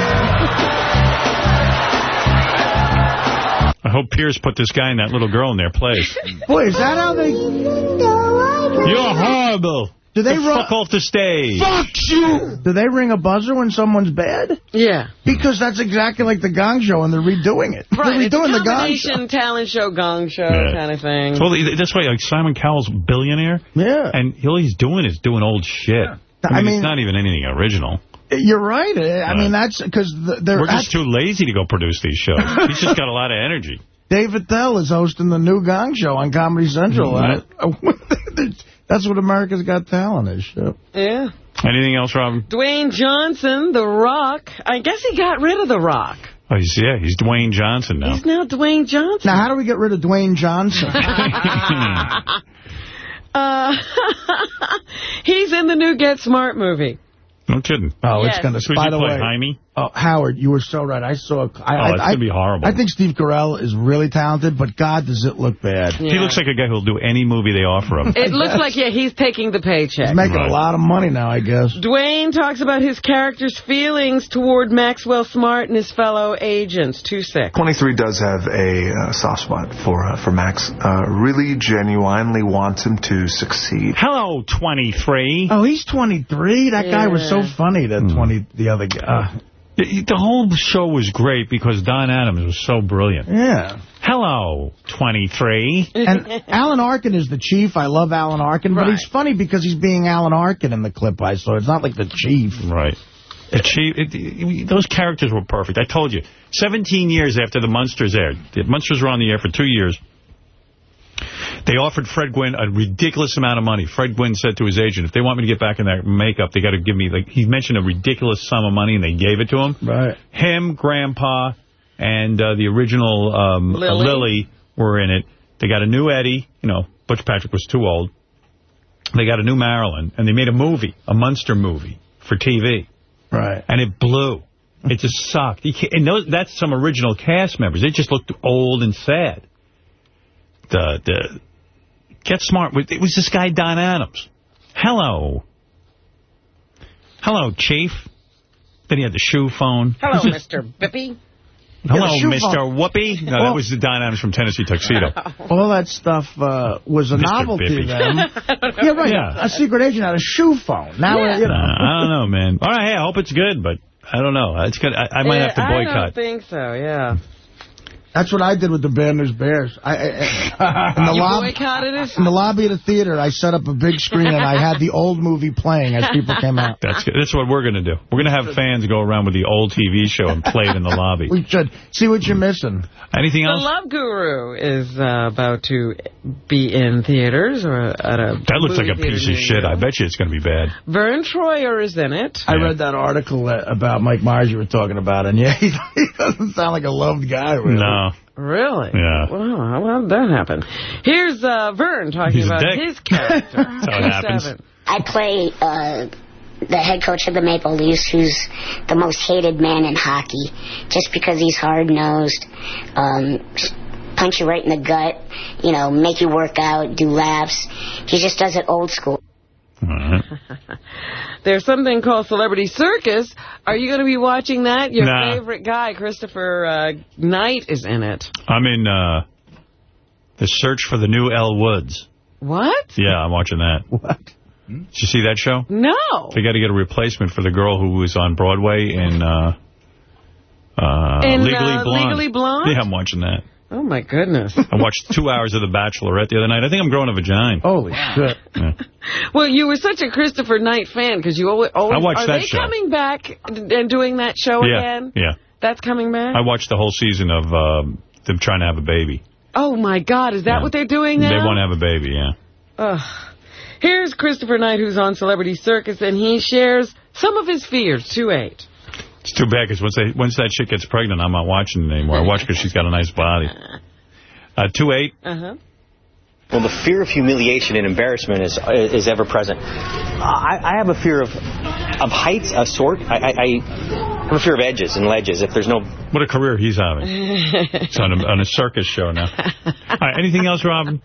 Hope Pierce put this guy and that little girl in their place. <laughs> Boy, is that how they... You're horrible. Do they Get the fuck off the stage? Fuck you! Do they ring a buzzer when someone's bad? Yeah. Because that's exactly like the Gong Show, and they're redoing it. Right, they're it's a redoing the Gong Show. talent show, gong show Yeah. kind of thing. Well, that's why like Simon Cowell's billionaire. Yeah. And all he's doing is doing old shit. I I mean, mean- it's not even anything original. You're right. I mean, that's because they're... We're just too lazy to go produce these shows. <laughs> He's just got a lot of energy. Dave Attell is hosting the new Gong Show on Comedy Central. Mm-hmm. <laughs> That's what America's Got Talent is. Shit. Yeah. Anything else, Robin? Dwayne Johnson, The Rock. I guess he got rid of The Rock. Oh, he's, yeah, he's Dwayne Johnson now. He's now Dwayne Johnson. Now, how do we get rid of Dwayne Johnson? <laughs> Uh, he's in the new Get Smart movie. No kidding. Oh, Yes. it's going to... Who's By the play, way, Jaime? Oh, Howard, you were so right. I saw... I, Oh, it's I, gonna be horrible. I think Steve Carell is really talented, but God, does it look bad. He looks like a guy who'll do any movie they offer him. <laughs> It looks like, yeah, he's taking the paycheck. He's making a lot of money now, I guess. Dwayne talks about his character's feelings toward Maxwell Smart and his fellow agents. Too sick. 23 does have a uh, soft spot for uh, for Max. Uh, really genuinely wants him to succeed. Hello, 23. Oh, he's 23? That guy was so funny, that 20, the other guy. The, the whole show was great because Don Adams was so brilliant. yeah. Hello, 23. And Alan Arkin is the chief. I love Alan Arkin, but he's funny because he's being Alan Arkin in the clip I saw. It's not like the chief. Right. The chief, it, it- those characters were perfect. I told you. 17 years after the Munsters aired. The Munsters were on the air for two years. They offered Fred Gwynne a ridiculous amount of money. Fred Gwynne said to his agent, if they want me to get back in that makeup, they got to give me, like, he mentioned a ridiculous sum of money, and they gave it to him. Right. Him, Grandpa, and uh, the original um, Lily. Lily were in it. They got a new Eddie. You know, Butch Patrick was too old. They got a new Marilyn, and they made a movie, a Munster movie for TV. Right. And it blew. It just sucked. You can't, and those, that's some original cast members. They just looked old and sad. The the Get Smart. It was this guy, Don Adams. Hello. Hello, Chief. Then he had the shoe phone. Hello, Mr. Bippy. Hello, Yeah, the shoe Mr. phone. Whoopi. No, Well- that was the Don Adams from Tennessee Tuxedo. <laughs> All that stuff uh, was a Mr. novelty Bippy. then. <laughs> yeah, right. Yeah. A secret agent had a shoe phone. Now, Yeah. you know. Uh, I don't know, man. All right, hey, I hope it's good, but I don't know. It's good. I, I might Yeah, have to boycott. I don't think so, yeah. That's what I did with the Bad News Bears. I, I, in the <laughs> You lobby, boycotted it? in the lobby of the theater, I set up a big screen and I had the old movie playing as people came out. That's good. That's what we're going to do. We're going to have fans go around with the old TV show and play it in the lobby. <laughs> We should see what you're missing. Anything The else? Love Guru is uh, about to be in theaters or at a That looks like a piece of shit. you. I bet you it's going to be bad. Vern Troyer is in it. I read that article about Mike Myers you were talking about, and yeah, he, <laughs> he doesn't sound like a loved guy. Really. No. Really? Yeah. Wow, how did that happen? Here's uh, Vern talking He's about his <laughs> character. That's how it happens. 27. I play uh, the head coach of the Maple Leafs, who's the most hated man in hockey, just because he's hard nosed, um, punch you right in the gut, you know, make you work out, do laps. He just does it old school. <laughs> There's something called Celebrity Circus. Are you going to be watching that? Your Nah. favorite guy, Christopher uh, Knight, is in it. I'm in uh, the search for the new Elle Woods. What? Yeah, I'm watching that. <laughs> What? Did you see that show? No. They got to get a replacement for the girl who was on Broadway in uh, uh, In, Legally uh, Blonde. Legally Blonde? Yeah, I'm watching that. Oh, my goodness. I watched two hours of The Bachelorette the other night. I think I'm growing a vagina. Holy shit. Yeah. Well, you were such a Christopher Knight fan because you always, always... I watched Are that they show. coming back and doing that show yeah, again? yeah. That's coming back? I watched the whole season of um, them trying to have a baby. Oh, my God. Is that Yeah. what they're doing now? They want to have a baby, yeah. Ugh. Here's Christopher Knight, who's on Celebrity Circus, and he shares some of his fears. 2-8. It's too bad because once, they- once that chick gets pregnant, I'm not watching it anymore. I watch because she's got a nice body. Uh, 2-8. Uh-huh. Well, the fear of humiliation and embarrassment is is ever present. I, I have a fear of of heights, a sort. I, I, I have a fear of edges and ledges. If there's no What a career he's having. He's on a, on a circus show now. <laughs> All right, anything else, Robin?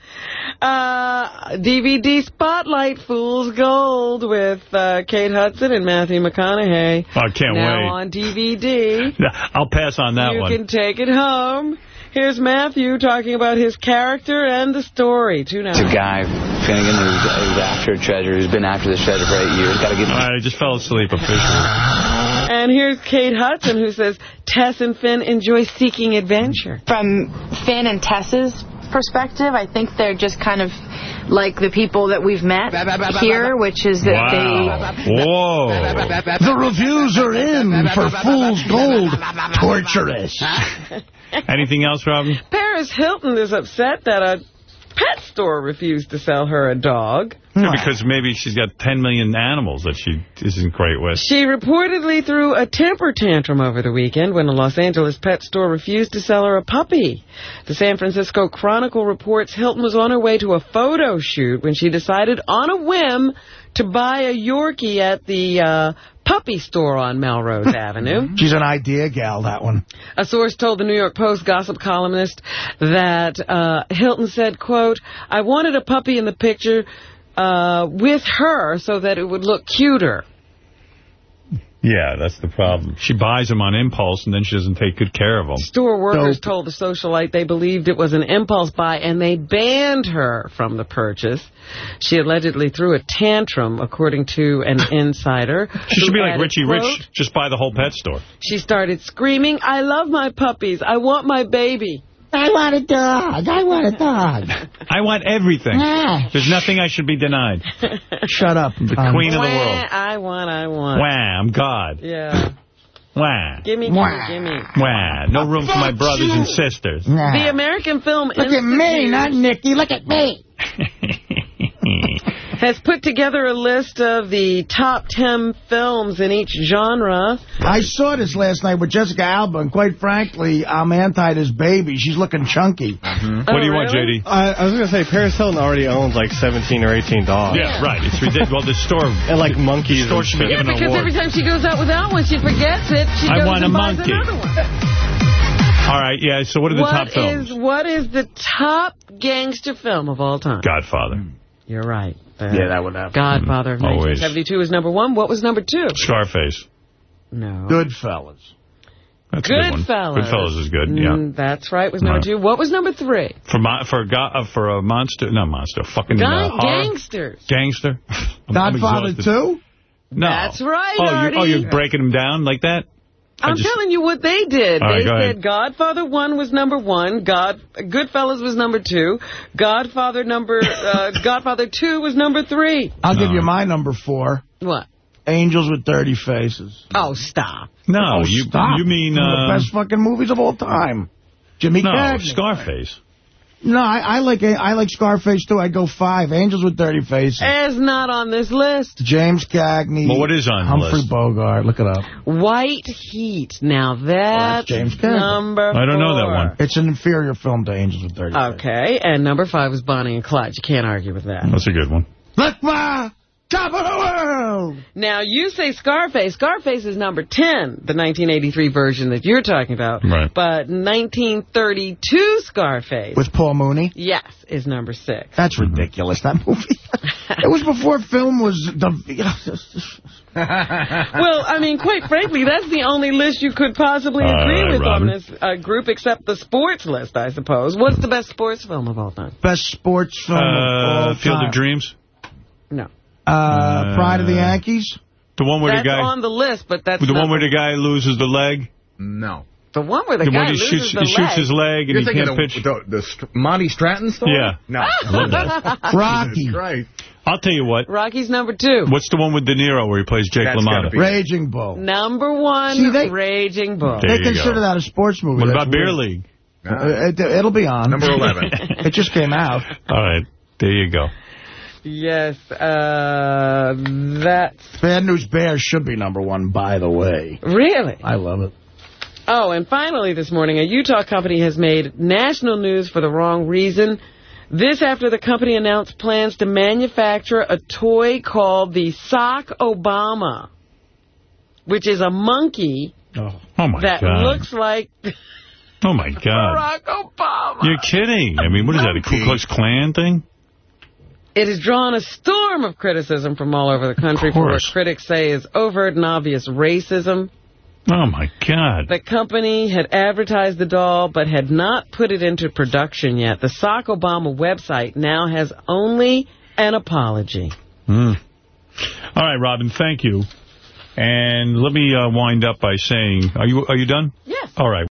Uh, DVD Spotlight Fool's Gold with uh, Kate Hudson and Matthew McConaughey. I can't now wait. on DVD. I'll pass on that you one. You can take it home. Here's Matthew talking about his character and the story. Tune out. It's a guy, Finnegan, who's, who's after a treasure, who's been after this treasure for eight years. Got to get. All right, I just fell asleep officially. And here's Kate Hudson, who says Tess and Finn enjoy seeking adventure. From Finn and Tess's perspective, I think they're just kind of like the people that we've met here, which is that wow. they... Whoa. The reviews are in for Fool's Gold. Torturous. <laughs> Anything else, Robin? Paris Hilton is upset that a pet store refused to sell her a dog. Yeah, because maybe she's got 10 million animals that she isn't great with. She reportedly threw a temper tantrum over the weekend when a Los Angeles pet store refused to sell her a puppy. The San Francisco Chronicle reports Hilton was on her way to a photo shoot when she decided on a whim to buy a Yorkie at the uh, puppy store on Melrose <laughs> Avenue. She's an idea gal, that one. A source told the New York Post gossip columnist that uh, Hilton said, quote, I wanted a puppy in the picture uh, with her so that it would look cuter. Yeah, that's the problem. She buys them on impulse, and then she doesn't take good care of them. Store workers told the socialite they believed it was an impulse buy, and they banned her from the purchase. She allegedly threw a tantrum, according to an <laughs> insider. She should be like Richie quote, Rich, just buy the whole pet store. She started screaming, I love my puppies. I want my baby. I want a dog. I want a dog. <laughs> I want everything. Ah. There's nothing I should be denied. <laughs> Shut up. The queen of the world. I want, I want. Wah, I'm God. Yeah. Wah. Gimme, gimme, gimme. Wah. No room for my brothers and sisters. The American Film Look at me, not Nicky. Look at me. <laughs> has put together a list of the top 10 films in each genre. I saw this last night with Jessica Alba, and quite frankly, I'm anti this baby. She's looking chunky. Mm-hmm. What do you oh, want, JD? I, uh, I was going to say, Paris Hilton already owns like 17 or 18 dogs. Yeah, right. It's ridiculous. Well, the store... <laughs> And like monkeys. The store should be Yeah, because award. every time she goes out without one, she forgets it. She I goes want and a buys monkey. <laughs> All right, yeah, so what are the What top films? is- what is the top gangster film of all time? Godfather. You're right. Yeah, that would happen. Godfather of Always. 1972 is number one. What was number two? Scarface. No. Goodfellas. That's a good one. Goodfellas. Goodfellas is good, yeah. Mm, that's right, was number Right. two. What was number three? For mo- for a, uh, for a monster, not monster, fucking uh, gangsters. Gangster. <laughs> I'm- I'm Godfather exhausted. 2? No. That's right, Oh, you're, oh, you're breaking them down like that? I I'm just- telling you what they did. All right, they go said ahead. Godfather 1 was number 1, God Goodfellas was number 2, Godfather number uh, <laughs> Godfather 2 was number 3. I'll give you my number four. What? Angels with Dirty Faces. Oh, stop. No, Oh, you stop. you mean One of the uh, best fucking movies of all time. Jimmy no Cagney. Scarface? No, I, I like I like Scarface too. I go five. Angels with Dirty Faces. It's not on this list. James Cagney. Well, what is on the Humphrey list? Bogart. Look it up. White Heat. Now that's, James Cagney. number I don't know that one. It's an inferior film to Angels with Dirty Faces. Okay, and number 5 was Bonnie and Clyde. You can't argue with that. That's a good one. Look, ma, top of the world. Now, you say Scarface. Scarface is number 10, the 1983 version that you're talking about. Right. But 1932 Scarface, With Paul Muni. yes, is number 6. That's ridiculous. That movie. <laughs> it was before film was the. <laughs> well, I mean, quite frankly, that's the only list you could possibly All agree right, with Robin. on this uh, group, except the sports list, I suppose. What's the best sports film of all time? Best sports film of all Uh, Field time. of Dreams? No. Uh, Pride of the Yankees. The one where That's the guy... on the list, but that's the not one where the guy loses the leg? No. the one where the, The guy loses shoots, the he shoots leg. his leg and You're he can't the, pitch. the, the St- Monty Stratton story? Yeah. No. I love that. Rocky. Right. I'll tell you what. Rocky's number two. What's the one with De Niro where he plays Jake That's LaMotta? Raging Bull. Number one, See, they- Raging Bull. There they consider go. that a sports movie. What That's about Beer. League? Uh, it, it'll be on. Number 11. <laughs> it just came out. All right. There you go. Yes, uh, that's... Bad News Bears should be number one, by the way. Really? I love it. Oh, and finally this morning, a Utah company has made national news for the wrong reason. This after the company announced plans to manufacture a toy called the Sock Obama, which is a monkey Oh, Oh, my that God. looks like oh, my <laughs> God. Barack Obama. You're kidding. I mean, what is that, a Ku Klux Klan thing? It has drawn a storm of criticism from all over the country for what critics say is overt and obvious racism. Oh, my God. The company had advertised the doll but had not put it into production yet. The Sock Obama website now has only an apology. Mm. All right, Robin, thank you. And let me uh, wind up by saying, are you are you done? Yes. All right.